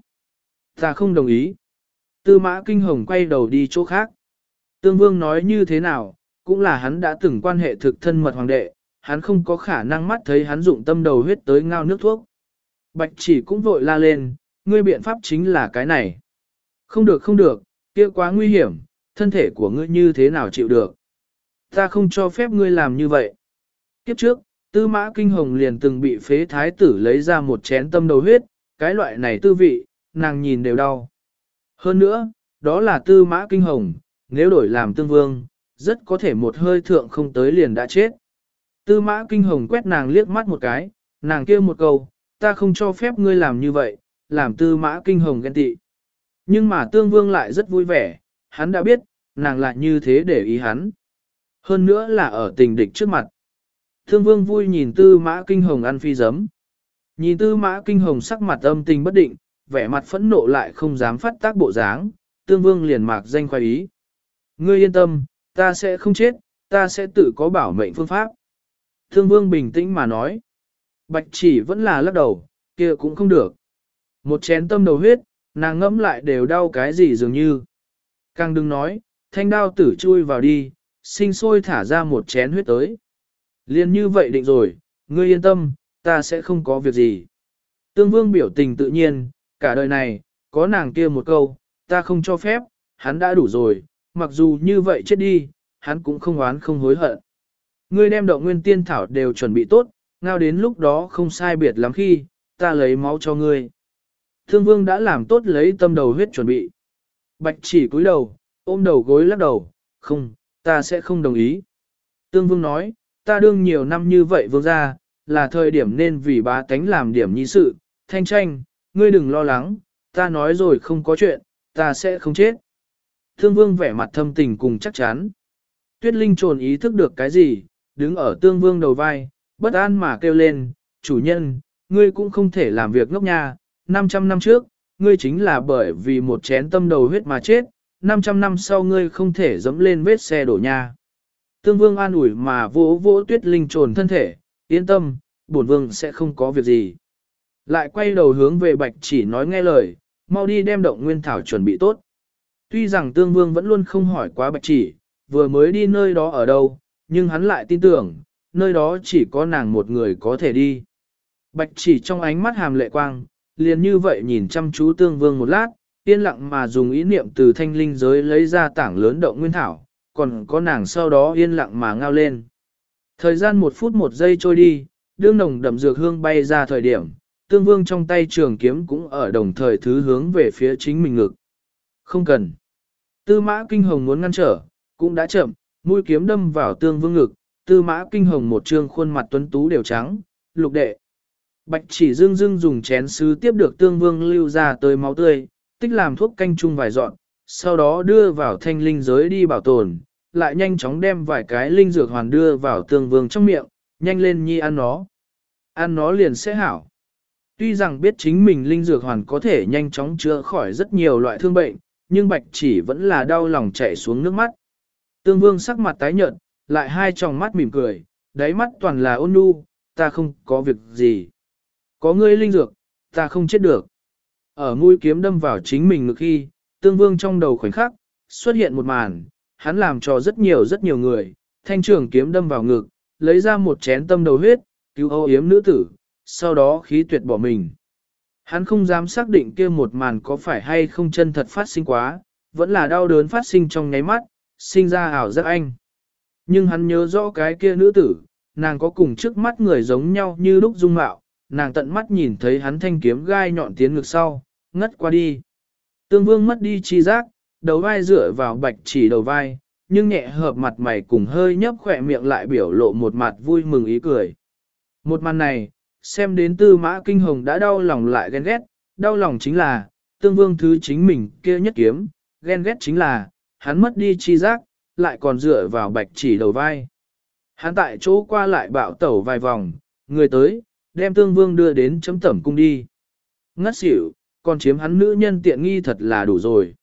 Ta không đồng ý. Tư mã kinh hồng quay đầu đi chỗ khác. Tương vương nói như thế nào, cũng là hắn đã từng quan hệ thực thân mật hoàng đệ, hắn không có khả năng mắt thấy hắn dụng tâm đầu huyết tới ngao nước thuốc. Bạch chỉ cũng vội la lên, ngươi biện pháp chính là cái này. Không được không được, kia quá nguy hiểm, thân thể của ngươi như thế nào chịu được. Ta không cho phép ngươi làm như vậy. Kiếp trước, tư mã kinh hồng liền từng bị phế thái tử lấy ra một chén tâm đầu huyết, cái loại này tư vị, nàng nhìn đều đau. Hơn nữa, đó là tư mã kinh hồng, nếu đổi làm tương vương, rất có thể một hơi thượng không tới liền đã chết. Tư mã kinh hồng quét nàng liếc mắt một cái, nàng kêu một câu, ta không cho phép ngươi làm như vậy, làm tư mã kinh hồng ghen tị. Nhưng mà tương vương lại rất vui vẻ, hắn đã biết, nàng lại như thế để ý hắn. Hơn nữa là ở tình địch trước mặt. Thương vương vui nhìn tư mã kinh hồng ăn phi giấm. Nhìn tư mã kinh hồng sắc mặt âm tình bất định, vẻ mặt phẫn nộ lại không dám phát tác bộ dáng, tương vương liền mạc danh khoái ý. Ngươi yên tâm, ta sẽ không chết, ta sẽ tự có bảo mệnh phương pháp. Thương vương bình tĩnh mà nói. Bạch chỉ vẫn là lắc đầu, kia cũng không được. Một chén tâm đầu huyết, nàng ngẫm lại đều đau cái gì dường như. Càng đừng nói, thanh đao tử chui vào đi, sinh sôi thả ra một chén huyết tới. Liên như vậy định rồi, ngươi yên tâm, ta sẽ không có việc gì. Tương vương biểu tình tự nhiên, cả đời này, có nàng kia một câu, ta không cho phép, hắn đã đủ rồi, mặc dù như vậy chết đi, hắn cũng không oán không hối hận. Ngươi đem động nguyên tiên thảo đều chuẩn bị tốt, ngao đến lúc đó không sai biệt lắm khi, ta lấy máu cho ngươi. Thương vương đã làm tốt lấy tâm đầu huyết chuẩn bị. Bạch chỉ cúi đầu, ôm đầu gối lắc đầu, không, ta sẽ không đồng ý. Tương vương nói, ta đương nhiều năm như vậy vương ra, là thời điểm nên vì bá tánh làm điểm nhi sự, thanh tranh, ngươi đừng lo lắng, ta nói rồi không có chuyện, ta sẽ không chết. Thương vương vẻ mặt thâm tình cùng chắc chắn. Tuyết Linh trồn ý thức được cái gì, đứng ở tương vương đầu vai, bất an mà kêu lên, chủ nhân, ngươi cũng không thể làm việc ngốc nha, 500 năm trước, ngươi chính là bởi vì một chén tâm đầu huyết mà chết, 500 năm sau ngươi không thể dẫm lên vết xe đổ nha. Tương vương an ủi mà vỗ vỗ tuyết linh trồn thân thể, yên tâm, bổn vương sẽ không có việc gì. Lại quay đầu hướng về bạch chỉ nói nghe lời, mau đi đem động nguyên thảo chuẩn bị tốt. Tuy rằng tương vương vẫn luôn không hỏi quá bạch chỉ, vừa mới đi nơi đó ở đâu, nhưng hắn lại tin tưởng, nơi đó chỉ có nàng một người có thể đi. Bạch chỉ trong ánh mắt hàm lệ quang, liền như vậy nhìn chăm chú tương vương một lát, yên lặng mà dùng ý niệm từ thanh linh giới lấy ra tảng lớn động nguyên thảo, còn có nàng sau đó yên lặng mà ngao lên. Thời gian một phút một giây trôi đi, đương nồng đậm dược hương bay ra thời điểm, tương vương trong tay trường kiếm cũng ở đồng thời thứ hướng về phía chính mình ngực. Không cần. Tư mã kinh hồng muốn ngăn trở, cũng đã chậm, mũi kiếm đâm vào tương vương ngực, tư mã kinh hồng một trương khuôn mặt tuấn tú đều trắng, lục đệ. Bạch chỉ dương dương dùng chén sứ tiếp được tương vương lưu ra tới máu tươi, tích làm thuốc canh chung vài dọn, sau đó đưa vào thanh linh giới đi bảo tồn, lại nhanh chóng đem vài cái linh dược hoàn đưa vào tương vương trong miệng, nhanh lên nhi ăn nó. Ăn nó liền sẽ hảo. Tuy rằng biết chính mình linh dược hoàn có thể nhanh chóng chữa khỏi rất nhiều loại thương bệnh, nhưng bạch chỉ vẫn là đau lòng chảy xuống nước mắt. Tương vương sắc mặt tái nhợt, lại hai tròng mắt mỉm cười, đáy mắt toàn là ôn nhu, ta không có việc gì. Có ngươi linh dược, ta không chết được. Ở mũi kiếm đâm vào chính mình ngực khi, tương vương trong đầu khoảnh khắc, xuất hiện một màn, hắn làm cho rất nhiều rất nhiều người, thanh trường kiếm đâm vào ngực, lấy ra một chén tâm đầu huyết, cứu âu yếm nữ tử, sau đó khí tuyệt bỏ mình. Hắn không dám xác định kia một màn có phải hay không chân thật phát sinh quá, vẫn là đau đớn phát sinh trong nháy mắt, sinh ra ảo giác anh. Nhưng hắn nhớ rõ cái kia nữ tử, nàng có cùng trước mắt người giống nhau như lúc dung mạo, nàng tận mắt nhìn thấy hắn thanh kiếm gai nhọn tiến ngực sau, ngất qua đi. Tương vương mất đi chi giác, đầu vai dựa vào bạch chỉ đầu vai, nhưng nhẹ hợp mặt mày cùng hơi nhấp khỏe miệng lại biểu lộ một mặt vui mừng ý cười. Một màn này, xem đến tư mã kinh hồng đã đau lòng lại ghen ghét, đau lòng chính là, tương vương thứ chính mình kia nhất kiếm, ghen ghét chính là, hắn mất đi chi giác, lại còn dựa vào bạch chỉ đầu vai. Hắn tại chỗ qua lại bạo tẩu vài vòng, người tới, đem tương vương đưa đến chấm tẩm cung đi. Ngất xỉu, còn chiếm hắn nữ nhân tiện nghi thật là đủ rồi.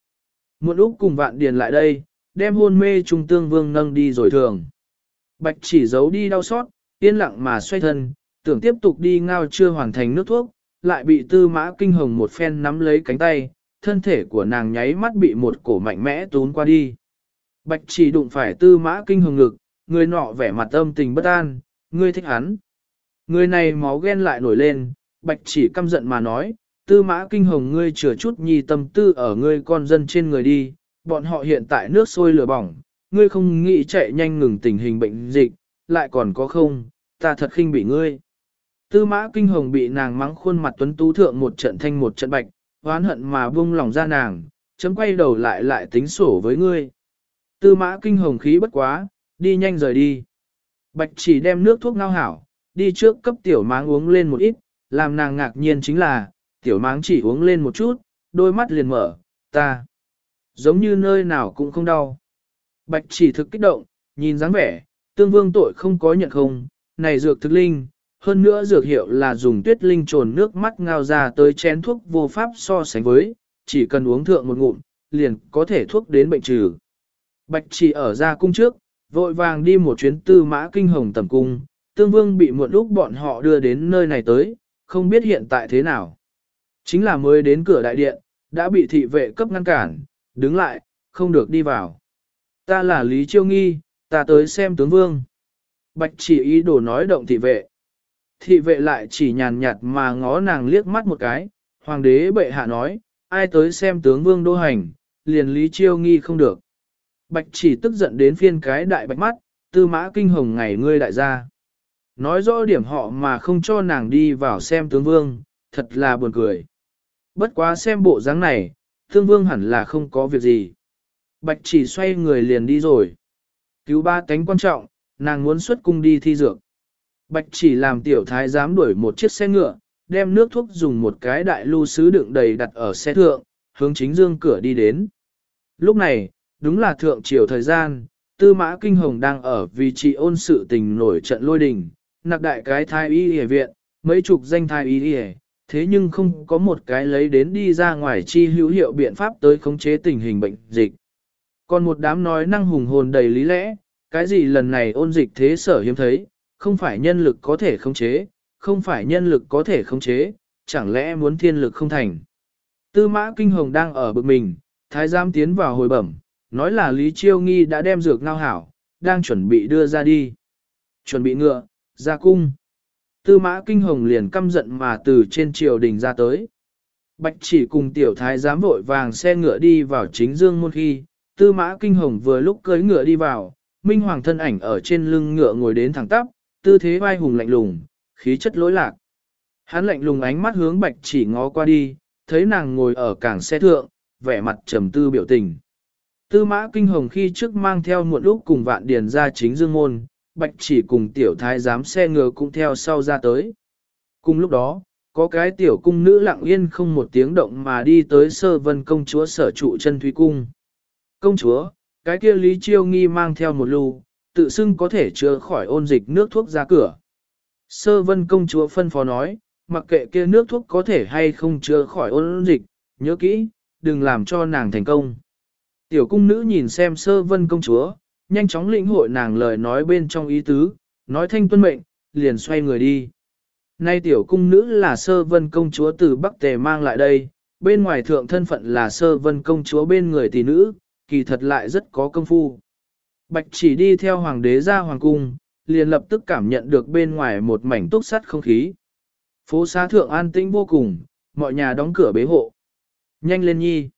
Muộn Úc cùng vạn điền lại đây, đem hôn mê trung tương vương nâng đi rồi thường. Bạch chỉ giấu đi đau xót, yên lặng mà xoay thân, tưởng tiếp tục đi ngao chưa hoàn thành nước thuốc, lại bị tư mã kinh hồng một phen nắm lấy cánh tay, thân thể của nàng nháy mắt bị một cổ mạnh mẽ tún qua đi. Bạch chỉ đụng phải tư mã kinh hồng ngực, người nọ vẻ mặt âm tình bất an, ngươi thích hắn. Người này máu ghen lại nổi lên, bạch chỉ căm giận mà nói, tư mã kinh hồng ngươi chừa chút nhi tâm tư ở ngươi con dân trên người đi, bọn họ hiện tại nước sôi lửa bỏng, ngươi không nghĩ chạy nhanh ngừng tình hình bệnh dịch, lại còn có không, ta thật khinh bị ngươi. Tư mã kinh hồng bị nàng mắng khuôn mặt tuấn tú thượng một trận thanh một trận bạch, oán hận mà buông lòng ra nàng, chấm quay đầu lại lại tính sổ với ngươi. Tư mã kinh hồng khí bất quá, đi nhanh rời đi. Bạch chỉ đem nước thuốc ngao hảo, đi trước cấp tiểu máng uống lên một ít, làm nàng ngạc nhiên chính là, tiểu máng chỉ uống lên một chút, đôi mắt liền mở, ta. Giống như nơi nào cũng không đau. Bạch chỉ thực kích động, nhìn dáng vẻ, tương vương tội không có nhận không, này dược thực linh, hơn nữa dược hiệu là dùng tuyết linh trồn nước mắt ngao ra tới chén thuốc vô pháp so sánh với, chỉ cần uống thượng một ngụm, liền có thể thuốc đến bệnh trừ. Bạch chỉ ở ra cung trước, vội vàng đi một chuyến tư mã kinh hồng tầm cung, tương vương bị muộn lúc bọn họ đưa đến nơi này tới, không biết hiện tại thế nào. Chính là mới đến cửa đại điện, đã bị thị vệ cấp ngăn cản, đứng lại, không được đi vào. Ta là Lý Chiêu Nghi, ta tới xem tướng vương. Bạch chỉ ý đồ nói động thị vệ. Thị vệ lại chỉ nhàn nhạt mà ngó nàng liếc mắt một cái, hoàng đế bệ hạ nói, ai tới xem tướng vương đô hành, liền Lý Chiêu Nghi không được. Bạch chỉ tức giận đến phiên cái đại bạch mắt, tư mã kinh hồng ngày ngươi đại gia. Nói rõ điểm họ mà không cho nàng đi vào xem tướng vương, thật là buồn cười. Bất quá xem bộ dáng này, thương vương hẳn là không có việc gì. Bạch chỉ xoay người liền đi rồi. Cứu ba tánh quan trọng, nàng muốn xuất cung đi thi dược. Bạch chỉ làm tiểu thái dám đuổi một chiếc xe ngựa, đem nước thuốc dùng một cái đại lưu sứ đựng đầy đặt ở xe thượng, hướng chính dương cửa đi đến. Lúc này, đúng là thượng triều thời gian, tư mã kinh hồng đang ở vì trị ôn sự tình nổi trận lôi đình, nặc đại cái thái y y viện, mấy chục danh thái y y, thế nhưng không có một cái lấy đến đi ra ngoài chi hữu hiệu biện pháp tới khống chế tình hình bệnh dịch. Còn một đám nói năng hùng hồn đầy lý lẽ, cái gì lần này ôn dịch thế sở hiếm thấy, không phải nhân lực có thể khống chế, không phải nhân lực có thể khống chế, chẳng lẽ muốn thiên lực không thành. Tư mã kinh hồng đang ở bực mình, thái giám tiến vào hồi bẩm, nói là Lý Chiêu Nghi đã đem dược ngao hảo, đang chuẩn bị đưa ra đi. Chuẩn bị ngựa, ra cung. Tư mã kinh hồng liền căm giận mà từ trên triều đình ra tới. Bạch chỉ cùng tiểu thái giám vội vàng xe ngựa đi vào chính dương môn khi, tư mã kinh hồng vừa lúc cưới ngựa đi vào, minh hoàng thân ảnh ở trên lưng ngựa ngồi đến thẳng tắp, tư thế vai hùng lạnh lùng, khí chất lối lạc. Hắn lạnh lùng ánh mắt hướng bạch chỉ ngó qua đi, thấy nàng ngồi ở cảng xe thượng, vẻ mặt trầm tư biểu tình. Tư mã kinh hồng khi trước mang theo muộn lúc cùng vạn điền ra chính dương môn, bạch chỉ cùng tiểu thái giám xe ngựa cũng theo sau ra tới. Cùng lúc đó, có cái tiểu cung nữ lặng yên không một tiếng động mà đi tới sơ vân công chúa sở trụ chân thúy cung. Công chúa, cái kia Lý Chiêu Nghi mang theo một lưu, tự xưng có thể chữa khỏi ôn dịch nước thuốc ra cửa. Sơ vân công chúa phân phó nói, mặc kệ kia nước thuốc có thể hay không chữa khỏi ôn dịch, nhớ kỹ, đừng làm cho nàng thành công. Tiểu cung nữ nhìn xem sơ vân công chúa, nhanh chóng lĩnh hội nàng lời nói bên trong ý tứ, nói thanh tuân mệnh, liền xoay người đi. Nay tiểu cung nữ là sơ vân công chúa từ Bắc Tề mang lại đây, bên ngoài thượng thân phận là sơ vân công chúa bên người tỷ nữ, kỳ thật lại rất có công phu. Bạch chỉ đi theo hoàng đế ra hoàng cung, liền lập tức cảm nhận được bên ngoài một mảnh túc sắt không khí. Phố xá thượng an tĩnh vô cùng, mọi nhà đóng cửa bế hộ. Nhanh lên nhi.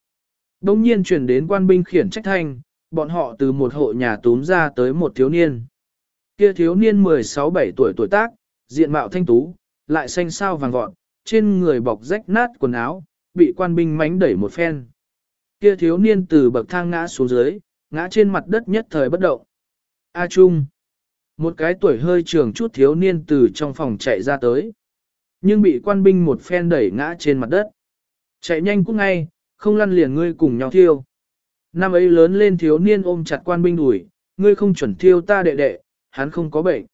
Đông nhiên chuyển đến quan binh khiển trách thanh, bọn họ từ một hộ nhà túm ra tới một thiếu niên. Kia thiếu niên 16-17 tuổi tuổi tác, diện mạo thanh tú, lại xanh sao vàng vọt, trên người bọc rách nát quần áo, bị quan binh mánh đẩy một phen. Kia thiếu niên từ bậc thang ngã xuống dưới, ngã trên mặt đất nhất thời bất động. A Trung. Một cái tuổi hơi trường chút thiếu niên từ trong phòng chạy ra tới. Nhưng bị quan binh một phen đẩy ngã trên mặt đất. Chạy nhanh cũng ngay, không lăn liền ngươi cùng nhau thiêu. Năm ấy lớn lên thiếu niên ôm chặt quan binh đuổi, ngươi không chuẩn thiêu ta đệ đệ, hắn không có bệnh.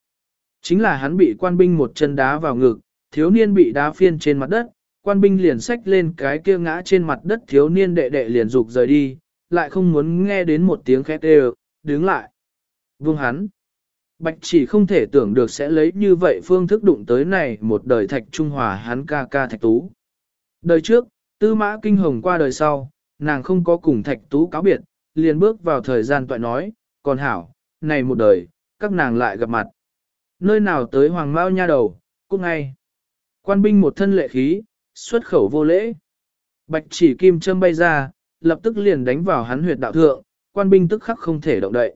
Chính là hắn bị quan binh một chân đá vào ngực, thiếu niên bị đá phiên trên mặt đất, quan binh liền xách lên cái kia ngã trên mặt đất thiếu niên đệ đệ liền dục rời đi, lại không muốn nghe đến một tiếng khét đều, đứng lại. Vương hắn. Bạch chỉ không thể tưởng được sẽ lấy như vậy phương thức đụng tới này một đời thạch trung hòa hắn ca ca thạch tú. Đời trước, tư mã kinh hồng qua đời sau, nàng không có cùng thạch tú cáo biệt, liền bước vào thời gian toại nói, còn hảo, này một đời, các nàng lại gặp mặt. Nơi nào tới hoàng mao nha đầu, cút ngay. Quan binh một thân lệ khí, xuất khẩu vô lễ. Bạch chỉ kim châm bay ra, lập tức liền đánh vào hắn huyệt đạo thượng, quan binh tức khắc không thể động đậy.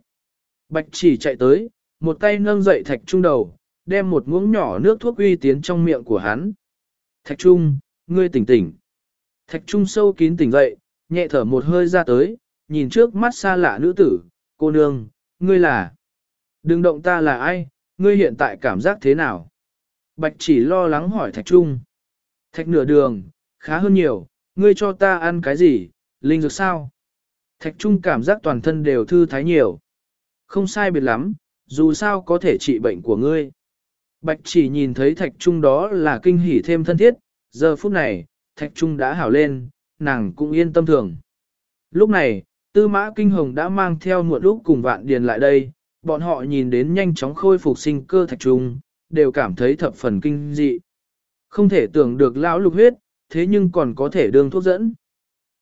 Bạch chỉ chạy tới, một tay nâng dậy thạch trung đầu, đem một muỗng nhỏ nước thuốc uy tiến trong miệng của hắn. Thạch trung, ngươi tỉnh tỉnh. Thạch trung sâu kín tỉnh dậy, nhẹ thở một hơi ra tới, nhìn trước mắt xa lạ nữ tử, cô nương, ngươi là. Đừng động ta là ai, ngươi hiện tại cảm giác thế nào? Bạch chỉ lo lắng hỏi thạch trung. Thạch nửa đường, khá hơn nhiều, ngươi cho ta ăn cái gì, linh dược sao? Thạch trung cảm giác toàn thân đều thư thái nhiều. Không sai biệt lắm, dù sao có thể trị bệnh của ngươi. Bạch chỉ nhìn thấy thạch trung đó là kinh hỉ thêm thân thiết, giờ phút này, thạch trung đã hảo lên, nàng cũng yên tâm thường. Lúc này, tư mã kinh hồng đã mang theo một lúc cùng vạn điền lại đây, bọn họ nhìn đến nhanh chóng khôi phục sinh cơ thạch trùng, đều cảm thấy thập phần kinh dị. Không thể tưởng được lão lục huyết, thế nhưng còn có thể đương thuốc dẫn.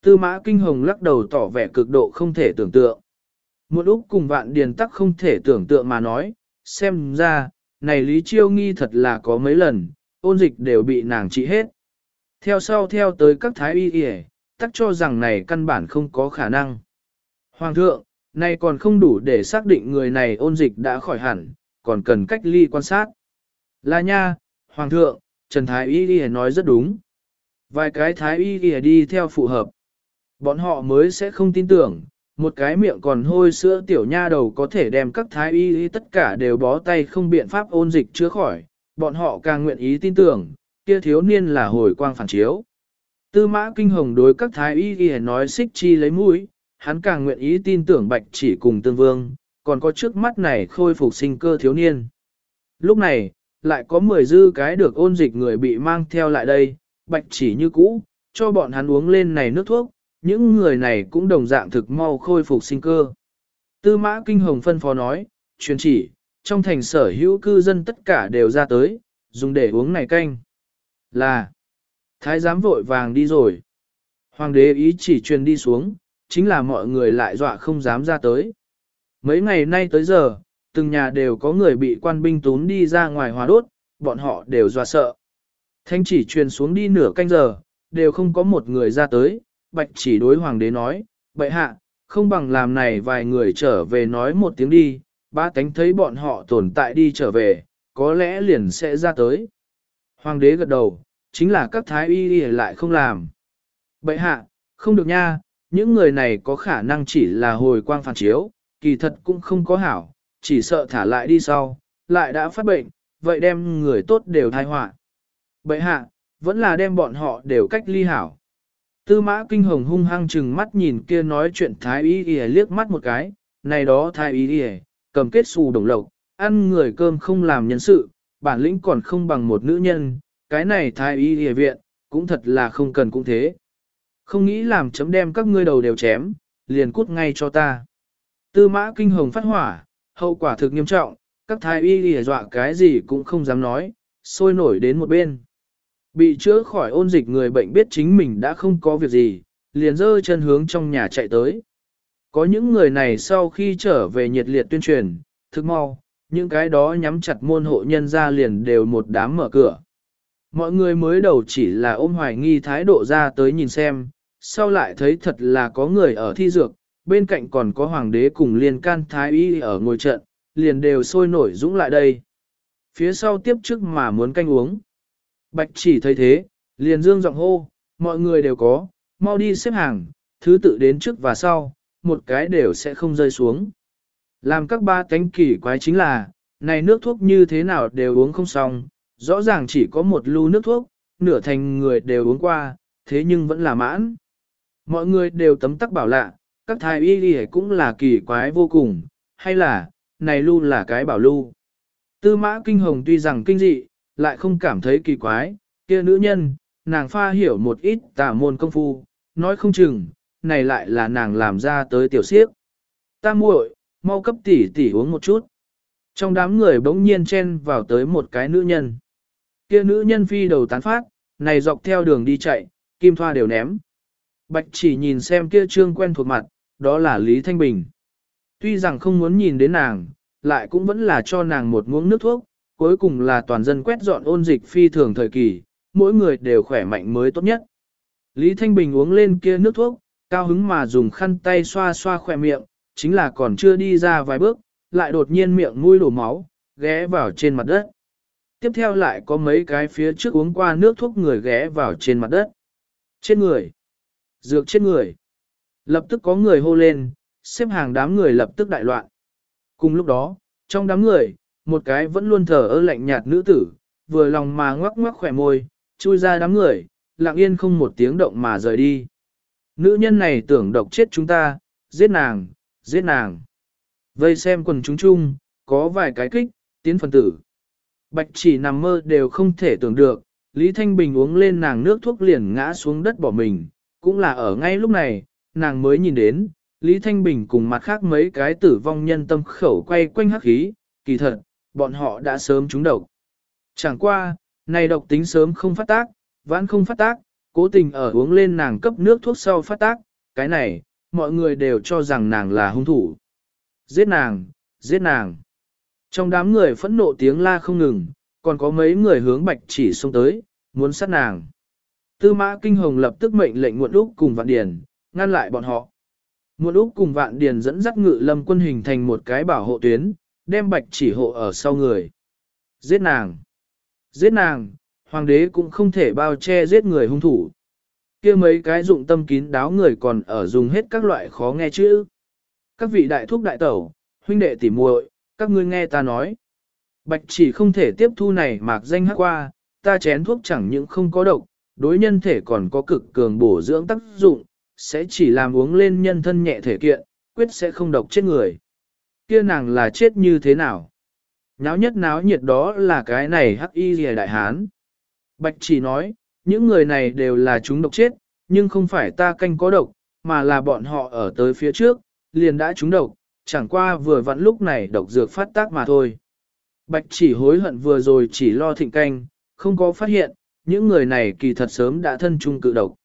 Tư mã kinh hồng lắc đầu tỏ vẻ cực độ không thể tưởng tượng. Một lúc cùng vạn điền tắc không thể tưởng tượng mà nói, xem ra, này Lý Chiêu nghi thật là có mấy lần, ôn dịch đều bị nàng trị hết. Theo sau theo tới các thái y y, tắc cho rằng này căn bản không có khả năng. Hoàng thượng, này còn không đủ để xác định người này ôn dịch đã khỏi hẳn, còn cần cách ly quan sát. Là nha, Hoàng thượng, Trần Thái Y Y nói rất đúng. Vài cái Thái Y Y đi theo phù hợp. Bọn họ mới sẽ không tin tưởng, một cái miệng còn hôi sữa tiểu nha đầu có thể đem các Thái Y Y tất cả đều bó tay không biện pháp ôn dịch chữa khỏi. Bọn họ càng nguyện ý tin tưởng, kia thiếu niên là hồi quang phản chiếu. Tư mã kinh hồng đối các Thái Y Y nói xích chi lấy mũi, hắn càng nguyện ý tin tưởng bạch chỉ cùng tương vương, còn có trước mắt này khôi phục sinh cơ thiếu niên. Lúc này, lại có 10 dư cái được ôn dịch người bị mang theo lại đây, bạch chỉ như cũ, cho bọn hắn uống lên này nước thuốc, những người này cũng đồng dạng thực mau khôi phục sinh cơ. Tư mã kinh hồng phân phó nói, truyền chỉ, trong thành sở hữu cư dân tất cả đều ra tới, dùng để uống này canh. Là, thái giám vội vàng đi rồi. Hoàng đế ý chỉ truyền đi xuống, chính là mọi người lại dọa không dám ra tới. Mấy ngày nay tới giờ, từng nhà đều có người bị quan binh tún đi ra ngoài hòa đốt, bọn họ đều dọa sợ. Thanh chỉ truyền xuống đi nửa canh giờ, đều không có một người ra tới, bạch chỉ đối hoàng đế nói, bệ hạ, không bằng làm này vài người trở về nói một tiếng đi, ba tánh thấy bọn họ tồn tại đi trở về, có lẽ liền sẽ ra tới. Hoàng đế gật đầu, chính là các thái y y lại không làm. Bệ hạ, không được nha, những người này có khả năng chỉ là hồi quang phản chiếu, kỳ thật cũng không có hảo, chỉ sợ thả lại đi sau, lại đã phát bệnh, vậy đem người tốt đều thai họa. Bậy hạ, vẫn là đem bọn họ đều cách ly hảo. Tư mã kinh hồng hung hăng chừng mắt nhìn kia nói chuyện thái y y liếc mắt một cái, này đó thái y y, cầm kết xù đồng lộc, ăn người cơm không làm nhân sự, bản lĩnh còn không bằng một nữ nhân, cái này thái y hề viện, cũng thật là không cần cũng thế. Không nghĩ làm chấm đem các ngươi đầu đều chém, liền cút ngay cho ta. Tư mã kinh hồng phát hỏa, hậu quả thực nghiêm trọng, các thái y hề dọa cái gì cũng không dám nói, sôi nổi đến một bên. Bị chữa khỏi ôn dịch người bệnh biết chính mình đã không có việc gì, liền dơ chân hướng trong nhà chạy tới. Có những người này sau khi trở về nhiệt liệt tuyên truyền, thực mau, những cái đó nhắm chặt môn hộ nhân ra liền đều một đám mở cửa. Mọi người mới đầu chỉ là ôm hoài nghi thái độ ra tới nhìn xem, sau lại thấy thật là có người ở thi dược, bên cạnh còn có hoàng đế cùng liên can thái y ở ngồi trận, liền đều sôi nổi dũng lại đây. Phía sau tiếp trước mà muốn canh uống. Bạch chỉ thấy thế, liền dương giọng hô, mọi người đều có, mau đi xếp hàng, thứ tự đến trước và sau, một cái đều sẽ không rơi xuống. Làm các ba cánh kỳ quái chính là, này nước thuốc như thế nào đều uống không xong, rõ ràng chỉ có một lu nước thuốc, nửa thành người đều uống qua, thế nhưng vẫn là mãn. Mọi người đều tấm tắc bảo lạ, các thái y y cũng là kỳ quái vô cùng, hay là, này lu là cái bảo lưu. Tư mã kinh hồng tuy rằng kinh dị, lại không cảm thấy kỳ quái, kia nữ nhân, nàng pha hiểu một ít tà môn công phu, nói không chừng, này lại là nàng làm ra tới tiểu siếp. Ta muội, mau cấp tỷ tỷ uống một chút. Trong đám người bỗng nhiên chen vào tới một cái nữ nhân. Kia nữ nhân phi đầu tán phát, này dọc theo đường đi chạy, kim thoa đều ném. Bạch chỉ nhìn xem kia trương quen thuộc mặt, đó là Lý Thanh Bình. Tuy rằng không muốn nhìn đến nàng, lại cũng vẫn là cho nàng một muỗng nước thuốc, cuối cùng là toàn dân quét dọn ôn dịch phi thường thời kỳ, mỗi người đều khỏe mạnh mới tốt nhất. Lý Thanh Bình uống lên kia nước thuốc, cao hứng mà dùng khăn tay xoa xoa khỏe miệng, chính là còn chưa đi ra vài bước, lại đột nhiên miệng mũi đổ máu, ghé vào trên mặt đất. Tiếp theo lại có mấy cái phía trước uống qua nước thuốc người ghé vào trên mặt đất. Trên người. Dược trên người. Lập tức có người hô lên, xếp hàng đám người lập tức đại loạn. Cùng lúc đó, trong đám người, một cái vẫn luôn thở ơ lạnh nhạt nữ tử, vừa lòng mà ngoắc ngoắc khỏe môi, chui ra đám người, lặng yên không một tiếng động mà rời đi. Nữ nhân này tưởng độc chết chúng ta, giết nàng, giết nàng. Vây xem quần chúng chung, có vài cái kích, tiến phần tử. Bạch chỉ nằm mơ đều không thể tưởng được, Lý Thanh Bình uống lên nàng nước thuốc liền ngã xuống đất bỏ mình, cũng là ở ngay lúc này, nàng mới nhìn đến, Lý Thanh Bình cùng mặt khác mấy cái tử vong nhân tâm khẩu quay quanh hắc khí, kỳ thật, bọn họ đã sớm trúng độc. Chẳng qua, này độc tính sớm không phát tác, vãn không phát tác, cố tình ở uống lên nàng cấp nước thuốc sau phát tác, cái này, mọi người đều cho rằng nàng là hung thủ. Giết nàng, giết nàng. Trong đám người phẫn nộ tiếng la không ngừng, còn có mấy người hướng bạch chỉ xông tới, muốn sát nàng. Tư mã kinh hồng lập tức mệnh lệnh muộn úc cùng vạn điền, ngăn lại bọn họ. Muộn úc cùng vạn điền dẫn dắt ngự lâm quân hình thành một cái bảo hộ tuyến, đem bạch chỉ hộ ở sau người. Giết nàng! Giết nàng! Hoàng đế cũng không thể bao che giết người hung thủ kia mấy cái dụng tâm kín đáo người còn ở dùng hết các loại khó nghe chữ. Các vị đại thúc đại tẩu, huynh đệ tỉ muội, các ngươi nghe ta nói. Bạch chỉ không thể tiếp thu này mạc danh hắc qua, ta chén thuốc chẳng những không có độc, đối nhân thể còn có cực cường bổ dưỡng tác dụng, sẽ chỉ làm uống lên nhân thân nhẹ thể kiện, quyết sẽ không độc chết người. Kia nàng là chết như thế nào? Náo nhất náo nhiệt đó là cái này hắc y rìa đại hán. Bạch chỉ nói, những người này đều là chúng độc chết, nhưng không phải ta canh có độc, mà là bọn họ ở tới phía trước, liền đã chúng độc, chẳng qua vừa vặn lúc này độc dược phát tác mà thôi. Bạch chỉ hối hận vừa rồi chỉ lo thịnh canh, không có phát hiện, những người này kỳ thật sớm đã thân chung cự độc.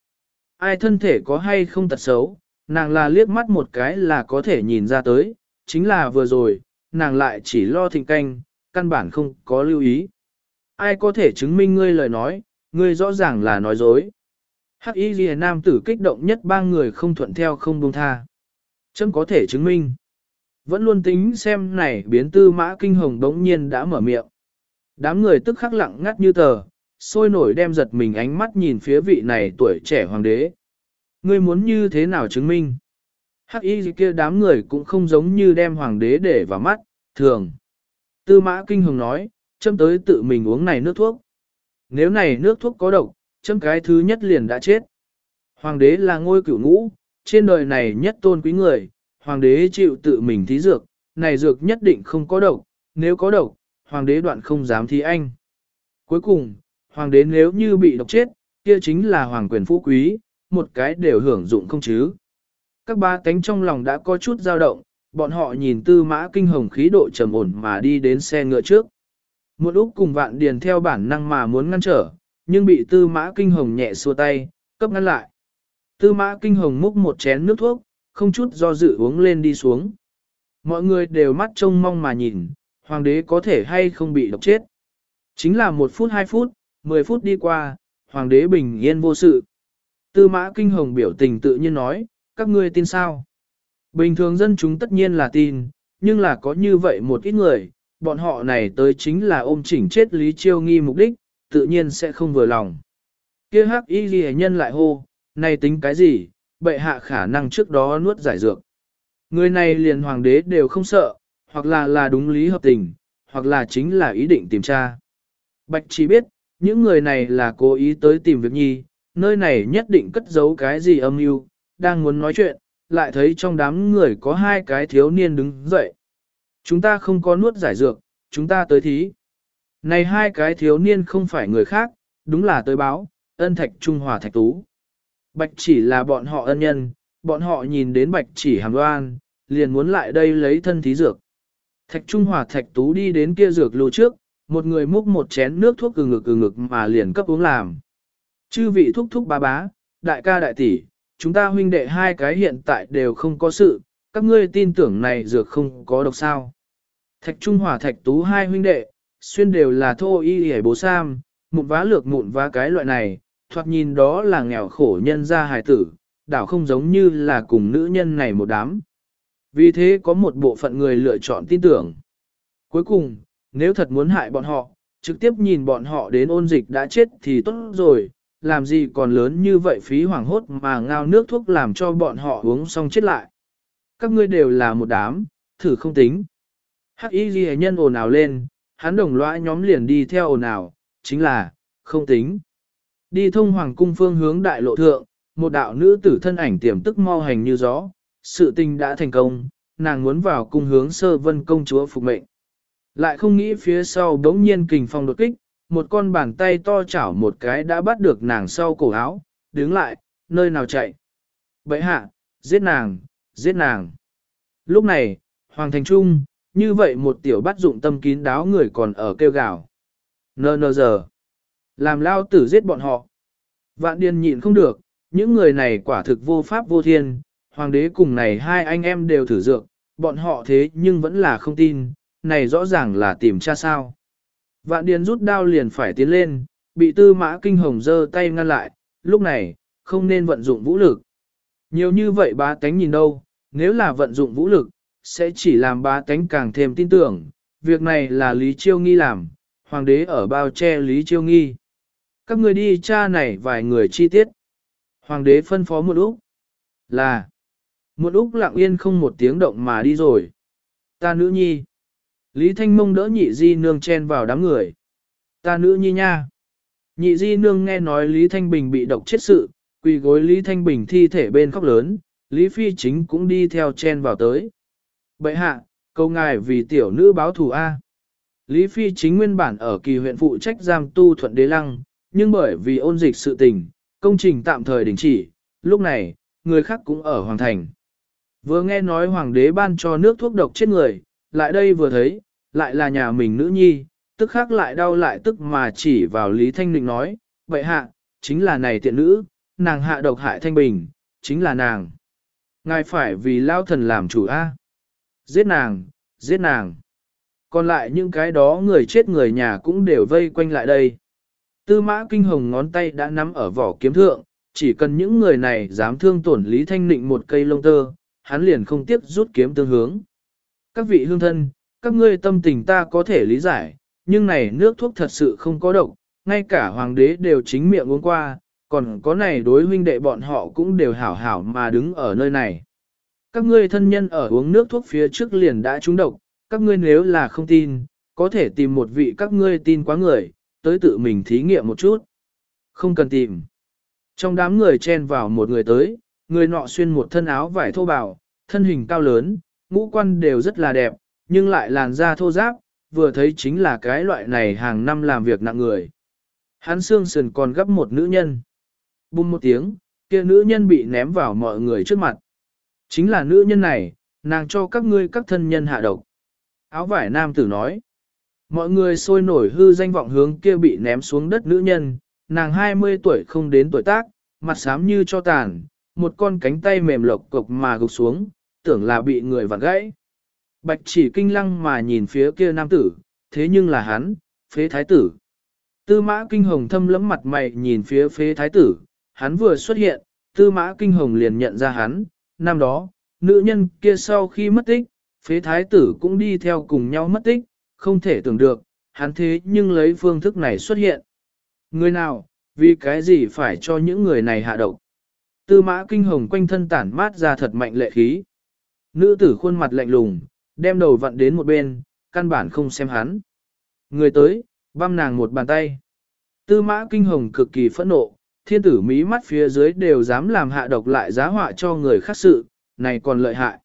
Ai thân thể có hay không tật xấu, nàng là liếc mắt một cái là có thể nhìn ra tới, chính là vừa rồi, nàng lại chỉ lo thịnh canh, căn bản không có lưu ý. Ai có thể chứng minh ngươi lời nói, ngươi rõ ràng là nói dối. Hắc y ghi nam tử kích động nhất ba người không thuận theo không buông tha. Chấm có thể chứng minh. Vẫn luôn tính xem này biến tư mã kinh hồng đống nhiên đã mở miệng. Đám người tức khắc lặng ngắt như tờ, sôi nổi đem giật mình ánh mắt nhìn phía vị này tuổi trẻ hoàng đế. Ngươi muốn như thế nào chứng minh? Hắc y kia đám người cũng không giống như đem hoàng đế để vào mắt, thường. Tư mã kinh hồng nói, châm tới tự mình uống này nước thuốc. Nếu này nước thuốc có độc, chấm cái thứ nhất liền đã chết. Hoàng đế là ngôi cửu ngũ, trên đời này nhất tôn quý người, hoàng đế chịu tự mình thí dược, này dược nhất định không có độc, nếu có độc, hoàng đế đoạn không dám thí anh. Cuối cùng, hoàng đế nếu như bị độc chết, kia chính là hoàng quyền phú quý, một cái đều hưởng dụng không chứ. Các ba cánh trong lòng đã có chút dao động, bọn họ nhìn tư mã kinh hồng khí độ trầm ổn mà đi đến xe ngựa trước. Một úc cùng vạn điền theo bản năng mà muốn ngăn trở, nhưng bị tư mã kinh hồng nhẹ xua tay, cấp ngăn lại. Tư mã kinh hồng múc một chén nước thuốc, không chút do dự uống lên đi xuống. Mọi người đều mắt trông mong mà nhìn, hoàng đế có thể hay không bị độc chết. Chính là một phút hai phút, mười phút đi qua, hoàng đế bình yên vô sự. Tư mã kinh hồng biểu tình tự nhiên nói, các ngươi tin sao? Bình thường dân chúng tất nhiên là tin, nhưng là có như vậy một ít người, bọn họ này tới chính là ôm chỉnh chết Lý Chiêu nghi mục đích, tự nhiên sẽ không vừa lòng. kia hắc y ghi nhân lại hô, này tính cái gì, bệ hạ khả năng trước đó nuốt giải dược. Người này liền hoàng đế đều không sợ, hoặc là là đúng lý hợp tình, hoặc là chính là ý định tìm tra. Bạch chỉ biết, những người này là cố ý tới tìm việc nhi, nơi này nhất định cất giấu cái gì âm mưu, đang muốn nói chuyện, lại thấy trong đám người có hai cái thiếu niên đứng dậy. Chúng ta không có nuốt giải dược, chúng ta tới thí. Này hai cái thiếu niên không phải người khác, đúng là tới báo, ân thạch trung hòa thạch tú. Bạch chỉ là bọn họ ân nhân, bọn họ nhìn đến bạch chỉ hàm đoan, liền muốn lại đây lấy thân thí dược. Thạch trung hòa thạch tú đi đến kia dược lô trước, một người múc một chén nước thuốc cừ ngực cừ ngực mà liền cấp uống làm. Chư vị thúc thúc bá bá, đại ca đại tỷ, chúng ta huynh đệ hai cái hiện tại đều không có sự, các ngươi tin tưởng này dược không có độc sao. Thạch Trung Hòa Thạch Tú hai huynh đệ, xuyên đều là thô y hề bố sam, mụn vá lược mụn vá cái loại này, thoạt nhìn đó là nghèo khổ nhân gia hài tử, đảo không giống như là cùng nữ nhân này một đám. Vì thế có một bộ phận người lựa chọn tin tưởng. Cuối cùng, nếu thật muốn hại bọn họ, trực tiếp nhìn bọn họ đến ôn dịch đã chết thì tốt rồi, làm gì còn lớn như vậy phí hoảng hốt mà ngao nước thuốc làm cho bọn họ uống xong chết lại. Các ngươi đều là một đám, thử không tính. Hắc y ghi nhân ồn ào lên, hắn đồng lõa nhóm liền đi theo ồn ào, chính là, không tính. Đi thông hoàng cung phương hướng đại lộ thượng, một đạo nữ tử thân ảnh tiềm tức mau hành như gió, sự tình đã thành công, nàng muốn vào cung hướng sơ vân công chúa phục mệnh. Lại không nghĩ phía sau đống nhiên kình phong đột kích, một con bàn tay to chảo một cái đã bắt được nàng sau cổ áo, đứng lại, nơi nào chạy. Bậy hạ, giết nàng, giết nàng. Lúc này, Hoàng Thành Trung, như vậy một tiểu bắt dụng tâm kín đáo người còn ở kêu gào. Nơ nơ giờ. Làm lao tử giết bọn họ. Vạn điên nhịn không được, những người này quả thực vô pháp vô thiên, hoàng đế cùng này hai anh em đều thử dược, bọn họ thế nhưng vẫn là không tin, này rõ ràng là tìm cha sao. Vạn điền rút đao liền phải tiến lên, bị tư mã kinh hồng giơ tay ngăn lại, lúc này, không nên vận dụng vũ lực. Nhiều như vậy bá tánh nhìn đâu, nếu là vận dụng vũ lực, sẽ chỉ làm ba tánh càng thêm tin tưởng, việc này là Lý Chiêu Nghi làm, hoàng đế ở bao che Lý Chiêu Nghi. Các người đi cha này vài người chi tiết. Hoàng đế phân phó một Úc là một Úc lặng yên không một tiếng động mà đi rồi. Ta nữ nhi. Lý Thanh Mông đỡ nhị di nương chen vào đám người. Ta nữ nhi nha. Nhị di nương nghe nói Lý Thanh Bình bị độc chết sự, quỳ gối Lý Thanh Bình thi thể bên khóc lớn, Lý Phi chính cũng đi theo chen vào tới. Bậy hạ, câu ngài vì tiểu nữ báo thù A. Lý Phi chính nguyên bản ở kỳ huyện phụ trách giam tu thuận đế lăng, nhưng bởi vì ôn dịch sự tình, công trình tạm thời đình chỉ, lúc này, người khác cũng ở Hoàng Thành. Vừa nghe nói Hoàng đế ban cho nước thuốc độc chết người, lại đây vừa thấy, lại là nhà mình nữ nhi, tức khác lại đau lại tức mà chỉ vào Lý Thanh Định nói, vậy hạ, chính là này tiện nữ, nàng hạ độc hại Thanh Bình, chính là nàng. Ngài phải vì lao thần làm chủ A. Giết nàng, giết nàng. Còn lại những cái đó người chết người nhà cũng đều vây quanh lại đây. Tư mã kinh hồng ngón tay đã nắm ở vỏ kiếm thượng, chỉ cần những người này dám thương tổn Lý Thanh Nịnh một cây lông tơ, hắn liền không tiếp rút kiếm tương hướng. Các vị hương thân, các ngươi tâm tình ta có thể lý giải, nhưng này nước thuốc thật sự không có độc, ngay cả hoàng đế đều chính miệng uống qua, còn có này đối huynh đệ bọn họ cũng đều hảo hảo mà đứng ở nơi này. Các ngươi thân nhân ở uống nước thuốc phía trước liền đã trúng độc, các ngươi nếu là không tin, có thể tìm một vị các ngươi tin quá người, tới tự mình thí nghiệm một chút. Không cần tìm. Trong đám người chen vào một người tới, người nọ xuyên một thân áo vải thô bào, thân hình cao lớn, ngũ quan đều rất là đẹp, nhưng lại làn da thô ráp, vừa thấy chính là cái loại này hàng năm làm việc nặng người. Hắn xương sườn còn gấp một nữ nhân. Bùng một tiếng, kia nữ nhân bị ném vào mọi người trước mặt. Chính là nữ nhân này, nàng cho các ngươi các thân nhân hạ độc. Áo vải nam tử nói. Mọi người sôi nổi hư danh vọng hướng kia bị ném xuống đất nữ nhân, nàng 20 tuổi không đến tuổi tác, mặt xám như cho tàn, một con cánh tay mềm lộc cục mà gục xuống, tưởng là bị người vặn gãy. Bạch chỉ kinh lăng mà nhìn phía kia nam tử, thế nhưng là hắn, phế thái tử. Tư mã kinh hồng thâm lẫm mặt mày nhìn phía phế thái tử, hắn vừa xuất hiện, tư mã kinh hồng liền nhận ra hắn, năm đó, nữ nhân kia sau khi mất tích, phế thái tử cũng đi theo cùng nhau mất tích, không thể tưởng được, hắn thế nhưng lấy phương thức này xuất hiện. Người nào, vì cái gì phải cho những người này hạ độc? Tư mã kinh hồng quanh thân tản mát ra thật mạnh lệ khí. Nữ tử khuôn mặt lạnh lùng, đem đầu vặn đến một bên, căn bản không xem hắn. Người tới, băm nàng một bàn tay. Tư mã kinh hồng cực kỳ phẫn nộ, thiên tử mí mắt phía dưới đều dám làm hạ độc lại giá họa cho người khác sự, này còn lợi hại.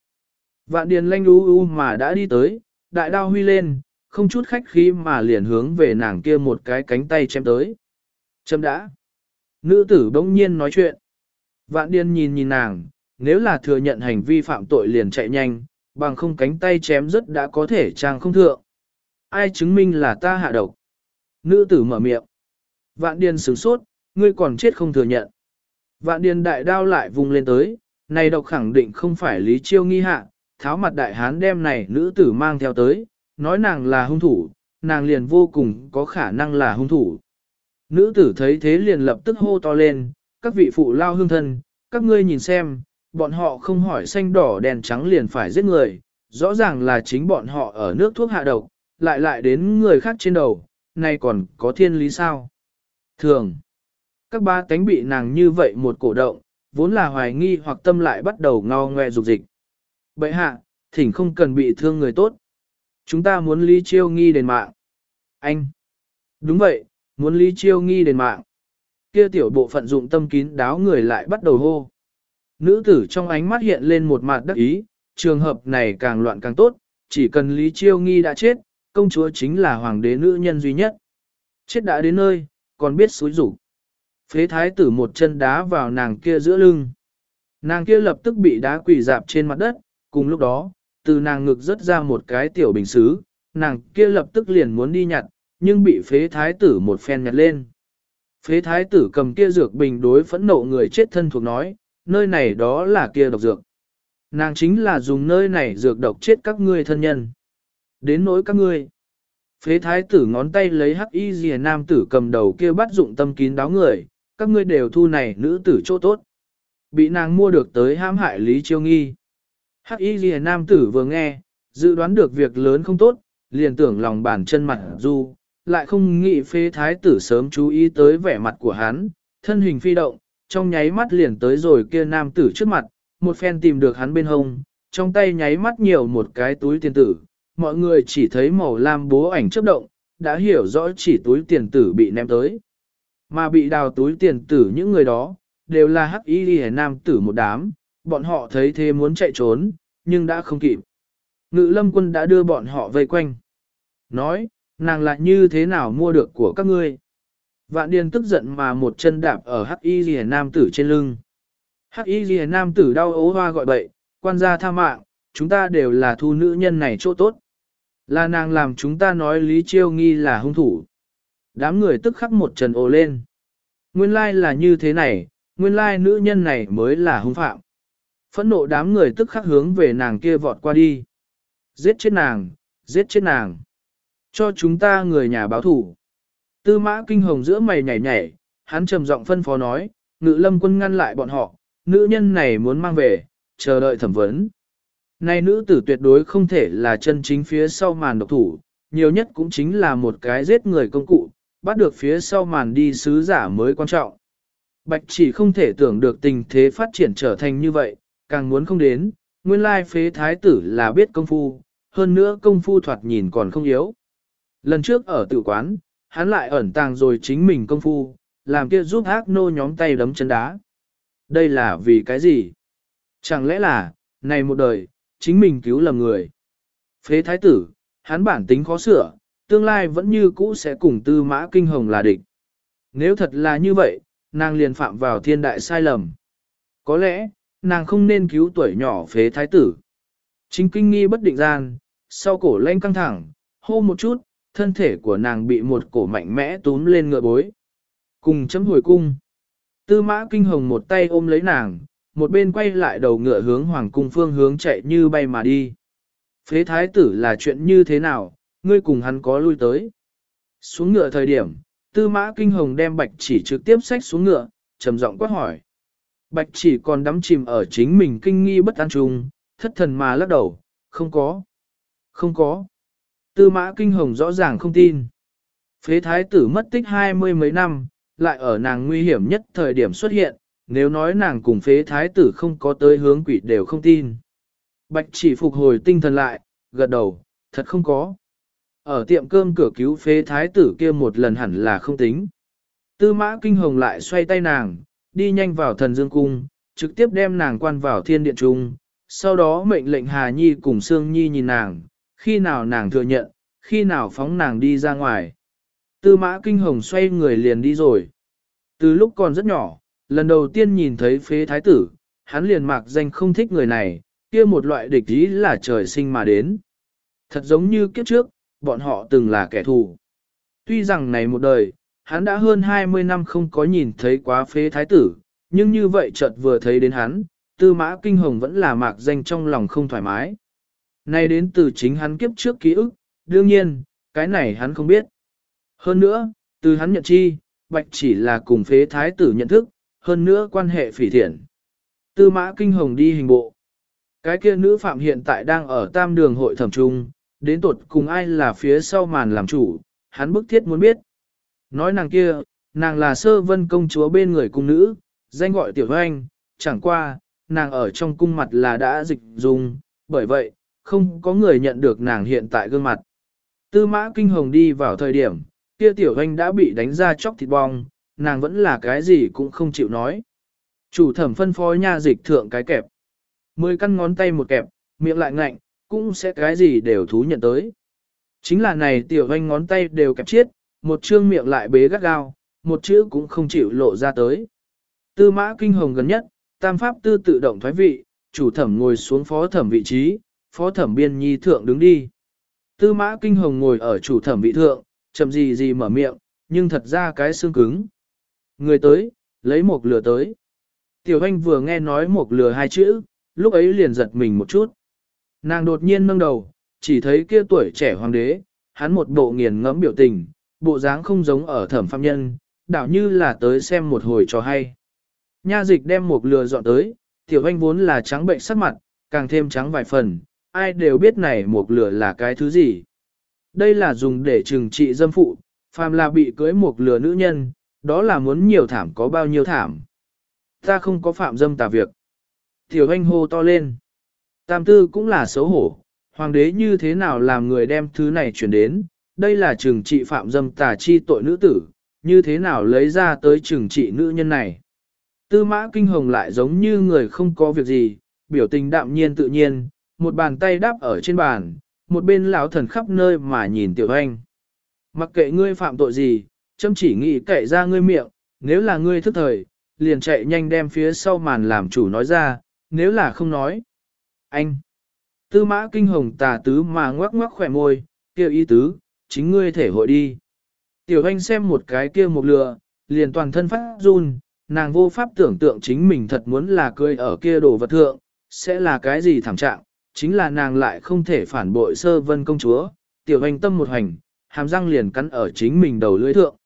Vạn điền lanh u u mà đã đi tới, đại đao huy lên, không chút khách khí mà liền hướng về nàng kia một cái cánh tay chém tới. Châm đã. Nữ tử bỗng nhiên nói chuyện. Vạn điên nhìn nhìn nàng, nếu là thừa nhận hành vi phạm tội liền chạy nhanh, bằng không cánh tay chém rất đã có thể trang không thượng. Ai chứng minh là ta hạ độc? Nữ tử mở miệng. Vạn điên sửng sốt, ngươi còn chết không thừa nhận. Vạn Điền đại đao lại vùng lên tới, này độc khẳng định không phải lý chiêu nghi hạ, tháo mặt đại hán đem này nữ tử mang theo tới, nói nàng là hung thủ, nàng liền vô cùng có khả năng là hung thủ. Nữ tử thấy thế liền lập tức hô to lên, các vị phụ lao hương thân, các ngươi nhìn xem, bọn họ không hỏi xanh đỏ đèn trắng liền phải giết người, rõ ràng là chính bọn họ ở nước thuốc hạ độc, lại lại đến người khác trên đầu, này còn có thiên lý sao? Thường, các ba tánh bị nàng như vậy một cổ động, vốn là hoài nghi hoặc tâm lại bắt đầu ngao ngoe dục dịch. Bậy hạ, thỉnh không cần bị thương người tốt. Chúng ta muốn Lý Chiêu nghi đền mạng. Anh. Đúng vậy, muốn Lý Chiêu nghi đền mạng. Kia tiểu bộ phận dụng tâm kín đáo người lại bắt đầu hô. Nữ tử trong ánh mắt hiện lên một mặt đắc ý, trường hợp này càng loạn càng tốt, chỉ cần Lý Chiêu nghi đã chết, công chúa chính là hoàng đế nữ nhân duy nhất. Chết đã đến nơi, còn biết xúi rủ. Phế thái tử một chân đá vào nàng kia giữa lưng. Nàng kia lập tức bị đá quỳ dạp trên mặt đất, cùng lúc đó, từ nàng ngực rớt ra một cái tiểu bình xứ, nàng kia lập tức liền muốn đi nhặt, nhưng bị phế thái tử một phen nhặt lên. Phế thái tử cầm kia dược bình đối phẫn nộ người chết thân thuộc nói, nơi này đó là kia độc dược. Nàng chính là dùng nơi này dược độc chết các ngươi thân nhân. Đến nỗi các ngươi. Phế thái tử ngón tay lấy hắc y rìa nam tử cầm đầu kia bắt dụng tâm kín đáo người, các ngươi đều thu này nữ tử chỗ tốt. Bị nàng mua được tới hãm hại Lý Chiêu Nghi. Hắc y ghi nam tử vừa nghe, dự đoán được việc lớn không tốt, liền tưởng lòng bản chân mặt du, lại không nghĩ phế thái tử sớm chú ý tới vẻ mặt của hắn, thân hình phi động, trong nháy mắt liền tới rồi kia nam tử trước mặt, một phen tìm được hắn bên hông, trong tay nháy mắt nhiều một cái túi tiền tử, mọi người chỉ thấy màu lam bố ảnh chớp động, đã hiểu rõ chỉ túi tiền tử bị ném tới. Mà bị đào túi tiền tử những người đó, đều là hắc y ghi nam tử một đám, bọn họ thấy thế muốn chạy trốn, nhưng đã không kịp. Ngự lâm quân đã đưa bọn họ vây quanh. Nói, nàng lại như thế nào mua được của các ngươi? Vạn điền tức giận mà một chân đạp ở hắc y ghi nam tử trên lưng. Hắc y ghi nam tử đau ố hoa gọi bậy, quan gia tha mạng, chúng ta đều là thu nữ nhân này chỗ tốt. Là nàng làm chúng ta nói Lý Chiêu Nghi là hung thủ. Đám người tức khắc một trần ồ lên. Nguyên lai là như thế này, nguyên lai nữ nhân này mới là hung phạm. Phẫn nộ đám người tức khắc hướng về nàng kia vọt qua đi. Giết chết nàng, giết chết nàng. Cho chúng ta người nhà báo thủ. Tư mã kinh hồng giữa mày nhảy nhảy, hắn trầm giọng phân phó nói, ngự lâm quân ngăn lại bọn họ, nữ nhân này muốn mang về, chờ đợi thẩm vấn. Này nữ tử tuyệt đối không thể là chân chính phía sau màn độc thủ, nhiều nhất cũng chính là một cái giết người công cụ, bắt được phía sau màn đi sứ giả mới quan trọng. Bạch chỉ không thể tưởng được tình thế phát triển trở thành như vậy, càng muốn không đến, nguyên lai phế thái tử là biết công phu, hơn nữa công phu thoạt nhìn còn không yếu. Lần trước ở tử quán, hắn lại ẩn tàng rồi chính mình công phu, làm kia giúp ác nô nhóm tay đấm chân đá. Đây là vì cái gì? Chẳng lẽ là, này một đời, chính mình cứu lầm người. Phế thái tử, hắn bản tính khó sửa, tương lai vẫn như cũ sẽ cùng tư mã kinh hồng là địch. Nếu thật là như vậy, nàng liền phạm vào thiên đại sai lầm. Có lẽ, nàng không nên cứu tuổi nhỏ phế thái tử. Chính kinh nghi bất định gian, sau cổ lên căng thẳng, hô một chút, thân thể của nàng bị một cổ mạnh mẽ túm lên ngựa bối. Cùng chấm hồi cung. Tư mã kinh hồng một tay ôm lấy nàng, một bên quay lại đầu ngựa hướng hoàng cung phương hướng chạy như bay mà đi. Phế thái tử là chuyện như thế nào, ngươi cùng hắn có lui tới. Xuống ngựa thời điểm, tư mã kinh hồng đem bạch chỉ trực tiếp xách xuống ngựa, trầm giọng quát hỏi. Bạch chỉ còn đắm chìm ở chính mình kinh nghi bất an trùng, thất thần mà lắc đầu, không có. Không có. Tư mã kinh hồng rõ ràng không tin. Phế thái tử mất tích hai mươi mấy năm, lại ở nàng nguy hiểm nhất thời điểm xuất hiện, nếu nói nàng cùng phế thái tử không có tới hướng quỷ đều không tin. Bạch chỉ phục hồi tinh thần lại, gật đầu, thật không có. Ở tiệm cơm cửa cứu phế thái tử kia một lần hẳn là không tính. Tư mã kinh hồng lại xoay tay nàng, đi nhanh vào thần dương cung, trực tiếp đem nàng quan vào thiên điện trung, sau đó mệnh lệnh Hà Nhi cùng Sương Nhi nhìn nàng, khi nào nàng thừa nhận, khi nào phóng nàng đi ra ngoài. Tư mã kinh hồng xoay người liền đi rồi. Từ lúc còn rất nhỏ, lần đầu tiên nhìn thấy phế thái tử, hắn liền mạc danh không thích người này, kia một loại địch ý là trời sinh mà đến. Thật giống như kiếp trước, bọn họ từng là kẻ thù. Tuy rằng này một đời, hắn đã hơn 20 năm không có nhìn thấy quá phế thái tử, nhưng như vậy chợt vừa thấy đến hắn, tư mã kinh hồng vẫn là mạc danh trong lòng không thoải mái. Này đến từ chính hắn kiếp trước ký ức, đương nhiên, cái này hắn không biết. Hơn nữa, từ hắn nhận chi, bạch chỉ là cùng phế thái tử nhận thức, hơn nữa quan hệ phỉ thiện. Tư mã kinh hồng đi hình bộ. Cái kia nữ phạm hiện tại đang ở tam đường hội thẩm trung, đến tột cùng ai là phía sau màn làm chủ, hắn bức thiết muốn biết. Nói nàng kia, nàng là sơ vân công chúa bên người cung nữ, danh gọi tiểu anh, chẳng qua, nàng ở trong cung mặt là đã dịch dùng, bởi vậy, không có người nhận được nàng hiện tại gương mặt. Tư mã kinh hồng đi vào thời điểm, kia tiểu anh đã bị đánh ra chóc thịt bong, nàng vẫn là cái gì cũng không chịu nói. Chủ thẩm phân phó nha dịch thượng cái kẹp. Mười căn ngón tay một kẹp, miệng lại ngạnh, cũng sẽ cái gì đều thú nhận tới. Chính là này tiểu anh ngón tay đều kẹp chiết, một trương miệng lại bế gắt gao, một chữ cũng không chịu lộ ra tới. Tư mã kinh hồng gần nhất, tam pháp tư tự động thoái vị, chủ thẩm ngồi xuống phó thẩm vị trí, phó thẩm biên nhi thượng đứng đi. Tư mã kinh hồng ngồi ở chủ thẩm vị thượng, chậm gì gì mở miệng, nhưng thật ra cái xương cứng. Người tới, lấy một lửa tới. Tiểu anh vừa nghe nói một lửa hai chữ, lúc ấy liền giật mình một chút. Nàng đột nhiên nâng đầu, chỉ thấy kia tuổi trẻ hoàng đế, hắn một bộ nghiền ngẫm biểu tình, bộ dáng không giống ở thẩm phạm nhân, đảo như là tới xem một hồi cho hay. Nha dịch đem một lừa dọn tới, tiểu anh vốn là trắng bệnh sắc mặt, càng thêm trắng vài phần, ai đều biết này một lừa là cái thứ gì. Đây là dùng để trừng trị dâm phụ, phàm là bị cưới một lừa nữ nhân, đó là muốn nhiều thảm có bao nhiêu thảm. Ta không có phạm dâm tà việc. Tiểu anh hô to lên. Tam tư cũng là xấu hổ, hoàng đế như thế nào làm người đem thứ này chuyển đến, đây là trừng trị phạm dâm tà chi tội nữ tử, như thế nào lấy ra tới trừng trị nữ nhân này. Tư mã kinh hồng lại giống như người không có việc gì, biểu tình đạm nhiên tự nhiên, một bàn tay đáp ở trên bàn, một bên lão thần khắp nơi mà nhìn tiểu anh. Mặc kệ ngươi phạm tội gì, châm chỉ nghĩ kệ ra ngươi miệng, nếu là ngươi thức thời, liền chạy nhanh đem phía sau màn làm chủ nói ra, nếu là không nói. Anh! Tư mã kinh hồng tà tứ mà ngoắc ngoắc khỏe môi, kêu ý tứ, chính ngươi thể hội đi. Tiểu anh xem một cái kia một lừa, liền toàn thân phát run, nàng vô pháp tưởng tượng chính mình thật muốn là cười ở kia đồ vật thượng, sẽ là cái gì thảm trạng, chính là nàng lại không thể phản bội sơ vân công chúa, tiểu anh tâm một hành, hàm răng liền cắn ở chính mình đầu lưỡi thượng.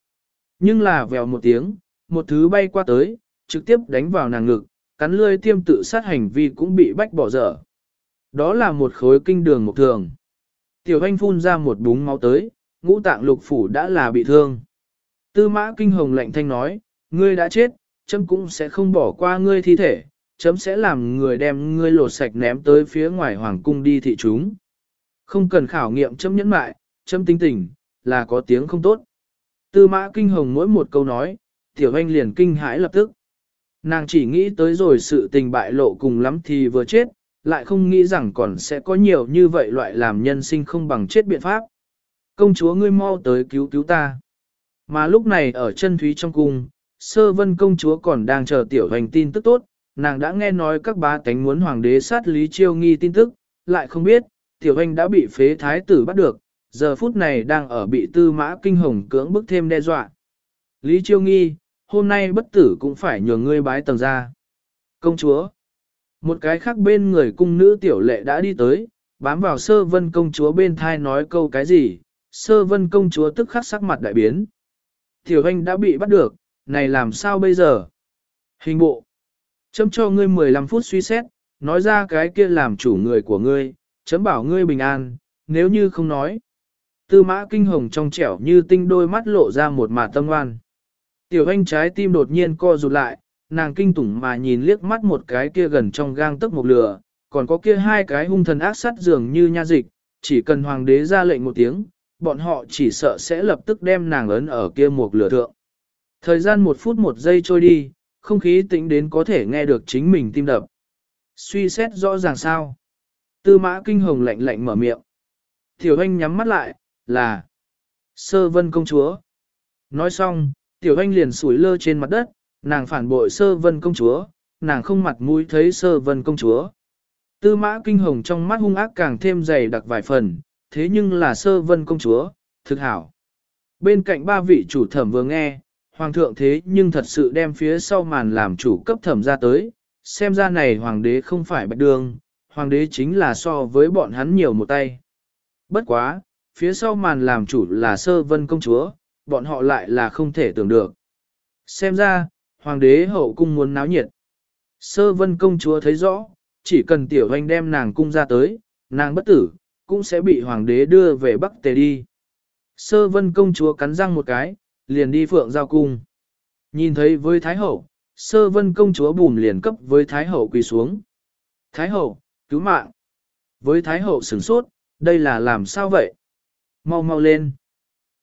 Nhưng là vèo một tiếng, một thứ bay qua tới, trực tiếp đánh vào nàng ngực, cắn lưỡi tiêm tự sát hành vi cũng bị bách bỏ dở. Đó là một khối kinh đường một thường. Tiểu anh phun ra một búng máu tới, ngũ tạng lục phủ đã là bị thương. Tư mã kinh hồng lạnh thanh nói, ngươi đã chết, chấm cũng sẽ không bỏ qua ngươi thi thể, chấm sẽ làm người đem ngươi lột sạch ném tới phía ngoài hoàng cung đi thị chúng. Không cần khảo nghiệm chấm nhẫn mại, chấm tinh tình, là có tiếng không tốt. Tư mã kinh hồng mỗi một câu nói, tiểu anh liền kinh hãi lập tức. Nàng chỉ nghĩ tới rồi sự tình bại lộ cùng lắm thì vừa chết, lại không nghĩ rằng còn sẽ có nhiều như vậy loại làm nhân sinh không bằng chết biện pháp. Công chúa ngươi mau tới cứu cứu ta. Mà lúc này ở chân thúy trong cung, sơ vân công chúa còn đang chờ tiểu hành tin tức tốt, nàng đã nghe nói các bá tánh muốn hoàng đế sát lý chiêu nghi tin tức, lại không biết, tiểu hành đã bị phế thái tử bắt được, giờ phút này đang ở bị tư mã kinh hồng cưỡng bức thêm đe dọa. Lý chiêu nghi, hôm nay bất tử cũng phải nhường ngươi bái tầng ra. Công chúa, một cái khác bên người cung nữ tiểu lệ đã đi tới, bám vào sơ vân công chúa bên thai nói câu cái gì, sơ vân công chúa tức khắc sắc mặt đại biến. Tiểu anh đã bị bắt được, này làm sao bây giờ? Hình bộ. Chấm cho ngươi 15 phút suy xét, nói ra cái kia làm chủ người của ngươi, chấm bảo ngươi bình an, nếu như không nói. Tư mã kinh hồng trong trẻo như tinh đôi mắt lộ ra một mà tâm ngoan. Tiểu anh trái tim đột nhiên co rụt lại, nàng kinh tủng mà nhìn liếc mắt một cái kia gần trong gang tấc một lửa, còn có kia hai cái hung thần ác sát dường như nha dịch, chỉ cần hoàng đế ra lệnh một tiếng, bọn họ chỉ sợ sẽ lập tức đem nàng ấn ở kia một lửa thượng. Thời gian một phút một giây trôi đi, không khí tĩnh đến có thể nghe được chính mình tim đập. Suy xét rõ ràng sao. Tư mã kinh hồng lạnh lạnh mở miệng. Tiểu anh nhắm mắt lại, là Sơ vân công chúa. Nói xong, tiểu anh liền sủi lơ trên mặt đất, nàng phản bội sơ vân công chúa, nàng không mặt mũi thấy sơ vân công chúa. Tư mã kinh hồng trong mắt hung ác càng thêm dày đặc vài phần, thế nhưng là sơ vân công chúa, thực hảo. Bên cạnh ba vị chủ thẩm vừa nghe, hoàng thượng thế nhưng thật sự đem phía sau màn làm chủ cấp thẩm ra tới, xem ra này hoàng đế không phải bạch đường, hoàng đế chính là so với bọn hắn nhiều một tay. Bất quá, phía sau màn làm chủ là sơ vân công chúa, bọn họ lại là không thể tưởng được. Xem ra, hoàng đế hậu cung muốn náo nhiệt. Sơ vân công chúa thấy rõ, chỉ cần tiểu hoành đem nàng cung ra tới, nàng bất tử, cũng sẽ bị hoàng đế đưa về Bắc Tề đi. Sơ vân công chúa cắn răng một cái, liền đi phượng giao cung. Nhìn thấy với Thái Hậu, sơ vân công chúa bùm liền cấp với Thái Hậu quỳ xuống. Thái Hậu, cứu mạng. Với Thái Hậu sửng sốt, đây là làm sao vậy? Mau mau lên.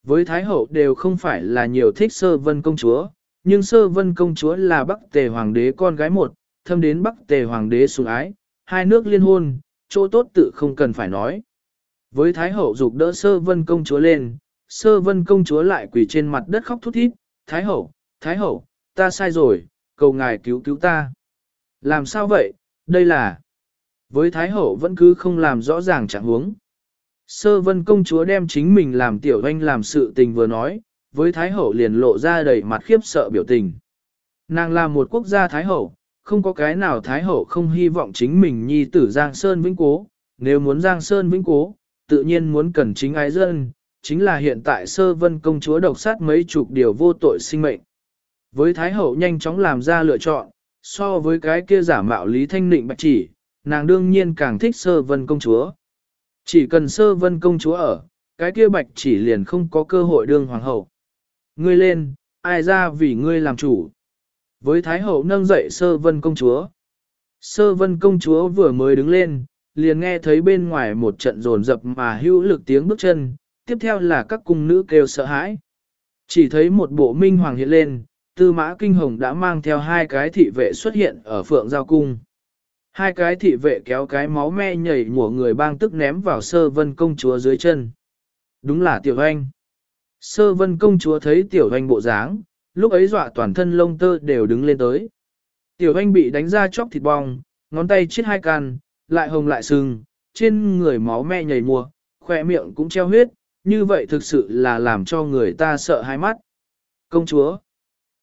Với Thái Hậu đều không phải là nhiều thích sơ vân công chúa, nhưng sơ vân công chúa là Bắc Tề Hoàng đế con gái một, thâm đến Bắc Tề Hoàng đế sủng ái, hai nước liên hôn, chỗ tốt tự không cần phải nói. Với Thái Hậu dục đỡ sơ vân công chúa lên, sơ vân công chúa lại quỳ trên mặt đất khóc thút thít, Thái Hậu, Thái Hậu, ta sai rồi, cầu ngài cứu cứu ta. Làm sao vậy, đây là... Với Thái Hậu vẫn cứ không làm rõ ràng trạng huống. Sơ vân công chúa đem chính mình làm tiểu anh làm sự tình vừa nói, với Thái Hậu liền lộ ra đầy mặt khiếp sợ biểu tình. Nàng là một quốc gia Thái Hậu, không có cái nào Thái Hậu không hy vọng chính mình nhi tử Giang Sơn vĩnh cố, nếu muốn Giang Sơn vĩnh cố, tự nhiên muốn cần chính ái dân, chính là hiện tại sơ vân công chúa độc sát mấy chục điều vô tội sinh mệnh. Với Thái Hậu nhanh chóng làm ra lựa chọn, so với cái kia giả mạo Lý Thanh Nịnh bạch chỉ, nàng đương nhiên càng thích sơ vân công chúa. Chỉ cần sơ vân công chúa ở, cái kia bạch chỉ liền không có cơ hội đương hoàng hậu. Ngươi lên, ai ra vì ngươi làm chủ. Với Thái Hậu nâng dậy sơ vân công chúa. Sơ vân công chúa vừa mới đứng lên, liền nghe thấy bên ngoài một trận rồn rập mà hữu lực tiếng bước chân, tiếp theo là các cung nữ kêu sợ hãi. Chỉ thấy một bộ minh hoàng hiện lên, tư mã kinh hồng đã mang theo hai cái thị vệ xuất hiện ở phượng giao cung. Hai cái thị vệ kéo cái máu me nhảy mùa người bang tức ném vào sơ vân công chúa dưới chân. Đúng là tiểu anh. Sơ vân công chúa thấy tiểu anh bộ dáng, lúc ấy dọa toàn thân lông tơ đều đứng lên tới. Tiểu anh bị đánh ra chóc thịt bong, ngón tay chết hai can, lại hồng lại sưng, trên người máu me nhảy mùa, khỏe miệng cũng treo huyết, như vậy thực sự là làm cho người ta sợ hai mắt. Công chúa.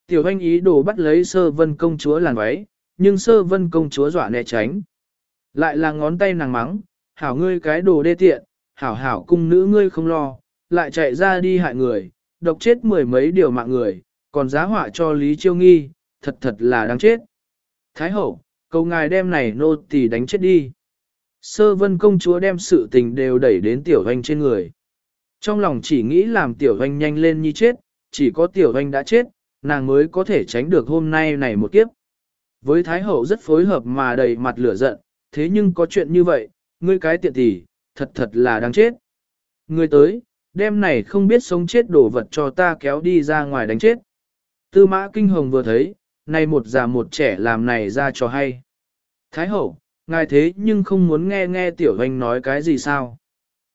Tiểu anh ý đồ bắt lấy sơ vân công chúa làn váy, nhưng sơ vân công chúa dọa né tránh. Lại là ngón tay nàng mắng, hảo ngươi cái đồ đê tiện, hảo hảo cung nữ ngươi không lo, lại chạy ra đi hại người, độc chết mười mấy điều mạng người, còn giá họa cho Lý Chiêu Nghi, thật thật là đáng chết. Thái hậu, cầu ngài đem này nô tỳ đánh chết đi. Sơ vân công chúa đem sự tình đều đẩy đến tiểu hoanh trên người. Trong lòng chỉ nghĩ làm tiểu hoanh nhanh lên như chết, chỉ có tiểu hoanh đã chết, nàng mới có thể tránh được hôm nay này một kiếp. Với Thái Hậu rất phối hợp mà đầy mặt lửa giận, thế nhưng có chuyện như vậy, ngươi cái tiện tỷ, thật thật là đáng chết. Ngươi tới, đêm này không biết sống chết đổ vật cho ta kéo đi ra ngoài đánh chết. Tư mã kinh hồng vừa thấy, này một già một trẻ làm này ra cho hay. Thái hậu, ngài thế nhưng không muốn nghe nghe tiểu hành nói cái gì sao.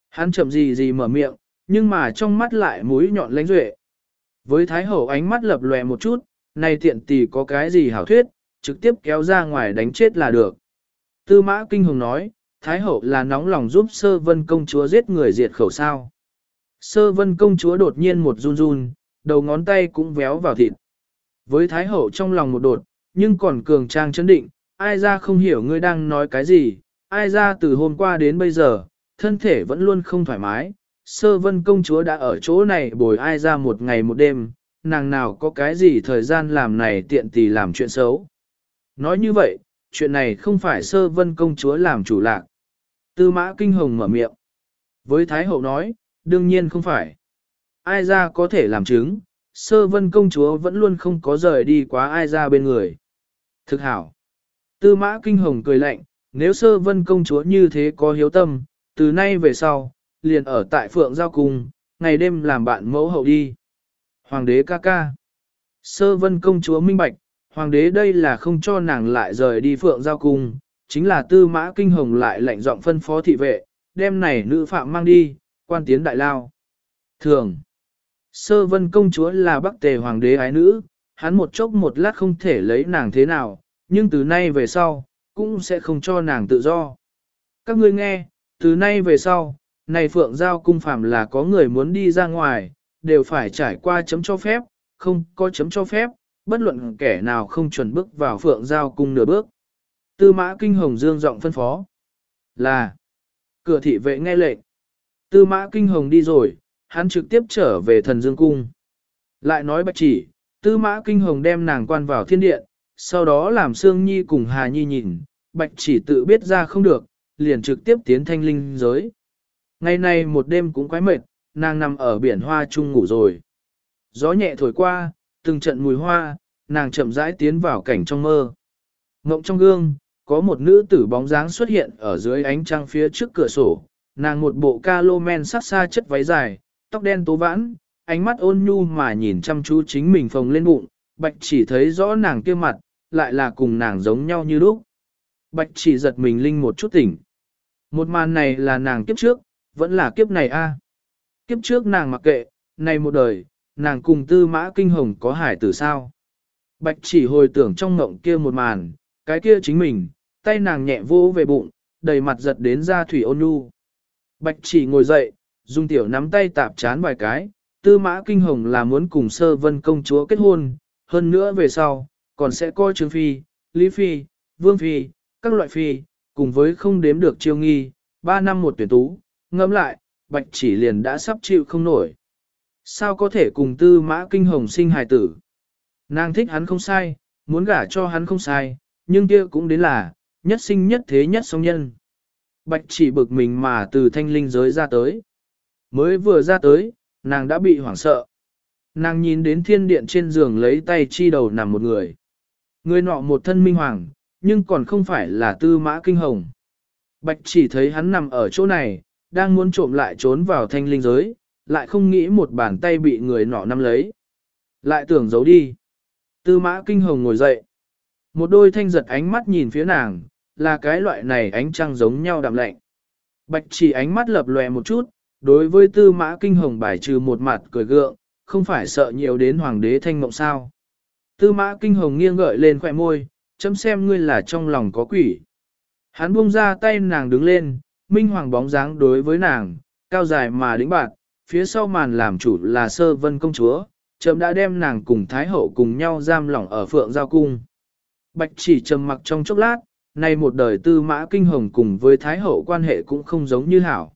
Hắn chậm gì gì mở miệng, nhưng mà trong mắt lại mũi nhọn lánh duệ. Với thái hậu ánh mắt lập lòe một chút, này tiện tỷ có cái gì hảo thuyết, trực tiếp kéo ra ngoài đánh chết là được. Tư mã kinh hồng nói, Thái hậu là nóng lòng giúp sơ vân công chúa giết người diệt khẩu sao. Sơ vân công chúa đột nhiên một run run, đầu ngón tay cũng véo vào thịt. Với Thái hậu trong lòng một đột, nhưng còn cường trang chấn định, ai ra không hiểu ngươi đang nói cái gì, ai ra từ hôm qua đến bây giờ, thân thể vẫn luôn không thoải mái. Sơ vân công chúa đã ở chỗ này bồi ai ra một ngày một đêm, nàng nào có cái gì thời gian làm này tiện tì làm chuyện xấu. Nói như vậy, chuyện này không phải sơ vân công chúa làm chủ lạc. Tư mã kinh hồng mở miệng. Với Thái hậu nói, đương nhiên không phải. Ai ra có thể làm chứng, sơ vân công chúa vẫn luôn không có rời đi quá ai ra bên người. Thực hảo. Tư mã kinh hồng cười lạnh, nếu sơ vân công chúa như thế có hiếu tâm, từ nay về sau, liền ở tại phượng giao cung, ngày đêm làm bạn mẫu hậu đi. Hoàng đế ca ca. Sơ vân công chúa minh bạch, Hoàng đế đây là không cho nàng lại rời đi phượng giao cung, chính là tư mã kinh hồng lại lạnh giọng phân phó thị vệ, đem này nữ phạm mang đi, quan tiến đại lao. Thường, Sơ vân công chúa là bắc tề hoàng đế ái nữ, hắn một chốc một lát không thể lấy nàng thế nào, nhưng từ nay về sau, cũng sẽ không cho nàng tự do. Các ngươi nghe, từ nay về sau, này phượng giao cung phàm là có người muốn đi ra ngoài, đều phải trải qua chấm cho phép, không có chấm cho phép, bất luận kẻ nào không chuẩn bước vào phượng giao cung nửa bước. Tư mã kinh hồng dương giọng phân phó là cửa thị vệ nghe lệnh. Tư mã kinh hồng đi rồi, hắn trực tiếp trở về thần dương cung. Lại nói bạch chỉ, tư mã kinh hồng đem nàng quan vào thiên điện, sau đó làm Sương Nhi cùng Hà Nhi nhìn, bạch chỉ tự biết ra không được, liền trực tiếp tiến thanh linh giới. Ngày nay một đêm cũng quái mệt, nàng nằm ở biển hoa chung ngủ rồi. Gió nhẹ thổi qua, từng trận mùi hoa, nàng chậm rãi tiến vào cảnh trong mơ. Ngộng trong gương, có một nữ tử bóng dáng xuất hiện ở dưới ánh trăng phía trước cửa sổ, nàng một bộ ca lô men sát xa chất váy dài, tóc đen tố vãn, ánh mắt ôn nhu mà nhìn chăm chú chính mình phồng lên bụng, bạch chỉ thấy rõ nàng kia mặt, lại là cùng nàng giống nhau như lúc. Bạch chỉ giật mình linh một chút tỉnh. Một màn này là nàng kiếp trước, vẫn là kiếp này a. Kiếp trước nàng mặc kệ, này một đời, nàng cùng tư mã kinh hồng có hải tử sao. Bạch chỉ hồi tưởng trong ngộng kia một màn, cái kia chính mình, tay nàng nhẹ vô về bụng, đầy mặt giật đến ra thủy ôn nhu. Bạch chỉ ngồi dậy, dung tiểu nắm tay tạp chán vài cái, tư mã kinh hồng là muốn cùng sơ vân công chúa kết hôn, hơn nữa về sau, còn sẽ coi trương phi, lý phi, vương phi, các loại phi, cùng với không đếm được chiêu nghi, ba năm một tuyển tú, ngẫm lại, bạch chỉ liền đã sắp chịu không nổi. Sao có thể cùng tư mã kinh hồng sinh hài tử? Nàng thích hắn không sai, muốn gả cho hắn không sai, nhưng kia cũng đến là, nhất sinh nhất thế nhất song nhân. Bạch chỉ bực mình mà từ thanh linh giới ra tới. Mới vừa ra tới, nàng đã bị hoảng sợ. Nàng nhìn đến thiên điện trên giường lấy tay chi đầu nằm một người. Người nọ một thân minh hoàng, nhưng còn không phải là tư mã kinh hồng. Bạch chỉ thấy hắn nằm ở chỗ này, đang muốn trộm lại trốn vào thanh linh giới, lại không nghĩ một bàn tay bị người nọ nắm lấy. Lại tưởng giấu đi. Tư mã kinh hồng ngồi dậy. Một đôi thanh giật ánh mắt nhìn phía nàng, là cái loại này ánh trăng giống nhau đạm lạnh. Bạch chỉ ánh mắt lập lòe một chút, đối với tư mã kinh hồng bài trừ một mặt cười gượng, không phải sợ nhiều đến hoàng đế thanh mộng sao. Tư mã kinh hồng nghiêng gợi lên khỏe môi, chấm xem ngươi là trong lòng có quỷ. Hắn buông ra tay nàng đứng lên, minh hoàng bóng dáng đối với nàng, cao dài mà đĩnh bạn, phía sau màn làm chủ là sơ vân công chúa, chấm đã đem nàng cùng thái hậu cùng nhau giam lỏng ở phượng giao cung. Bạch chỉ trầm mặc trong chốc lát, nay một đời tư mã kinh hồng cùng với thái hậu quan hệ cũng không giống như hảo.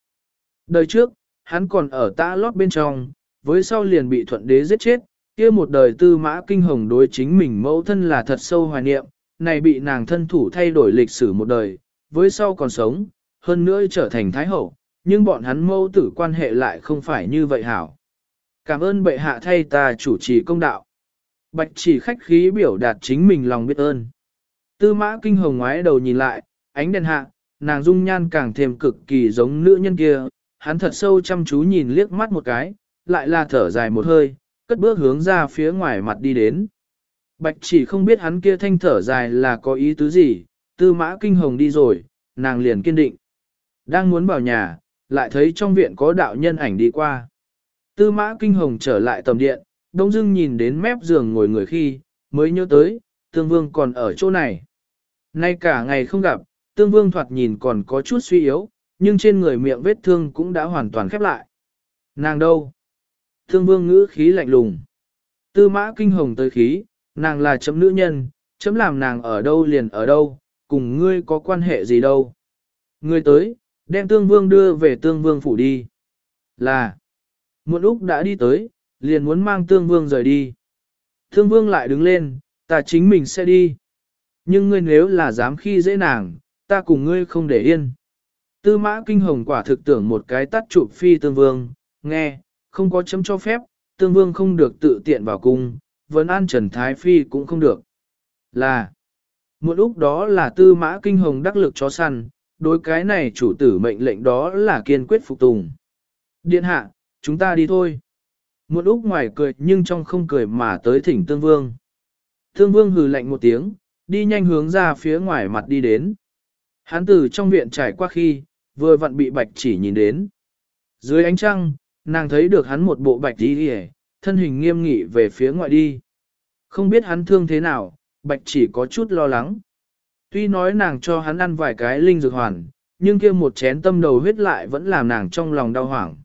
Đời trước, hắn còn ở tã lót bên trong, với sau liền bị thuận đế giết chết, kia một đời tư mã kinh hồng đối chính mình mẫu thân là thật sâu hoài niệm, này bị nàng thân thủ thay đổi lịch sử một đời, với sau còn sống, hơn nữa trở thành thái hậu, nhưng bọn hắn mẫu tử quan hệ lại không phải như vậy hảo. Cảm ơn bệ hạ thay ta chủ trì công đạo. Bạch chỉ khách khí biểu đạt chính mình lòng biết ơn. Tư mã kinh hồng ngoái đầu nhìn lại, ánh đèn hạ, nàng dung nhan càng thêm cực kỳ giống nữ nhân kia, hắn thật sâu chăm chú nhìn liếc mắt một cái, lại là thở dài một hơi, cất bước hướng ra phía ngoài mặt đi đến. Bạch chỉ không biết hắn kia thanh thở dài là có ý tứ gì, tư mã kinh hồng đi rồi, nàng liền kiên định. Đang muốn vào nhà, lại thấy trong viện có đạo nhân ảnh đi qua. Tư mã kinh hồng trở lại tầm điện, đông dưng nhìn đến mép giường ngồi người khi, mới nhớ tới, tương vương còn ở chỗ này. Nay cả ngày không gặp, tương vương thoạt nhìn còn có chút suy yếu, nhưng trên người miệng vết thương cũng đã hoàn toàn khép lại. Nàng đâu? Tương vương ngữ khí lạnh lùng. Tư mã kinh hồng tới khí, nàng là chấm nữ nhân, chấm làm nàng ở đâu liền ở đâu, cùng ngươi có quan hệ gì đâu. Ngươi tới, đem tương vương đưa về tương vương phủ đi. Là, muộn Úc đã đi tới, liền muốn mang tương vương rời đi. Tương vương lại đứng lên, ta chính mình sẽ đi. Nhưng ngươi nếu là dám khi dễ nàng, ta cùng ngươi không để yên. Tư mã kinh hồng quả thực tưởng một cái tắt chụp phi tương vương, nghe, không có chấm cho phép, tương vương không được tự tiện vào cung, vẫn an trần thái phi cũng không được. Là, một lúc đó là tư mã kinh hồng đắc lực chó săn, đối cái này chủ tử mệnh lệnh đó là kiên quyết phục tùng. Điện hạ, chúng ta đi thôi. Một lúc ngoài cười nhưng trong không cười mà tới thỉnh tương vương. Tương vương hừ lạnh một tiếng, đi nhanh hướng ra phía ngoài mặt đi đến. Hắn từ trong viện trải qua khi, vừa vặn bị bạch chỉ nhìn đến. Dưới ánh trăng, nàng thấy được hắn một bộ bạch đi hề, thân hình nghiêm nghị về phía ngoại đi. Không biết hắn thương thế nào, bạch chỉ có chút lo lắng. Tuy nói nàng cho hắn ăn vài cái linh dược hoàn, nhưng kia một chén tâm đầu huyết lại vẫn làm nàng trong lòng đau hoảng.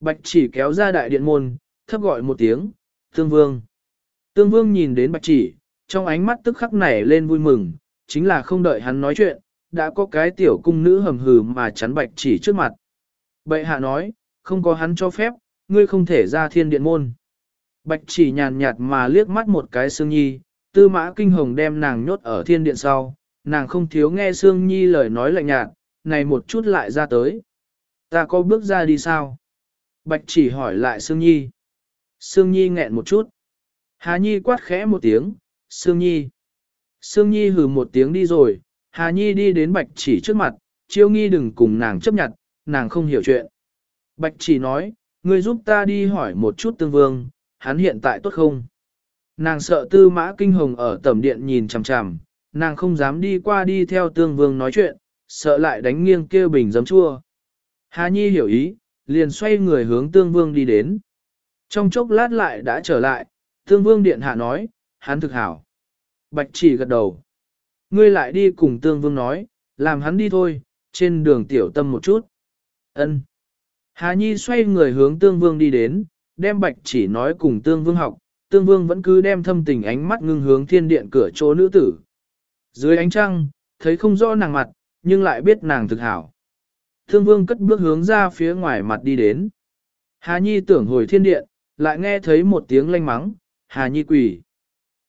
Bạch chỉ kéo ra đại điện môn, thấp gọi một tiếng, tương vương. Tương vương nhìn đến bạch chỉ, trong ánh mắt tức khắc nảy lên vui mừng, chính là không đợi hắn nói chuyện, đã có cái tiểu cung nữ hầm hừ mà chắn bạch chỉ trước mặt. Bệ hạ nói, không có hắn cho phép, ngươi không thể ra thiên điện môn. Bạch chỉ nhàn nhạt mà liếc mắt một cái Sương Nhi, tư mã kinh hồng đem nàng nhốt ở thiên điện sau, nàng không thiếu nghe Sương Nhi lời nói lạnh nhạt, này một chút lại ra tới. Ta có bước ra đi sao? Bạch chỉ hỏi lại Sương Nhi. Sương Nhi nghẹn một chút. Hà Nhi quát khẽ một tiếng, Sương Nhi. Sương Nhi hừ một tiếng đi rồi, Hà Nhi đi đến Bạch chỉ trước mặt, chiêu nghi đừng cùng nàng chấp nhận, nàng không hiểu chuyện. Bạch chỉ nói, ngươi giúp ta đi hỏi một chút tương vương, hắn hiện tại tốt không? Nàng sợ tư mã kinh hồng ở tẩm điện nhìn chằm chằm, nàng không dám đi qua đi theo tương vương nói chuyện, sợ lại đánh nghiêng kia bình giấm chua. Hà Nhi hiểu ý, liền xoay người hướng tương vương đi đến. Trong chốc lát lại đã trở lại, tương vương điện hạ nói, hắn thực hảo. Bạch chỉ gật đầu. Ngươi lại đi cùng tương vương nói, làm hắn đi thôi, trên đường tiểu tâm một chút. Ân. Hà Nhi xoay người hướng tương vương đi đến, đem bạch chỉ nói cùng tương vương học, tương vương vẫn cứ đem thâm tình ánh mắt ngưng hướng thiên điện cửa chỗ nữ tử. Dưới ánh trăng, thấy không rõ nàng mặt, nhưng lại biết nàng thực hảo. Tương vương cất bước hướng ra phía ngoài mặt đi đến. Hà Nhi tưởng hồi thiên điện, lại nghe thấy một tiếng lanh mắng, Hà Nhi quỷ.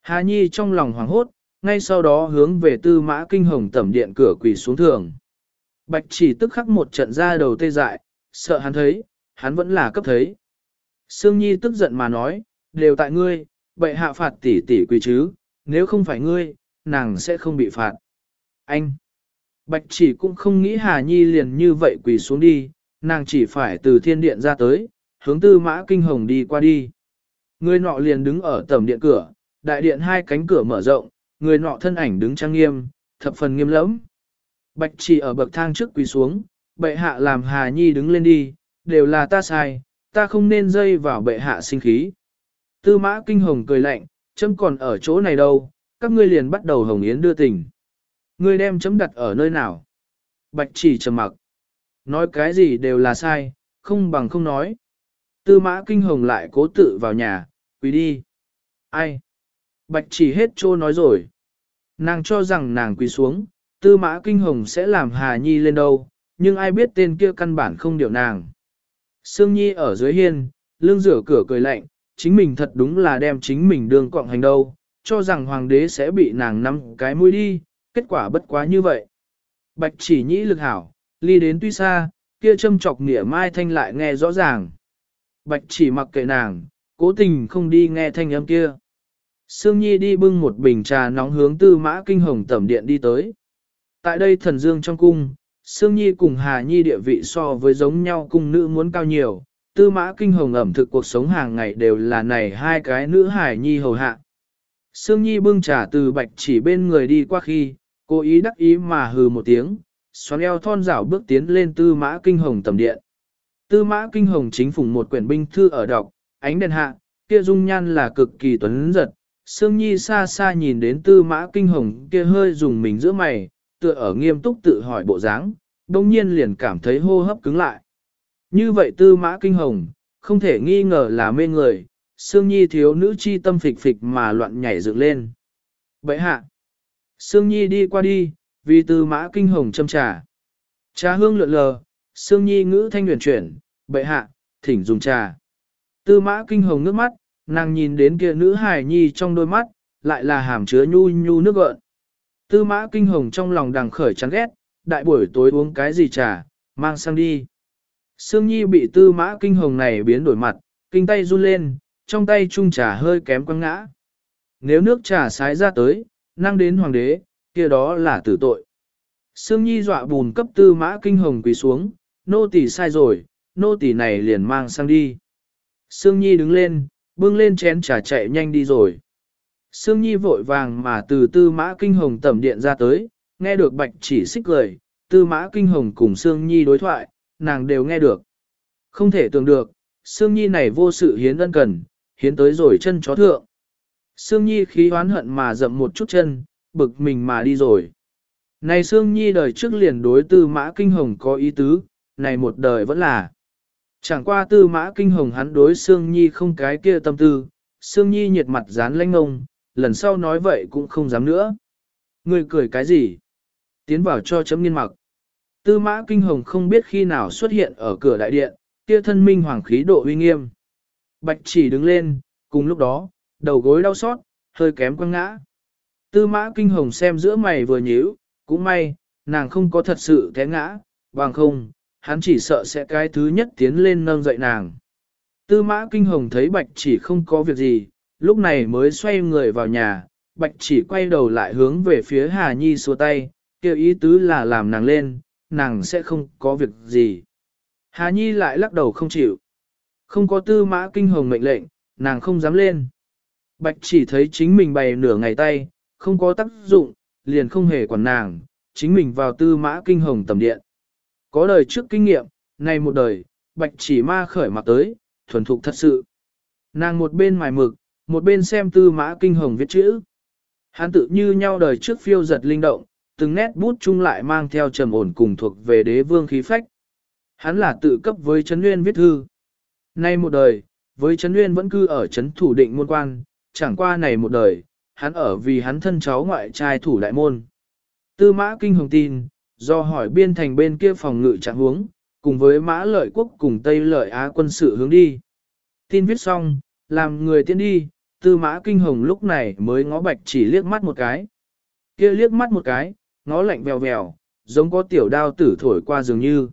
Hà Nhi trong lòng hoảng hốt, ngay sau đó hướng về tư mã kinh hồng tẩm điện cửa quỳ xuống thường. Bạch chỉ tức khắc một trận ra đầu tê dại, sợ hắn thấy, hắn vẫn là cấp thấy. Sương Nhi tức giận mà nói, đều tại ngươi, bệ hạ phạt tỷ tỷ quỳ chứ, nếu không phải ngươi, nàng sẽ không bị phạt. Anh! Bạch chỉ cũng không nghĩ Hà Nhi liền như vậy quỳ xuống đi, nàng chỉ phải từ thiên điện ra tới, hướng tư mã kinh hồng đi qua đi. Người nọ liền đứng ở tầm điện cửa, đại điện hai cánh cửa mở rộng, người nọ thân ảnh đứng trang nghiêm, thập phần nghiêm lẫm. Bạch chỉ ở bậc thang trước quỳ xuống, bệ hạ làm Hà Nhi đứng lên đi, đều là ta sai, ta không nên dây vào bệ hạ sinh khí. Tư mã kinh hồng cười lạnh, chấm còn ở chỗ này đâu, các ngươi liền bắt đầu hồng yến đưa tình. Ngươi đem chấm đặt ở nơi nào? Bạch chỉ trầm mặc. Nói cái gì đều là sai, không bằng không nói. Tư mã kinh hồng lại cố tự vào nhà, quỳ đi. Ai? Bạch chỉ hết trô nói rồi. Nàng cho rằng nàng quỳ xuống, tư mã kinh hồng sẽ làm Hà Nhi lên đâu, nhưng ai biết tên kia căn bản không điều nàng. Sương Nhi ở dưới hiên, lưng rửa cửa cười lạnh, chính mình thật đúng là đem chính mình đường quọng hành đâu, cho rằng hoàng đế sẽ bị nàng nắm cái mũi đi, kết quả bất quá như vậy. Bạch chỉ nhĩ lực hảo, ly đến tuy xa, kia châm chọc nỉa mai thanh lại nghe rõ ràng. Bạch chỉ mặc kệ nàng, cố tình không đi nghe thanh âm kia. Sương Nhi đi bưng một bình trà nóng hướng tư mã kinh hồng tẩm điện đi tới. Tại đây thần dương trong cung, Sương Nhi cùng Hà Nhi địa vị so với giống nhau cung nữ muốn cao nhiều, tư mã kinh hồng ẩm thực cuộc sống hàng ngày đều là này hai cái nữ hải nhi hầu hạ. Sương Nhi bưng trà từ bạch chỉ bên người đi qua khi, cố ý đắc ý mà hừ một tiếng, xoắn eo thon rảo bước tiến lên tư mã kinh hồng tầm điện. Tư mã kinh hồng chính phủng một quyển binh thư ở đọc, ánh đèn hạ, kia dung nhan là cực kỳ tuấn giật. Sương Nhi xa xa nhìn đến tư mã kinh hồng kia hơi dùng mình giữa mày, tựa ở nghiêm túc tự hỏi bộ dáng, đồng nhiên liền cảm thấy hô hấp cứng lại. Như vậy tư mã kinh hồng, không thể nghi ngờ là mê người, Sương Nhi thiếu nữ chi tâm phịch phịch mà loạn nhảy dựng lên. Vậy hạ, Sương Nhi đi qua đi, vì tư mã kinh hồng châm trà. Trà hương lượn lờ, Sương Nhi ngữ thanh huyền chuyển, bệ hạ, thỉnh dùng trà. Tư mã kinh hồng nước mắt, nàng nhìn đến kia nữ hài nhi trong đôi mắt, lại là hàm chứa nhu nhu nước gợn. Tư mã kinh hồng trong lòng đằng khởi chán ghét, đại buổi tối uống cái gì trà, mang sang đi. Sương Nhi bị tư mã kinh hồng này biến đổi mặt, kinh tay run lên, trong tay chung trà hơi kém quăng ngã. Nếu nước trà sái ra tới, năng đến hoàng đế, kia đó là tử tội. Sương Nhi dọa bùn cấp tư mã kinh hồng quỳ xuống, nô tỳ sai rồi, nô tỳ này liền mang sang đi. Sương Nhi đứng lên, bưng lên chén trà chạy nhanh đi rồi. Sương Nhi vội vàng mà từ tư mã kinh hồng tẩm điện ra tới, nghe được bạch chỉ xích cười, tư mã kinh hồng cùng Sương Nhi đối thoại, nàng đều nghe được. Không thể tưởng được, Sương Nhi này vô sự hiến ân cần, hiến tới rồi chân chó thượng. Sương Nhi khí oán hận mà dậm một chút chân, bực mình mà đi rồi. Này Sương Nhi đời trước liền đối tư mã kinh hồng có ý tứ, này một đời vẫn là. Chẳng qua tư mã kinh hồng hắn đối Sương Nhi không cái kia tâm tư, Sương Nhi nhiệt mặt dán lanh ngông, lần sau nói vậy cũng không dám nữa. Người cười cái gì? Tiến vào cho chấm nghiên mặc. Tư mã kinh hồng không biết khi nào xuất hiện ở cửa đại điện, kia thân minh hoàng khí độ uy nghiêm. Bạch chỉ đứng lên, cùng lúc đó, đầu gối đau xót, hơi kém quăng ngã. Tư mã kinh hồng xem giữa mày vừa nhíu, cũng may, nàng không có thật sự té ngã, bằng không, hắn chỉ sợ sẽ cái thứ nhất tiến lên nâng dậy nàng. Tư mã kinh hồng thấy bạch chỉ không có việc gì, lúc này mới xoay người vào nhà, bạch chỉ quay đầu lại hướng về phía Hà Nhi xua tay, kêu ý tứ là làm nàng lên, nàng sẽ không có việc gì. Hà Nhi lại lắc đầu không chịu. Không có tư mã kinh hồng mệnh lệnh, nàng không dám lên. Bạch chỉ thấy chính mình bày nửa ngày tay, không có tác dụng, liền không hề quản nàng, chính mình vào tư mã kinh hồng tầm điện. Có đời trước kinh nghiệm, này một đời, bạch chỉ ma khởi mặt tới, thuần thục thật sự. Nàng một bên mài mực, một bên xem tư mã kinh hồng viết chữ. Hắn tự như nhau đời trước phiêu giật linh động, từng nét bút chung lại mang theo trầm ổn cùng thuộc về đế vương khí phách. Hắn là tự cấp với Trấn Nguyên viết thư. Nay một đời, với Trấn Nguyên vẫn cư ở Trấn Thủ Định môn quan, chẳng qua này một đời, hắn ở vì hắn thân cháu ngoại trai thủ đại môn. Tư mã kinh hồng tin, do hỏi biên thành bên kia phòng ngự trạng huống, cùng với mã lợi quốc cùng Tây lợi Á quân sự hướng đi. Tin viết xong, làm người tiến đi, tư mã kinh hồng lúc này mới ngó bạch chỉ liếc mắt một cái. kia liếc mắt một cái, ngó lạnh vèo vèo, giống có tiểu đao tử thổi qua dường như.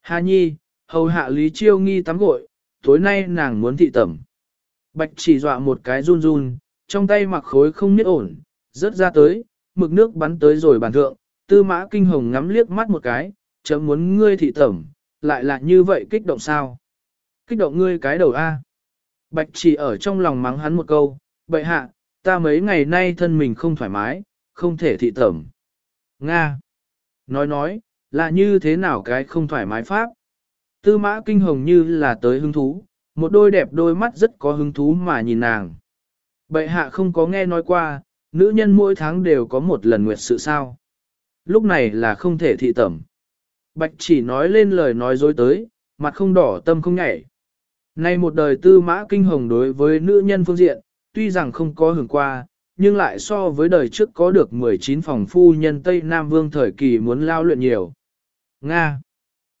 Hà nhi, hầu hạ lý chiêu nghi tắm gội, tối nay nàng muốn thị tẩm. Bạch chỉ dọa một cái run run, trong tay mặc khối không nhất ổn, rớt ra tới, mực nước bắn tới rồi bàn thượng, tư mã kinh hồng ngắm liếc mắt một cái, chấm muốn ngươi thị tẩm, lại là như vậy kích động sao? Kích động ngươi cái đầu A. Bạch chỉ ở trong lòng mắng hắn một câu, bậy hạ, ta mấy ngày nay thân mình không thoải mái, không thể thị tẩm. Nga. Nói nói, là như thế nào cái không thoải mái pháp? Tư mã kinh hồng như là tới hứng thú, một đôi đẹp đôi mắt rất có hứng thú mà nhìn nàng. Bệ hạ không có nghe nói qua, nữ nhân mỗi tháng đều có một lần nguyệt sự sao. Lúc này là không thể thị tẩm. Bạch chỉ nói lên lời nói dối tới, mặt không đỏ tâm không nhảy. Nay một đời tư mã kinh hồng đối với nữ nhân phương diện, tuy rằng không có hưởng qua, nhưng lại so với đời trước có được 19 phòng phu nhân Tây Nam Vương thời kỳ muốn lao luyện nhiều. Nga.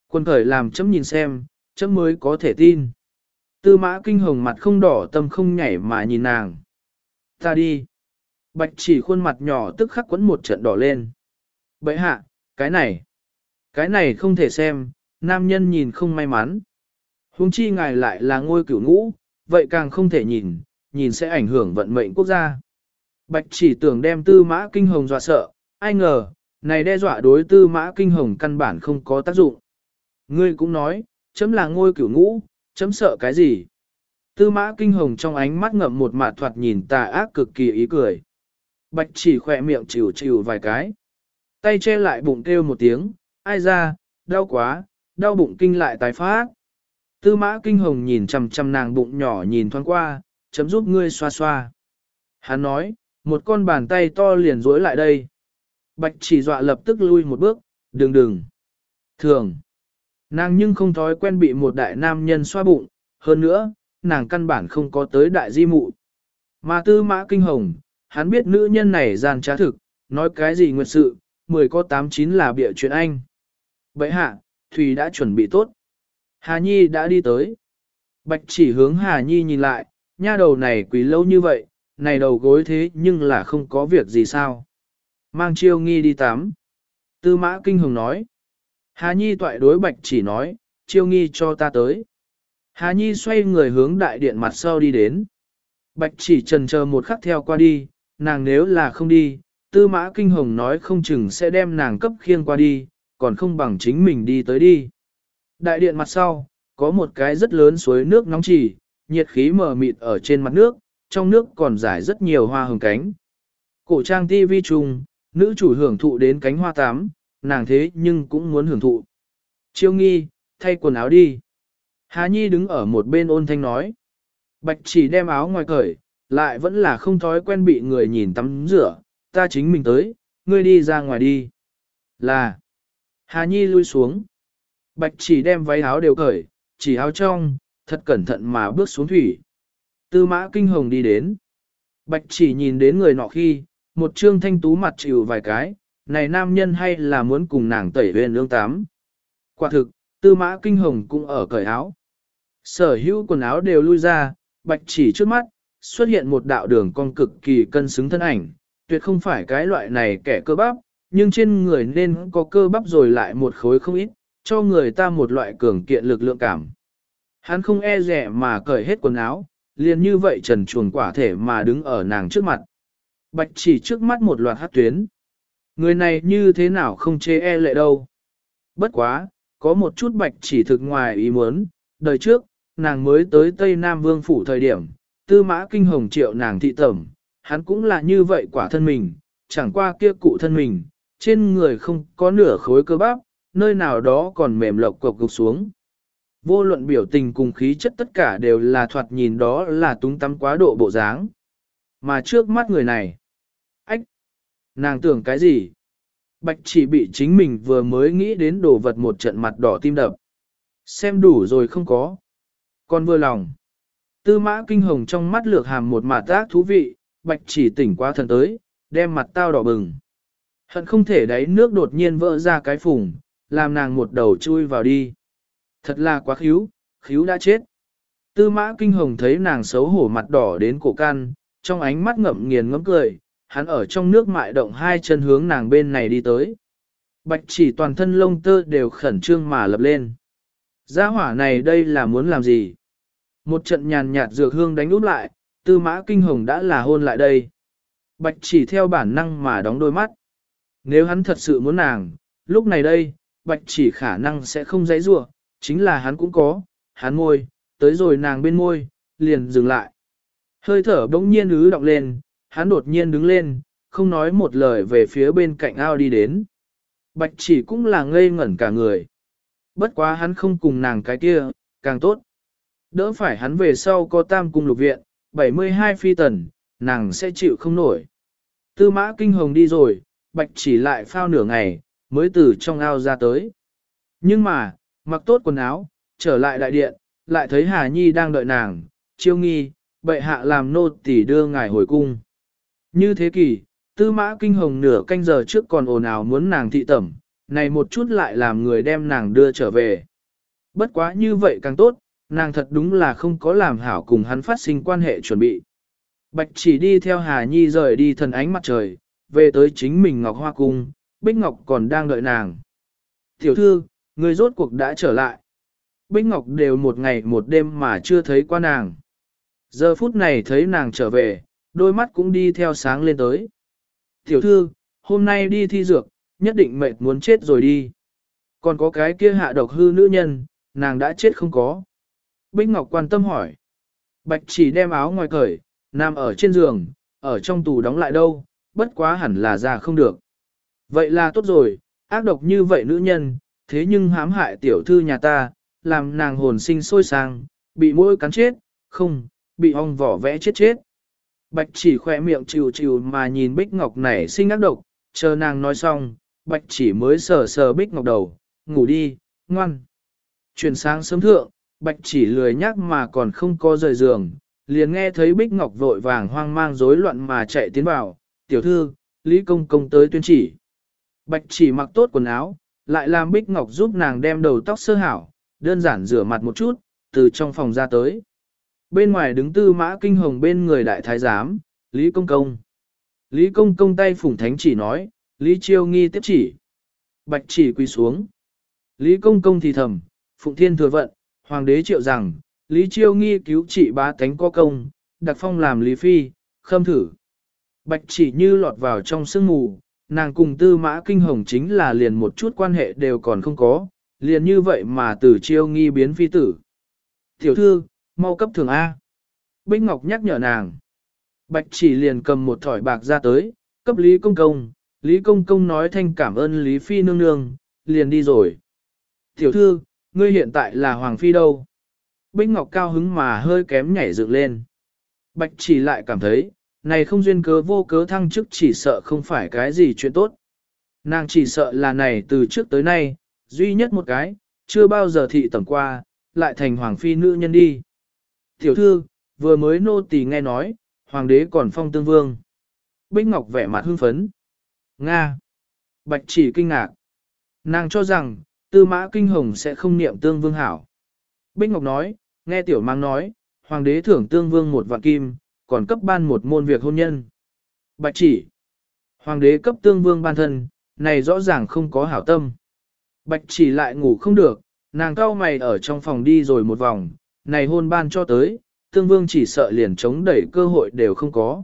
Quân khởi làm chấm nhìn xem, chấm mới có thể tin. Tư mã kinh hồng mặt không đỏ tâm không nhảy mà nhìn nàng. Ta đi. Bạch chỉ khuôn mặt nhỏ tức khắc quấn một trận đỏ lên. Bậy hạ, cái này. Cái này không thể xem, nam nhân nhìn không may mắn. Huống chi ngài lại là ngôi cửu ngũ, vậy càng không thể nhìn, nhìn sẽ ảnh hưởng vận mệnh quốc gia. Bạch chỉ tưởng đem tư mã kinh hồng dọa sợ, ai ngờ, này đe dọa đối tư mã kinh hồng căn bản không có tác dụng. Ngươi cũng nói, chấm là ngôi cửu ngũ, chấm sợ cái gì? Tư mã kinh hồng trong ánh mắt ngậm một mạt thoạt nhìn tà ác cực kỳ ý cười. Bạch chỉ khỏe miệng chịu chịu vài cái. Tay che lại bụng kêu một tiếng, ai ra, đau quá, đau bụng kinh lại tái phát. Tư mã kinh hồng nhìn chằm chằm nàng bụng nhỏ nhìn thoáng qua, chấm giúp ngươi xoa xoa. Hắn nói, một con bàn tay to liền rối lại đây. Bạch chỉ dọa lập tức lui một bước, đừng đừng. Thường. Nàng nhưng không thói quen bị một đại nam nhân xoa bụng, hơn nữa, nàng căn bản không có tới đại di mụ. Mà tư mã kinh hồng, hắn biết nữ nhân này gian trá thực, nói cái gì nguyệt sự, mười có tám chín là bịa chuyện anh. Vậy hạ, Thùy đã chuẩn bị tốt. Hà Nhi đã đi tới. Bạch chỉ hướng Hà Nhi nhìn lại, nha đầu này quý lâu như vậy, này đầu gối thế nhưng là không có việc gì sao. Mang chiêu nghi đi tắm. Tư mã kinh hồng nói. Hà Nhi toại đối bạch chỉ nói, chiêu nghi cho ta tới. Hà Nhi xoay người hướng đại điện mặt sau đi đến. Bạch chỉ trần chờ một khắc theo qua đi, nàng nếu là không đi, tư mã kinh hồng nói không chừng sẽ đem nàng cấp khiêng qua đi, còn không bằng chính mình đi tới đi. Đại điện mặt sau, có một cái rất lớn suối nước nóng chỉ, nhiệt khí mờ mịt ở trên mặt nước, trong nước còn rải rất nhiều hoa hồng cánh. Cổ trang TV trùng, nữ chủ hưởng thụ đến cánh hoa tám, nàng thế nhưng cũng muốn hưởng thụ. Chiêu nghi, thay quần áo đi. Hà Nhi đứng ở một bên ôn thanh nói. Bạch chỉ đem áo ngoài cởi, lại vẫn là không thói quen bị người nhìn tắm rửa, ta chính mình tới, ngươi đi ra ngoài đi. Là, Hà Nhi lui xuống. Bạch chỉ đem váy áo đều cởi, chỉ áo trong, thật cẩn thận mà bước xuống thủy. Tư mã kinh hồng đi đến. Bạch chỉ nhìn đến người nọ khi, một trương thanh tú mặt chịu vài cái, này nam nhân hay là muốn cùng nàng tẩy huyền lương tám. Quả thực, tư mã kinh hồng cũng ở cởi áo. Sở hữu quần áo đều lui ra, bạch chỉ trước mắt, xuất hiện một đạo đường cong cực kỳ cân xứng thân ảnh, tuyệt không phải cái loại này kẻ cơ bắp, nhưng trên người nên có cơ bắp rồi lại một khối không ít, cho người ta một loại cường kiện lực lượng cảm. Hắn không e rẻ mà cởi hết quần áo, liền như vậy trần chuồng quả thể mà đứng ở nàng trước mặt. Bạch chỉ trước mắt một loạt hát tuyến. Người này như thế nào không chê e lệ đâu. Bất quá, có một chút bạch chỉ thực ngoài ý muốn, đời trước, nàng mới tới Tây Nam Vương Phủ thời điểm, tư mã kinh hồng triệu nàng thị tẩm, hắn cũng là như vậy quả thân mình, chẳng qua kia cụ thân mình, trên người không có nửa khối cơ bắp, nơi nào đó còn mềm lộc cục gục xuống. Vô luận biểu tình cùng khí chất tất cả đều là thoạt nhìn đó là túng tắm quá độ bộ dáng. Mà trước mắt người này, ách, nàng tưởng cái gì? Bạch chỉ bị chính mình vừa mới nghĩ đến đồ vật một trận mặt đỏ tim đập. Xem đủ rồi không có. Con vừa lòng. Tư mã kinh hồng trong mắt lược hàm một mạt tác thú vị, bạch chỉ tỉnh qua thần tới, đem mặt tao đỏ bừng. Hận không thể đáy nước đột nhiên vỡ ra cái phùng, làm nàng một đầu chui vào đi. Thật là quá khíu, khíu đã chết. Tư mã kinh hồng thấy nàng xấu hổ mặt đỏ đến cổ can, trong ánh mắt ngậm nghiền ngấm cười, hắn ở trong nước mại động hai chân hướng nàng bên này đi tới. Bạch chỉ toàn thân lông tơ đều khẩn trương mà lập lên. Gia hỏa này đây là muốn làm gì? Một trận nhàn nhạt dược hương đánh úp lại, tư mã kinh hồng đã là hôn lại đây. Bạch chỉ theo bản năng mà đóng đôi mắt. Nếu hắn thật sự muốn nàng, lúc này đây, bạch chỉ khả năng sẽ không dãy rua, chính là hắn cũng có, hắn môi, tới rồi nàng bên môi, liền dừng lại. Hơi thở bỗng nhiên ứ động lên, hắn đột nhiên đứng lên, không nói một lời về phía bên cạnh ao đi đến. Bạch chỉ cũng là ngây ngẩn cả người. Bất quá hắn không cùng nàng cái kia, càng tốt. Đỡ phải hắn về sau có tam cung lục viện, 72 phi tần, nàng sẽ chịu không nổi. Tư mã kinh hồng đi rồi, bạch chỉ lại phao nửa ngày, mới từ trong ao ra tới. Nhưng mà, mặc tốt quần áo, trở lại đại điện, lại thấy Hà Nhi đang đợi nàng, chiêu nghi, bệ hạ làm nô tỳ đưa ngài hồi cung. Như thế kỷ, tư mã kinh hồng nửa canh giờ trước còn ồn ào muốn nàng thị tẩm, này một chút lại làm người đem nàng đưa trở về. Bất quá như vậy càng tốt, nàng thật đúng là không có làm hảo cùng hắn phát sinh quan hệ chuẩn bị. Bạch chỉ đi theo Hà Nhi rời đi thần ánh mặt trời, về tới chính mình Ngọc Hoa Cung, Bích Ngọc còn đang đợi nàng. Tiểu thư, người rốt cuộc đã trở lại. Bích Ngọc đều một ngày một đêm mà chưa thấy qua nàng. Giờ phút này thấy nàng trở về, đôi mắt cũng đi theo sáng lên tới. Tiểu thư, hôm nay đi thi dược, nhất định mệt muốn chết rồi đi. Còn có cái kia hạ độc hư nữ nhân, nàng đã chết không có. Bích Ngọc quan tâm hỏi. Bạch chỉ đem áo ngoài cởi, nằm ở trên giường, ở trong tù đóng lại đâu, bất quá hẳn là ra không được. Vậy là tốt rồi, ác độc như vậy nữ nhân, thế nhưng hãm hại tiểu thư nhà ta, làm nàng hồn sinh sôi sang, bị mũi cắn chết, không, bị ong vỏ vẽ chết chết. Bạch chỉ khỏe miệng chịu chịu mà nhìn Bích Ngọc này sinh ác độc, chờ nàng nói xong, Bạch chỉ mới sờ sờ Bích Ngọc đầu, ngủ đi, ngoan. Chuyển sáng sớm thượng, Bạch chỉ lười nhắc mà còn không có rời giường, liền nghe thấy Bích Ngọc vội vàng hoang mang rối loạn mà chạy tiến vào, tiểu thư, Lý Công Công tới tuyên chỉ. Bạch chỉ mặc tốt quần áo, lại làm Bích Ngọc giúp nàng đem đầu tóc sơ hảo, đơn giản rửa mặt một chút, từ trong phòng ra tới. Bên ngoài đứng tư mã kinh hồng bên người đại thái giám, Lý Công Công. Lý Công Công tay phủng thánh chỉ nói, Lý Chiêu nghi tiếp chỉ. Bạch chỉ quỳ xuống. Lý Công Công thì thầm, Phụng Thiên thừa vận, Hoàng đế triệu rằng, Lý Chiêu nghi cứu trị bá tánh có công, đặc phong làm Lý Phi, khâm thử. Bạch chỉ như lọt vào trong sương mù, nàng cùng tư mã kinh hồng chính là liền một chút quan hệ đều còn không có, liền như vậy mà từ chiêu nghi biến phi tử. Tiểu thư, mau cấp thường A. Bích Ngọc nhắc nhở nàng. Bạch chỉ liền cầm một thỏi bạc ra tới, cấp Lý Công Công. Lý Công Công nói thanh cảm ơn Lý Phi nương nương, liền đi rồi. Tiểu thư, ngươi hiện tại là Hoàng Phi đâu? Bích Ngọc cao hứng mà hơi kém nhảy dựng lên. Bạch chỉ lại cảm thấy, này không duyên cớ vô cớ thăng chức chỉ sợ không phải cái gì chuyện tốt. Nàng chỉ sợ là này từ trước tới nay, duy nhất một cái, chưa bao giờ thị tầm qua, lại thành hoàng phi nữ nhân đi. Tiểu thư, vừa mới nô tỳ nghe nói, hoàng đế còn phong tương vương. Bích Ngọc vẻ mặt hưng phấn. Nga. Bạch chỉ kinh ngạc. Nàng cho rằng, tư mã kinh hồng sẽ không niệm tương vương hảo. Bích Ngọc nói, nghe tiểu mang nói, hoàng đế thưởng tương vương một vạn kim, còn cấp ban một môn việc hôn nhân. Bạch chỉ. Hoàng đế cấp tương vương ban thân, này rõ ràng không có hảo tâm. Bạch chỉ lại ngủ không được, nàng cao mày ở trong phòng đi rồi một vòng, này hôn ban cho tới, tương vương chỉ sợ liền chống đẩy cơ hội đều không có.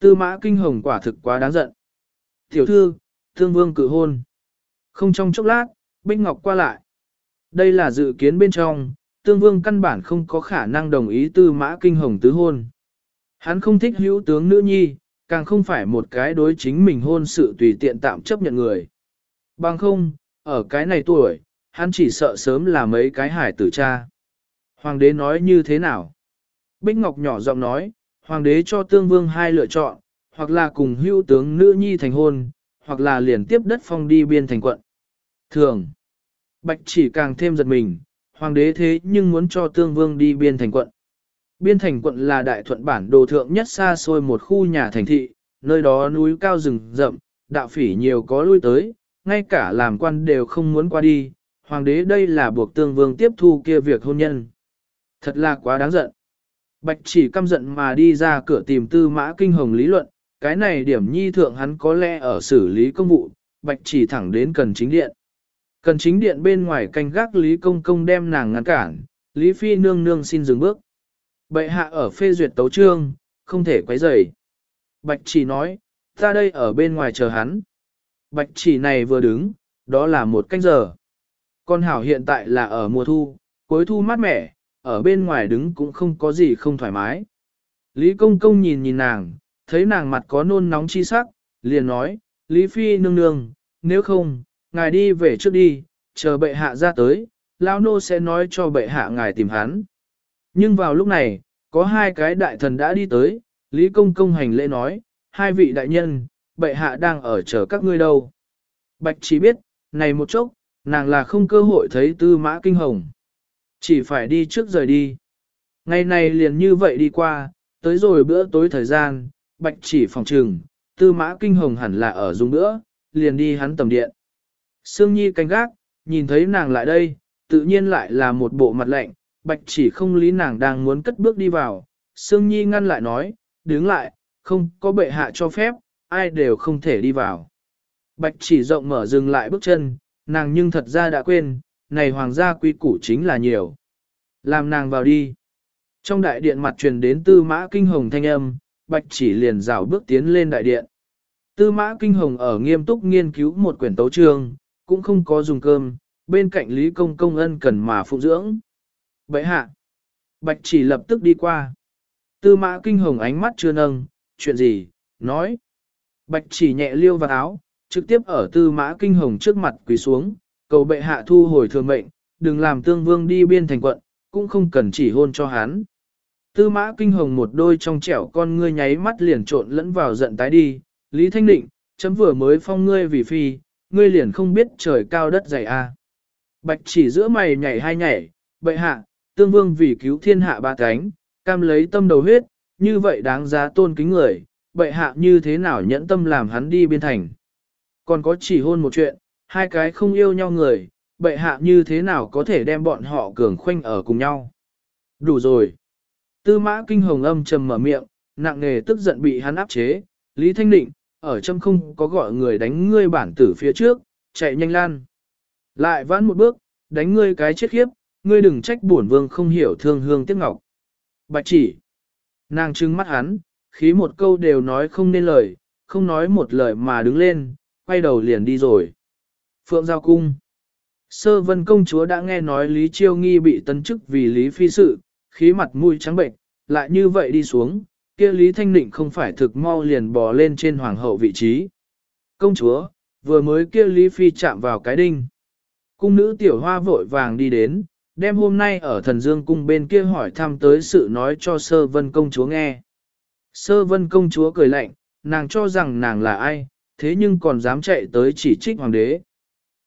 Tư mã kinh hồng quả thực quá đáng giận. Tiểu thư, tương vương cử hôn. Không trong chốc lát, Bích Ngọc qua lại. Đây là dự kiến bên trong, tương vương căn bản không có khả năng đồng ý tư mã kinh hồng tứ hôn. Hắn không thích hữu tướng nữ nhi, càng không phải một cái đối chính mình hôn sự tùy tiện tạm chấp nhận người. Bằng không, ở cái này tuổi, hắn chỉ sợ sớm là mấy cái hải tử cha. Hoàng đế nói như thế nào? Bích Ngọc nhỏ giọng nói, hoàng đế cho tương vương hai lựa chọn, hoặc là cùng hưu tướng nữ nhi thành hôn, hoặc là liền tiếp đất phong đi biên thành quận. Thường, Bạch chỉ càng thêm giật mình, hoàng đế thế nhưng muốn cho tương vương đi biên thành quận. Biên thành quận là đại thuận bản đồ thượng nhất xa xôi một khu nhà thành thị, nơi đó núi cao rừng rậm, đạo phỉ nhiều có lui tới, ngay cả làm quan đều không muốn qua đi, hoàng đế đây là buộc tương vương tiếp thu kia việc hôn nhân. Thật là quá đáng giận. Bạch chỉ căm giận mà đi ra cửa tìm tư mã kinh hồng lý luận, cái này điểm nhi thượng hắn có lẽ ở xử lý công vụ, bạch chỉ thẳng đến cần chính điện. Cần chính điện bên ngoài canh gác Lý Công Công đem nàng ngăn cản, Lý Phi nương nương xin dừng bước. Bệ hạ ở phê duyệt tấu trương, không thể quấy rầy. Bạch chỉ nói, ta đây ở bên ngoài chờ hắn. Bạch chỉ này vừa đứng, đó là một canh giờ. Con hảo hiện tại là ở mùa thu, cuối thu mát mẻ, ở bên ngoài đứng cũng không có gì không thoải mái. Lý công công nhìn nhìn nàng, thấy nàng mặt có nôn nóng chi sắc, liền nói, Lý phi nương nương, nếu không, ngài đi về trước đi, chờ bệ hạ ra tới, lão nô sẽ nói cho bệ hạ ngài tìm hắn. Nhưng vào lúc này, có hai cái đại thần đã đi tới, Lý công công hành lễ nói, hai vị đại nhân, bệ hạ đang ở chờ các ngươi đâu. Bạch chỉ biết, này một chốc, nàng là không cơ hội thấy tư mã kinh hồng. Chỉ phải đi trước rời đi. Ngày này liền như vậy đi qua, tới rồi bữa tối thời gian, bạch chỉ phòng trừng, tư mã kinh hồng hẳn là ở dùng bữa, liền đi hắn tầm điện. Sương Nhi canh gác, nhìn thấy nàng lại đây, tự nhiên lại là một bộ mặt lạnh, bạch chỉ không lý nàng đang muốn cất bước đi vào. Sương Nhi ngăn lại nói, đứng lại, không có bệ hạ cho phép, ai đều không thể đi vào. Bạch chỉ rộng mở dừng lại bước chân, nàng nhưng thật ra đã quên, này hoàng gia quy củ chính là nhiều. Làm nàng vào đi. Trong đại điện mặt truyền đến tư mã kinh hồng thanh âm, bạch chỉ liền rào bước tiến lên đại điện. Tư mã kinh hồng ở nghiêm túc nghiên cứu một quyển tấu trương, cũng không có dùng cơm, bên cạnh Lý Công Công ân cần mà phụ dưỡng. Vậy hạ, bạch chỉ lập tức đi qua. Tư mã kinh hồng ánh mắt chưa nâng, chuyện gì, nói. Bạch chỉ nhẹ liêu vào áo, trực tiếp ở tư mã kinh hồng trước mặt quỳ xuống, cầu bệ hạ thu hồi thường mệnh, đừng làm tương vương đi biên thành quận, cũng không cần chỉ hôn cho hắn. Tư mã kinh hồng một đôi trong trẻo con ngươi nháy mắt liền trộn lẫn vào giận tái đi, Lý Thanh Định, chấm vừa mới phong ngươi vì phi, ngươi liền không biết trời cao đất dày a. À. Bạch chỉ giữa mày nhảy hai nhảy, bệ hạ, tương vương vì cứu thiên hạ ba cánh, cam lấy tâm đầu huyết, như vậy đáng giá tôn kính người, bệ hạ như thế nào nhẫn tâm làm hắn đi biên thành. Còn có chỉ hôn một chuyện, hai cái không yêu nhau người, bệ hạ như thế nào có thể đem bọn họ cường khoanh ở cùng nhau. Đủ rồi. Tư mã kinh hồng âm trầm mở miệng, nặng nề tức giận bị hắn áp chế, Lý Thanh Định, ở trong không có gọi người đánh ngươi bản tử phía trước, chạy nhanh lan. Lại vãn một bước, đánh ngươi cái chết khiếp, ngươi đừng trách bổn vương không hiểu thương hương tiếc ngọc. Bạch chỉ. Nàng trưng mắt hắn, khí một câu đều nói không nên lời, không nói một lời mà đứng lên, quay đầu liền đi rồi. Phượng Giao Cung Sơ vân công chúa đã nghe nói Lý Chiêu Nghi bị tân chức vì Lý Phi sự, khí mặt mũi trắng bệnh, lại như vậy đi xuống, kia Lý Thanh Định không phải thực mau liền bò lên trên hoàng hậu vị trí. Công chúa, vừa mới kia Lý Phi chạm vào cái đinh. Cung nữ tiểu hoa vội vàng đi đến, đem hôm nay ở thần dương cung bên kia hỏi thăm tới sự nói cho sơ vân công chúa nghe. Sơ vân công chúa cười lạnh, nàng cho rằng nàng là ai, thế nhưng còn dám chạy tới chỉ trích hoàng đế.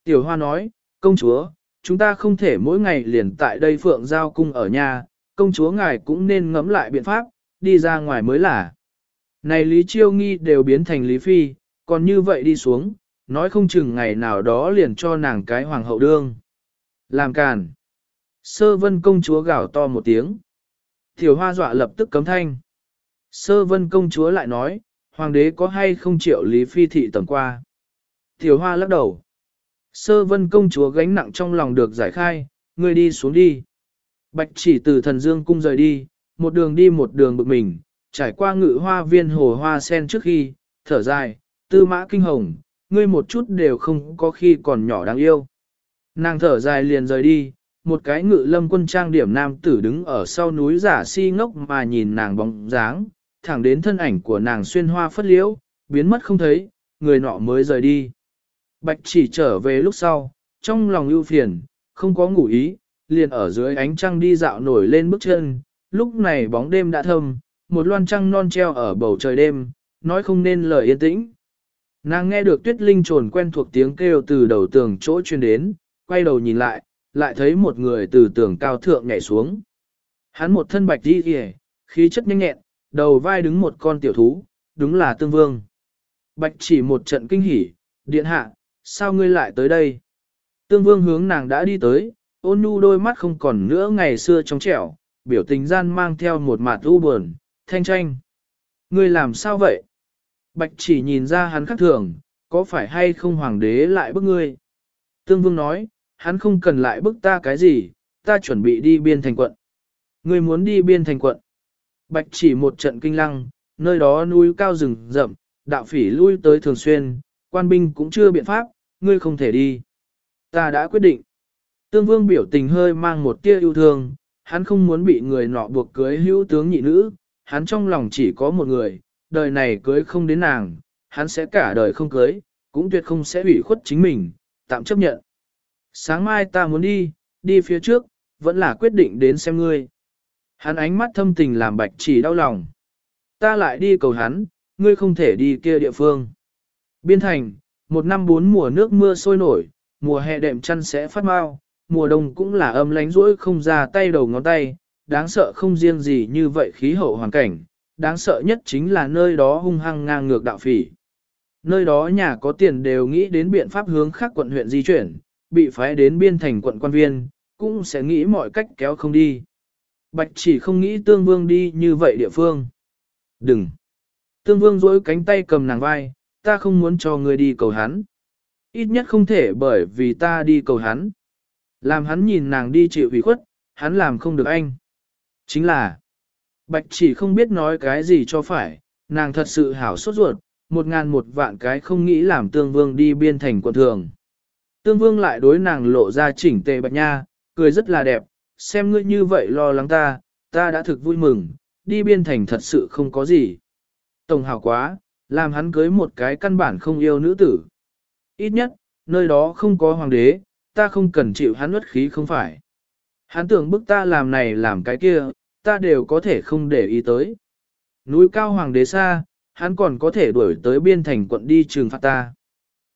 Tiểu hoa nói, công chúa, chúng ta không thể mỗi ngày liền tại đây phượng giao cung ở nhà, công chúa ngài cũng nên ngẫm lại biện pháp, đi ra ngoài mới là. Này Lý Chiêu Nghi đều biến thành Lý Phi, còn như vậy đi xuống, nói không chừng ngày nào đó liền cho nàng cái hoàng hậu đương. Làm càn. Sơ vân công chúa gào to một tiếng. Tiểu hoa dọa lập tức cấm thanh. Sơ vân công chúa lại nói, hoàng đế có hay không triệu Lý Phi thị tầm qua. Tiểu hoa lắc đầu. Sơ vân công chúa gánh nặng trong lòng được giải khai, người đi xuống đi. Bạch chỉ từ thần dương cung rời đi, một đường đi một đường bực mình, trải qua ngự hoa viên hồ hoa sen trước khi, thở dài, tư mã kinh hồng, ngươi một chút đều không có khi còn nhỏ đáng yêu. Nàng thở dài liền rời đi, một cái ngự lâm quân trang điểm nam tử đứng ở sau núi giả si ngốc mà nhìn nàng bóng dáng, thẳng đến thân ảnh của nàng xuyên hoa phất liễu, biến mất không thấy, người nọ mới rời đi. Bạch chỉ trở về lúc sau, trong lòng ưu phiền, không có ngủ ý, liền ở dưới ánh trăng đi dạo nổi lên bước chân, lúc này bóng đêm đã thâm, một loan trăng non treo ở bầu trời đêm, nói không nên lời yên tĩnh. Nàng nghe được tuyết linh trồn quen thuộc tiếng kêu từ đầu tường chỗ truyền đến, quay đầu nhìn lại, lại thấy một người từ tường cao thượng nhảy xuống. Hắn một thân bạch đi kìa, khí chất nhanh nhẹn, đầu vai đứng một con tiểu thú, đúng là tương vương. Bạch chỉ một trận kinh hỉ, điện hạ, sao ngươi lại tới đây? Tương vương hướng nàng đã đi tới, ôn nhu đôi mắt không còn nữa ngày xưa trong trẻo, biểu tình gian mang theo một mặt u buồn, thanh tranh. Ngươi làm sao vậy? Bạch chỉ nhìn ra hắn khắc thường, có phải hay không hoàng đế lại bức ngươi? Tương vương nói, hắn không cần lại bức ta cái gì, ta chuẩn bị đi biên thành quận. Ngươi muốn đi biên thành quận. Bạch chỉ một trận kinh lăng, nơi đó núi cao rừng rậm, đạo phỉ lui tới thường xuyên, quan binh cũng chưa biện pháp, ngươi không thể đi. Ta đã quyết định. Tương vương biểu tình hơi mang một tia yêu thương, hắn không muốn bị người nọ buộc cưới hữu tướng nhị nữ, hắn trong lòng chỉ có một người, đời này cưới không đến nàng, hắn sẽ cả đời không cưới, cũng tuyệt không sẽ ủy khuất chính mình, tạm chấp nhận. Sáng mai ta muốn đi, đi phía trước, vẫn là quyết định đến xem ngươi. Hắn ánh mắt thâm tình làm bạch chỉ đau lòng. Ta lại đi cầu hắn, ngươi không thể đi kia địa phương. Biên thành, một năm bốn mùa nước mưa sôi nổi, mùa hè đệm chăn sẽ phát mau, mùa đông cũng là âm lánh rỗi không ra tay đầu ngón tay, đáng sợ không riêng gì như vậy khí hậu hoàn cảnh, đáng sợ nhất chính là nơi đó hung hăng ngang ngược đạo phỉ. Nơi đó nhà có tiền đều nghĩ đến biện pháp hướng khác quận huyện di chuyển, bị phái đến biên thành quận quan viên, cũng sẽ nghĩ mọi cách kéo không đi. Bạch chỉ không nghĩ tương vương đi như vậy địa phương. Đừng! Tương vương dối cánh tay cầm nàng vai, ta không muốn cho người đi cầu hắn. Ít nhất không thể bởi vì ta đi cầu hắn. Làm hắn nhìn nàng đi chịu ủy khuất, hắn làm không được anh. Chính là, bạch chỉ không biết nói cái gì cho phải, nàng thật sự hảo sốt ruột, một ngàn một vạn cái không nghĩ làm tương vương đi biên thành quận thường. Tương vương lại đối nàng lộ ra chỉnh tề bạch nha, cười rất là đẹp, xem ngươi như vậy lo lắng ta, ta đã thực vui mừng, đi biên thành thật sự không có gì. Tổng hảo quá, làm hắn cưới một cái căn bản không yêu nữ tử. Ít nhất, nơi đó không có hoàng đế, ta không cần chịu hắn nuốt khí không phải. Hắn tưởng bức ta làm này làm cái kia, ta đều có thể không để ý tới. Núi cao hoàng đế xa, hắn còn có thể đuổi tới biên thành quận đi trừng phạt ta.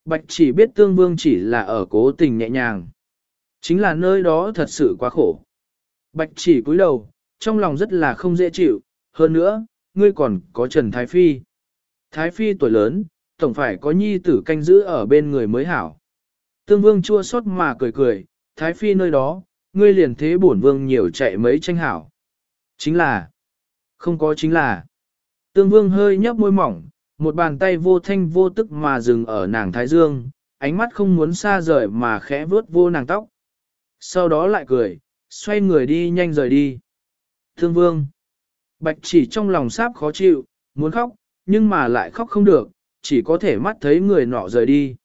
Bạch chỉ biết tương vương chỉ là ở cố tình nhẹ nhàng. Chính là nơi đó thật sự quá khổ. Bạch chỉ cúi đầu, trong lòng rất là không dễ chịu, hơn nữa, ngươi còn có Trần Thái Phi. Thái Phi tuổi lớn, tổng phải có nhi tử canh giữ ở bên người mới hảo. Tương vương chua xót mà cười cười, Thái Phi nơi đó, ngươi liền thế bổn vương nhiều chạy mấy tranh hảo. Chính là, không có chính là. Tương vương hơi nhấp môi mỏng, một bàn tay vô thanh vô tức mà dừng ở nàng thái dương, ánh mắt không muốn xa rời mà khẽ vướt vô nàng tóc. Sau đó lại cười, xoay người đi nhanh rời đi. Thương vương, bạch chỉ trong lòng sáp khó chịu, muốn khóc, nhưng mà lại khóc không được, chỉ có thể mắt thấy người nọ rời đi.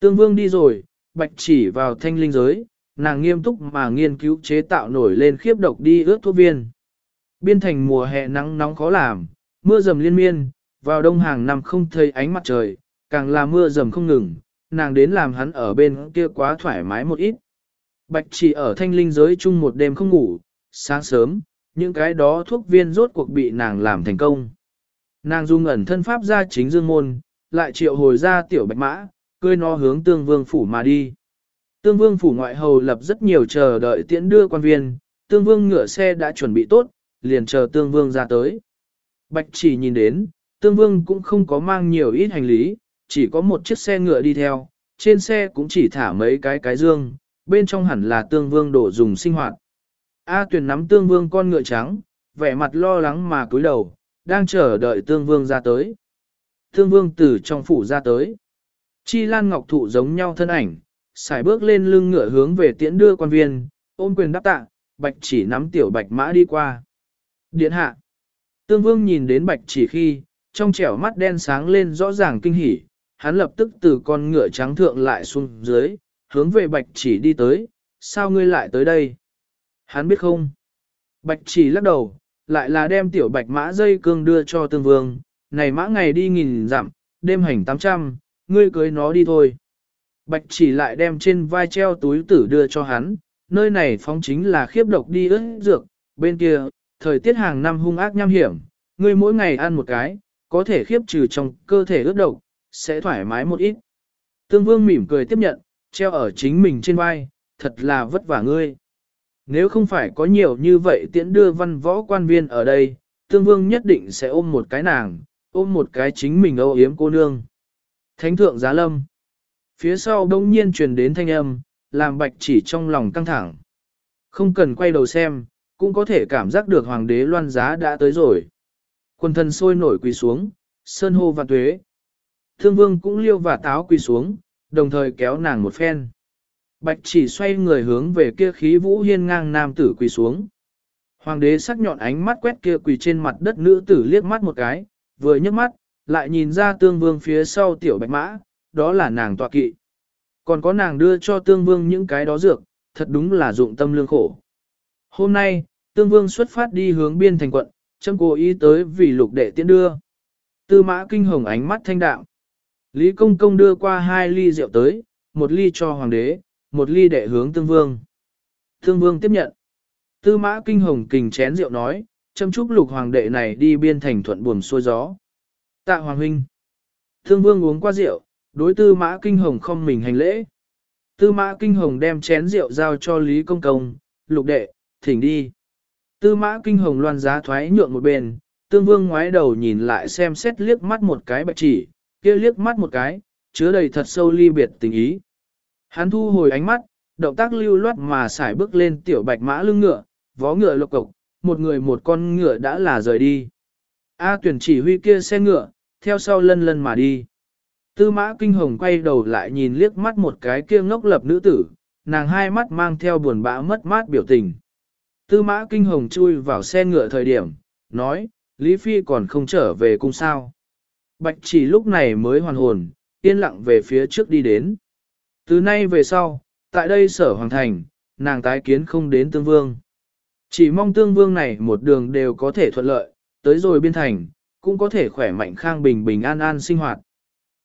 Tương vương đi rồi, bạch chỉ vào thanh linh giới, nàng nghiêm túc mà nghiên cứu chế tạo nổi lên khiếp độc đi ướt thuốc viên. Biên thành mùa hè nắng nóng khó làm, mưa dầm liên miên, vào đông hàng năm không thấy ánh mặt trời, càng là mưa dầm không ngừng, nàng đến làm hắn ở bên kia quá thoải mái một ít. Bạch chỉ ở thanh linh giới chung một đêm không ngủ, sáng sớm, những cái đó thuốc viên rốt cuộc bị nàng làm thành công. Nàng dung ẩn thân pháp ra chính dương môn, lại triệu hồi ra tiểu bạch mã, cưới nó hướng tương vương phủ mà đi. Tương vương phủ ngoại hầu lập rất nhiều chờ đợi tiễn đưa quan viên, tương vương ngựa xe đã chuẩn bị tốt, liền chờ tương vương ra tới. Bạch chỉ nhìn đến, tương vương cũng không có mang nhiều ít hành lý, chỉ có một chiếc xe ngựa đi theo, trên xe cũng chỉ thả mấy cái cái dương, bên trong hẳn là tương vương đổ dùng sinh hoạt. A tuyển nắm tương vương con ngựa trắng, vẻ mặt lo lắng mà cúi đầu, đang chờ đợi tương vương ra tới. Tương vương từ trong phủ ra tới. Chi lan ngọc thụ giống nhau thân ảnh, xài bước lên lưng ngựa hướng về tiễn đưa quan viên, ôm quyền đáp tạ, bạch chỉ nắm tiểu bạch mã đi qua. Điện hạ. Tương vương nhìn đến bạch chỉ khi, trong trẻo mắt đen sáng lên rõ ràng kinh hỉ, hắn lập tức từ con ngựa trắng thượng lại xuống dưới, hướng về bạch chỉ đi tới, sao ngươi lại tới đây? Hắn biết không? Bạch chỉ lắc đầu, lại là đem tiểu bạch mã dây cương đưa cho tương vương, này mã ngày đi nghìn dặm, đêm hành tám trăm, ngươi cưới nó đi thôi. Bạch chỉ lại đem trên vai treo túi tử đưa cho hắn, nơi này phóng chính là khiếp độc đi ướt dược, bên kia, thời tiết hàng năm hung ác nham hiểm, ngươi mỗi ngày ăn một cái, có thể khiếp trừ trong cơ thể ướt độc, sẽ thoải mái một ít. Tương vương mỉm cười tiếp nhận, treo ở chính mình trên vai, thật là vất vả ngươi. Nếu không phải có nhiều như vậy tiễn đưa văn võ quan viên ở đây, tương vương nhất định sẽ ôm một cái nàng, ôm một cái chính mình âu yếm cô nương. Thánh thượng giá lâm. Phía sau đông nhiên truyền đến thanh âm, làm bạch chỉ trong lòng căng thẳng. Không cần quay đầu xem, cũng có thể cảm giác được hoàng đế loan giá đã tới rồi. Quân thần sôi nổi quỳ xuống, sơn hô và tuế. Thương vương cũng liêu và táo quỳ xuống, đồng thời kéo nàng một phen. Bạch chỉ xoay người hướng về kia khí vũ hiên ngang nam tử quỳ xuống. Hoàng đế sắc nhọn ánh mắt quét kia quỳ trên mặt đất nữ tử liếc mắt một cái, vừa nhấc mắt, lại nhìn ra tương vương phía sau tiểu bạch mã, đó là nàng tọa kỵ. Còn có nàng đưa cho tương vương những cái đó dược, thật đúng là dụng tâm lương khổ. Hôm nay, tương vương xuất phát đi hướng biên thành quận, châm cố ý tới vì lục đệ tiễn đưa. Tư mã kinh hồng ánh mắt thanh đạo. Lý công công đưa qua hai ly rượu tới, một ly cho hoàng đế, một ly đệ hướng tương vương. Tương vương tiếp nhận. Tư mã kinh hồng kình chén rượu nói, châm chúc lục hoàng đệ này đi biên thành thuận buồm xuôi gió. Tạ hoàng huynh. thương vương uống qua rượu, đối tư mã kinh hồng không mình hành lễ. Tư mã kinh hồng đem chén rượu giao cho Lý Công Công, lục đệ, thỉnh đi. Tư mã kinh hồng loan giá thoái nhượng một bên, tương vương ngoái đầu nhìn lại xem xét liếc mắt một cái bạch chỉ, kia liếc mắt một cái, chứa đầy thật sâu ly biệt tình ý. Hắn thu hồi ánh mắt, động tác lưu loát mà xài bước lên tiểu bạch mã lưng ngựa, vó ngựa lộc cộc, một người một con ngựa đã là rời đi. A tuyển chỉ huy kia xe ngựa, theo sau lân lân mà đi. Tư mã kinh hồng quay đầu lại nhìn liếc mắt một cái kia ngốc lập nữ tử, nàng hai mắt mang theo buồn bã mất mát biểu tình. Tư mã kinh hồng chui vào xe ngựa thời điểm, nói, Lý Phi còn không trở về cung sao. Bạch chỉ lúc này mới hoàn hồn, yên lặng về phía trước đi đến. Từ nay về sau, tại đây sở hoàng thành, nàng tái kiến không đến tương vương. Chỉ mong tương vương này một đường đều có thể thuận lợi, tới rồi biên thành, cũng có thể khỏe mạnh khang bình bình an an sinh hoạt.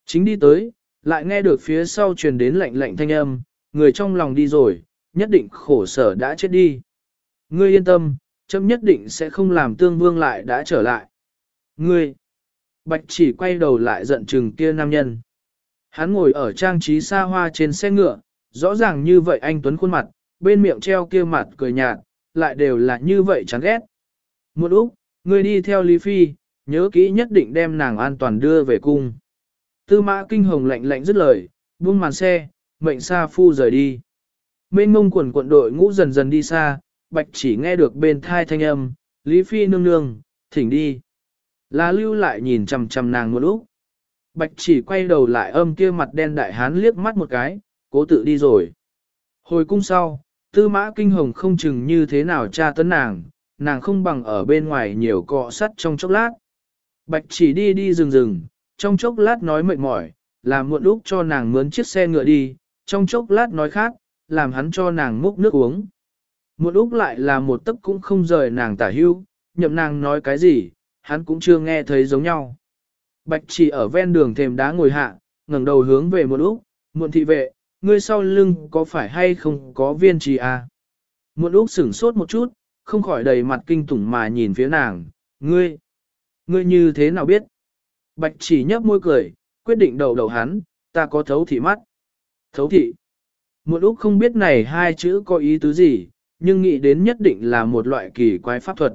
Chính đi tới, lại nghe được phía sau truyền đến lạnh lạnh thanh âm, người trong lòng đi rồi, nhất định khổ sở đã chết đi. Ngươi yên tâm, chấm nhất định sẽ không làm tương vương lại đã trở lại. Ngươi, bạch chỉ quay đầu lại giận chừng kia nam nhân. Hắn ngồi ở trang trí xa hoa trên xe ngựa, rõ ràng như vậy anh Tuấn khuôn mặt, bên miệng treo kia mặt cười nhạt, lại đều là như vậy chán ghét. Một Úc, ngươi đi theo Lý Phi, nhớ kỹ nhất định đem nàng an toàn đưa về cung. Tư mã kinh hồng lạnh lạnh dứt lời, buông màn xe, mệnh xa phu rời đi. Mênh mông quần quận đội ngũ dần dần đi xa, bạch chỉ nghe được bên thai thanh âm, Lý Phi nương nương, thỉnh đi. Là lưu lại nhìn chằm chằm nàng một lúc. Bạch chỉ quay đầu lại âm kia mặt đen đại hán liếc mắt một cái, cố tự đi rồi. Hồi cung sau, tư mã kinh hồng không chừng như thế nào tra tấn nàng, nàng không bằng ở bên ngoài nhiều cọ sắt trong chốc lát. Bạch chỉ đi đi rừng rừng, trong chốc lát nói mệt mỏi, làm muộn lúc cho nàng mướn chiếc xe ngựa đi, trong chốc lát nói khác, làm hắn cho nàng múc nước uống. muộn lúc lại là một tấc cũng không rời nàng tả hưu, nhậm nàng nói cái gì, hắn cũng chưa nghe thấy giống nhau. Bạch chỉ ở ven đường thềm đá ngồi hạ, ngẩng đầu hướng về muộn lúc, muộn thị vệ, ngươi sau lưng có phải hay không có viên trì à? Muộn lúc sửng sốt một chút, không khỏi đầy mặt kinh tủng mà nhìn phía nàng, ngươi, ngươi như thế nào biết? Bạch chỉ nhấp môi cười, quyết định đầu đầu hắn, ta có thấu thị mắt. Thấu thị. Một lúc không biết này hai chữ có ý tứ gì, nhưng nghĩ đến nhất định là một loại kỳ quái pháp thuật.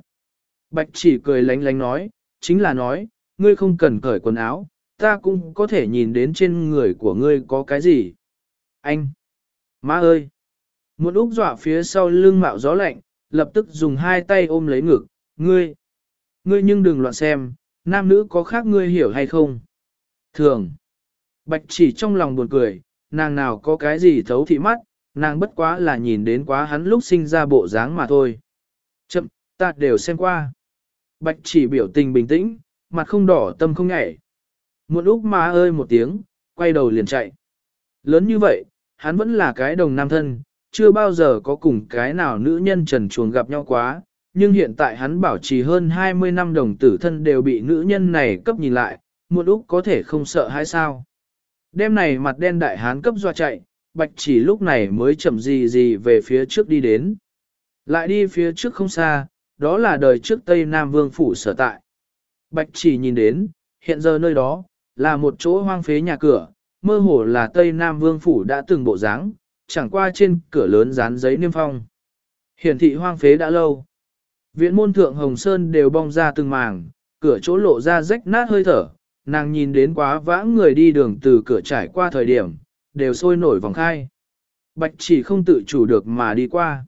Bạch chỉ cười lánh lánh nói, chính là nói, ngươi không cần cởi quần áo, ta cũng có thể nhìn đến trên người của ngươi có cái gì. Anh! Má ơi! Một úc dọa phía sau lưng mạo gió lạnh, lập tức dùng hai tay ôm lấy ngực, ngươi! Ngươi nhưng đừng loạn xem, nam nữ có khác ngươi hiểu hay không? Thường! Bạch chỉ trong lòng buồn cười, nàng nào có cái gì thấu thị mắt, nàng bất quá là nhìn đến quá hắn lúc sinh ra bộ dáng mà thôi. Chậm, ta đều xem qua. Bạch chỉ biểu tình bình tĩnh, mặt không đỏ tâm không nhảy. Một úc má ơi một tiếng, quay đầu liền chạy. Lớn như vậy, hắn vẫn là cái đồng nam thân, chưa bao giờ có cùng cái nào nữ nhân trần chuồng gặp nhau quá, nhưng hiện tại hắn bảo trì hơn 20 năm đồng tử thân đều bị nữ nhân này cấp nhìn lại, một úc có thể không sợ hay sao. Đêm này mặt đen đại hán cấp doa chạy, bạch chỉ lúc này mới chậm gì gì về phía trước đi đến. Lại đi phía trước không xa, đó là đời trước Tây Nam Vương Phủ sở tại. Bạch chỉ nhìn đến, hiện giờ nơi đó, là một chỗ hoang phế nhà cửa, mơ hồ là Tây Nam Vương Phủ đã từng bộ dáng, chẳng qua trên cửa lớn dán giấy niêm phong. Hiển thị hoang phế đã lâu. Viện môn thượng Hồng Sơn đều bong ra từng màng, cửa chỗ lộ ra rách nát hơi thở, nàng nhìn đến quá vã người đi đường từ cửa trải qua thời điểm, đều sôi nổi vòng khai. Bạch chỉ không tự chủ được mà đi qua.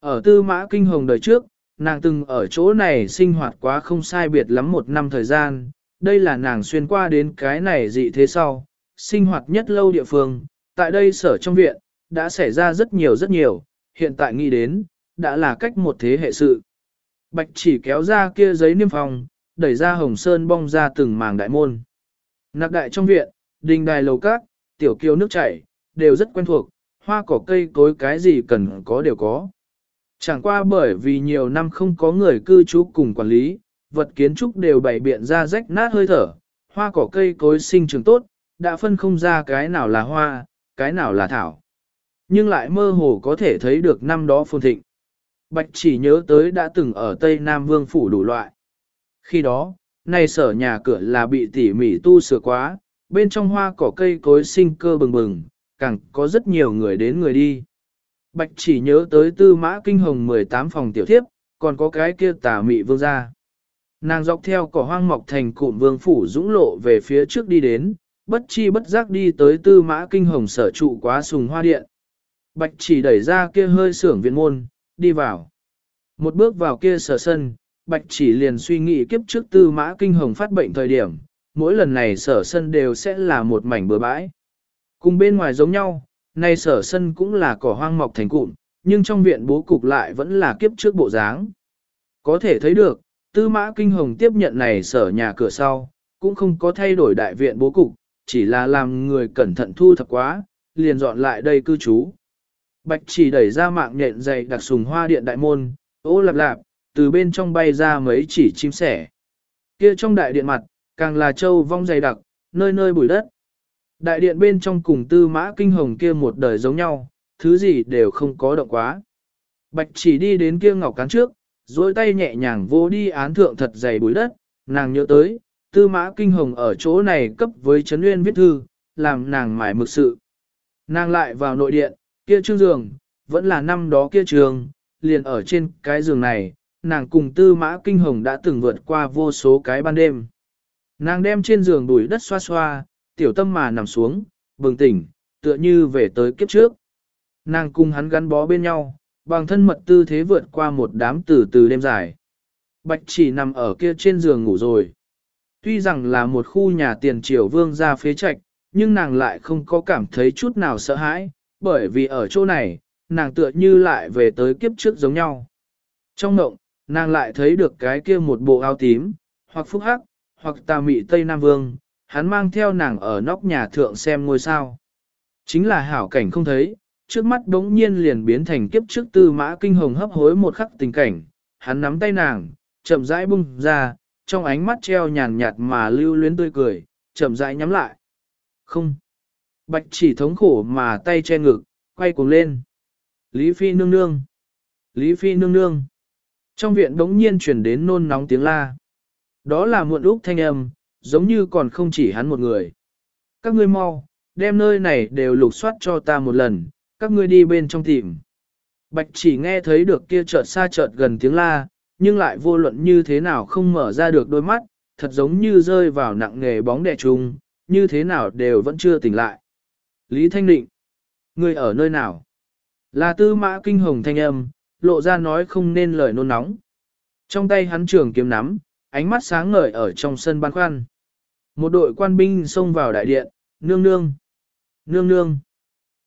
Ở tư mã kinh hồng đời trước, nàng từng ở chỗ này sinh hoạt quá không sai biệt lắm một năm thời gian, đây là nàng xuyên qua đến cái này dị thế sau, sinh hoạt nhất lâu địa phương, tại đây sở trong viện, đã xảy ra rất nhiều rất nhiều, hiện tại nghĩ đến, đã là cách một thế hệ sự. Bạch chỉ kéo ra kia giấy niêm phòng, đẩy ra hồng sơn bong ra từng màng đại môn. Nạc đại trong viện, đình đài lầu cát, tiểu kiều nước chảy, đều rất quen thuộc, hoa cỏ cây cối cái gì cần có đều có. Chẳng qua bởi vì nhiều năm không có người cư trú cùng quản lý, vật kiến trúc đều bày biện ra rách nát hơi thở, hoa cỏ cây cối sinh trưởng tốt, đã phân không ra cái nào là hoa, cái nào là thảo. Nhưng lại mơ hồ có thể thấy được năm đó phồn thịnh. Bạch chỉ nhớ tới đã từng ở Tây Nam Vương phủ đủ loại. Khi đó, nay sở nhà cửa là bị tỉ mỉ tu sửa quá, bên trong hoa cỏ cây cối sinh cơ bừng bừng, càng có rất nhiều người đến người đi. Bạch chỉ nhớ tới tư mã kinh hồng 18 phòng tiểu thiếp, còn có cái kia tà mị vương gia. Nàng dọc theo cỏ hoang mọc thành cụm vương phủ dũng lộ về phía trước đi đến, bất chi bất giác đi tới tư mã kinh hồng sở trụ quá sùng hoa điện. Bạch chỉ đẩy ra kia hơi sưởng viện môn, đi vào. Một bước vào kia sở sân, bạch chỉ liền suy nghĩ kiếp trước tư mã kinh hồng phát bệnh thời điểm, mỗi lần này sở sân đều sẽ là một mảnh bừa bãi. Cùng bên ngoài giống nhau, nay sở sân cũng là cỏ hoang mọc thành cụm, nhưng trong viện bố cục lại vẫn là kiếp trước bộ dáng. Có thể thấy được, tư mã kinh hồng tiếp nhận này sở nhà cửa sau, cũng không có thay đổi đại viện bố cục, chỉ là làm người cẩn thận thu thập quá, liền dọn lại đây cư trú. Bạch chỉ đẩy ra mạng nhện dày đặc sùng hoa điện đại môn, ô lạp lạp, từ bên trong bay ra mấy chỉ chim sẻ. Kia trong đại điện mặt, càng là châu vong dày đặc, nơi nơi bụi đất. Đại điện bên trong cùng tư mã kinh hồng kia một đời giống nhau, thứ gì đều không có động quá. Bạch chỉ đi đến kia ngọc cán trước, duỗi tay nhẹ nhàng vô đi án thượng thật dày bụi đất, nàng nhớ tới, tư mã kinh hồng ở chỗ này cấp với Trấn Nguyên viết thư, làm nàng mải mực sự. Nàng lại vào nội điện, kia trương giường, vẫn là năm đó kia trường, liền ở trên cái giường này, nàng cùng tư mã kinh hồng đã từng vượt qua vô số cái ban đêm. Nàng đem trên giường đùi đất xoa xoa, tiểu tâm mà nằm xuống, bừng tỉnh, tựa như về tới kiếp trước. Nàng cùng hắn gắn bó bên nhau, bằng thân mật tư thế vượt qua một đám từ từ đêm dài. Bạch chỉ nằm ở kia trên giường ngủ rồi. Tuy rằng là một khu nhà tiền triều vương gia phế trạch, nhưng nàng lại không có cảm thấy chút nào sợ hãi, bởi vì ở chỗ này, nàng tựa như lại về tới kiếp trước giống nhau. Trong mộng, nàng lại thấy được cái kia một bộ áo tím, hoặc phúc hắc, hoặc tà mị Tây Nam Vương, hắn mang theo nàng ở nóc nhà thượng xem ngôi sao. Chính là hảo cảnh không thấy, trước mắt đống nhiên liền biến thành kiếp trước tư mã kinh hồng hấp hối một khắc tình cảnh, hắn nắm tay nàng, chậm rãi bung ra, trong ánh mắt treo nhàn nhạt mà lưu luyến tươi cười, chậm rãi nhắm lại. Không, Bạch chỉ thống khổ mà tay che ngực, quay cuồng lên. Lý Phi nương nương. Lý Phi nương nương. Trong viện đống nhiên chuyển đến nôn nóng tiếng la. Đó là muộn úc thanh âm, giống như còn không chỉ hắn một người. Các ngươi mau, đem nơi này đều lục soát cho ta một lần, các ngươi đi bên trong tìm. Bạch chỉ nghe thấy được kia chợt xa chợt gần tiếng la, nhưng lại vô luận như thế nào không mở ra được đôi mắt, thật giống như rơi vào nặng nghề bóng đè trùng, như thế nào đều vẫn chưa tỉnh lại. Lý Thanh Định, người ở nơi nào? Là tư mã kinh hồng thanh âm, lộ ra nói không nên lời nôn nóng. Trong tay hắn trường kiếm nắm, ánh mắt sáng ngời ở trong sân ban khoan. Một đội quan binh xông vào đại điện, nương nương, nương nương.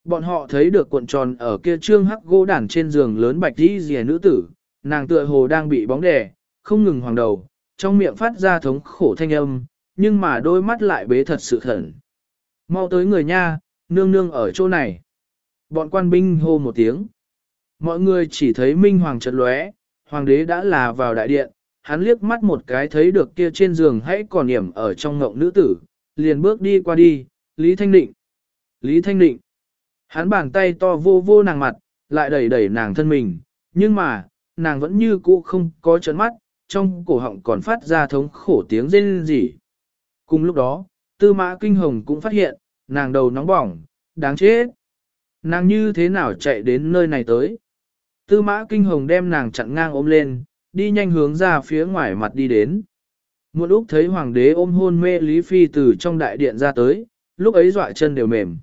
Bọn họ thấy được cuộn tròn ở kia trương hắc gỗ đản trên giường lớn bạch đi rìa nữ tử, nàng tựa hồ đang bị bóng đè, không ngừng hoàng đầu, trong miệng phát ra thống khổ thanh âm, nhưng mà đôi mắt lại bế thật sự khẩn. Mau tới người nha, nương nương ở chỗ này. Bọn quan binh hô một tiếng. Mọi người chỉ thấy minh hoàng chợt lóe, hoàng đế đã là vào đại điện, hắn liếc mắt một cái thấy được kia trên giường hãy còn niệm ở trong ngộng nữ tử, liền bước đi qua đi, Lý Thanh Định. Lý Thanh Định. Hắn bàn tay to vô vô nàng mặt, lại đẩy đẩy nàng thân mình, nhưng mà, nàng vẫn như cũ không có chấn mắt, trong cổ họng còn phát ra thống khổ tiếng rên rỉ. Cùng lúc đó, tư mã kinh hồng cũng phát hiện, nàng đầu nóng bỏng, đáng chết. Nàng như thế nào chạy đến nơi này tới? Tư mã kinh hồng đem nàng chặn ngang ôm lên, đi nhanh hướng ra phía ngoài mặt đi đến. Một lúc thấy hoàng đế ôm hôn mê Lý Phi từ trong đại điện ra tới, lúc ấy dọa chân đều mềm.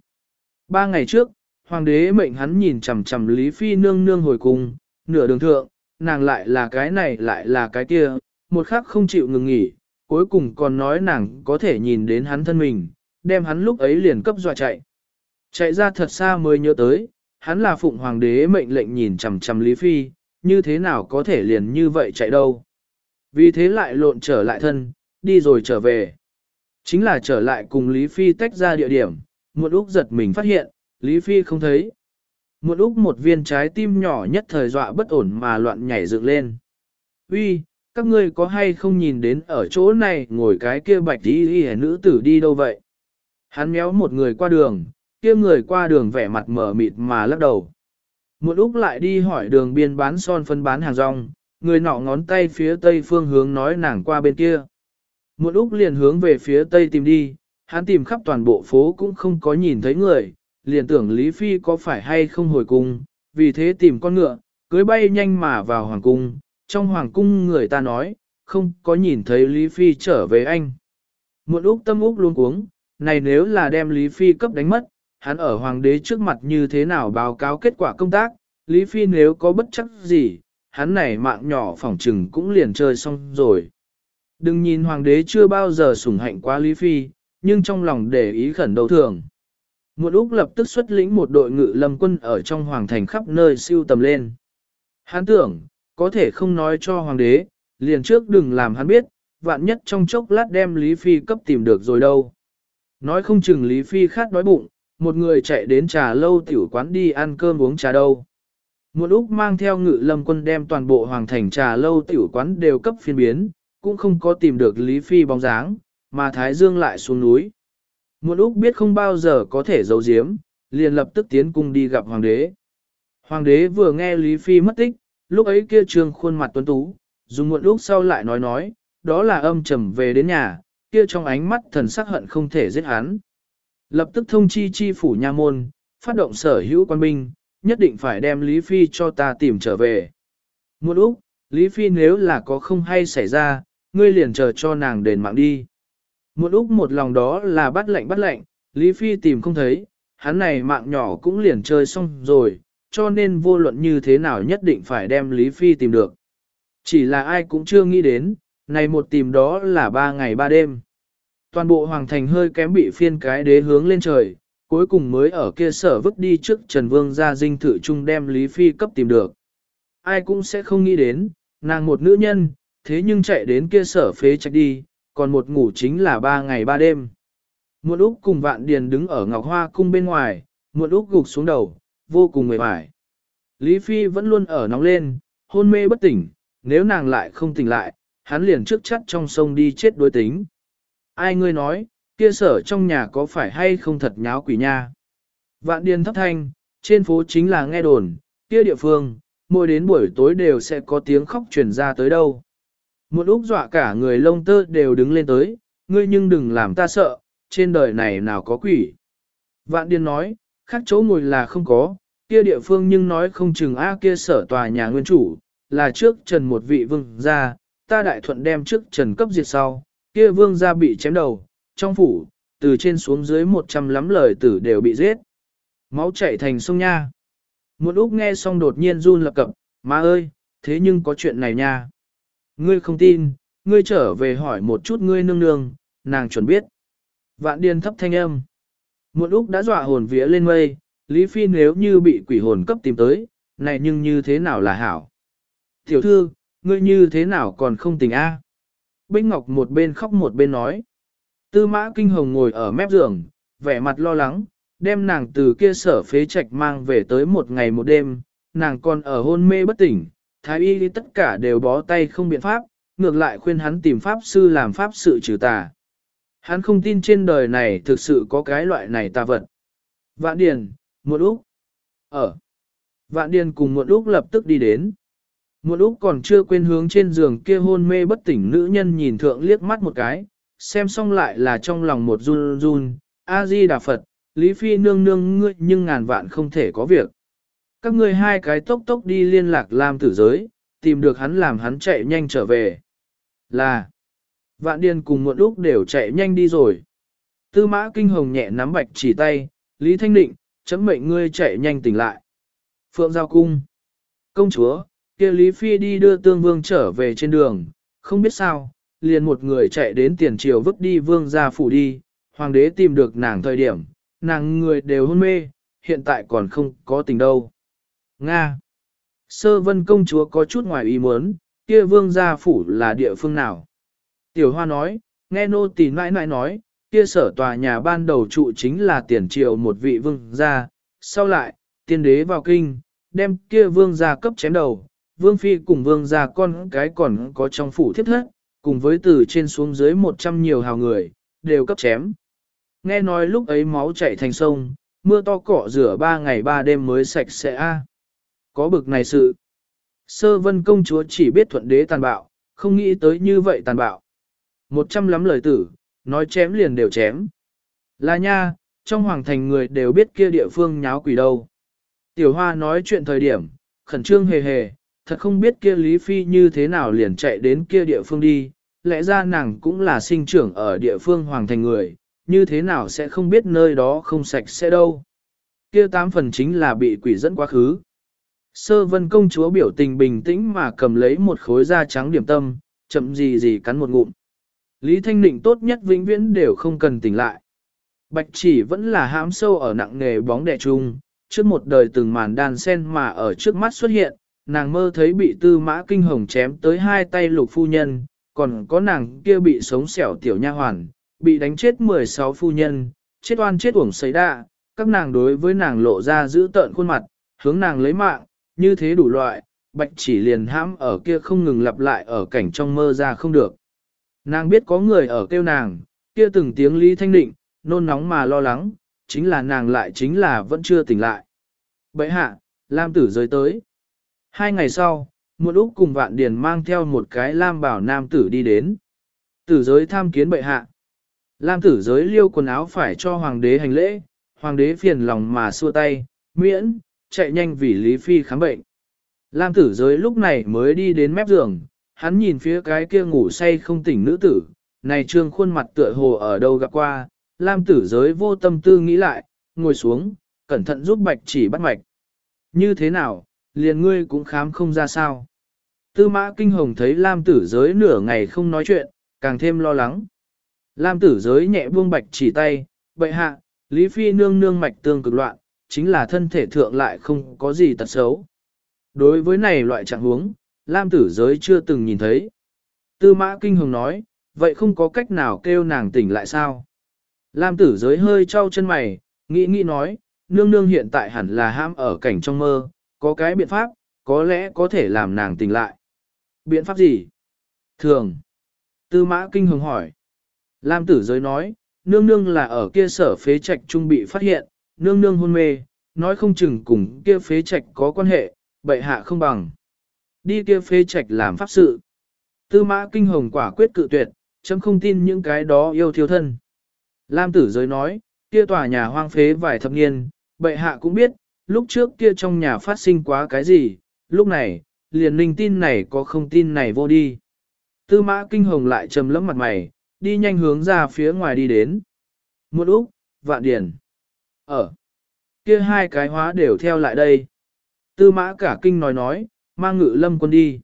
Ba ngày trước, hoàng đế mệnh hắn nhìn chằm chằm Lý Phi nương nương hồi cung, nửa đường thượng, nàng lại là cái này lại là cái kia, một khắc không chịu ngừng nghỉ, cuối cùng còn nói nàng có thể nhìn đến hắn thân mình, đem hắn lúc ấy liền cấp dọa chạy. Chạy ra thật xa mới nhớ tới, hắn là phụng hoàng đế mệnh lệnh nhìn chằm chằm Lý Phi, như thế nào có thể liền như vậy chạy đâu. Vì thế lại lộn trở lại thân, đi rồi trở về. Chính là trở lại cùng Lý Phi tách ra địa điểm, một Úc giật mình phát hiện, Lý Phi không thấy. Một Úc một viên trái tim nhỏ nhất thời dọa bất ổn mà loạn nhảy dựng lên. Uy, các ngươi có hay không nhìn đến ở chỗ này ngồi cái kia bạch đi đi nữ tử đi đâu vậy? Hắn méo một người qua đường, kia người qua đường vẻ mặt mở mịt mà lắc đầu. Một lúc lại đi hỏi đường biên bán son phân bán hàng rong, người nọ ngón tay phía tây phương hướng nói nàng qua bên kia. Một lúc liền hướng về phía tây tìm đi, hắn tìm khắp toàn bộ phố cũng không có nhìn thấy người, liền tưởng Lý Phi có phải hay không hồi cung, vì thế tìm con ngựa, cưới bay nhanh mà vào hoàng cung, trong hoàng cung người ta nói, không có nhìn thấy Lý Phi trở về anh. Một úc tâm úc luôn cuống, này nếu là đem Lý Phi cấp đánh mất, hắn ở hoàng đế trước mặt như thế nào báo cáo kết quả công tác, Lý Phi nếu có bất chắc gì, hắn này mạng nhỏ phỏng trừng cũng liền chơi xong rồi. Đừng nhìn hoàng đế chưa bao giờ sủng hạnh quá Lý Phi, nhưng trong lòng để ý khẩn đầu thường. Một Úc lập tức xuất lĩnh một đội ngự lâm quân ở trong hoàng thành khắp nơi siêu tầm lên. Hắn tưởng, có thể không nói cho hoàng đế, liền trước đừng làm hắn biết, vạn nhất trong chốc lát đem Lý Phi cấp tìm được rồi đâu. Nói không chừng Lý Phi khát đói bụng, một người chạy đến trà lâu tiểu quán đi ăn cơm uống trà đâu. Một Úc mang theo ngự lâm quân đem toàn bộ hoàng thành trà lâu tiểu quán đều cấp phiên biến, cũng không có tìm được Lý Phi bóng dáng, mà Thái Dương lại xuống núi. Một Úc biết không bao giờ có thể giấu giếm, liền lập tức tiến cung đi gặp hoàng đế. Hoàng đế vừa nghe Lý Phi mất tích, lúc ấy kia trương khuôn mặt tuấn tú, dùng một lúc sau lại nói nói, đó là âm trầm về đến nhà, kia trong ánh mắt thần sắc hận không thể giết hắn. Lập tức thông chi chi phủ nha môn, phát động sở hữu quan binh, nhất định phải đem Lý Phi cho ta tìm trở về. Một lúc, Lý Phi nếu là có không hay xảy ra, ngươi liền chờ cho nàng đền mạng đi. Một lúc một lòng đó là bắt lệnh bắt lệnh, Lý Phi tìm không thấy, hắn này mạng nhỏ cũng liền chơi xong rồi, cho nên vô luận như thế nào nhất định phải đem Lý Phi tìm được. Chỉ là ai cũng chưa nghĩ đến, này một tìm đó là ba ngày ba đêm. Toàn bộ hoàng thành hơi kém bị phiên cái đế hướng lên trời, cuối cùng mới ở kia sở vứt đi trước Trần Vương ra dinh thự chung đem Lý Phi cấp tìm được. Ai cũng sẽ không nghĩ đến, nàng một nữ nhân, thế nhưng chạy đến kia sở phế trạch đi, còn một ngủ chính là ba ngày ba đêm. Muộn Úc cùng Vạn Điền đứng ở Ngọc Hoa cung bên ngoài, Muộn Úc gục xuống đầu, vô cùng mệt mỏi. Lý Phi vẫn luôn ở nóng lên, hôn mê bất tỉnh, nếu nàng lại không tỉnh lại, hắn liền trước chắt trong sông đi chết đối tính. Ai ngươi nói, Kia sở trong nhà có phải hay không thật nháo quỷ nha? Vạn điền thấp thanh, trên phố chính là nghe đồn, kia địa phương, mỗi đến buổi tối đều sẽ có tiếng khóc truyền ra tới đâu. Một lúc dọa cả người lông tơ đều đứng lên tới, ngươi nhưng đừng làm ta sợ, trên đời này nào có quỷ. Vạn Điên nói, khác chỗ ngồi là không có, kia địa phương nhưng nói không chừng A kia sở tòa nhà nguyên chủ, là trước trần một vị vương gia, ta đại thuận đem trước trần cấp diệt sau, kia vương gia bị chém đầu, trong phủ, từ trên xuống dưới một trăm lắm lời tử đều bị giết. Máu chảy thành sông nha. Một úc nghe xong đột nhiên run lập cập, má ơi, thế nhưng có chuyện này nha. Ngươi không tin, ngươi trở về hỏi một chút ngươi nương nương, nàng chuẩn biết. Vạn điên thấp thanh âm. Một úc đã dọa hồn vía lên mây, Lý Phi nếu như bị quỷ hồn cấp tìm tới, này nhưng như thế nào là hảo. Tiểu thư, ngươi như thế nào còn không tỉnh a? Bích Ngọc một bên khóc một bên nói. Tư mã kinh hồng ngồi ở mép giường, vẻ mặt lo lắng, đem nàng từ kia sở phế trạch mang về tới một ngày một đêm, nàng còn ở hôn mê bất tỉnh, thái y tất cả đều bó tay không biện pháp, ngược lại khuyên hắn tìm pháp sư làm pháp sự trừ tà. Hắn không tin trên đời này thực sự có cái loại này tà vật. Vạn Điền, Muộn Úc. Ở. Vạn Điền cùng Muộn Úc lập tức đi đến. Một Úc còn chưa quên hướng trên giường kia hôn mê bất tỉnh nữ nhân nhìn thượng liếc mắt một cái, xem xong lại là trong lòng một run run, A-di-đà Phật, Lý Phi nương nương ngươi nhưng ngàn vạn không thể có việc. Các ngươi hai cái tốc tốc đi liên lạc làm tử giới, tìm được hắn làm hắn chạy nhanh trở về. Là, vạn điên cùng một lúc đều chạy nhanh đi rồi. Tư mã kinh hồng nhẹ nắm bạch chỉ tay, Lý Thanh Định, chấm mệnh ngươi chạy nhanh tỉnh lại. Phượng Giao Cung, công chúa, kia Lý Phi đi đưa tương vương trở về trên đường, không biết sao, liền một người chạy đến tiền triều vứt đi vương ra phủ đi, hoàng đế tìm được nàng thời điểm, nàng người đều hôn mê, hiện tại còn không có tình đâu. Nga Sơ vân công chúa có chút ngoài ý muốn, kia vương gia phủ là địa phương nào? Tiểu hoa nói, nghe nô tỳ nãi nãi nói, kia sở tòa nhà ban đầu trụ chính là tiền triều một vị vương gia, sau lại, tiên đế vào kinh, đem kia vương gia cấp chém đầu, vương phi cùng vương gia con cái còn có trong phủ thiết thất, cùng với từ trên xuống dưới một trăm nhiều hào người, đều cấp chém. Nghe nói lúc ấy máu chảy thành sông, mưa to cọ rửa ba ngày ba đêm mới sạch sẽ a. Có bực này sự. Sơ vân công chúa chỉ biết thuận đế tàn bạo, không nghĩ tới như vậy tàn bạo. Một trăm lắm lời tử, nói chém liền đều chém. Là nha, trong hoàng thành người đều biết kia địa phương nháo quỷ đâu. Tiểu hoa nói chuyện thời điểm, khẩn trương hề hề, thật không biết kia Lý Phi như thế nào liền chạy đến kia địa phương đi, lẽ ra nàng cũng là sinh trưởng ở địa phương hoàng thành người, như thế nào sẽ không biết nơi đó không sạch sẽ đâu. Kia tám phần chính là bị quỷ dẫn quá khứ. Sơ vân công chúa biểu tình bình tĩnh mà cầm lấy một khối da trắng điểm tâm, chậm gì gì cắn một ngụm. Lý Thanh Định tốt nhất vĩnh viễn đều không cần tỉnh lại. Bạch chỉ vẫn là hãm sâu ở nặng nghề bóng đè chung, trước một đời từng màn đàn sen mà ở trước mắt xuất hiện, nàng mơ thấy bị tư mã kinh hồng chém tới hai tay lục phu nhân, còn có nàng kia bị sống xẻo tiểu nha hoàn, bị đánh chết 16 phu nhân, chết oan chết uổng sấy đa, các nàng đối với nàng lộ ra giữ tợn khuôn mặt, hướng nàng lấy mạng, như thế đủ loại, bạch chỉ liền hãm ở kia không ngừng lặp lại ở cảnh trong mơ ra không được. Nàng biết có người ở kêu nàng, kia từng tiếng lý thanh định, nôn nóng mà lo lắng, chính là nàng lại chính là vẫn chưa tỉnh lại. Bậy hạ, Lam tử rơi tới. Hai ngày sau, một Úc cùng Vạn Điền mang theo một cái Lam bảo nam tử đi đến. Tử giới tham kiến bệ hạ. Lam tử giới liêu quần áo phải cho hoàng đế hành lễ, hoàng đế phiền lòng mà xua tay, miễn, chạy nhanh vì Lý Phi khám bệnh. Lam tử giới lúc này mới đi đến mép giường, hắn nhìn phía cái kia ngủ say không tỉnh nữ tử, này trương khuôn mặt tựa hồ ở đâu gặp qua, Lam tử giới vô tâm tư nghĩ lại, ngồi xuống, cẩn thận giúp bạch chỉ bắt mạch. Như thế nào, liền ngươi cũng khám không ra sao. Tư mã kinh hồng thấy Lam tử giới nửa ngày không nói chuyện, càng thêm lo lắng. Lam tử giới nhẹ buông bạch chỉ tay, bệ hạ, Lý Phi nương nương mạch tương cực loạn, chính là thân thể thượng lại không có gì tật xấu. Đối với này loại trạng huống, Lam tử giới chưa từng nhìn thấy. Tư mã kinh hồng nói, vậy không có cách nào kêu nàng tỉnh lại sao? Lam tử giới hơi trao chân mày, nghĩ nghĩ nói, nương nương hiện tại hẳn là ham ở cảnh trong mơ, có cái biện pháp, có lẽ có thể làm nàng tỉnh lại. Biện pháp gì? Thường. Tư mã kinh hồng hỏi. Lam tử giới nói, nương nương là ở kia sở phế trạch trung bị phát hiện, nương nương hôn mê, nói không chừng cùng kia phế trạch có quan hệ, bệ hạ không bằng. Đi kia phế trạch làm pháp sự. Tư mã kinh hồng quả quyết cự tuyệt, chấm không tin những cái đó yêu thiếu thân. Lam tử giới nói, kia tòa nhà hoang phế vài thập niên, bệ hạ cũng biết, lúc trước kia trong nhà phát sinh quá cái gì, lúc này, liền linh tin này có không tin này vô đi. Tư mã kinh hồng lại trầm lẫm mặt mày, đi nhanh hướng ra phía ngoài đi đến. Một Úc, Vạn Điển. Ở. Kia hai cái hóa đều theo lại đây. Tư mã cả kinh nói nói, mang ngự lâm quân đi.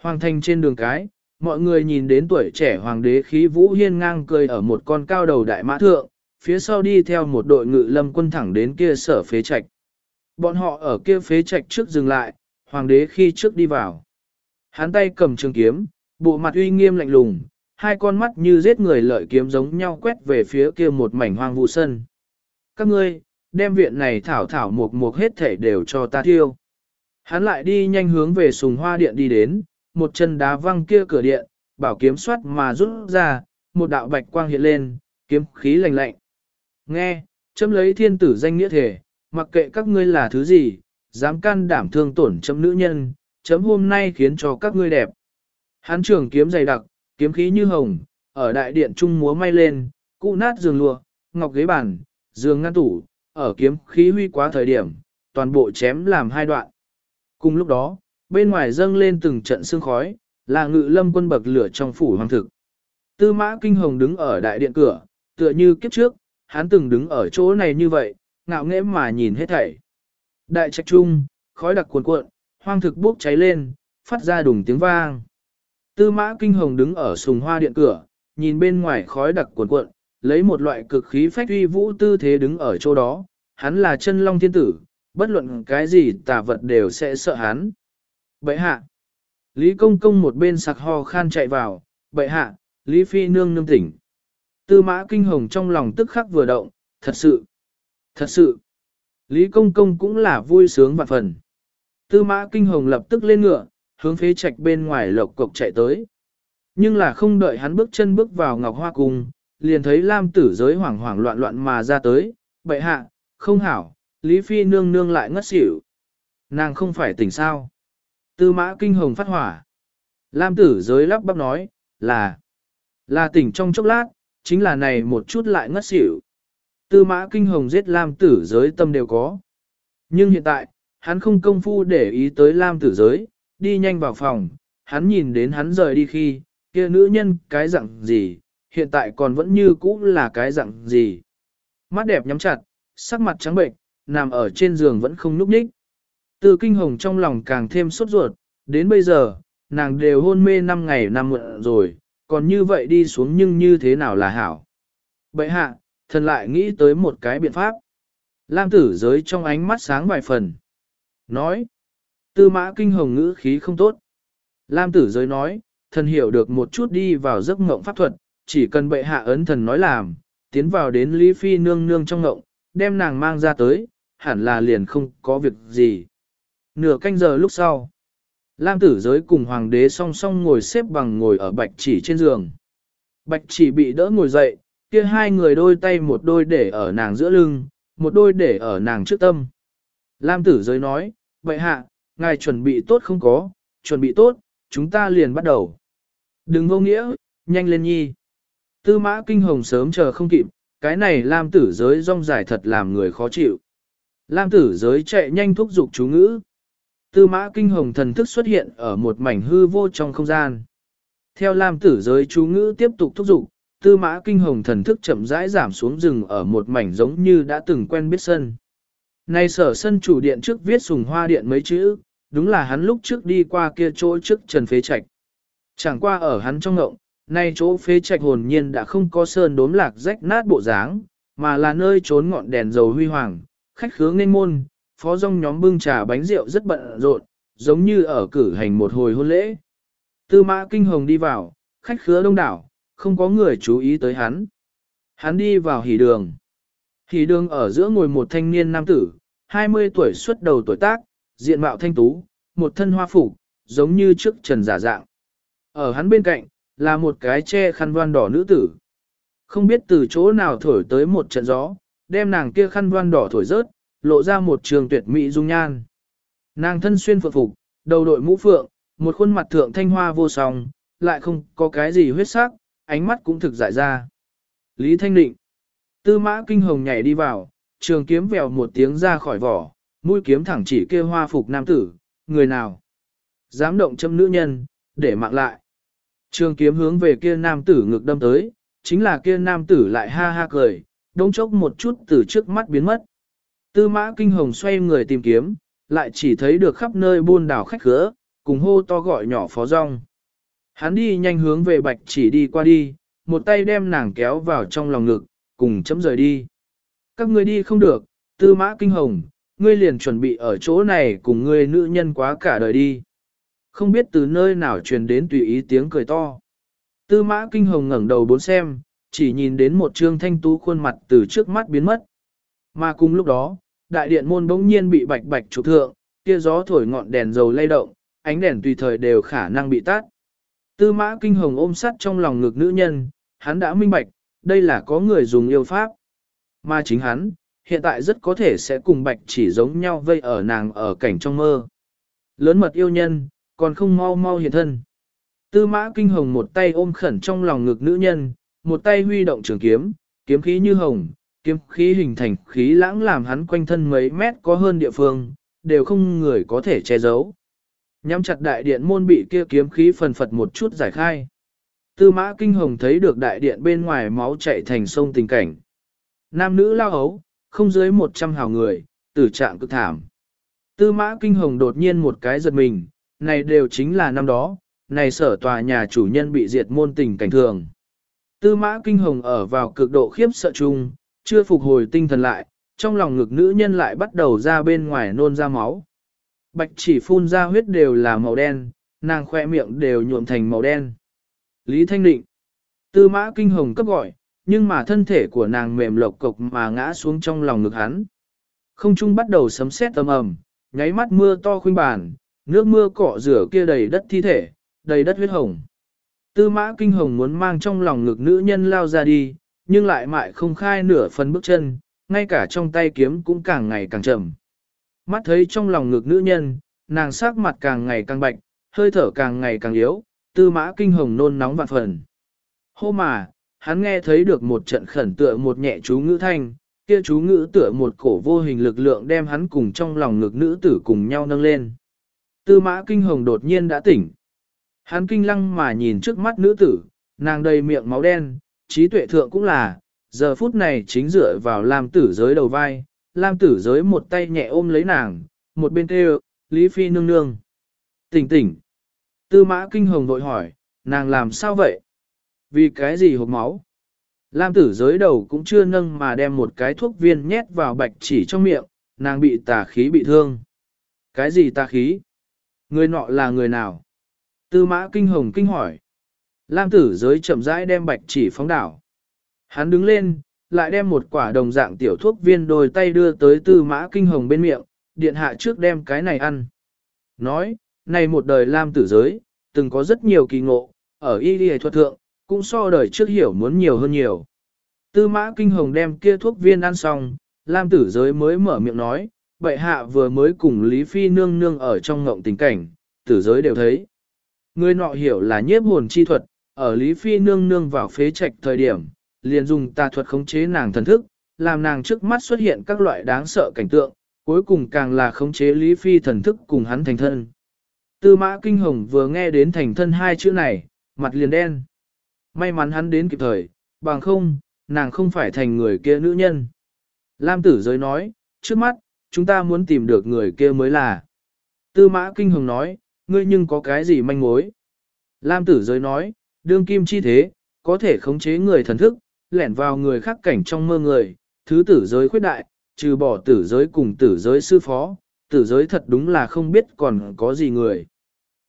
Hoàng thành trên đường cái, mọi người nhìn đến tuổi trẻ hoàng đế khí vũ hiên ngang cười ở một con cao đầu đại mã thượng, phía sau đi theo một đội ngự lâm quân thẳng đến kia sở phế trạch. Bọn họ ở kia phế trạch trước dừng lại, hoàng đế khi trước đi vào. Hắn tay cầm trường kiếm, bộ mặt uy nghiêm lạnh lùng, hai con mắt như giết người lợi kiếm giống nhau quét về phía kia một mảnh hoang vu sân. Các ngươi, đem viện này thảo thảo mục mục hết thể đều cho ta thiêu. Hắn lại đi nhanh hướng về sùng hoa điện đi đến, một chân đá văng kia cửa điện, bảo kiếm xoát mà rút ra, một đạo bạch quang hiện lên, kiếm khí lạnh lạnh. Nghe, chấm lấy thiên tử danh nghĩa thể, mặc kệ các ngươi là thứ gì, dám can đảm thương tổn chấm nữ nhân, chấm hôm nay khiến cho các ngươi đẹp. Hắn trường kiếm dày đặc, kiếm khí như hồng, ở đại điện trung múa may lên, cụ nát giường lụa, ngọc ghế bàn, giường ngăn tủ, ở kiếm khí huy quá thời điểm, toàn bộ chém làm hai đoạn. Cùng lúc đó, bên ngoài dâng lên từng trận sương khói, là ngự lâm quân bậc lửa trong phủ hoàng thực. Tư mã kinh hồng đứng ở đại điện cửa, tựa như kiếp trước, hắn từng đứng ở chỗ này như vậy, ngạo nghễ mà nhìn hết thảy. Đại trạch trung, khói đặc cuồn cuộn, hoang thực bốc cháy lên, phát ra đùng tiếng vang. Tư mã kinh hồng đứng ở sùng hoa điện cửa, nhìn bên ngoài khói đặc cuồn cuộn, lấy một loại cực khí phách uy vũ tư thế đứng ở chỗ đó, hắn là chân long thiên tử, bất luận cái gì tà vật đều sẽ sợ hắn. Bậy hạ. Lý công công một bên sặc ho khan chạy vào, bậy hạ, Lý phi nương nương tỉnh. Tư mã kinh hồng trong lòng tức khắc vừa động, thật sự, thật sự. Lý công công cũng là vui sướng vạn phần. Tư mã kinh hồng lập tức lên ngựa, hướng phế trạch bên ngoài lộc cộc chạy tới. Nhưng là không đợi hắn bước chân bước vào ngọc hoa cung, liền thấy lam tử giới hoảng hoảng loạn loạn mà ra tới, bậy hạ, không hảo, Lý Phi nương nương lại ngất xỉu. Nàng không phải tỉnh sao. Tư mã kinh hồng phát hỏa. Lam tử giới lắp bắp nói, là, là tỉnh trong chốc lát, chính là này một chút lại ngất xỉu. Tư mã kinh hồng giết Lam tử giới tâm đều có. Nhưng hiện tại, hắn không công phu để ý tới Lam tử giới, đi nhanh vào phòng, hắn nhìn đến hắn rời đi khi, kia nữ nhân cái dạng gì, hiện tại còn vẫn như cũ là cái dạng gì. Mắt đẹp nhắm chặt, sắc mặt trắng bệnh, nằm ở trên giường vẫn không núp ních. Từ kinh hồng trong lòng càng thêm sốt ruột, đến bây giờ, nàng đều hôn mê 5 ngày năm mượn rồi, còn như vậy đi xuống nhưng như thế nào là hảo. Bậy hạ, thần lại nghĩ tới một cái biện pháp. Lam tử giới trong ánh mắt sáng vài phần. Nói, tư mã kinh hồng ngữ khí không tốt. Lam tử giới nói, thần hiểu được một chút đi vào giấc ngộng pháp thuật, chỉ cần bệ hạ ấn thần nói làm, tiến vào đến Lý Phi nương nương trong ngộng, đem nàng mang ra tới, hẳn là liền không có việc gì. Nửa canh giờ lúc sau, Lam tử giới cùng hoàng đế song song ngồi xếp bằng ngồi ở bạch chỉ trên giường. Bạch chỉ bị đỡ ngồi dậy, kia hai người đôi tay một đôi để ở nàng giữa lưng, một đôi để ở nàng trước tâm. Lam tử giới nói, vậy hạ, ngài chuẩn bị tốt không có, chuẩn bị tốt, chúng ta liền bắt đầu. Đừng vô nghĩa, nhanh lên nhi. Tư mã kinh hồng sớm chờ không kịp, cái này Lam tử giới rong dài thật làm người khó chịu. Lam tử giới chạy nhanh thúc giục chú ngữ. Tư mã kinh hồng thần thức xuất hiện ở một mảnh hư vô trong không gian. Theo Lam tử giới chú ngữ tiếp tục thúc giục, tư mã kinh hồng thần thức chậm rãi giảm xuống rừng ở một mảnh giống như đã từng quen biết sân. Này sở sân chủ điện trước viết sùng hoa điện mấy chữ, đúng là hắn lúc trước đi qua kia chỗ trước trần phế trạch. Chẳng qua ở hắn trong ngộng, nay chỗ phế trạch hồn nhiên đã không có sơn đốm lạc rách nát bộ dáng, mà là nơi trốn ngọn đèn dầu huy hoàng, khách khứa nên môn, phó rong nhóm bưng trà bánh rượu rất bận rộn, giống như ở cử hành một hồi hôn lễ. Tư mã kinh hồng đi vào, khách khứa đông đảo, không có người chú ý tới hắn. Hắn đi vào hỉ đường. Hỉ đường ở giữa ngồi một thanh niên nam tử, 20 tuổi xuất đầu tuổi tác, diện mạo thanh tú, một thân hoa phục, giống như trước trần giả dạng. Ở hắn bên cạnh, là một cái che khăn voan đỏ nữ tử. Không biết từ chỗ nào thổi tới một trận gió, đem nàng kia khăn voan đỏ thổi rớt, lộ ra một trường tuyệt mỹ dung nhan. Nàng thân xuyên phượng phục, đầu đội mũ phượng, một khuôn mặt thượng thanh hoa vô song, lại không có cái gì huyết sắc, ánh mắt cũng thực dại ra. Lý Thanh Định. Tư mã kinh hồng nhảy đi vào, trường kiếm vèo một tiếng ra khỏi vỏ, mũi kiếm thẳng chỉ kia hoa phục nam tử, người nào. Dám động châm nữ nhân, để mạng lại. Trường kiếm hướng về kia nam tử ngực đâm tới, chính là kia nam tử lại ha ha cười, đông chốc một chút từ trước mắt biến mất. Tư mã kinh hồng xoay người tìm kiếm, lại chỉ thấy được khắp nơi buôn đảo khách khứa, cùng hô to gọi nhỏ phó rong. Hắn đi nhanh hướng về bạch chỉ đi qua đi, một tay đem nàng kéo vào trong lòng ngực, cùng chấm rời đi. Các ngươi đi không được, tư mã kinh hồng, ngươi liền chuẩn bị ở chỗ này cùng ngươi nữ nhân quá cả đời đi. Không biết từ nơi nào truyền đến tùy ý tiếng cười to. Tư mã kinh hồng ngẩng đầu bốn xem, chỉ nhìn đến một trương thanh tú khuôn mặt từ trước mắt biến mất. Mà cùng lúc đó, đại điện môn bỗng nhiên bị bạch bạch trục thượng, kia gió thổi ngọn đèn dầu lay động, ánh đèn tùy thời đều khả năng bị tắt. Tư mã kinh hồng ôm sắt trong lòng ngực nữ nhân, hắn đã minh bạch, đây là có người dùng yêu pháp. Mà chính hắn, hiện tại rất có thể sẽ cùng bạch chỉ giống nhau vây ở nàng ở cảnh trong mơ. Lớn mật yêu nhân, còn không mau mau hiện thân. Tư mã kinh hồng một tay ôm khẩn trong lòng ngực nữ nhân, một tay huy động trường kiếm, kiếm khí như hồng, kiếm khí hình thành khí lãng làm hắn quanh thân mấy mét có hơn địa phương, đều không người có thể che giấu. Nhắm chặt đại điện môn bị kia kiếm khí phần phật một chút giải khai. Tư mã kinh hồng thấy được đại điện bên ngoài máu chạy thành sông tình cảnh. Nam nữ lao ấu, không dưới 100 hào người, tử trạng cực thảm. Tư mã kinh hồng đột nhiên một cái giật mình, này đều chính là năm đó, này sở tòa nhà chủ nhân bị diệt môn tình cảnh thường. Tư mã kinh hồng ở vào cực độ khiếp sợ chung, chưa phục hồi tinh thần lại, trong lòng ngực nữ nhân lại bắt đầu ra bên ngoài nôn ra máu. Bạch chỉ phun ra huyết đều là màu đen, nàng khoe miệng đều nhuộm thành màu đen. Lý Thanh Định. Tư mã kinh hồng cấp gọi, nhưng mà thân thể của nàng mềm lộc cục mà ngã xuống trong lòng ngực hắn. Không trung bắt đầu sấm sét âm ầm, nháy mắt mưa to khuynh bàn, nước mưa cọ rửa kia đầy đất thi thể, đầy đất huyết hồng. Tư mã kinh hồng muốn mang trong lòng ngực nữ nhân lao ra đi, nhưng lại mại không khai nửa phần bước chân, ngay cả trong tay kiếm cũng càng ngày càng chậm. Mắt thấy trong lòng ngực nữ nhân, nàng sắc mặt càng ngày càng bạch, hơi thở càng ngày càng yếu, tư mã kinh hồng nôn nóng vạn phần. Hô mà, hắn nghe thấy được một trận khẩn tựa một nhẹ chú ngữ thanh, kia chú ngữ tựa một cổ vô hình lực lượng đem hắn cùng trong lòng ngực nữ tử cùng nhau nâng lên. Tư mã kinh hồng đột nhiên đã tỉnh. Hắn kinh lăng mà nhìn trước mắt nữ tử, nàng đầy miệng máu đen, trí tuệ thượng cũng là, giờ phút này chính dựa vào làm tử giới đầu vai, Lam tử giới một tay nhẹ ôm lấy nàng, một bên kêu, Lý Phi nương nương. Tỉnh tỉnh. Tư mã kinh hồng vội hỏi, nàng làm sao vậy? Vì cái gì hộp máu? Lam tử giới đầu cũng chưa nâng mà đem một cái thuốc viên nhét vào bạch chỉ trong miệng, nàng bị tà khí bị thương. Cái gì tà khí? Người nọ là người nào? Tư mã kinh hồng kinh hỏi. Lam tử giới chậm rãi đem bạch chỉ phóng đảo. Hắn đứng lên, lại đem một quả đồng dạng tiểu thuốc viên đôi tay đưa tới tư mã kinh hồng bên miệng, điện hạ trước đem cái này ăn. Nói, này một đời Lam tử giới, từng có rất nhiều kỳ ngộ, ở y đi thuật thượng, cũng so đời trước hiểu muốn nhiều hơn nhiều. Tư mã kinh hồng đem kia thuốc viên ăn xong, Lam tử giới mới mở miệng nói, bệ hạ vừa mới cùng Lý Phi nương nương ở trong ngộng tình cảnh, tử giới đều thấy. Người nọ hiểu là nhiếp hồn chi thuật, ở Lý Phi nương nương vào phế trạch thời điểm, liền dùng tà thuật khống chế nàng thần thức, làm nàng trước mắt xuất hiện các loại đáng sợ cảnh tượng, cuối cùng càng là khống chế Lý Phi thần thức cùng hắn thành thân. Tư mã kinh hồng vừa nghe đến thành thân hai chữ này, mặt liền đen. May mắn hắn đến kịp thời, bằng không, nàng không phải thành người kia nữ nhân. Lam tử giới nói, trước mắt, chúng ta muốn tìm được người kia mới là. Tư mã kinh hồng nói, ngươi nhưng có cái gì manh mối? Lam tử giới nói, đương kim chi thế, có thể khống chế người thần thức, lẻn vào người khác cảnh trong mơ người, thứ tử giới khuyết đại, trừ bỏ tử giới cùng tử giới sư phó, tử giới thật đúng là không biết còn có gì người.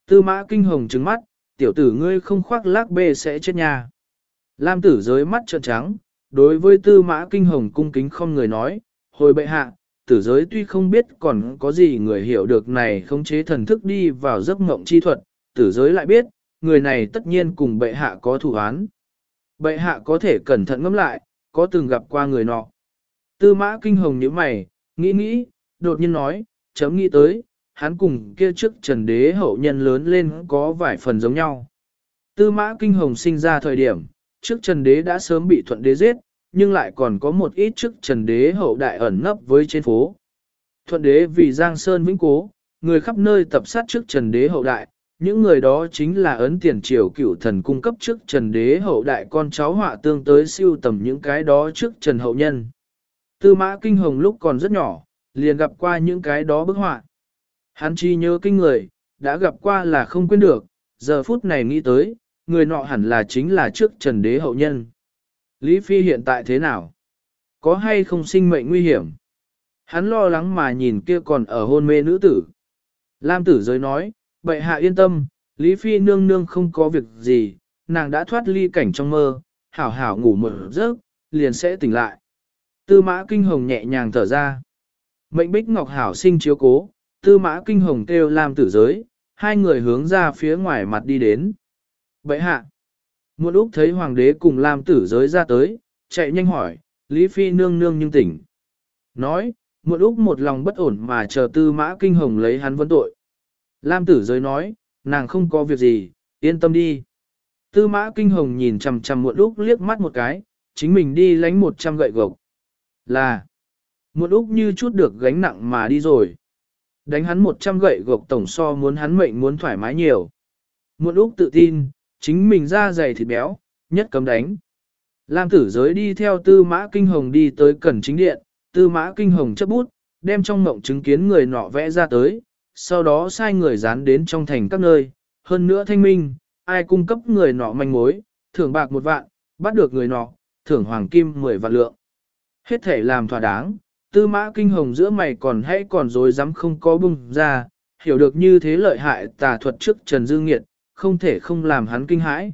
Tư mã kinh hồng trứng mắt, tiểu tử ngươi không khoác lác bê sẽ chết nhà. Lam tử giới mắt trợn trắng, đối với tư mã kinh hồng cung kính không người nói, hồi bệ hạ, tử giới tuy không biết còn có gì người hiểu được này khống chế thần thức đi vào giấc mộng chi thuật, tử giới lại biết, người này tất nhiên cùng bệ hạ có thủ án. Bệ hạ có thể cẩn thận ngẫm lại, có từng gặp qua người nọ. Tư mã kinh hồng như mày, nghĩ nghĩ, đột nhiên nói, chấm nghĩ tới, hắn cùng kia trước trần đế hậu nhân lớn lên có vài phần giống nhau. Tư mã kinh hồng sinh ra thời điểm, trước trần đế đã sớm bị thuận đế giết, nhưng lại còn có một ít trước trần đế hậu đại ẩn nấp với trên phố. Thuận đế vì Giang Sơn vĩnh cố, người khắp nơi tập sát trước trần đế hậu đại, những người đó chính là ấn tiền triều cựu thần cung cấp trước trần đế hậu đại con cháu họa tương tới siêu tầm những cái đó trước trần hậu nhân. Tư mã kinh hồng lúc còn rất nhỏ, liền gặp qua những cái đó bức họa. Hắn chi nhớ kinh người, đã gặp qua là không quên được, giờ phút này nghĩ tới, người nọ hẳn là chính là trước trần đế hậu nhân. Lý Phi hiện tại thế nào? Có hay không sinh mệnh nguy hiểm? Hắn lo lắng mà nhìn kia còn ở hôn mê nữ tử. Lam tử giới nói, bệ hạ yên tâm, Lý Phi nương nương không có việc gì, nàng đã thoát ly cảnh trong mơ, hảo hảo ngủ một giấc, liền sẽ tỉnh lại. Tư mã kinh hồng nhẹ nhàng thở ra. Mệnh bích ngọc hảo sinh chiếu cố, tư mã kinh hồng kêu Lam tử giới, hai người hướng ra phía ngoài mặt đi đến. Bệ hạ, một lúc thấy hoàng đế cùng Lam tử giới ra tới, chạy nhanh hỏi, Lý Phi nương nương nhưng tỉnh. Nói, một lúc một lòng bất ổn mà chờ tư mã kinh hồng lấy hắn vấn tội. Lam tử giới nói, nàng không có việc gì, yên tâm đi. Tư mã kinh hồng nhìn chằm chằm một lúc liếc mắt một cái, chính mình đi lánh một trăm gậy gộc. Là, một lúc như chút được gánh nặng mà đi rồi. Đánh hắn một trăm gậy gộc tổng so muốn hắn mệnh muốn thoải mái nhiều. Một lúc tự tin, chính mình ra dày thịt béo, nhất cấm đánh. Lam tử giới đi theo tư mã kinh hồng đi tới cẩn chính điện, tư mã kinh hồng chấp bút, đem trong mộng chứng kiến người nọ vẽ ra tới, sau đó sai người dán đến trong thành các nơi, hơn nữa thanh minh, ai cung cấp người nọ manh mối, thưởng bạc một vạn, bắt được người nọ, thưởng hoàng kim 10 vạn lượng. Hết thể làm thỏa đáng, tư mã kinh hồng giữa mày còn hãy còn dối dám không có bung ra, hiểu được như thế lợi hại tà thuật trước Trần Dương Nghiệt, không thể không làm hắn kinh hãi.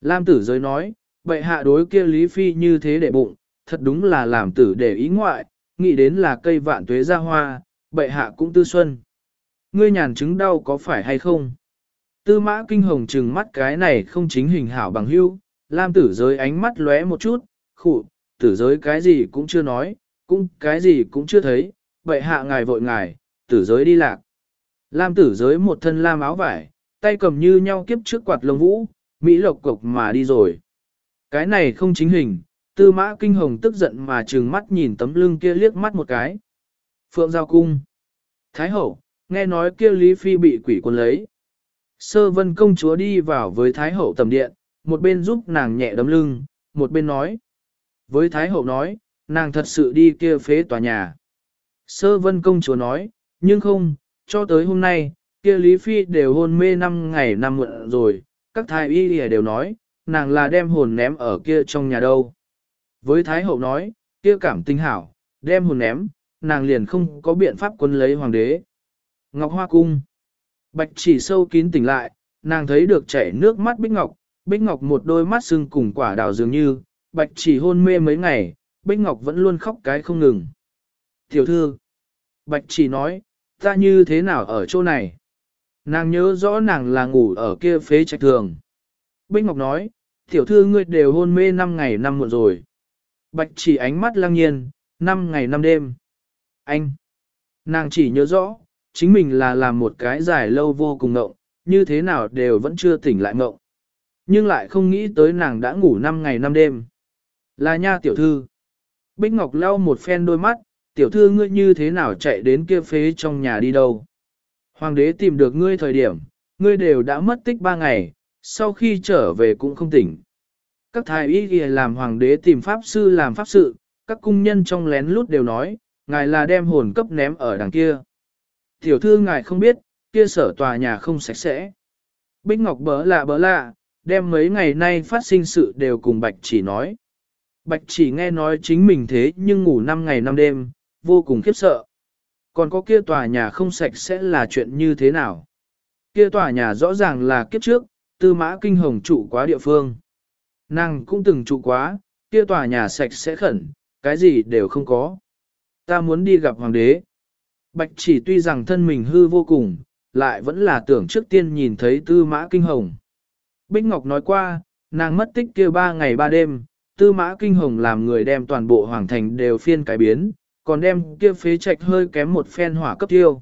Lam tử giới nói, bệ hạ đối kia Lý Phi như thế để bụng, thật đúng là làm tử để ý ngoại, nghĩ đến là cây vạn tuế ra hoa, bệ hạ cũng tư xuân. Ngươi nhàn chứng đau có phải hay không? Tư mã kinh hồng trừng mắt cái này không chính hình hảo bằng hưu, Lam tử giới ánh mắt lóe một chút, khụ, tử giới cái gì cũng chưa nói, cũng cái gì cũng chưa thấy, bệ hạ ngài vội ngài, tử giới đi lạc. Lam tử giới một thân lam áo vải, tay cầm như nhau kiếp trước quạt lông vũ, Mỹ lộc cục mà đi rồi. Cái này không chính hình, tư mã kinh hồng tức giận mà trừng mắt nhìn tấm lưng kia liếc mắt một cái. Phượng Giao Cung Thái Hậu, nghe nói kia Lý Phi bị quỷ quân lấy. Sơ vân công chúa đi vào với Thái Hậu tầm điện, một bên giúp nàng nhẹ đấm lưng, một bên nói. Với Thái Hậu nói, nàng thật sự đi kia phế tòa nhà. Sơ vân công chúa nói, nhưng không, cho tới hôm nay, kia Lý Phi đều hôn mê năm ngày năm muộn rồi, các thái y đều nói, nàng là đem hồn ném ở kia trong nhà đâu. Với Thái Hậu nói, kia cảm tinh hảo, đem hồn ném, nàng liền không có biện pháp quân lấy hoàng đế. Ngọc Hoa Cung Bạch chỉ sâu kín tỉnh lại, nàng thấy được chảy nước mắt Bích Ngọc, Bích Ngọc một đôi mắt sưng cùng quả đào dường như, Bạch chỉ hôn mê mấy ngày, Bích Ngọc vẫn luôn khóc cái không ngừng. Tiểu thư, Bạch chỉ nói, ta như thế nào ở chỗ này? Nàng nhớ rõ nàng là ngủ ở kia phế trạch thường. Bích Ngọc nói, tiểu thư ngươi đều hôn mê 5 ngày năm muộn rồi. Bạch chỉ ánh mắt lăng nhiên, 5 ngày năm đêm. Anh, nàng chỉ nhớ rõ, chính mình là làm một cái dài lâu vô cùng ngộng, như thế nào đều vẫn chưa tỉnh lại ngộng. Nhưng lại không nghĩ tới nàng đã ngủ 5 ngày năm đêm. Là nha tiểu thư. Bích Ngọc lau một phen đôi mắt, tiểu thư ngươi như thế nào chạy đến kia phế trong nhà đi đâu. Hoàng đế tìm được ngươi thời điểm, ngươi đều đã mất tích ba ngày, sau khi trở về cũng không tỉnh. Các thái y ghi làm hoàng đế tìm pháp sư làm pháp sự, các cung nhân trong lén lút đều nói, ngài là đem hồn cấp ném ở đằng kia. Tiểu thư ngài không biết, kia sở tòa nhà không sạch sẽ. Bích Ngọc bỡ lạ bỡ lạ, đem mấy ngày nay phát sinh sự đều cùng Bạch chỉ nói. Bạch chỉ nghe nói chính mình thế nhưng ngủ 5 ngày 5 đêm, vô cùng khiếp sợ. Còn có kia tòa nhà không sạch sẽ là chuyện như thế nào? Kia tòa nhà rõ ràng là kiếp trước, tư mã kinh hồng trụ quá địa phương. Nàng cũng từng trụ quá, kia tòa nhà sạch sẽ khẩn, cái gì đều không có. Ta muốn đi gặp hoàng đế. Bạch chỉ tuy rằng thân mình hư vô cùng, lại vẫn là tưởng trước tiên nhìn thấy tư mã kinh hồng. Bích Ngọc nói qua, Nàng mất tích kia ba ngày ba đêm, tư mã kinh hồng làm người đem toàn bộ hoàng thành đều phiên cải biến, còn đem kia phế trạch hơi kém một phen hỏa cấp tiêu.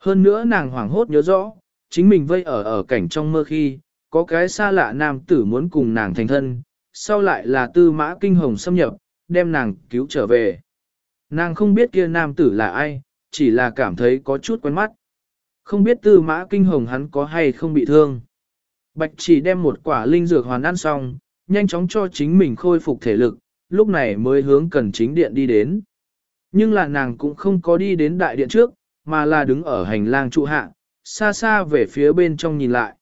Hơn nữa nàng hoảng hốt nhớ rõ, chính mình vây ở ở cảnh trong mơ khi, có cái xa lạ nam tử muốn cùng nàng thành thân, sau lại là tư mã kinh hồng xâm nhập, đem nàng cứu trở về. Nàng không biết kia nam tử là ai, chỉ là cảm thấy có chút quen mắt. Không biết tư mã kinh hồng hắn có hay không bị thương. Bạch chỉ đem một quả linh dược hoàn ăn xong, nhanh chóng cho chính mình khôi phục thể lực, lúc này mới hướng cần chính điện đi đến. Nhưng là nàng cũng không có đi đến đại điện trước, mà là đứng ở hành lang trụ hạ, xa xa về phía bên trong nhìn lại.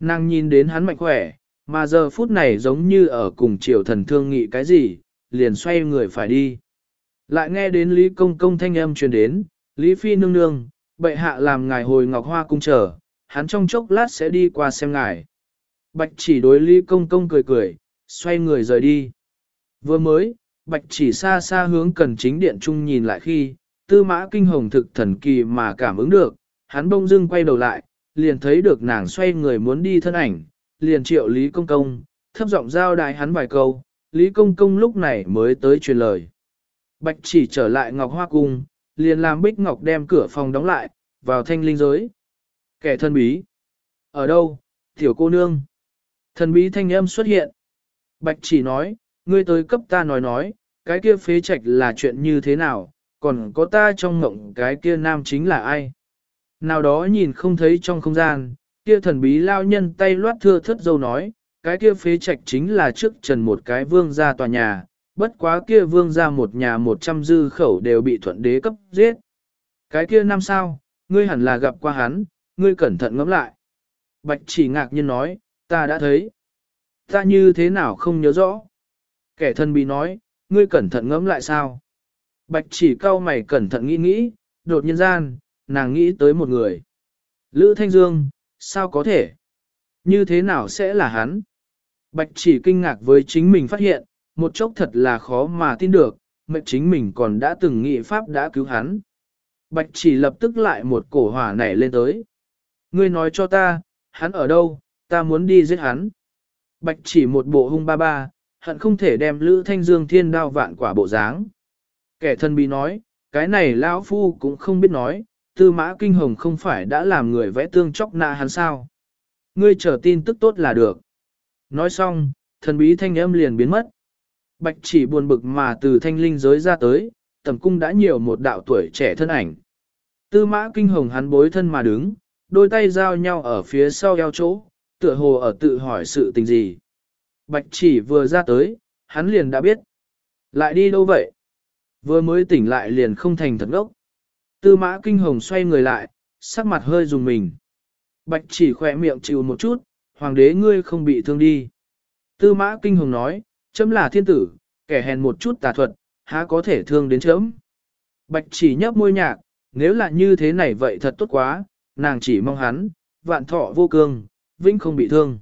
Nàng nhìn đến hắn mạnh khỏe, mà giờ phút này giống như ở cùng triều thần thương nghị cái gì, liền xoay người phải đi. Lại nghe đến Lý Công Công thanh âm truyền đến, Lý Phi nương nương, bệ hạ làm ngài hồi ngọc hoa cung chờ, hắn trong chốc lát sẽ đi qua xem ngài. Bạch chỉ đối Lý Công Công cười cười, xoay người rời đi. Vừa mới, Bạch chỉ xa xa hướng cần chính điện trung nhìn lại khi, tư mã kinh hồng thực thần kỳ mà cảm ứng được, hắn bông dưng quay đầu lại, liền thấy được nàng xoay người muốn đi thân ảnh, liền triệu Lý Công Công, thấp giọng giao đài hắn vài câu, Lý Công Công lúc này mới tới truyền lời. Bạch chỉ trở lại Ngọc Hoa Cung, liền làm Bích Ngọc đem cửa phòng đóng lại, vào thanh linh giới. Kẻ thân bí. Ở đâu, tiểu cô nương? Thần bí thanh âm xuất hiện. Bạch chỉ nói, ngươi tới cấp ta nói nói, cái kia phế trạch là chuyện như thế nào, còn có ta trong ngộng cái kia nam chính là ai? Nào đó nhìn không thấy trong không gian, kia thần bí lao nhân tay loát thưa thất dâu nói, cái kia phế trạch chính là trước trần một cái vương gia tòa nhà, bất quá kia vương gia một nhà một trăm dư khẩu đều bị thuận đế cấp giết. Cái kia năm sao, ngươi hẳn là gặp qua hắn, ngươi cẩn thận ngẫm lại. Bạch chỉ ngạc nhiên nói, ta đã thấy. Ta như thế nào không nhớ rõ. Kẻ thân bị nói, ngươi cẩn thận ngẫm lại sao. Bạch chỉ cau mày cẩn thận nghĩ nghĩ, đột nhiên gian, nàng nghĩ tới một người. Lữ Thanh Dương, sao có thể? Như thế nào sẽ là hắn? Bạch chỉ kinh ngạc với chính mình phát hiện, một chốc thật là khó mà tin được, mệnh chính mình còn đã từng nghĩ pháp đã cứu hắn. Bạch chỉ lập tức lại một cổ hỏa nảy lên tới. Ngươi nói cho ta, hắn ở đâu, ta muốn đi giết hắn. Bạch chỉ một bộ hung ba ba, hận không thể đem Lữ Thanh Dương thiên đao vạn quả bộ dáng. Kẻ thân bí nói, cái này lão phu cũng không biết nói, tư mã kinh hồng không phải đã làm người vẽ tương chóc nạ hắn sao. Ngươi chờ tin tức tốt là được. Nói xong, thần bí thanh âm liền biến mất. Bạch chỉ buồn bực mà từ thanh linh giới ra tới, tầm cung đã nhiều một đạo tuổi trẻ thân ảnh. Tư mã kinh hồng hắn bối thân mà đứng, đôi tay giao nhau ở phía sau eo chỗ, tựa hồ ở tự hỏi sự tình gì. Bạch chỉ vừa ra tới, hắn liền đã biết. Lại đi đâu vậy? Vừa mới tỉnh lại liền không thành thật ngốc. Tư mã kinh hồng xoay người lại, sắc mặt hơi dùng mình. Bạch chỉ khỏe miệng chịu một chút, hoàng đế ngươi không bị thương đi. Tư mã kinh hồng nói, chấm là thiên tử, kẻ hèn một chút tà thuật, há có thể thương đến chấm. Bạch chỉ nhấp môi nhạc, nếu là như thế này vậy thật tốt quá, nàng chỉ mong hắn, vạn thọ vô cương, vĩnh không bị thương.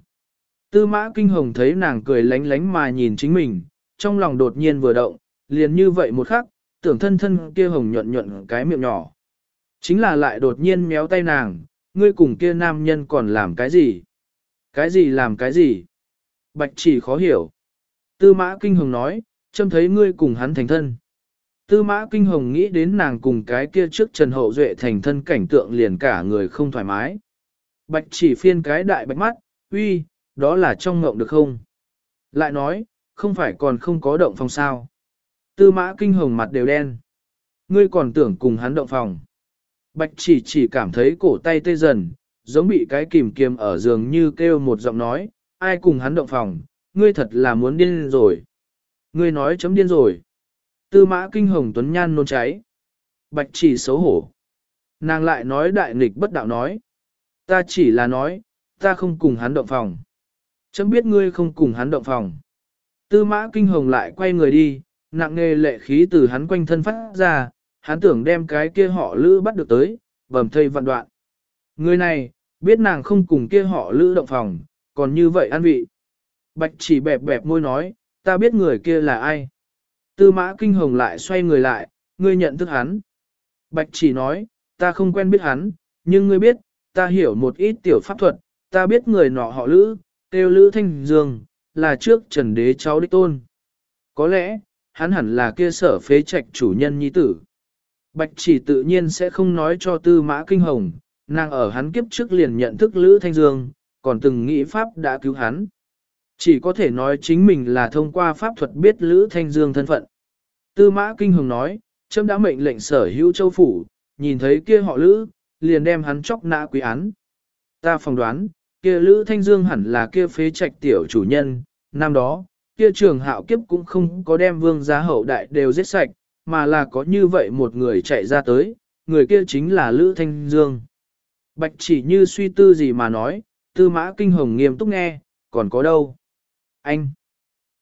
Tư mã kinh hồng thấy nàng cười lánh lánh mà nhìn chính mình, trong lòng đột nhiên vừa động, liền như vậy một khắc, tưởng thân thân kia hồng nhuận nhuận cái miệng nhỏ. Chính là lại đột nhiên méo tay nàng, ngươi cùng kia nam nhân còn làm cái gì? Cái gì làm cái gì? Bạch chỉ khó hiểu. Tư mã kinh hồng nói, châm thấy ngươi cùng hắn thành thân. Tư mã kinh hồng nghĩ đến nàng cùng cái kia trước Trần Hậu Duệ thành thân cảnh tượng liền cả người không thoải mái. Bạch chỉ phiên cái đại bạch mắt, uy, đó là trong ngộng được không? Lại nói, không phải còn không có động phòng sao. Tư mã kinh hồng mặt đều đen. Ngươi còn tưởng cùng hắn động phòng. Bạch chỉ chỉ cảm thấy cổ tay tê dần, giống bị cái kìm kiềm ở giường như kêu một giọng nói, ai cùng hắn động phòng, ngươi thật là muốn điên rồi. Ngươi nói chấm điên rồi. Tư mã kinh hồng tuấn nhan nôn cháy. Bạch chỉ xấu hổ. Nàng lại nói đại nghịch bất đạo nói. Ta chỉ là nói, ta không cùng hắn động phòng. Chấm biết ngươi không cùng hắn động phòng. Tư mã kinh hồng lại quay người đi, nặng nề lệ khí từ hắn quanh thân phát ra, hắn tưởng đem cái kia họ lữ bắt được tới, bầm thây vạn đoạn. Người này, biết nàng không cùng kia họ lữ động phòng, còn như vậy ăn vị. Bạch chỉ bẹp bẹp môi nói, ta biết người kia là ai. Tư mã kinh hồng lại xoay người lại, ngươi nhận thức hắn. Bạch chỉ nói, ta không quen biết hắn, nhưng ngươi biết, ta hiểu một ít tiểu pháp thuật, ta biết người nọ họ lữ, tiêu lữ thanh dương, là trước trần đế cháu đích tôn. Có lẽ, hắn hẳn là kia sở phế trạch chủ nhân nhi tử. Bạch chỉ tự nhiên sẽ không nói cho tư mã kinh hồng, nàng ở hắn kiếp trước liền nhận thức Lữ Thanh Dương, còn từng nghĩ pháp đã cứu hắn. Chỉ có thể nói chính mình là thông qua pháp thuật biết Lữ Thanh Dương thân phận. Tư mã kinh hồng nói, châm đã mệnh lệnh sở hữu châu phủ, nhìn thấy kia họ Lữ, liền đem hắn chóc nã quý án. Ta phỏng đoán, kia Lữ Thanh Dương hẳn là kia phế trạch tiểu chủ nhân, năm đó, kia trường hạo kiếp cũng không có đem vương gia hậu đại đều giết sạch, mà là có như vậy một người chạy ra tới, người kia chính là Lữ Thanh Dương. Bạch chỉ như suy tư gì mà nói, tư mã kinh hồng nghiêm túc nghe, còn có đâu? Anh!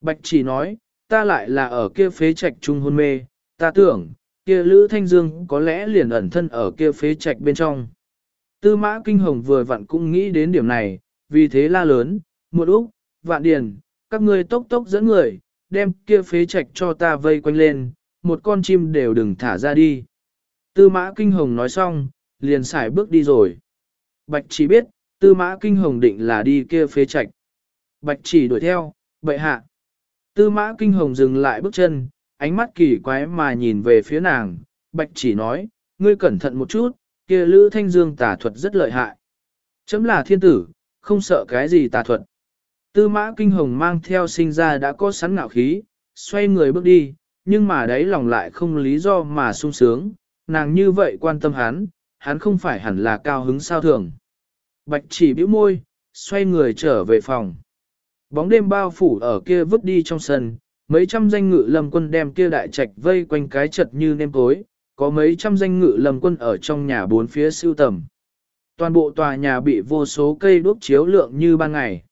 Bạch chỉ nói, ta lại là ở kia phế trạch trung hôn mê, ta tưởng, kia Lữ Thanh Dương có lẽ liền ẩn thân ở kia phế trạch bên trong. Tư mã kinh hồng vừa vặn cũng nghĩ đến điểm này, vì thế la lớn, một úc, vạn điền, các ngươi tốc tốc dẫn người, đem kia phế trạch cho ta vây quanh lên, một con chim đều đừng thả ra đi. Tư mã kinh hồng nói xong, liền xài bước đi rồi. Bạch chỉ biết, tư mã kinh hồng định là đi kia phế trạch. Bạch chỉ đuổi theo, bệ hạ. Tư mã kinh hồng dừng lại bước chân, ánh mắt kỳ quái mà nhìn về phía nàng. Bạch chỉ nói, ngươi cẩn thận một chút, kia Lữ Thanh Dương tà thuật rất lợi hại. Chấm là thiên tử, không sợ cái gì tà thuật. Tư mã kinh hồng mang theo sinh ra đã có sẵn ngạo khí, xoay người bước đi, nhưng mà đấy lòng lại không lý do mà sung sướng, nàng như vậy quan tâm hắn, hắn không phải hẳn là cao hứng sao thường. Bạch chỉ bĩu môi, xoay người trở về phòng. Bóng đêm bao phủ ở kia vứt đi trong sân, mấy trăm danh ngự lâm quân đem kia đại trạch vây quanh cái chật như nêm tối, có mấy trăm danh ngự lâm quân ở trong nhà bốn phía siêu tầm. Toàn bộ tòa nhà bị vô số cây đuốc chiếu lượng như ban ngày.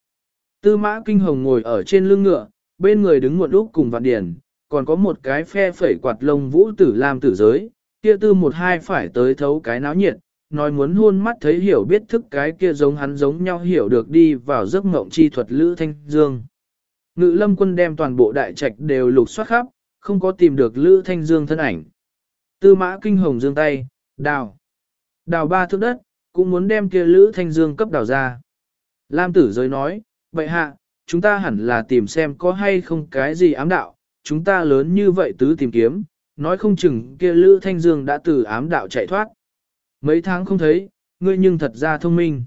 Tư mã kinh hồng ngồi ở trên lưng ngựa, bên người đứng một lúc cùng vạn điển, còn có một cái phe phẩy quạt lông vũ tử làm tử giới, kia tư một hai phải tới thấu cái náo nhiệt, nói muốn hôn mắt thấy hiểu biết thức cái kia giống hắn giống nhau hiểu được đi vào giấc mộng chi thuật Lữ Thanh Dương. Ngự lâm quân đem toàn bộ đại trạch đều lục soát khắp, không có tìm được Lữ Thanh Dương thân ảnh. Tư mã kinh hồng dương tay, đào. Đào ba thước đất, cũng muốn đem kia Lữ Thanh Dương cấp đào ra. Lam tử giới nói, vậy hạ, chúng ta hẳn là tìm xem có hay không cái gì ám đạo, chúng ta lớn như vậy tứ tìm kiếm, nói không chừng kia Lữ Thanh Dương đã từ ám đạo chạy thoát. Mấy tháng không thấy, ngươi nhưng thật ra thông minh.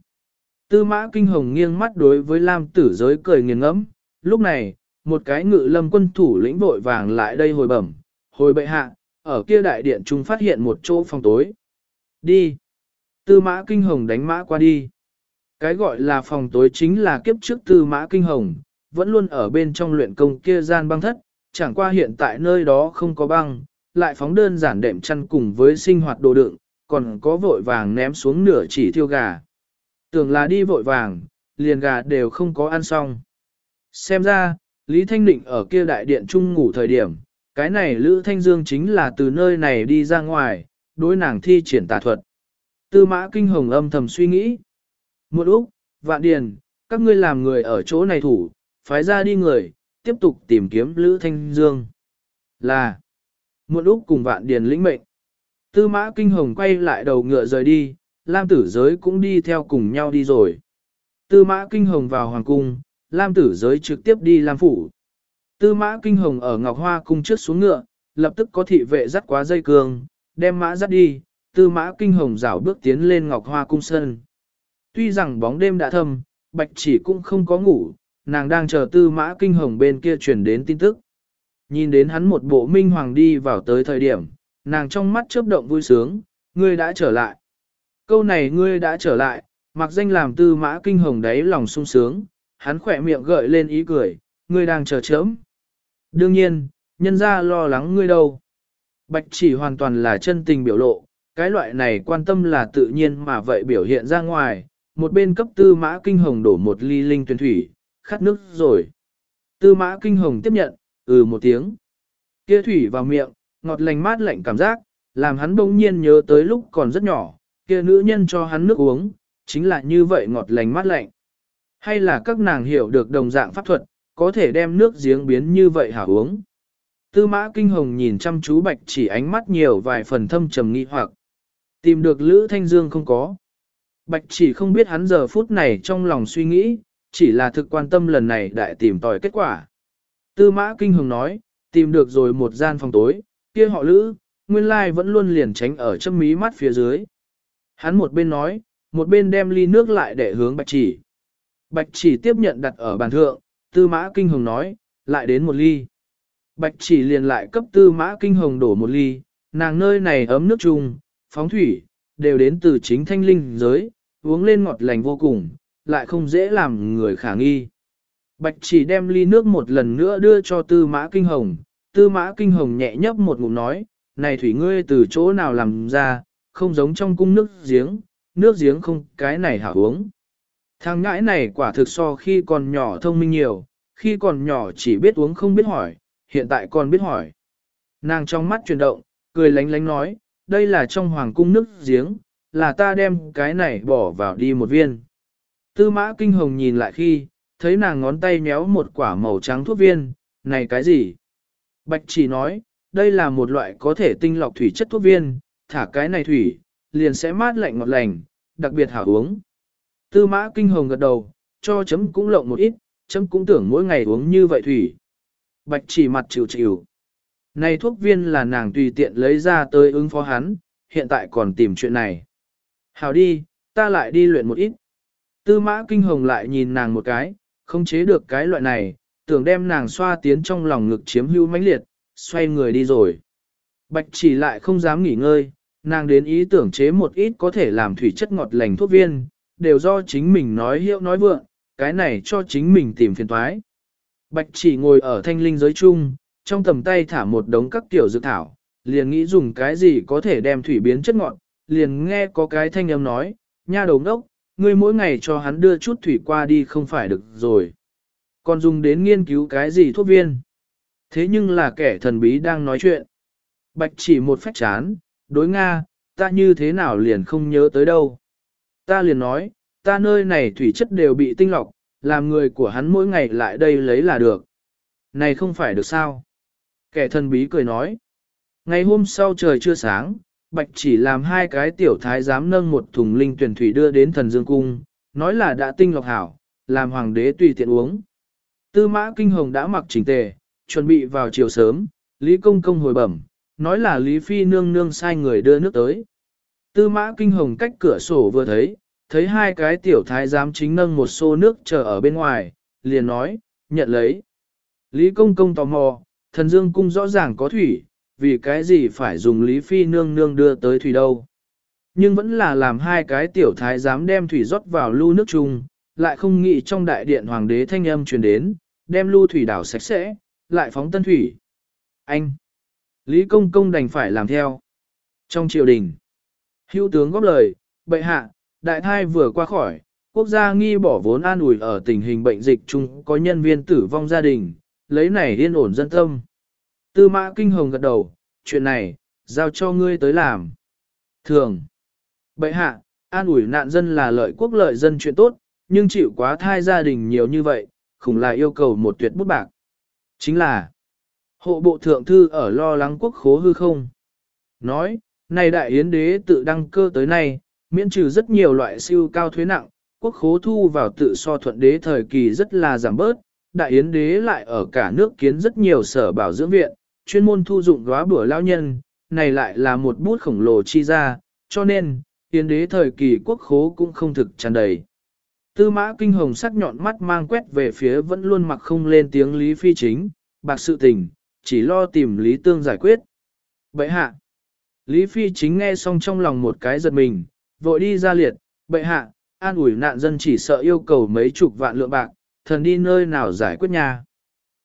Tư mã kinh hồng nghiêng mắt đối với Lam tử giới cười nghiền ngẫm. Lúc này, một cái ngự lâm quân thủ lĩnh vội vàng lại đây hồi bẩm, hồi bệ hạ, ở kia đại điện chúng phát hiện một chỗ phòng tối. Đi. Tư mã kinh hồng đánh mã qua đi. Cái gọi là phòng tối chính là kiếp trước tư mã kinh hồng, vẫn luôn ở bên trong luyện công kia gian băng thất, chẳng qua hiện tại nơi đó không có băng, lại phóng đơn giản đệm chăn cùng với sinh hoạt đồ đựng, còn có vội vàng ném xuống nửa chỉ thiêu gà. Tưởng là đi vội vàng, liền gà đều không có ăn xong. Xem ra, Lý Thanh Định ở kia đại điện trung ngủ thời điểm, cái này Lữ Thanh Dương chính là từ nơi này đi ra ngoài, đối nàng thi triển tà thuật. Tư mã kinh hồng âm thầm suy nghĩ. Một Úc, Vạn Điền, các ngươi làm người ở chỗ này thủ, phái ra đi người, tiếp tục tìm kiếm Lữ Thanh Dương. Là, một Úc cùng Vạn Điền lĩnh mệnh. Tư mã kinh hồng quay lại đầu ngựa rời đi, Lam tử giới cũng đi theo cùng nhau đi rồi. Tư mã kinh hồng vào hoàng cung, Lam tử giới trực tiếp đi Lam phủ. Tư mã kinh hồng ở Ngọc Hoa cung trước xuống ngựa, lập tức có thị vệ dắt quá dây cương, đem mã dắt đi, tư mã kinh hồng rảo bước tiến lên Ngọc Hoa cung sân. Tuy rằng bóng đêm đã thâm, bạch chỉ cũng không có ngủ, nàng đang chờ tư mã kinh hồng bên kia truyền đến tin tức. Nhìn đến hắn một bộ minh hoàng đi vào tới thời điểm, nàng trong mắt chớp động vui sướng, ngươi đã trở lại. Câu này ngươi đã trở lại, mặc danh làm tư mã kinh hồng đáy lòng sung sướng, hắn khỏe miệng gợi lên ý cười, ngươi đang chờ chớm. Đương nhiên, nhân ra lo lắng ngươi đâu. Bạch chỉ hoàn toàn là chân tình biểu lộ, cái loại này quan tâm là tự nhiên mà vậy biểu hiện ra ngoài, một bên cấp tư mã kinh hồng đổ một ly linh tuyển thủy, khát nước rồi. Tư mã kinh hồng tiếp nhận, ừ một tiếng. Kia thủy vào miệng, ngọt lành mát lạnh cảm giác, làm hắn bỗng nhiên nhớ tới lúc còn rất nhỏ, kia nữ nhân cho hắn nước uống, chính là như vậy ngọt lành mát lạnh. Hay là các nàng hiểu được đồng dạng pháp thuật, có thể đem nước giếng biến như vậy hả uống. Tư mã kinh hồng nhìn chăm chú bạch chỉ ánh mắt nhiều vài phần thâm trầm nghi hoặc. Tìm được Lữ Thanh Dương không có. Bạch chỉ không biết hắn giờ phút này trong lòng suy nghĩ, chỉ là thực quan tâm lần này đại tìm tòi kết quả. Tư mã kinh hồng nói, tìm được rồi một gian phòng tối, kia họ lữ, nguyên lai vẫn luôn liền tránh ở châm mí mắt phía dưới. Hắn một bên nói, một bên đem ly nước lại để hướng bạch chỉ. Bạch chỉ tiếp nhận đặt ở bàn thượng, tư mã kinh hồng nói, lại đến một ly. Bạch chỉ liền lại cấp tư mã kinh hồng đổ một ly, nàng nơi này ấm nước chung, phóng thủy, đều đến từ chính thanh linh giới, uống lên ngọt lành vô cùng, lại không dễ làm người khả nghi. Bạch chỉ đem ly nước một lần nữa đưa cho tư mã kinh hồng, tư mã kinh hồng nhẹ nhấp một ngụm nói, này thủy ngươi từ chỗ nào làm ra, không giống trong cung nước giếng, nước giếng không cái này hảo uống. Thằng ngãi này quả thực so khi còn nhỏ thông minh nhiều, khi còn nhỏ chỉ biết uống không biết hỏi, hiện tại còn biết hỏi. Nàng trong mắt chuyển động, cười lánh lánh nói, đây là trong hoàng cung nước giếng, là ta đem cái này bỏ vào đi một viên. Tư mã kinh hồng nhìn lại khi, thấy nàng ngón tay méo một quả màu trắng thuốc viên, này cái gì? Bạch chỉ nói, đây là một loại có thể tinh lọc thủy chất thuốc viên, thả cái này thủy, liền sẽ mát lạnh ngọt lành, đặc biệt hảo uống. Tư mã kinh hồng gật đầu, cho chấm cũng lộng một ít, chấm cũng tưởng mỗi ngày uống như vậy thủy. Bạch chỉ mặt chịu chịu. Này thuốc viên là nàng tùy tiện lấy ra tới ứng phó hắn, hiện tại còn tìm chuyện này. Hảo đi, ta lại đi luyện một ít. Tư mã kinh hồng lại nhìn nàng một cái, không chế được cái loại này, tưởng đem nàng xoa tiến trong lòng ngực chiếm hưu mãnh liệt, xoay người đi rồi. Bạch chỉ lại không dám nghỉ ngơi, nàng đến ý tưởng chế một ít có thể làm thủy chất ngọt lành thuốc viên, đều do chính mình nói hiệu nói vượng, cái này cho chính mình tìm phiền toái. Bạch chỉ ngồi ở thanh linh giới chung, trong tầm tay thả một đống các tiểu dược thảo, liền nghĩ dùng cái gì có thể đem thủy biến chất ngọt, liền nghe có cái thanh âm nói, nha đầu đốc, ngươi mỗi ngày cho hắn đưa chút thủy qua đi không phải được rồi. Còn dùng đến nghiên cứu cái gì thuốc viên. Thế nhưng là kẻ thần bí đang nói chuyện. Bạch chỉ một phách chán, đối Nga, ta như thế nào liền không nhớ tới đâu. Ta liền nói, ta nơi này thủy chất đều bị tinh lọc, làm người của hắn mỗi ngày lại đây lấy là được. Này không phải được sao? Kẻ thần bí cười nói. Ngày hôm sau trời chưa sáng, Bạch chỉ làm hai cái tiểu thái giám nâng một thùng linh tuyển thủy đưa đến thần dương cung, nói là đã tinh lọc hảo, làm hoàng đế tùy tiện uống. Tư mã kinh hồng đã mặc chỉnh tề, chuẩn bị vào chiều sớm, Lý Công Công hồi bẩm, nói là Lý Phi nương nương sai người đưa nước tới. Tư mã kinh hồng cách cửa sổ vừa thấy, thấy hai cái tiểu thái giám chính nâng một xô nước chờ ở bên ngoài, liền nói, nhận lấy. Lý Công Công tò mò, thần dương cung rõ ràng có thủy, vì cái gì phải dùng Lý Phi nương nương đưa tới thủy đâu. Nhưng vẫn là làm hai cái tiểu thái giám đem thủy rót vào lưu nước chung, lại không nghĩ trong đại điện hoàng đế thanh âm truyền đến, đem lưu thủy đảo sạch sẽ, lại phóng tân thủy. Anh! Lý Công Công đành phải làm theo. Trong triều đình, hữu tướng góp lời, bệ hạ, đại thai vừa qua khỏi, quốc gia nghi bỏ vốn an ủi ở tình hình bệnh dịch chung có nhân viên tử vong gia đình, lấy này yên ổn dân tâm. Tư mã kinh hồng gật đầu, chuyện này, giao cho ngươi tới làm. Thường, bệ hạ, an ủi nạn dân là lợi quốc lợi dân chuyện tốt, nhưng chịu quá thai gia đình nhiều như vậy, khủng là yêu cầu một tuyệt bút bạc. Chính là, hộ bộ thượng thư ở lo lắng quốc khố hư không. Nói, này đại yến đế tự đăng cơ tới nay, miễn trừ rất nhiều loại siêu cao thuế nặng, quốc khố thu vào tự so thuận đế thời kỳ rất là giảm bớt, đại yến đế lại ở cả nước kiến rất nhiều sở bảo dưỡng viện, chuyên môn thu dụng góa bữa lao nhân, này lại là một bút khổng lồ chi ra, cho nên, yến đế thời kỳ quốc khố cũng không thực tràn đầy. Tư mã kinh hồng sắc nhọn mắt mang quét về phía vẫn luôn mặc không lên tiếng Lý Phi chính, bạc sự tình, chỉ lo tìm Lý Tương giải quyết. Bệ hạ, Lý Phi chính nghe xong trong lòng một cái giật mình, vội đi ra liệt, Bệ hạ, an ủi nạn dân chỉ sợ yêu cầu mấy chục vạn lượng bạc, thần đi nơi nào giải quyết nhà.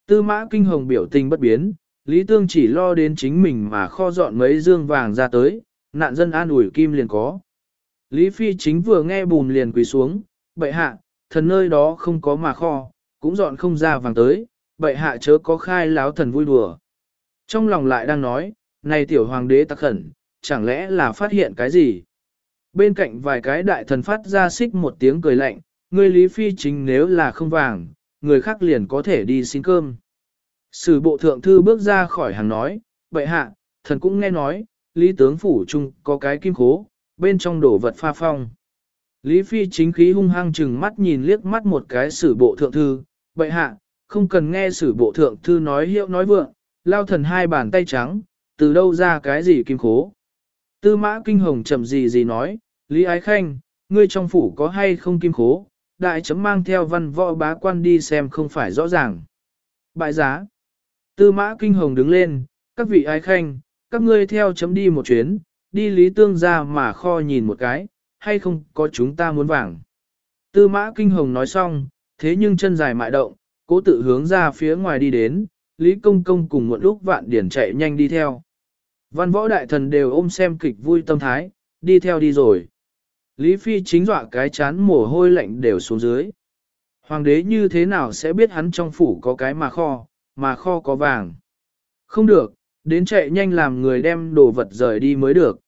Tư mã kinh hồng biểu tình bất biến, Lý Tương chỉ lo đến chính mình mà kho dọn mấy dương vàng ra tới, nạn dân an ủi kim liền có. Lý Phi chính vừa nghe bùm liền quỳ xuống, bệ hạ, thần nơi đó không có mà kho, cũng dọn không ra vàng tới, bệ hạ chớ có khai láo thần vui đùa. Trong lòng lại đang nói, này tiểu hoàng đế tắc khẩn, chẳng lẽ là phát hiện cái gì? Bên cạnh vài cái đại thần phát ra xích một tiếng cười lạnh, người Lý Phi chính nếu là không vàng, người khác liền có thể đi xin cơm. Sử bộ thượng thư bước ra khỏi hàng nói, bệ hạ, thần cũng nghe nói, Lý tướng phủ trung có cái kim khố, bên trong đổ vật pha phong. Lý Phi chính khí hung hăng chừng mắt nhìn liếc mắt một cái sử bộ thượng thư, bệ hạ, không cần nghe sử bộ thượng thư nói hiệu nói vượng, lao thần hai bàn tay trắng, từ đâu ra cái gì kim khố. Tư mã kinh hồng chậm gì gì nói, Lý Ái Khanh, ngươi trong phủ có hay không kim khố, đại chấm mang theo văn võ bá quan đi xem không phải rõ ràng. Bại giá. Tư mã kinh hồng đứng lên, các vị ái khanh, các ngươi theo chấm đi một chuyến, đi lý tương ra mà kho nhìn một cái, hay không có chúng ta muốn vàng. Tư mã kinh hồng nói xong, thế nhưng chân dài mại động, cố tự hướng ra phía ngoài đi đến, Lý Công Công cùng một lúc vạn điển chạy nhanh đi theo. Văn võ đại thần đều ôm xem kịch vui tâm thái, đi theo đi rồi. Lý Phi chính dọa cái chán mồ hôi lạnh đều xuống dưới. Hoàng đế như thế nào sẽ biết hắn trong phủ có cái mà kho, mà kho có vàng. Không được, đến chạy nhanh làm người đem đồ vật rời đi mới được.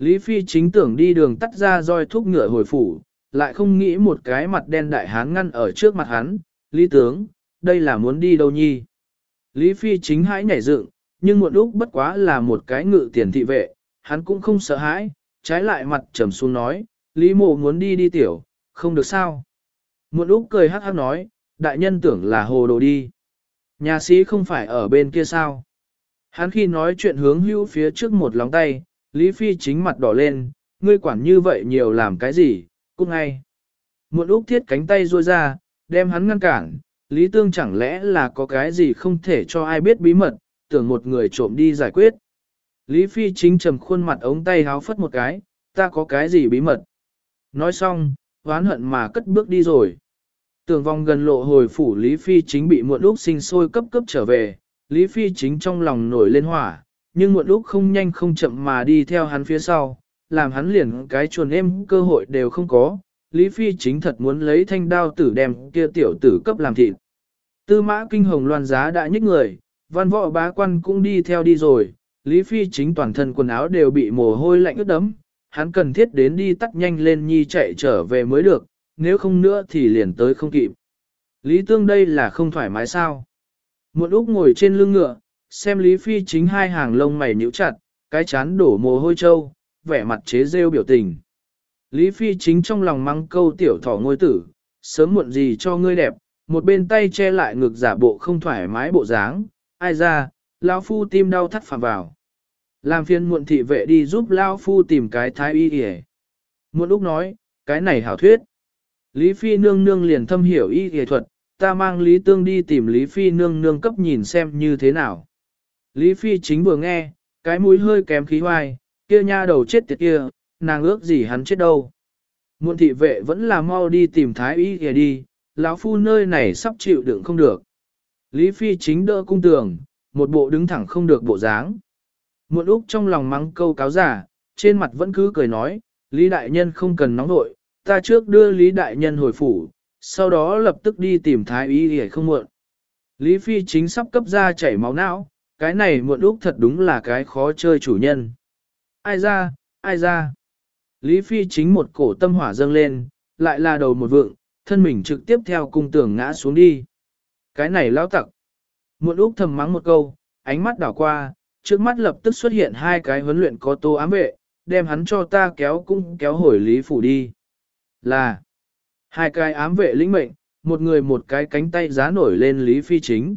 Lý Phi chính tưởng đi đường tắt ra roi thúc ngựa hồi phủ, lại không nghĩ một cái mặt đen đại hán ngăn ở trước mặt hắn. Lý tướng, đây là muốn đi đâu nhi? Lý Phi chính hãi nhảy dựng, nhưng muộn lúc bất quá là một cái ngự tiền thị vệ, hắn cũng không sợ hãi, trái lại mặt trầm xuống nói, Lý mộ muốn đi đi tiểu, không được sao. Muộn lúc cười hắc hắc nói, đại nhân tưởng là hồ đồ đi. Nhà sĩ không phải ở bên kia sao. Hắn khi nói chuyện hướng hữu phía trước một lóng tay, Lý Phi chính mặt đỏ lên, ngươi quản như vậy nhiều làm cái gì, cút ngay. Muộn Úc thiết cánh tay ruôi ra, đem hắn ngăn cản, Lý Tương chẳng lẽ là có cái gì không thể cho ai biết bí mật, tưởng một người trộm đi giải quyết. Lý Phi chính trầm khuôn mặt ống tay háo phất một cái, ta có cái gì bí mật. Nói xong, hoán hận mà cất bước đi rồi. Tường vòng gần lộ hồi phủ Lý Phi chính bị muộn lúc sinh sôi cấp cấp trở về, Lý Phi chính trong lòng nổi lên hỏa, nhưng muộn lúc không nhanh không chậm mà đi theo hắn phía sau, làm hắn liền cái chuồn em cơ hội đều không có. Lý Phi chính thật muốn lấy thanh đao tử đem kia tiểu tử cấp làm thịt. Tư mã kinh hồng loan giá đã nhích người, văn võ bá quan cũng đi theo đi rồi, Lý Phi chính toàn thân quần áo đều bị mồ hôi lạnh ướt đấm, hắn cần thiết đến đi tắt nhanh lên nhi chạy trở về mới được, nếu không nữa thì liền tới không kịp. Lý Tương đây là không thoải mái sao? Một Úc ngồi trên lưng ngựa, xem Lý Phi chính hai hàng lông mày nhíu chặt, cái chán đổ mồ hôi trâu, vẻ mặt chế rêu biểu tình. Lý Phi chính trong lòng mắng câu tiểu thỏ ngôi tử, sớm muộn gì cho ngươi đẹp, một bên tay che lại ngực giả bộ không thoải mái bộ dáng, ai ra, lão phu tim đau thắt phàm vào. Làm phiên muộn thị vệ đi giúp lão phu tìm cái thái y y. Muộn lúc nói, cái này hảo thuyết. Lý Phi nương nương liền thâm hiểu y y thuật, ta mang Lý Tương đi tìm Lý Phi nương nương cấp nhìn xem như thế nào. Lý Phi chính vừa nghe, cái mũi hơi kém khí hoài, kia nha đầu chết tiệt kia, nàng ước gì hắn chết đâu. Muộn thị vệ vẫn là mau đi tìm thái y kìa đi, lão phu nơi này sắp chịu đựng không được. Lý Phi chính đỡ cung tường, một bộ đứng thẳng không được bộ dáng. Muộn Úc trong lòng mắng câu cáo giả, trên mặt vẫn cứ cười nói, Lý Đại Nhân không cần nóng nội, ta trước đưa Lý Đại Nhân hồi phủ, sau đó lập tức đi tìm thái y để không muộn. Lý Phi chính sắp cấp ra chảy máu não, cái này muộn Úc thật đúng là cái khó chơi chủ nhân. Ai ra, ai ra. Lý Phi chính một cổ tâm hỏa dâng lên, lại là đầu một vượng, thân mình trực tiếp theo cung tường ngã xuống đi. Cái này lão tặc. Muộn Úc thầm mắng một câu, ánh mắt đảo qua, trước mắt lập tức xuất hiện hai cái huấn luyện có tô ám vệ, đem hắn cho ta kéo cung kéo hồi Lý Phủ đi. Là, hai cái ám vệ lĩnh mệnh, một người một cái cánh tay giá nổi lên Lý Phi Chính.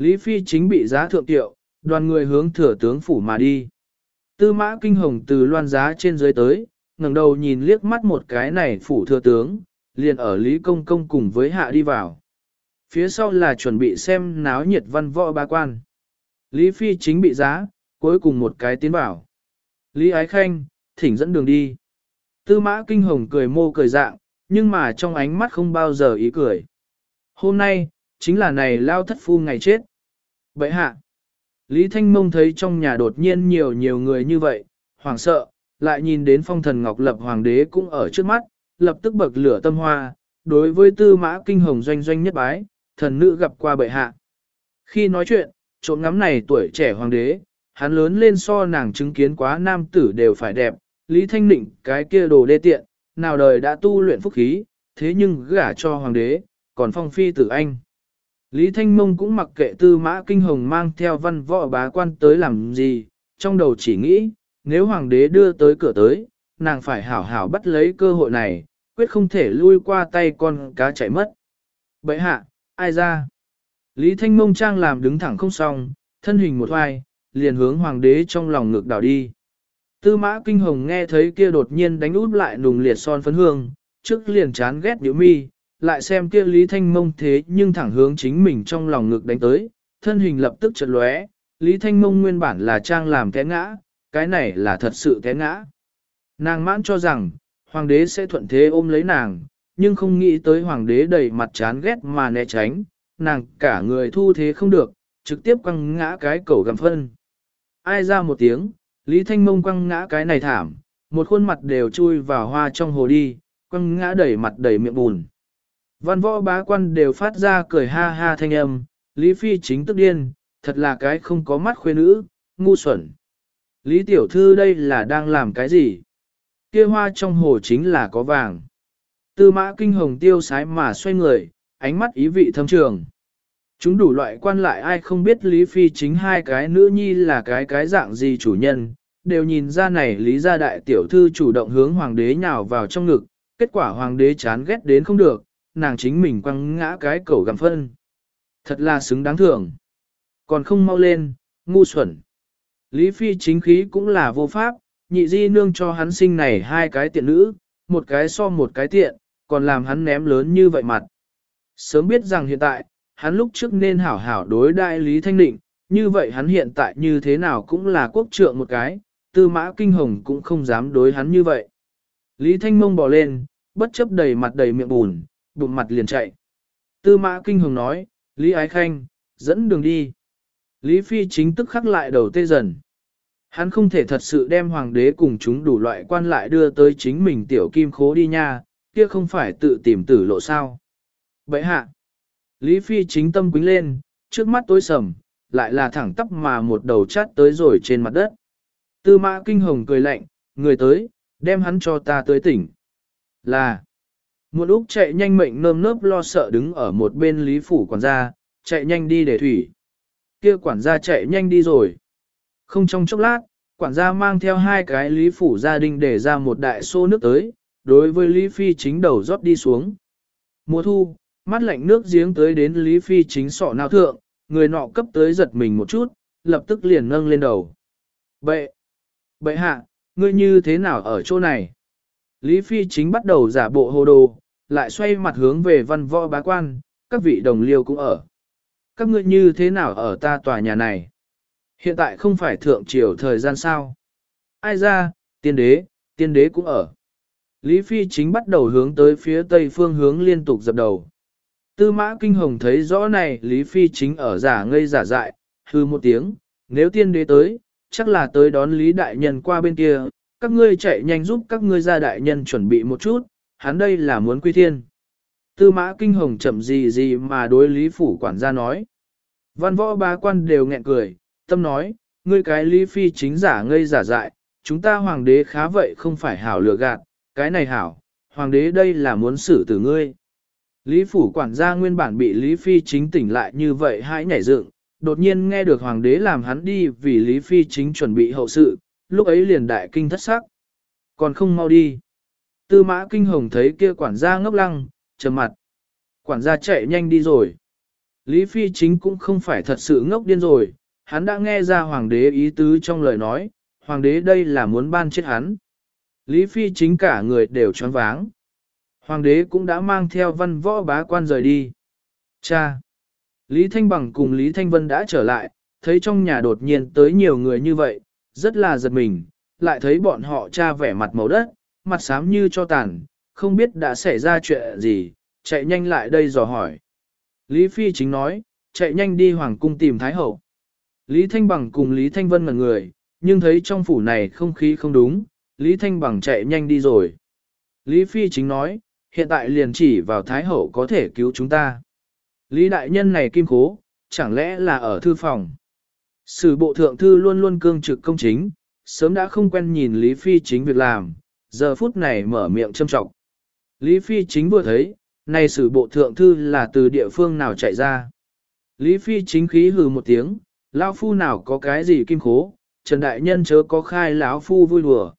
Lý Phi Chính bị giá thượng tiệu, đoàn người hướng thừa tướng phủ mà đi. Tư mã kinh hồng từ loan giá trên dưới tới, ngẩng đầu nhìn liếc mắt một cái này phủ thừa tướng, liền ở Lý Công Công cùng với hạ đi vào. Phía sau là chuẩn bị xem náo nhiệt văn võ ba quan. Lý Phi chính bị giá, cuối cùng một cái tiến bảo. Lý Ái Khanh, thỉnh dẫn đường đi. Tư mã kinh hồng cười mô cười dạng, nhưng mà trong ánh mắt không bao giờ ý cười. Hôm nay, chính là này lao thất phu ngày chết. Vậy hạ, Lý Thanh Mông thấy trong nhà đột nhiên nhiều nhiều người như vậy, hoảng sợ, lại nhìn đến phong thần Ngọc Lập Hoàng đế cũng ở trước mắt, lập tức bậc lửa tâm hoa, đối với tư mã kinh hồng doanh doanh nhất bái, thần nữ gặp qua bệ hạ. Khi nói chuyện, trộm ngắm này tuổi trẻ hoàng đế, hắn lớn lên so nàng chứng kiến quá nam tử đều phải đẹp, Lý Thanh Nịnh cái kia đồ đê tiện, nào đời đã tu luyện phúc khí, thế nhưng gả cho hoàng đế, còn phong phi tử anh. Lý Thanh Mông cũng mặc kệ tư mã kinh hồng mang theo văn võ bá quan tới làm gì, trong đầu chỉ nghĩ, nếu hoàng đế đưa tới cửa tới, nàng phải hảo hảo bắt lấy cơ hội này, quyết không thể lui qua tay con cá chạy mất. Bậy hạ, ai ra? Lý Thanh Mông Trang làm đứng thẳng không xong, thân hình một hoài, liền hướng hoàng đế trong lòng ngược đảo đi. Tư mã kinh hồng nghe thấy kia đột nhiên đánh út lại nùng liệt son phấn hương, trước liền chán ghét điệu mi, lại xem kia Lý Thanh Mông thế nhưng thẳng hướng chính mình trong lòng ngực đánh tới, thân hình lập tức chợt lóe, Lý Thanh Mông nguyên bản là trang làm té ngã, cái này là thật sự té ngã. Nàng mãn cho rằng, hoàng đế sẽ thuận thế ôm lấy nàng, nhưng không nghĩ tới hoàng đế đầy mặt chán ghét mà né tránh, nàng cả người thu thế không được, trực tiếp quăng ngã cái cầu gầm phân. Ai ra một tiếng, Lý Thanh Mông quăng ngã cái này thảm, một khuôn mặt đều chui vào hoa trong hồ đi, quăng ngã đầy mặt đầy miệng bùn. Văn võ bá quan đều phát ra cười ha ha thanh âm, Lý Phi chính tức điên, thật là cái không có mắt khuê nữ, ngu xuẩn. Lý Tiểu Thư đây là đang làm cái gì? Kia hoa trong hồ chính là có vàng. Tư mã kinh hồng tiêu sái mà xoay người, ánh mắt ý vị thâm trường. Chúng đủ loại quan lại ai không biết Lý Phi chính hai cái nữ nhi là cái cái dạng gì chủ nhân, đều nhìn ra này Lý gia đại tiểu thư chủ động hướng hoàng đế nhào vào trong ngực, kết quả hoàng đế chán ghét đến không được, nàng chính mình quăng ngã cái cầu gặm phân. Thật là xứng đáng thưởng. Còn không mau lên, ngu xuẩn. Lý Phi chính khí cũng là vô pháp, nhị di nương cho hắn sinh này hai cái tiện nữ, một cái so một cái tiện, còn làm hắn ném lớn như vậy mặt. Sớm biết rằng hiện tại, hắn lúc trước nên hảo hảo đối đại Lý Thanh Định, như vậy hắn hiện tại như thế nào cũng là quốc trượng một cái, tư mã kinh hồng cũng không dám đối hắn như vậy. Lý Thanh Mông bỏ lên, bất chấp đầy mặt đầy miệng bùn, bụng mặt liền chạy. Tư mã kinh hồng nói, Lý Ái Khanh, dẫn đường đi. Lý Phi chính tức khắc lại đầu tê dần. Hắn không thể thật sự đem hoàng đế cùng chúng đủ loại quan lại đưa tới chính mình tiểu kim khố đi nha, kia không phải tự tìm tử lộ sao. Vậy hạ, Lý Phi chính tâm quính lên, trước mắt tối sầm, lại là thẳng tắp mà một đầu chát tới rồi trên mặt đất. Tư mã kinh hồng cười lạnh, người tới, đem hắn cho ta tới tỉnh. Là, một lúc chạy nhanh mệnh nơm nớp lo sợ đứng ở một bên Lý Phủ quản gia, chạy nhanh đi để thủy. Kia quản gia chạy nhanh đi rồi. Không trong chốc lát, quản gia mang theo hai cái Lý Phủ gia đình để ra một đại xô nước tới, đối với Lý Phi chính đầu rót đi xuống. Mùa thu, mắt lạnh nước giếng tới đến Lý Phi chính sọ nào thượng, người nọ cấp tới giật mình một chút, lập tức liền nâng lên đầu. Bệ! Bệ hạ, ngươi như thế nào ở chỗ này? Lý Phi chính bắt đầu giả bộ hồ đồ, lại xoay mặt hướng về văn võ bá quan, các vị đồng liêu cũng ở. Các ngươi như thế nào ở ta tòa nhà này? Hiện tại không phải thượng triều thời gian sao? Ai ra, tiên đế, tiên đế cũng ở. Lý Phi chính bắt đầu hướng tới phía tây phương hướng liên tục dập đầu. Tư mã kinh hồng thấy rõ này Lý Phi chính ở giả ngây giả dại, hư một tiếng, nếu tiên đế tới, chắc là tới đón Lý Đại Nhân qua bên kia, các ngươi chạy nhanh giúp các ngươi gia Đại Nhân chuẩn bị một chút, hắn đây là muốn quy thiên. Tư mã kinh hồng chậm gì gì mà đối Lý Phủ quản gia nói. Văn võ bá quan đều nghẹn cười, tâm nói, ngươi cái Lý Phi chính giả ngây giả dại, chúng ta hoàng đế khá vậy không phải hảo lừa gạt, cái này hảo, hoàng đế đây là muốn xử tử ngươi. Lý phủ quản gia nguyên bản bị Lý Phi chính tỉnh lại như vậy hãi nhảy dựng, đột nhiên nghe được hoàng đế làm hắn đi vì Lý Phi chính chuẩn bị hậu sự, lúc ấy liền đại kinh thất sắc. Còn không mau đi. Tư mã kinh hồng thấy kia quản gia ngốc lăng, trầm mặt. Quản gia chạy nhanh đi rồi. Lý Phi chính cũng không phải thật sự ngốc điên rồi, hắn đã nghe ra hoàng đế ý tứ trong lời nói, hoàng đế đây là muốn ban chết hắn. Lý Phi chính cả người đều choáng váng. Hoàng đế cũng đã mang theo văn võ bá quan rời đi. Cha! Lý Thanh Bằng cùng Lý Thanh Vân đã trở lại, thấy trong nhà đột nhiên tới nhiều người như vậy, rất là giật mình, lại thấy bọn họ cha vẻ mặt màu đất, mặt xám như cho tàn, không biết đã xảy ra chuyện gì, chạy nhanh lại đây dò hỏi. Lý Phi chính nói, chạy nhanh đi hoàng cung tìm Thái Hậu. Lý Thanh Bằng cùng Lý Thanh Vân ngẩn người, nhưng thấy trong phủ này không khí không đúng, Lý Thanh Bằng chạy nhanh đi rồi. Lý Phi chính nói, hiện tại liền chỉ vào Thái Hậu có thể cứu chúng ta. Lý Đại Nhân này kim cố, chẳng lẽ là ở thư phòng. Sử bộ thượng thư luôn luôn cương trực công chính, sớm đã không quen nhìn Lý Phi chính việc làm, giờ phút này mở miệng châm trọng. Lý Phi chính vừa thấy, này sử bộ thượng thư là từ địa phương nào chạy ra. Lý Phi chính khí hừ một tiếng, lão phu nào có cái gì kim khố, Trần Đại Nhân chớ có khai lão phu vui đùa.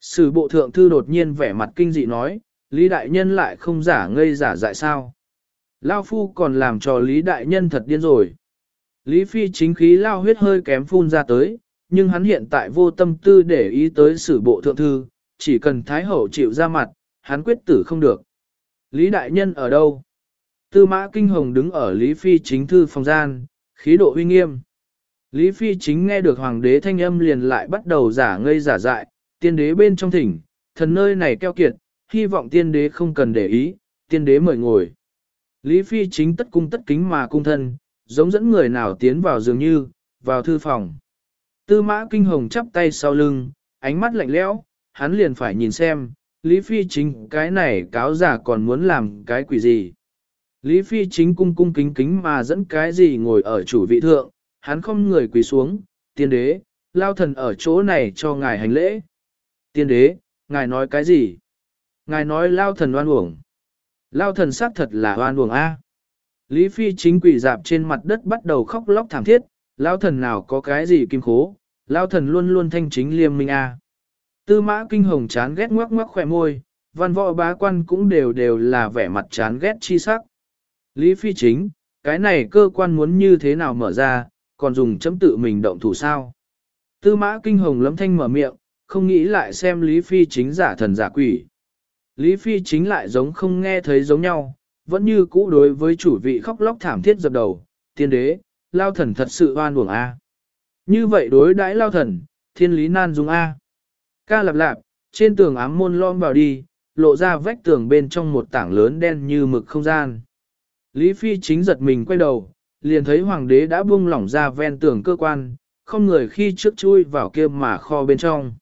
Sử bộ thượng thư đột nhiên vẻ mặt kinh dị nói, Lý Đại Nhân lại không giả ngây giả dại sao. Lao phu còn làm cho Lý Đại Nhân thật điên rồi. Lý Phi chính khí lao huyết hơi kém phun ra tới, nhưng hắn hiện tại vô tâm tư để ý tới sử bộ thượng thư, chỉ cần Thái Hậu chịu ra mặt, hắn quyết tử không được. Lý Đại Nhân ở đâu? Tư mã kinh hồng đứng ở Lý Phi chính thư phòng gian, khí độ uy nghiêm. Lý Phi chính nghe được hoàng đế thanh âm liền lại bắt đầu giả ngây giả dại, tiên đế bên trong thỉnh, thần nơi này keo kiệt, hy vọng tiên đế không cần để ý, tiên đế mời ngồi. Lý Phi chính tất cung tất kính mà cung thân, giống dẫn người nào tiến vào dường như, vào thư phòng. Tư mã kinh hồng chắp tay sau lưng, ánh mắt lạnh lẽo, hắn liền phải nhìn xem, Lý Phi chính cái này cáo giả còn muốn làm cái quỷ gì. Lý Phi chính cung cung kính kính mà dẫn cái gì ngồi ở chủ vị thượng, hắn không người quỳ xuống, tiên đế, lao thần ở chỗ này cho ngài hành lễ. Tiên đế, ngài nói cái gì? Ngài nói lao thần oan uổng. Lao thần xác thật là oan uổng A. Lý Phi chính quỷ dạp trên mặt đất bắt đầu khóc lóc thảm thiết, lao thần nào có cái gì kim khố, lao thần luôn luôn thanh chính liêm minh A. Tư mã kinh hồng chán ghét ngoắc ngoắc khỏe môi, văn võ bá quan cũng đều đều là vẻ mặt chán ghét chi sắc. Lý Phi chính, cái này cơ quan muốn như thế nào mở ra, còn dùng chấm tự mình động thủ sao. Tư mã kinh hồng lấm thanh mở miệng, không nghĩ lại xem Lý Phi chính giả thần giả quỷ. Lý Phi chính lại giống không nghe thấy giống nhau, vẫn như cũ đối với chủ vị khóc lóc thảm thiết dập đầu, tiên đế, lao thần thật sự oan uổng A. Như vậy đối đãi lao thần, thiên lý nan dung A. Ca lạp lạp, trên tường ám môn lom vào đi, lộ ra vách tường bên trong một tảng lớn đen như mực không gian. Lý Phi chính giật mình quay đầu, liền thấy hoàng đế đã buông lỏng ra ven tường cơ quan, không người khi trước chui vào kia mà kho bên trong.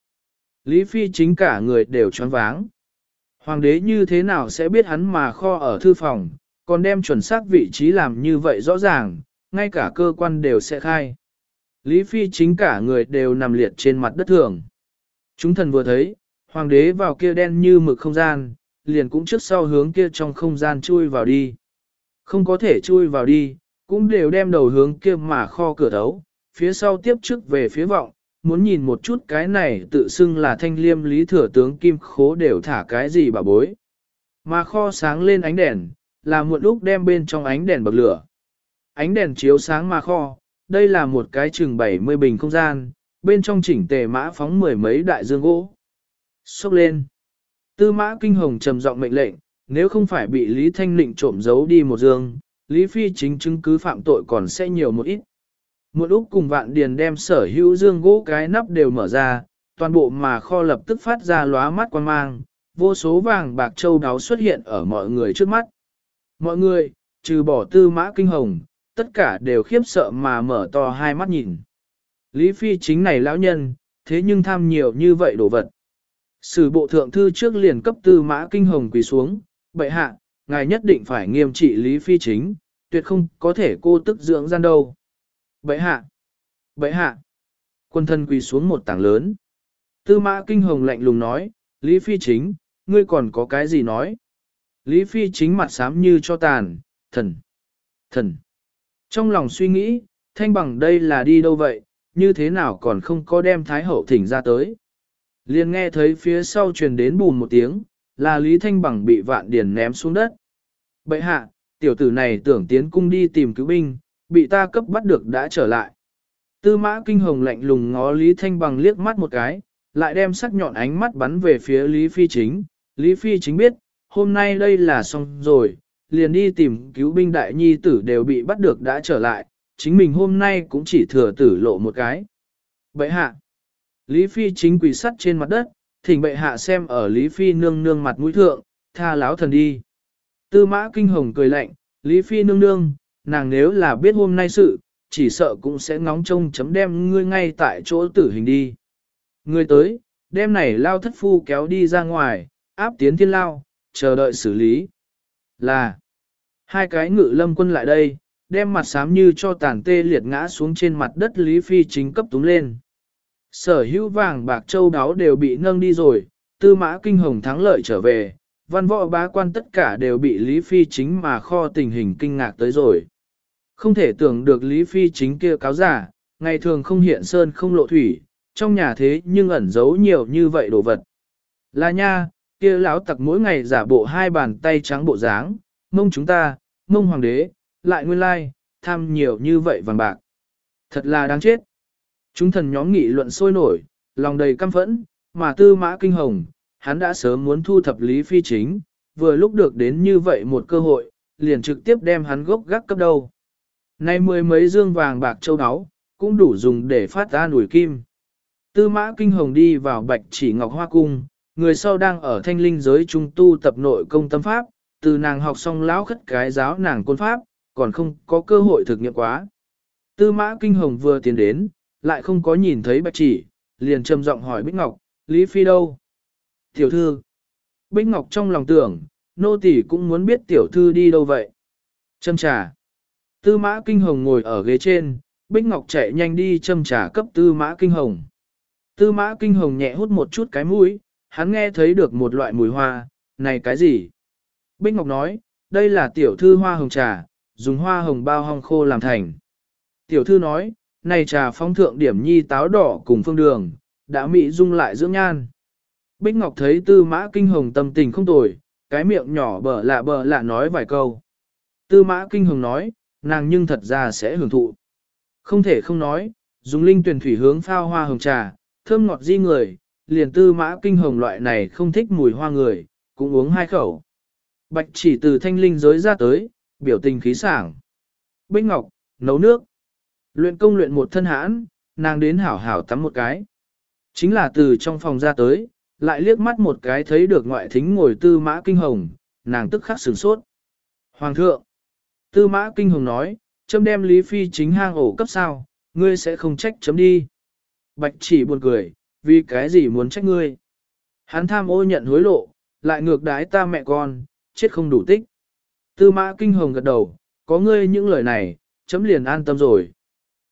Lý Phi chính cả người đều choáng váng. Hoàng đế như thế nào sẽ biết hắn mà kho ở thư phòng, còn đem chuẩn xác vị trí làm như vậy rõ ràng, ngay cả cơ quan đều sẽ khai. Lý Phi chính cả người đều nằm liệt trên mặt đất thường. Chúng thần vừa thấy, hoàng đế vào kia đen như mực không gian, liền cũng trước sau hướng kia trong không gian chui vào đi. Không có thể chui vào đi, cũng đều đem đầu hướng kia mà kho cửa thấu, phía sau tiếp trước về phía vọng, muốn nhìn một chút cái này tự xưng là thanh liêm lý thừa tướng kim khố đều thả cái gì bà bối. Mà kho sáng lên ánh đèn, là một lúc đem bên trong ánh đèn bậc lửa. Ánh đèn chiếu sáng mà kho, đây là một cái chừng 70 bình không gian, bên trong chỉnh tề mã phóng mười mấy đại dương gỗ. Xốc lên. Tư mã kinh hồng trầm giọng mệnh lệnh, nếu không phải bị Lý Thanh Nịnh trộm giấu đi một dương, Lý Phi chính chứng cứ phạm tội còn sẽ nhiều một ít. Một lúc cùng vạn điền đem sở hữu dương gỗ cái nắp đều mở ra, toàn bộ mà kho lập tức phát ra lóa mắt quan mang, vô số vàng bạc châu đáo xuất hiện ở mọi người trước mắt. Mọi người, trừ bỏ tư mã kinh hồng, tất cả đều khiếp sợ mà mở to hai mắt nhìn. Lý Phi chính này lão nhân, thế nhưng tham nhiều như vậy đồ vật. Sử bộ thượng thư trước liền cấp tư mã kinh hồng quỳ xuống, bệ hạ, ngài nhất định phải nghiêm trị Lý Phi chính, tuyệt không có thể cô tức dưỡng gian đâu. Bệ hạ, bệ hạ, quân thân quỳ xuống một tảng lớn. Tư mã kinh hồng lạnh lùng nói, Lý Phi chính, ngươi còn có cái gì nói? Lý Phi chính mặt xám như cho tàn, thần, thần. Trong lòng suy nghĩ, thanh bằng đây là đi đâu vậy, như thế nào còn không có đem Thái Hậu thỉnh ra tới. Liền nghe thấy phía sau truyền đến bùn một tiếng, là Lý Thanh Bằng bị vạn điền ném xuống đất. Bậy hạ, tiểu tử này tưởng tiến cung đi tìm cứu binh, bị ta cấp bắt được đã trở lại. Tư mã kinh hồng lạnh lùng ngó Lý Thanh Bằng liếc mắt một cái, lại đem sắc nhọn ánh mắt bắn về phía Lý Phi Chính. Lý Phi Chính biết, hôm nay đây là xong rồi, liền đi tìm cứu binh đại nhi tử đều bị bắt được đã trở lại, chính mình hôm nay cũng chỉ thừa tử lộ một cái. bệ hạ, Lý Phi chính quỳ sắt trên mặt đất, thỉnh bệ hạ xem ở Lý Phi nương nương mặt mũi thượng, tha láo thần đi. Tư mã kinh hồng cười lạnh, Lý Phi nương nương, nàng nếu là biết hôm nay sự, chỉ sợ cũng sẽ ngóng trông chấm đem ngươi ngay tại chỗ tử hình đi. Ngươi tới, đem này lao thất phu kéo đi ra ngoài, áp tiến thiên lao, chờ đợi xử lý. Là, hai cái ngự lâm quân lại đây, đem mặt xám như cho tàn tê liệt ngã xuống trên mặt đất Lý Phi chính cấp túng lên. Sở hữu vàng bạc châu đáo đều bị nâng đi rồi, tư mã kinh hồng thắng lợi trở về, văn võ bá quan tất cả đều bị Lý Phi chính mà kho tình hình kinh ngạc tới rồi. Không thể tưởng được Lý Phi chính kia cáo giả, ngày thường không hiện sơn không lộ thủy, trong nhà thế nhưng ẩn giấu nhiều như vậy đồ vật. Là nha, kia lão tặc mỗi ngày giả bộ hai bàn tay trắng bộ dáng, mông chúng ta, mông hoàng đế, lại nguyên lai, tham nhiều như vậy vàng bạc. Thật là đáng chết. Chúng thần nhóm nghị luận sôi nổi, lòng đầy căm phẫn, mà tư mã kinh hồng, hắn đã sớm muốn thu thập Lý Phi chính, vừa lúc được đến như vậy một cơ hội, liền trực tiếp đem hắn gốc gác cấp đầu. Nay mười mấy dương vàng bạc châu áo, cũng đủ dùng để phát ra nổi kim. Tư mã kinh hồng đi vào bạch chỉ ngọc hoa cung, người sau đang ở thanh linh giới trung tu tập nội công tâm pháp, từ nàng học xong lão khất cái giáo nàng côn pháp, còn không có cơ hội thực nghiệm quá. Tư mã kinh hồng vừa tiến đến, lại không có nhìn thấy bạch chỉ, liền trầm giọng hỏi Bích Ngọc, Lý Phi đâu? Tiểu thư. Bích Ngọc trong lòng tưởng, nô tỳ cũng muốn biết tiểu thư đi đâu vậy. Châm trà. Tư mã kinh hồng ngồi ở ghế trên, Bích Ngọc chạy nhanh đi châm trà cấp tư mã kinh hồng. Tư mã kinh hồng nhẹ hút một chút cái mũi, hắn nghe thấy được một loại mùi hoa, này cái gì? Bích Ngọc nói, đây là tiểu thư hoa hồng trà, dùng hoa hồng bao hong khô làm thành. Tiểu thư nói, này trà phong thượng điểm nhi táo đỏ cùng phương đường, đã mị dung lại dưỡng nhan. Bích Ngọc thấy tư mã kinh hồng tâm tình không tồi, cái miệng nhỏ bở lạ bở lạ nói vài câu. Tư mã kinh hồng nói, nàng nhưng thật ra sẽ hưởng thụ. Không thể không nói, dùng linh tuyển thủy hướng phao hoa hồng trà, thơm ngọt di người, liền tư mã kinh hồng loại này không thích mùi hoa người, cũng uống hai khẩu. Bạch chỉ từ thanh linh giới ra tới, biểu tình khí sảng. Bích Ngọc, nấu nước. Luyện công luyện một thân hãn, nàng đến hảo hảo tắm một cái. Chính là từ trong phòng ra tới, lại liếc mắt một cái thấy được ngoại thính ngồi tư mã kinh hồng, nàng tức khắc sửng sốt. Hoàng thượng, tư mã kinh hồng nói, chấm đem Lý Phi chính hang ổ cấp sao, ngươi sẽ không trách chấm đi. Bạch chỉ buồn cười, vì cái gì muốn trách ngươi. Hắn tham ô nhận hối lộ, lại ngược đái ta mẹ con, chết không đủ tích. Tư mã kinh hồng gật đầu, có ngươi những lời này, chấm liền an tâm rồi.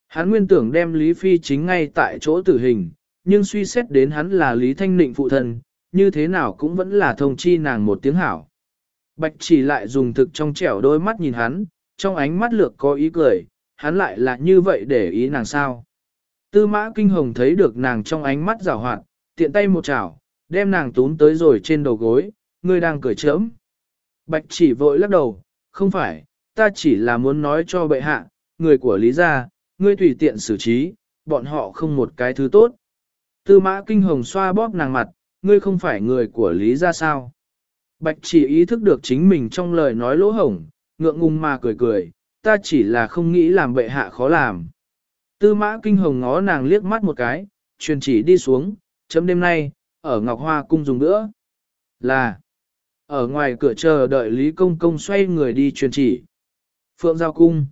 Hắn nguyên tưởng đem Lý Phi chính ngay tại chỗ tử hình, nhưng suy xét đến hắn là Lý Thanh Nịnh phụ thân, như thế nào cũng vẫn là thông chi nàng một tiếng hảo. Bạch chỉ lại dùng thực trong trẻo đôi mắt nhìn hắn, trong ánh mắt lược có ý cười, hắn lại là như vậy để ý nàng sao. Tư mã kinh hồng thấy được nàng trong ánh mắt rào hoạt, tiện tay một chảo, đem nàng tún tới rồi trên đầu gối, ngươi đang cười chớm. Bạch chỉ vội lắc đầu, không phải, ta chỉ là muốn nói cho bệ hạ, người của Lý gia, ngươi tùy tiện xử trí, bọn họ không một cái thứ tốt. Tư mã kinh hồng xoa bóp nàng mặt, ngươi không phải người của Lý gia sao. Bạch chỉ ý thức được chính mình trong lời nói lỗ hổng, ngượng ngùng mà cười cười, ta chỉ là không nghĩ làm bệ hạ khó làm. Tư mã kinh hồng ngó nàng liếc mắt một cái, truyền chỉ đi xuống, chấm đêm nay, ở Ngọc Hoa cung dùng nữa. Là, ở ngoài cửa chờ đợi Lý Công Công xoay người đi truyền chỉ. Phượng Giao Cung.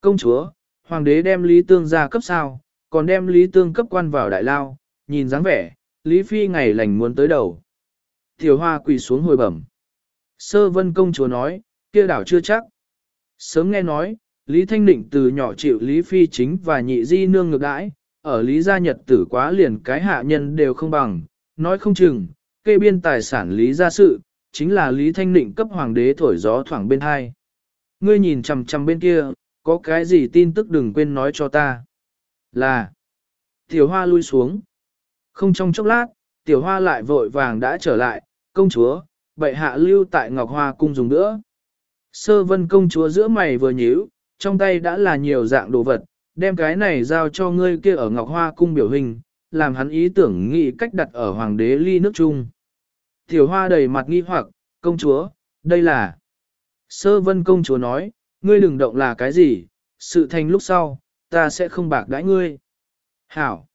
Công chúa, hoàng đế đem Lý Tương ra cấp sao, còn đem Lý Tương cấp quan vào đại lao, nhìn dáng vẻ, Lý Phi ngày lành muốn tới đầu. Tiểu hoa quỳ xuống hồi bẩm. Sơ vân công chúa nói, kia đảo chưa chắc. Sớm nghe nói, Lý Thanh Định từ nhỏ chịu Lý Phi chính và nhị di nương ngược đãi, ở Lý gia nhật tử quá liền cái hạ nhân đều không bằng, nói không chừng, kê biên tài sản Lý gia sự, chính là Lý Thanh Định cấp hoàng đế thổi gió thoảng bên hai. Ngươi nhìn chằm chằm bên kia, có cái gì tin tức đừng quên nói cho ta. Là, tiểu hoa lui xuống. Không trong chốc lát, tiểu hoa lại vội vàng đã trở lại, công chúa, bệ hạ lưu tại Ngọc Hoa cung dùng nữa. Sơ vân công chúa giữa mày vừa nhíu, trong tay đã là nhiều dạng đồ vật, đem cái này giao cho ngươi kia ở Ngọc Hoa cung biểu hình, làm hắn ý tưởng nghĩ cách đặt ở hoàng đế ly nước chung. Tiểu hoa đầy mặt nghi hoặc, công chúa, đây là... Sơ vân công chúa nói, ngươi đừng động là cái gì, sự thành lúc sau, ta sẽ không bạc đãi ngươi. Hảo!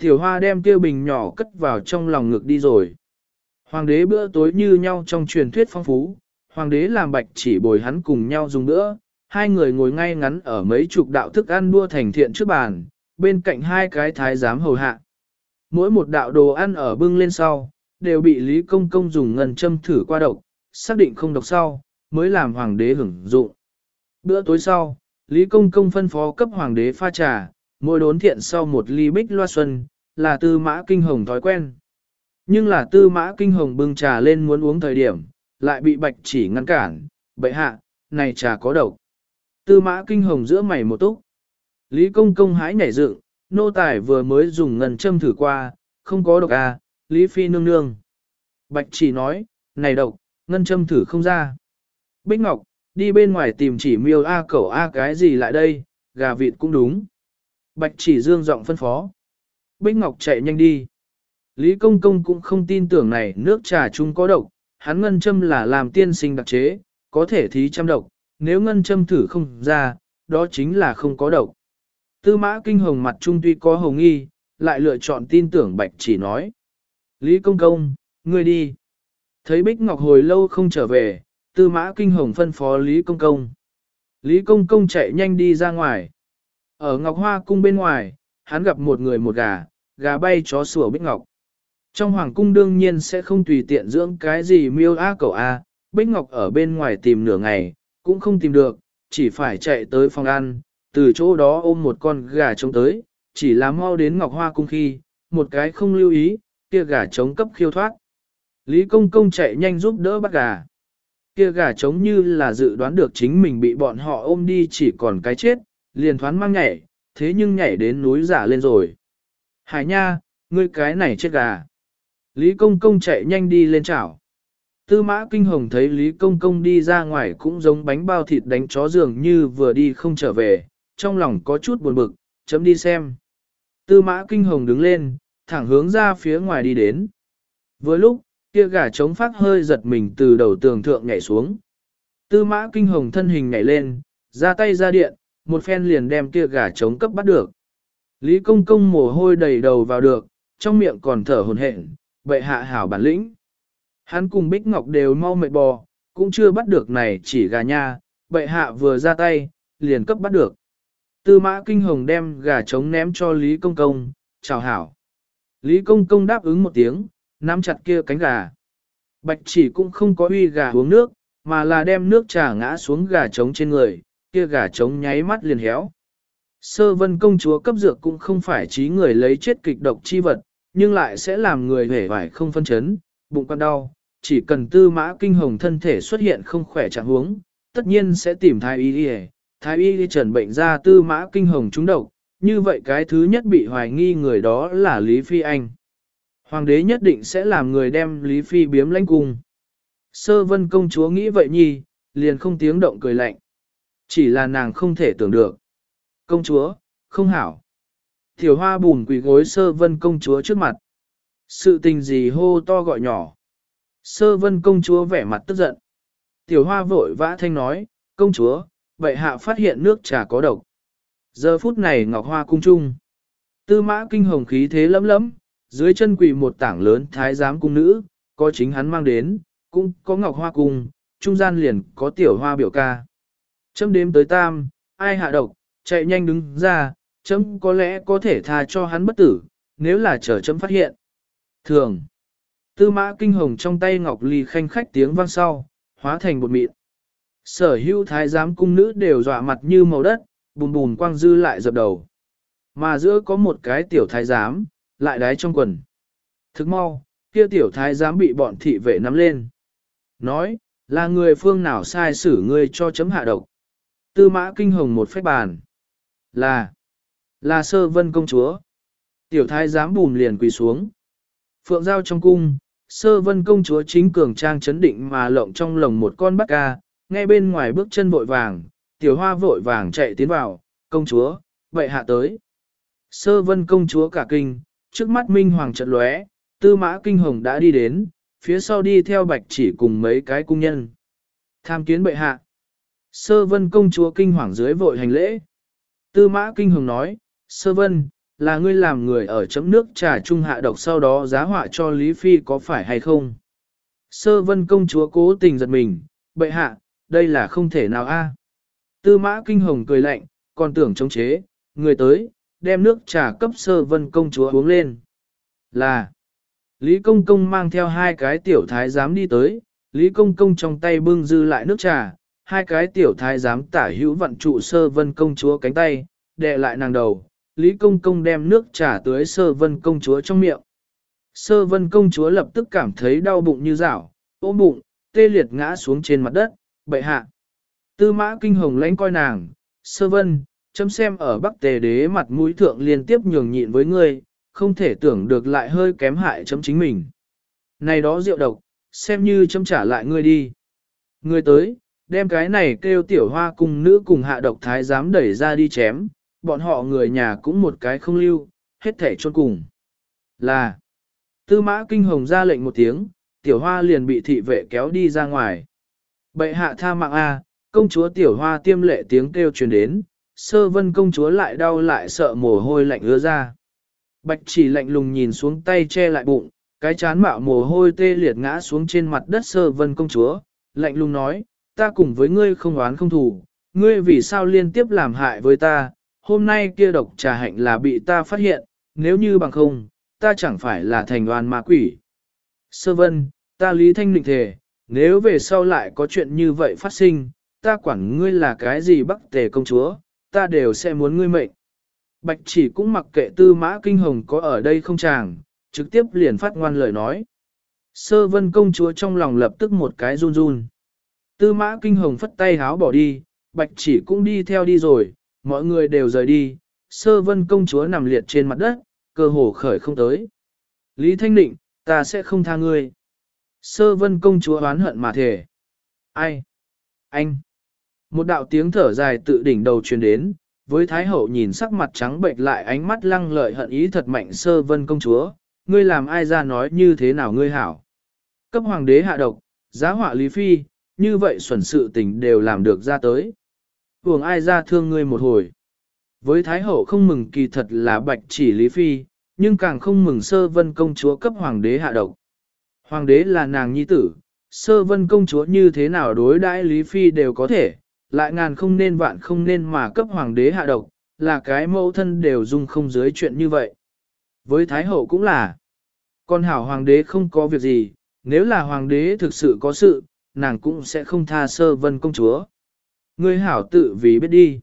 Tiểu hoa đem kia bình nhỏ cất vào trong lòng ngực đi rồi. Hoàng đế bữa tối như nhau trong truyền thuyết phong phú, hoàng đế làm bạch chỉ bồi hắn cùng nhau dùng bữa, hai người ngồi ngay ngắn ở mấy chục đạo thức ăn đua thành thiện trước bàn, bên cạnh hai cái thái giám hầu hạ. Mỗi một đạo đồ ăn ở bưng lên sau, đều bị Lý Công Công dùng ngân châm thử qua độc, xác định không độc sau, mới làm hoàng đế hưởng dụng. Bữa tối sau, Lý Công Công phân phó cấp hoàng đế pha trà, mỗi đốn thiện sau một ly bích loa xuân, là tư mã kinh hồng thói quen. Nhưng là tư mã kinh hồng bưng trà lên muốn uống thời điểm, lại bị bạch chỉ ngăn cản, bệ hạ, này trà có độc. Tư mã kinh hồng giữa mày một túc. Lý công công hái nhảy dựng, nô tài vừa mới dùng ngân châm thử qua, không có độc à, Lý phi nương nương. Bạch chỉ nói, này độc, ngân châm thử không ra. Bích Ngọc, đi bên ngoài tìm chỉ miêu A cẩu A cái gì lại đây, gà vịt cũng đúng. Bạch chỉ dương giọng phân phó. Bích Ngọc chạy nhanh đi. Lý Công Công cũng không tin tưởng này nước trà chung có độc, hắn ngân châm là làm tiên sinh đặc chế, có thể thí trăm độc, nếu ngân châm thử không ra, đó chính là không có độc. Tư mã kinh hồng mặt trung tuy có hồng nghi, lại lựa chọn tin tưởng bạch chỉ nói. Lý Công Công, ngươi đi. Thấy Bích Ngọc hồi lâu không trở về, tư mã kinh hồng phân phó Lý Công Công. Lý Công Công chạy nhanh đi ra ngoài. Ở Ngọc Hoa cung bên ngoài, hắn gặp một người một gà, gà bay chó sủa Bích Ngọc. Trong hoàng cung đương nhiên sẽ không tùy tiện dưỡng cái gì miêu a cậu a, Bích Ngọc ở bên ngoài tìm nửa ngày, cũng không tìm được, chỉ phải chạy tới phòng ăn, từ chỗ đó ôm một con gà trống tới, chỉ là mau đến Ngọc Hoa cung khi, một cái không lưu ý, kia gà trống cấp khiêu thoát. Lý Công Công chạy nhanh giúp đỡ bắt gà. Kia gà trống như là dự đoán được chính mình bị bọn họ ôm đi chỉ còn cái chết, liền thoán mang nhảy, thế nhưng nhảy đến núi giả lên rồi. Hải nha, ngươi cái này chết gà. Lý Công Công chạy nhanh đi lên chảo. Tư mã kinh hồng thấy Lý Công Công đi ra ngoài cũng giống bánh bao thịt đánh chó dường như vừa đi không trở về, trong lòng có chút buồn bực, chấm đi xem. Tư mã kinh hồng đứng lên, thẳng hướng ra phía ngoài đi đến. Với lúc, kia gà trống phát hơi giật mình từ đầu tường thượng nhảy xuống. Tư mã kinh hồng thân hình nhảy lên, ra tay ra điện, một phen liền đem kia gà trống cấp bắt được. Lý công công mồ hôi đầy đầu vào được, trong miệng còn thở hồn hển, bệ hạ hảo bản lĩnh. Hắn cùng Bích Ngọc đều mau mệt bò, cũng chưa bắt được này chỉ gà nha, bệ hạ vừa ra tay, liền cấp bắt được. Tư mã kinh hồng đem gà trống ném cho Lý Công Công, chào hảo. Lý Công Công đáp ứng một tiếng, nắm chặt kia cánh gà. Bạch chỉ cũng không có uy gà uống nước, mà là đem nước trà ngã xuống gà trống trên người, kia gà trống nháy mắt liền héo. Sơ vân công chúa cấp dược cũng không phải trí người lấy chết kịch độc chi vật, nhưng lại sẽ làm người hể vải không phân chấn, bụng quan đau, chỉ cần tư mã kinh hồng thân thể xuất hiện không khỏe trạng huống, tất nhiên sẽ tìm thái y đi thái y đi trần bệnh ra tư mã kinh hồng trúng độc, như vậy cái thứ nhất bị hoài nghi người đó là Lý Phi Anh. Hoàng đế nhất định sẽ làm người đem Lý Phi biếm lãnh cung. Sơ vân công chúa nghĩ vậy nhi, liền không tiếng động cười lạnh. Chỉ là nàng không thể tưởng được. Công chúa, không hảo. Tiểu hoa bùn quỳ gối sơ vân công chúa trước mặt. Sự tình gì hô to gọi nhỏ. Sơ vân công chúa vẻ mặt tức giận. Tiểu hoa vội vã thanh nói, công chúa, vậy hạ phát hiện nước trà có độc. Giờ phút này ngọc hoa cung trung. Tư mã kinh hồng khí thế lấm lấm, dưới chân quỳ một tảng lớn thái giám cung nữ, có chính hắn mang đến, cũng có ngọc hoa cung, trung gian liền có tiểu hoa biểu ca. Chấm đếm tới tam, ai hạ độc, chạy nhanh đứng ra, chấm có lẽ có thể tha cho hắn bất tử, nếu là chờ chấm phát hiện. Thường, tư mã kinh hồng trong tay ngọc ly khanh khách tiếng vang sau, hóa thành bột mịn. Sở hữu thái giám cung nữ đều dọa mặt như màu đất, bùn bùn quang dư lại dập đầu. Mà giữa có một cái tiểu thái giám, lại đái trong quần. Thức mau, kia tiểu thái giám bị bọn thị vệ nắm lên. Nói, là người phương nào sai xử ngươi cho chấm hạ độc. Tư mã kinh hồng một phép bàn. Là, là sơ vân công chúa. Tiểu thái giám bùn liền quỳ xuống. Phượng giao trong cung, sơ vân công chúa chính cường trang chấn định mà lộng trong lồng một con bắt ca, ngay bên ngoài bước chân vội vàng, tiểu hoa vội vàng chạy tiến vào, công chúa, vậy hạ tới. Sơ vân công chúa cả kinh, trước mắt minh hoàng trận lóe, tư mã kinh hồng đã đi đến, phía sau đi theo bạch chỉ cùng mấy cái cung nhân. Tham kiến bệ hạ. Sơ vân công chúa kinh hoàng dưới vội hành lễ. Tư mã kinh hồng nói, sơ vân, là ngươi làm người ở chấm nước trà trung hạ độc sau đó giá họa cho Lý Phi có phải hay không? Sơ vân công chúa cố tình giật mình, bệ hạ, đây là không thể nào a. Tư mã kinh hồng cười lạnh, còn tưởng chống chế, người tới, đem nước trà cấp sơ vân công chúa uống lên. Là, Lý Công Công mang theo hai cái tiểu thái giám đi tới, Lý Công Công trong tay bưng dư lại nước trà, hai cái tiểu thái giám tả hữu vận trụ sơ vân công chúa cánh tay, đè lại nàng đầu, Lý Công Công đem nước trà tưới sơ vân công chúa trong miệng. Sơ vân công chúa lập tức cảm thấy đau bụng như rảo, ôm bụng, tê liệt ngã xuống trên mặt đất, bệ hạ. Tư mã kinh hồng lãnh coi nàng, sơ vân, chấm xem ở bắc tề đế mặt mũi thượng liên tiếp nhường nhịn với ngươi, không thể tưởng được lại hơi kém hại chấm chính mình. Này đó rượu độc, xem như châm trả lại ngươi đi. Ngươi tới, đem cái này kêu tiểu hoa cùng nữ cùng hạ độc thái dám đẩy ra đi chém, bọn họ người nhà cũng một cái không lưu, hết thể chôn cùng. Là, tư mã kinh hồng ra lệnh một tiếng, tiểu hoa liền bị thị vệ kéo đi ra ngoài. Bệ hạ tha mạng A, công chúa tiểu hoa tiêm lệ tiếng kêu truyền đến, sơ vân công chúa lại đau lại sợ mồ hôi lạnh ứa ra. Bạch chỉ lạnh lùng nhìn xuống tay che lại bụng, cái chán mạo mồ hôi tê liệt ngã xuống trên mặt đất sơ vân công chúa, lạnh lùng nói, ta cùng với ngươi không oán không thù, ngươi vì sao liên tiếp làm hại với ta, hôm nay kia độc trà hạnh là bị ta phát hiện, nếu như bằng không, ta chẳng phải là thành oan ma quỷ. Sơ vân, ta lý thanh định thề, nếu về sau lại có chuyện như vậy phát sinh, ta quản ngươi là cái gì bắc tề công chúa, ta đều sẽ muốn ngươi mệnh. Bạch chỉ cũng mặc kệ tư mã kinh hồng có ở đây không chàng, trực tiếp liền phát ngoan lời nói. Sơ vân công chúa trong lòng lập tức một cái run run. Tư mã kinh hồng phất tay háo bỏ đi, bạch chỉ cũng đi theo đi rồi, mọi người đều rời đi, sơ vân công chúa nằm liệt trên mặt đất, cơ hồ khởi không tới. Lý Thanh Định, ta sẽ không tha ngươi. Sơ vân công chúa oán hận mà thể. Ai? Anh? Một đạo tiếng thở dài tự đỉnh đầu truyền đến, với Thái Hậu nhìn sắc mặt trắng bệnh lại ánh mắt lăng lợi hận ý thật mạnh sơ vân công chúa, ngươi làm ai ra nói như thế nào ngươi hảo. Cấp hoàng đế hạ độc, giá họa Lý Phi, như vậy xuẩn sự tình đều làm được ra tới. Hưởng ai ra thương ngươi một hồi. Với Thái Hậu không mừng kỳ thật là bạch chỉ Lý Phi, nhưng càng không mừng sơ vân công chúa cấp hoàng đế hạ độc. Hoàng đế là nàng nhi tử, sơ vân công chúa như thế nào đối đãi Lý Phi đều có thể, lại ngàn không nên vạn không nên mà cấp hoàng đế hạ độc, là cái mẫu thân đều dung không dưới chuyện như vậy. Với Thái Hậu cũng là, con hảo hoàng đế không có việc gì, nếu là hoàng đế thực sự có sự, nàng cũng sẽ không tha sơ vân công chúa. Ngươi hảo tự vì biết đi.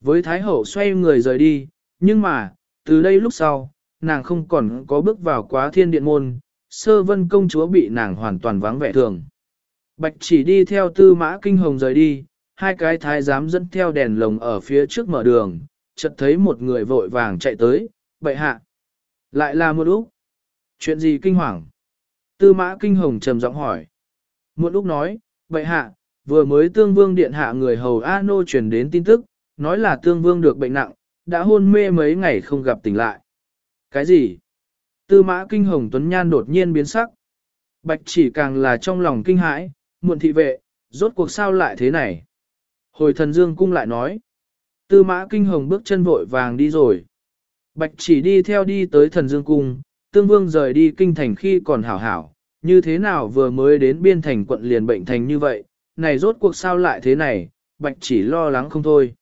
Với Thái Hậu xoay người rời đi, nhưng mà, từ đây lúc sau, nàng không còn có bước vào quá thiên điện môn, sơ vân công chúa bị nàng hoàn toàn vắng vẻ thường. Bạch chỉ đi theo tư mã kinh hồng rời đi, hai cái thái giám dẫn theo đèn lồng ở phía trước mở đường, chợt thấy một người vội vàng chạy tới, bậy hạ. Lại là một lúc. Chuyện gì kinh hoàng? Tư mã kinh hồng trầm giọng hỏi. Muộn lúc nói, vậy hạ, vừa mới tương vương điện hạ người hầu A Nô truyền đến tin tức, nói là tương vương được bệnh nặng, đã hôn mê mấy ngày không gặp tỉnh lại. Cái gì? Tư mã kinh hồng tuấn nhan đột nhiên biến sắc. Bạch chỉ càng là trong lòng kinh hãi, muộn thị vệ, rốt cuộc sao lại thế này? Hồi thần dương cung lại nói. Tư mã kinh hồng bước chân vội vàng đi rồi. Bạch chỉ đi theo đi tới thần dương cung, tương vương rời đi kinh thành khi còn hảo hảo, như thế nào vừa mới đến biên thành quận liền bệnh thành như vậy, này rốt cuộc sao lại thế này, bạch chỉ lo lắng không thôi.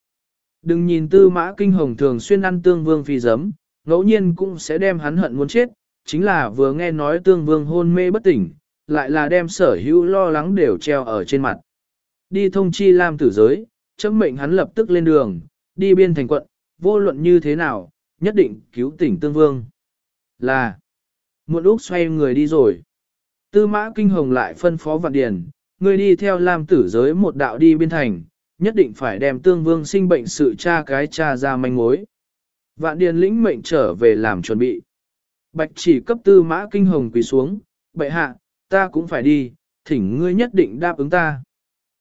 Đừng nhìn tư mã kinh hồng thường xuyên ăn tương vương phi giấm, ngẫu nhiên cũng sẽ đem hắn hận muốn chết, chính là vừa nghe nói tương vương hôn mê bất tỉnh, lại là đem sở hữu lo lắng đều treo ở trên mặt. Đi thông chi Lam tử giới, chấm mệnh hắn lập tức lên đường, đi biên thành quận, vô luận như thế nào, nhất định cứu tỉnh tương vương. Là, muộn lúc xoay người đi rồi. Tư mã kinh hồng lại phân phó vạn điền, người đi theo Lam tử giới một đạo đi biên thành, nhất định phải đem tương vương sinh bệnh sự cha cái cha ra manh mối. Vạn điền lĩnh mệnh trở về làm chuẩn bị. Bạch chỉ cấp tư mã kinh hồng quỳ xuống, bệ hạ, ta cũng phải đi, thỉnh ngươi nhất định đáp ứng ta.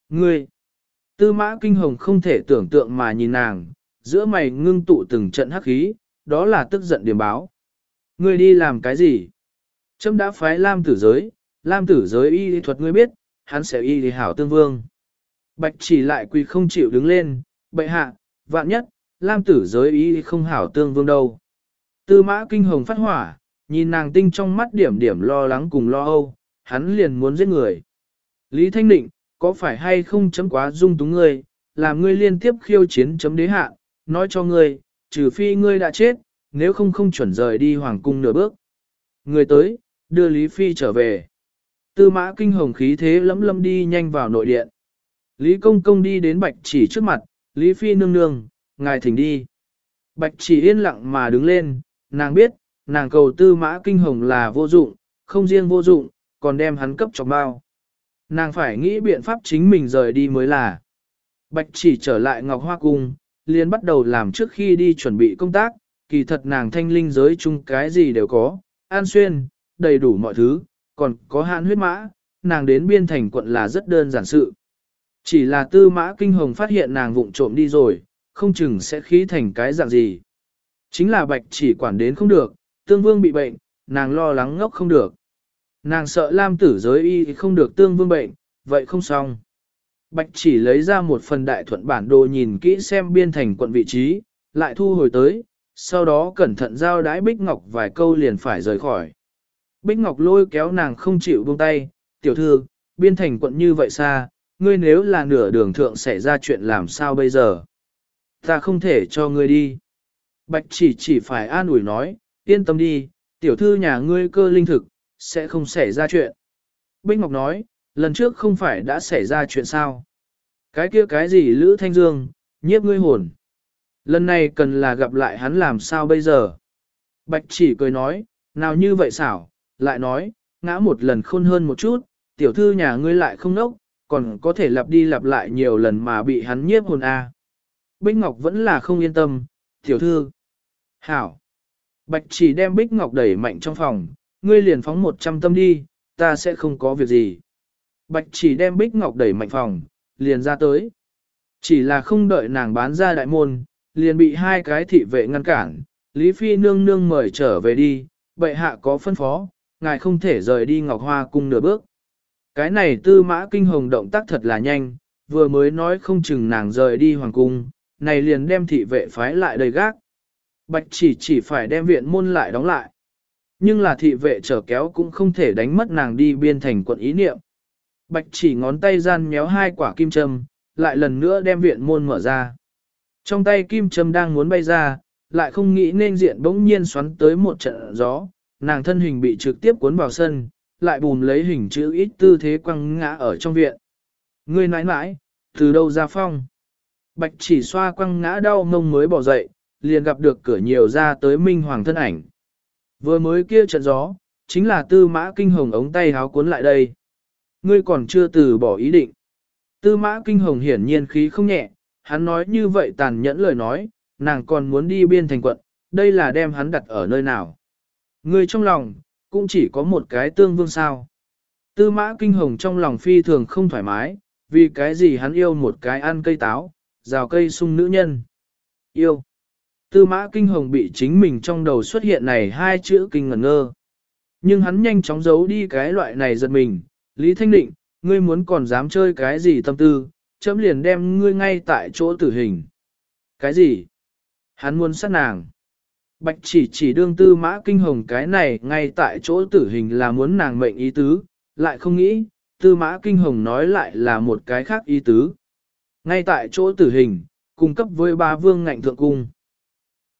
Ngươi, tư mã kinh hồng không thể tưởng tượng mà nhìn nàng, giữa mày ngưng tụ từng trận hắc khí, đó là tức giận điểm báo. Ngươi đi làm cái gì? Trâm đã phái Lam tử giới, Lam tử giới y lý thuật ngươi biết, hắn sẽ y lý hảo tương vương. Bạch chỉ lại quỳ không chịu đứng lên, bệ hạ, vạn nhất, Lam tử giới y không hảo tương vương đâu. Tư mã kinh hồng phát hỏa, nhìn nàng tinh trong mắt điểm điểm lo lắng cùng lo âu, hắn liền muốn giết người. Lý Thanh Định, có phải hay không chấm quá dung túng ngươi, làm ngươi liên tiếp khiêu chiến chấm đế hạ, nói cho ngươi, trừ phi ngươi đã chết, nếu không không chuẩn rời đi hoàng cung nửa bước. Người tới, đưa Lý Phi trở về. Tư mã kinh hồng khí thế lấm lâm đi nhanh vào nội điện. Lý công công đi đến bạch chỉ trước mặt, Lý Phi nương nương, ngài thỉnh đi. Bạch chỉ yên lặng mà đứng lên, nàng biết, nàng cầu tư mã kinh hồng là vô dụng, không riêng vô dụng, còn đem hắn cấp cho bao. Nàng phải nghĩ biện pháp chính mình rời đi mới là. Bạch chỉ trở lại Ngọc Hoa Cung, liền bắt đầu làm trước khi đi chuẩn bị công tác, kỳ thật nàng thanh linh giới chung cái gì đều có, an xuyên, đầy đủ mọi thứ, còn có hạn huyết mã, nàng đến biên thành quận là rất đơn giản sự. Chỉ là tư mã kinh hồng phát hiện nàng vụng trộm đi rồi, không chừng sẽ khí thành cái dạng gì. Chính là bạch chỉ quản đến không được, tương vương bị bệnh, nàng lo lắng ngốc không được. Nàng sợ lam tử giới y không được tương vương bệnh, vậy không xong. Bạch chỉ lấy ra một phần đại thuận bản đồ nhìn kỹ xem biên thành quận vị trí, lại thu hồi tới, sau đó cẩn thận giao đái Bích Ngọc vài câu liền phải rời khỏi. Bích Ngọc lôi kéo nàng không chịu buông tay, tiểu thư, biên thành quận như vậy xa, ngươi nếu là nửa đường thượng xảy ra chuyện làm sao bây giờ? Ta không thể cho ngươi đi. Bạch chỉ chỉ phải an ủi nói, yên tâm đi, tiểu thư nhà ngươi cơ linh thực, sẽ không xảy ra chuyện. Bích Ngọc nói, lần trước không phải đã xảy ra chuyện sao? Cái kia cái gì Lữ Thanh Dương, nhiếp ngươi hồn. Lần này cần là gặp lại hắn làm sao bây giờ? Bạch chỉ cười nói, nào như vậy xảo, lại nói, ngã một lần khôn hơn một chút, tiểu thư nhà ngươi lại không nốc, còn có thể lặp đi lặp lại nhiều lần mà bị hắn nhiếp hồn a. À. Bích Ngọc vẫn là không yên tâm, tiểu thư. Hảo. Bạch chỉ đem Bích Ngọc đẩy mạnh trong phòng, ngươi liền phóng một trăm tâm đi, ta sẽ không có việc gì. Bạch chỉ đem Bích Ngọc đẩy mạnh phòng, liền ra tới. Chỉ là không đợi nàng bán ra đại môn, liền bị hai cái thị vệ ngăn cản, Lý Phi nương nương mời trở về đi, bệ hạ có phân phó, ngài không thể rời đi Ngọc Hoa cung nửa bước. Cái này tư mã kinh hồng động tác thật là nhanh, vừa mới nói không chừng nàng rời đi hoàng cung, này liền đem thị vệ phái lại đầy gác. Bạch chỉ chỉ phải đem viện môn lại đóng lại. Nhưng là thị vệ trở kéo cũng không thể đánh mất nàng đi biên thành quận ý niệm. Bạch chỉ ngón tay gian méo hai quả kim châm, lại lần nữa đem viện môn mở ra. Trong tay kim châm đang muốn bay ra, lại không nghĩ nên diện bỗng nhiên xoắn tới một trận gió, nàng thân hình bị trực tiếp cuốn vào sân, lại bùm lấy hình chữ ít tư thế quăng ngã ở trong viện. Ngươi nãi nãi, từ đâu ra phong? Bạch chỉ xoa quăng ngã đau mông mới bỏ dậy, liền gặp được cửa nhiều ra tới minh hoàng thân ảnh. Vừa mới kia trận gió, chính là tư mã kinh hồng ống tay háo cuốn lại đây. Ngươi còn chưa từ bỏ ý định. Tư mã kinh hồng hiển nhiên khí không nhẹ, hắn nói như vậy tàn nhẫn lời nói, nàng còn muốn đi biên thành quận, đây là đem hắn đặt ở nơi nào. Ngươi trong lòng, cũng chỉ có một cái tương vương sao. Tư mã kinh hồng trong lòng phi thường không thoải mái, vì cái gì hắn yêu một cái ăn cây táo, rào cây sung nữ nhân. Yêu. Tư mã kinh hồng bị chính mình trong đầu xuất hiện này hai chữ kinh ngẩn ngơ. Nhưng hắn nhanh chóng giấu đi cái loại này giật mình. Lý Thanh Định, ngươi muốn còn dám chơi cái gì tâm tư, chấm liền đem ngươi ngay tại chỗ tử hình. Cái gì? Hắn muốn sát nàng. Bạch chỉ chỉ đương tư mã kinh hồng cái này ngay tại chỗ tử hình là muốn nàng mệnh ý tứ, lại không nghĩ, tư mã kinh hồng nói lại là một cái khác ý tứ. Ngay tại chỗ tử hình, cung cấp với ba vương ngạnh thượng cung.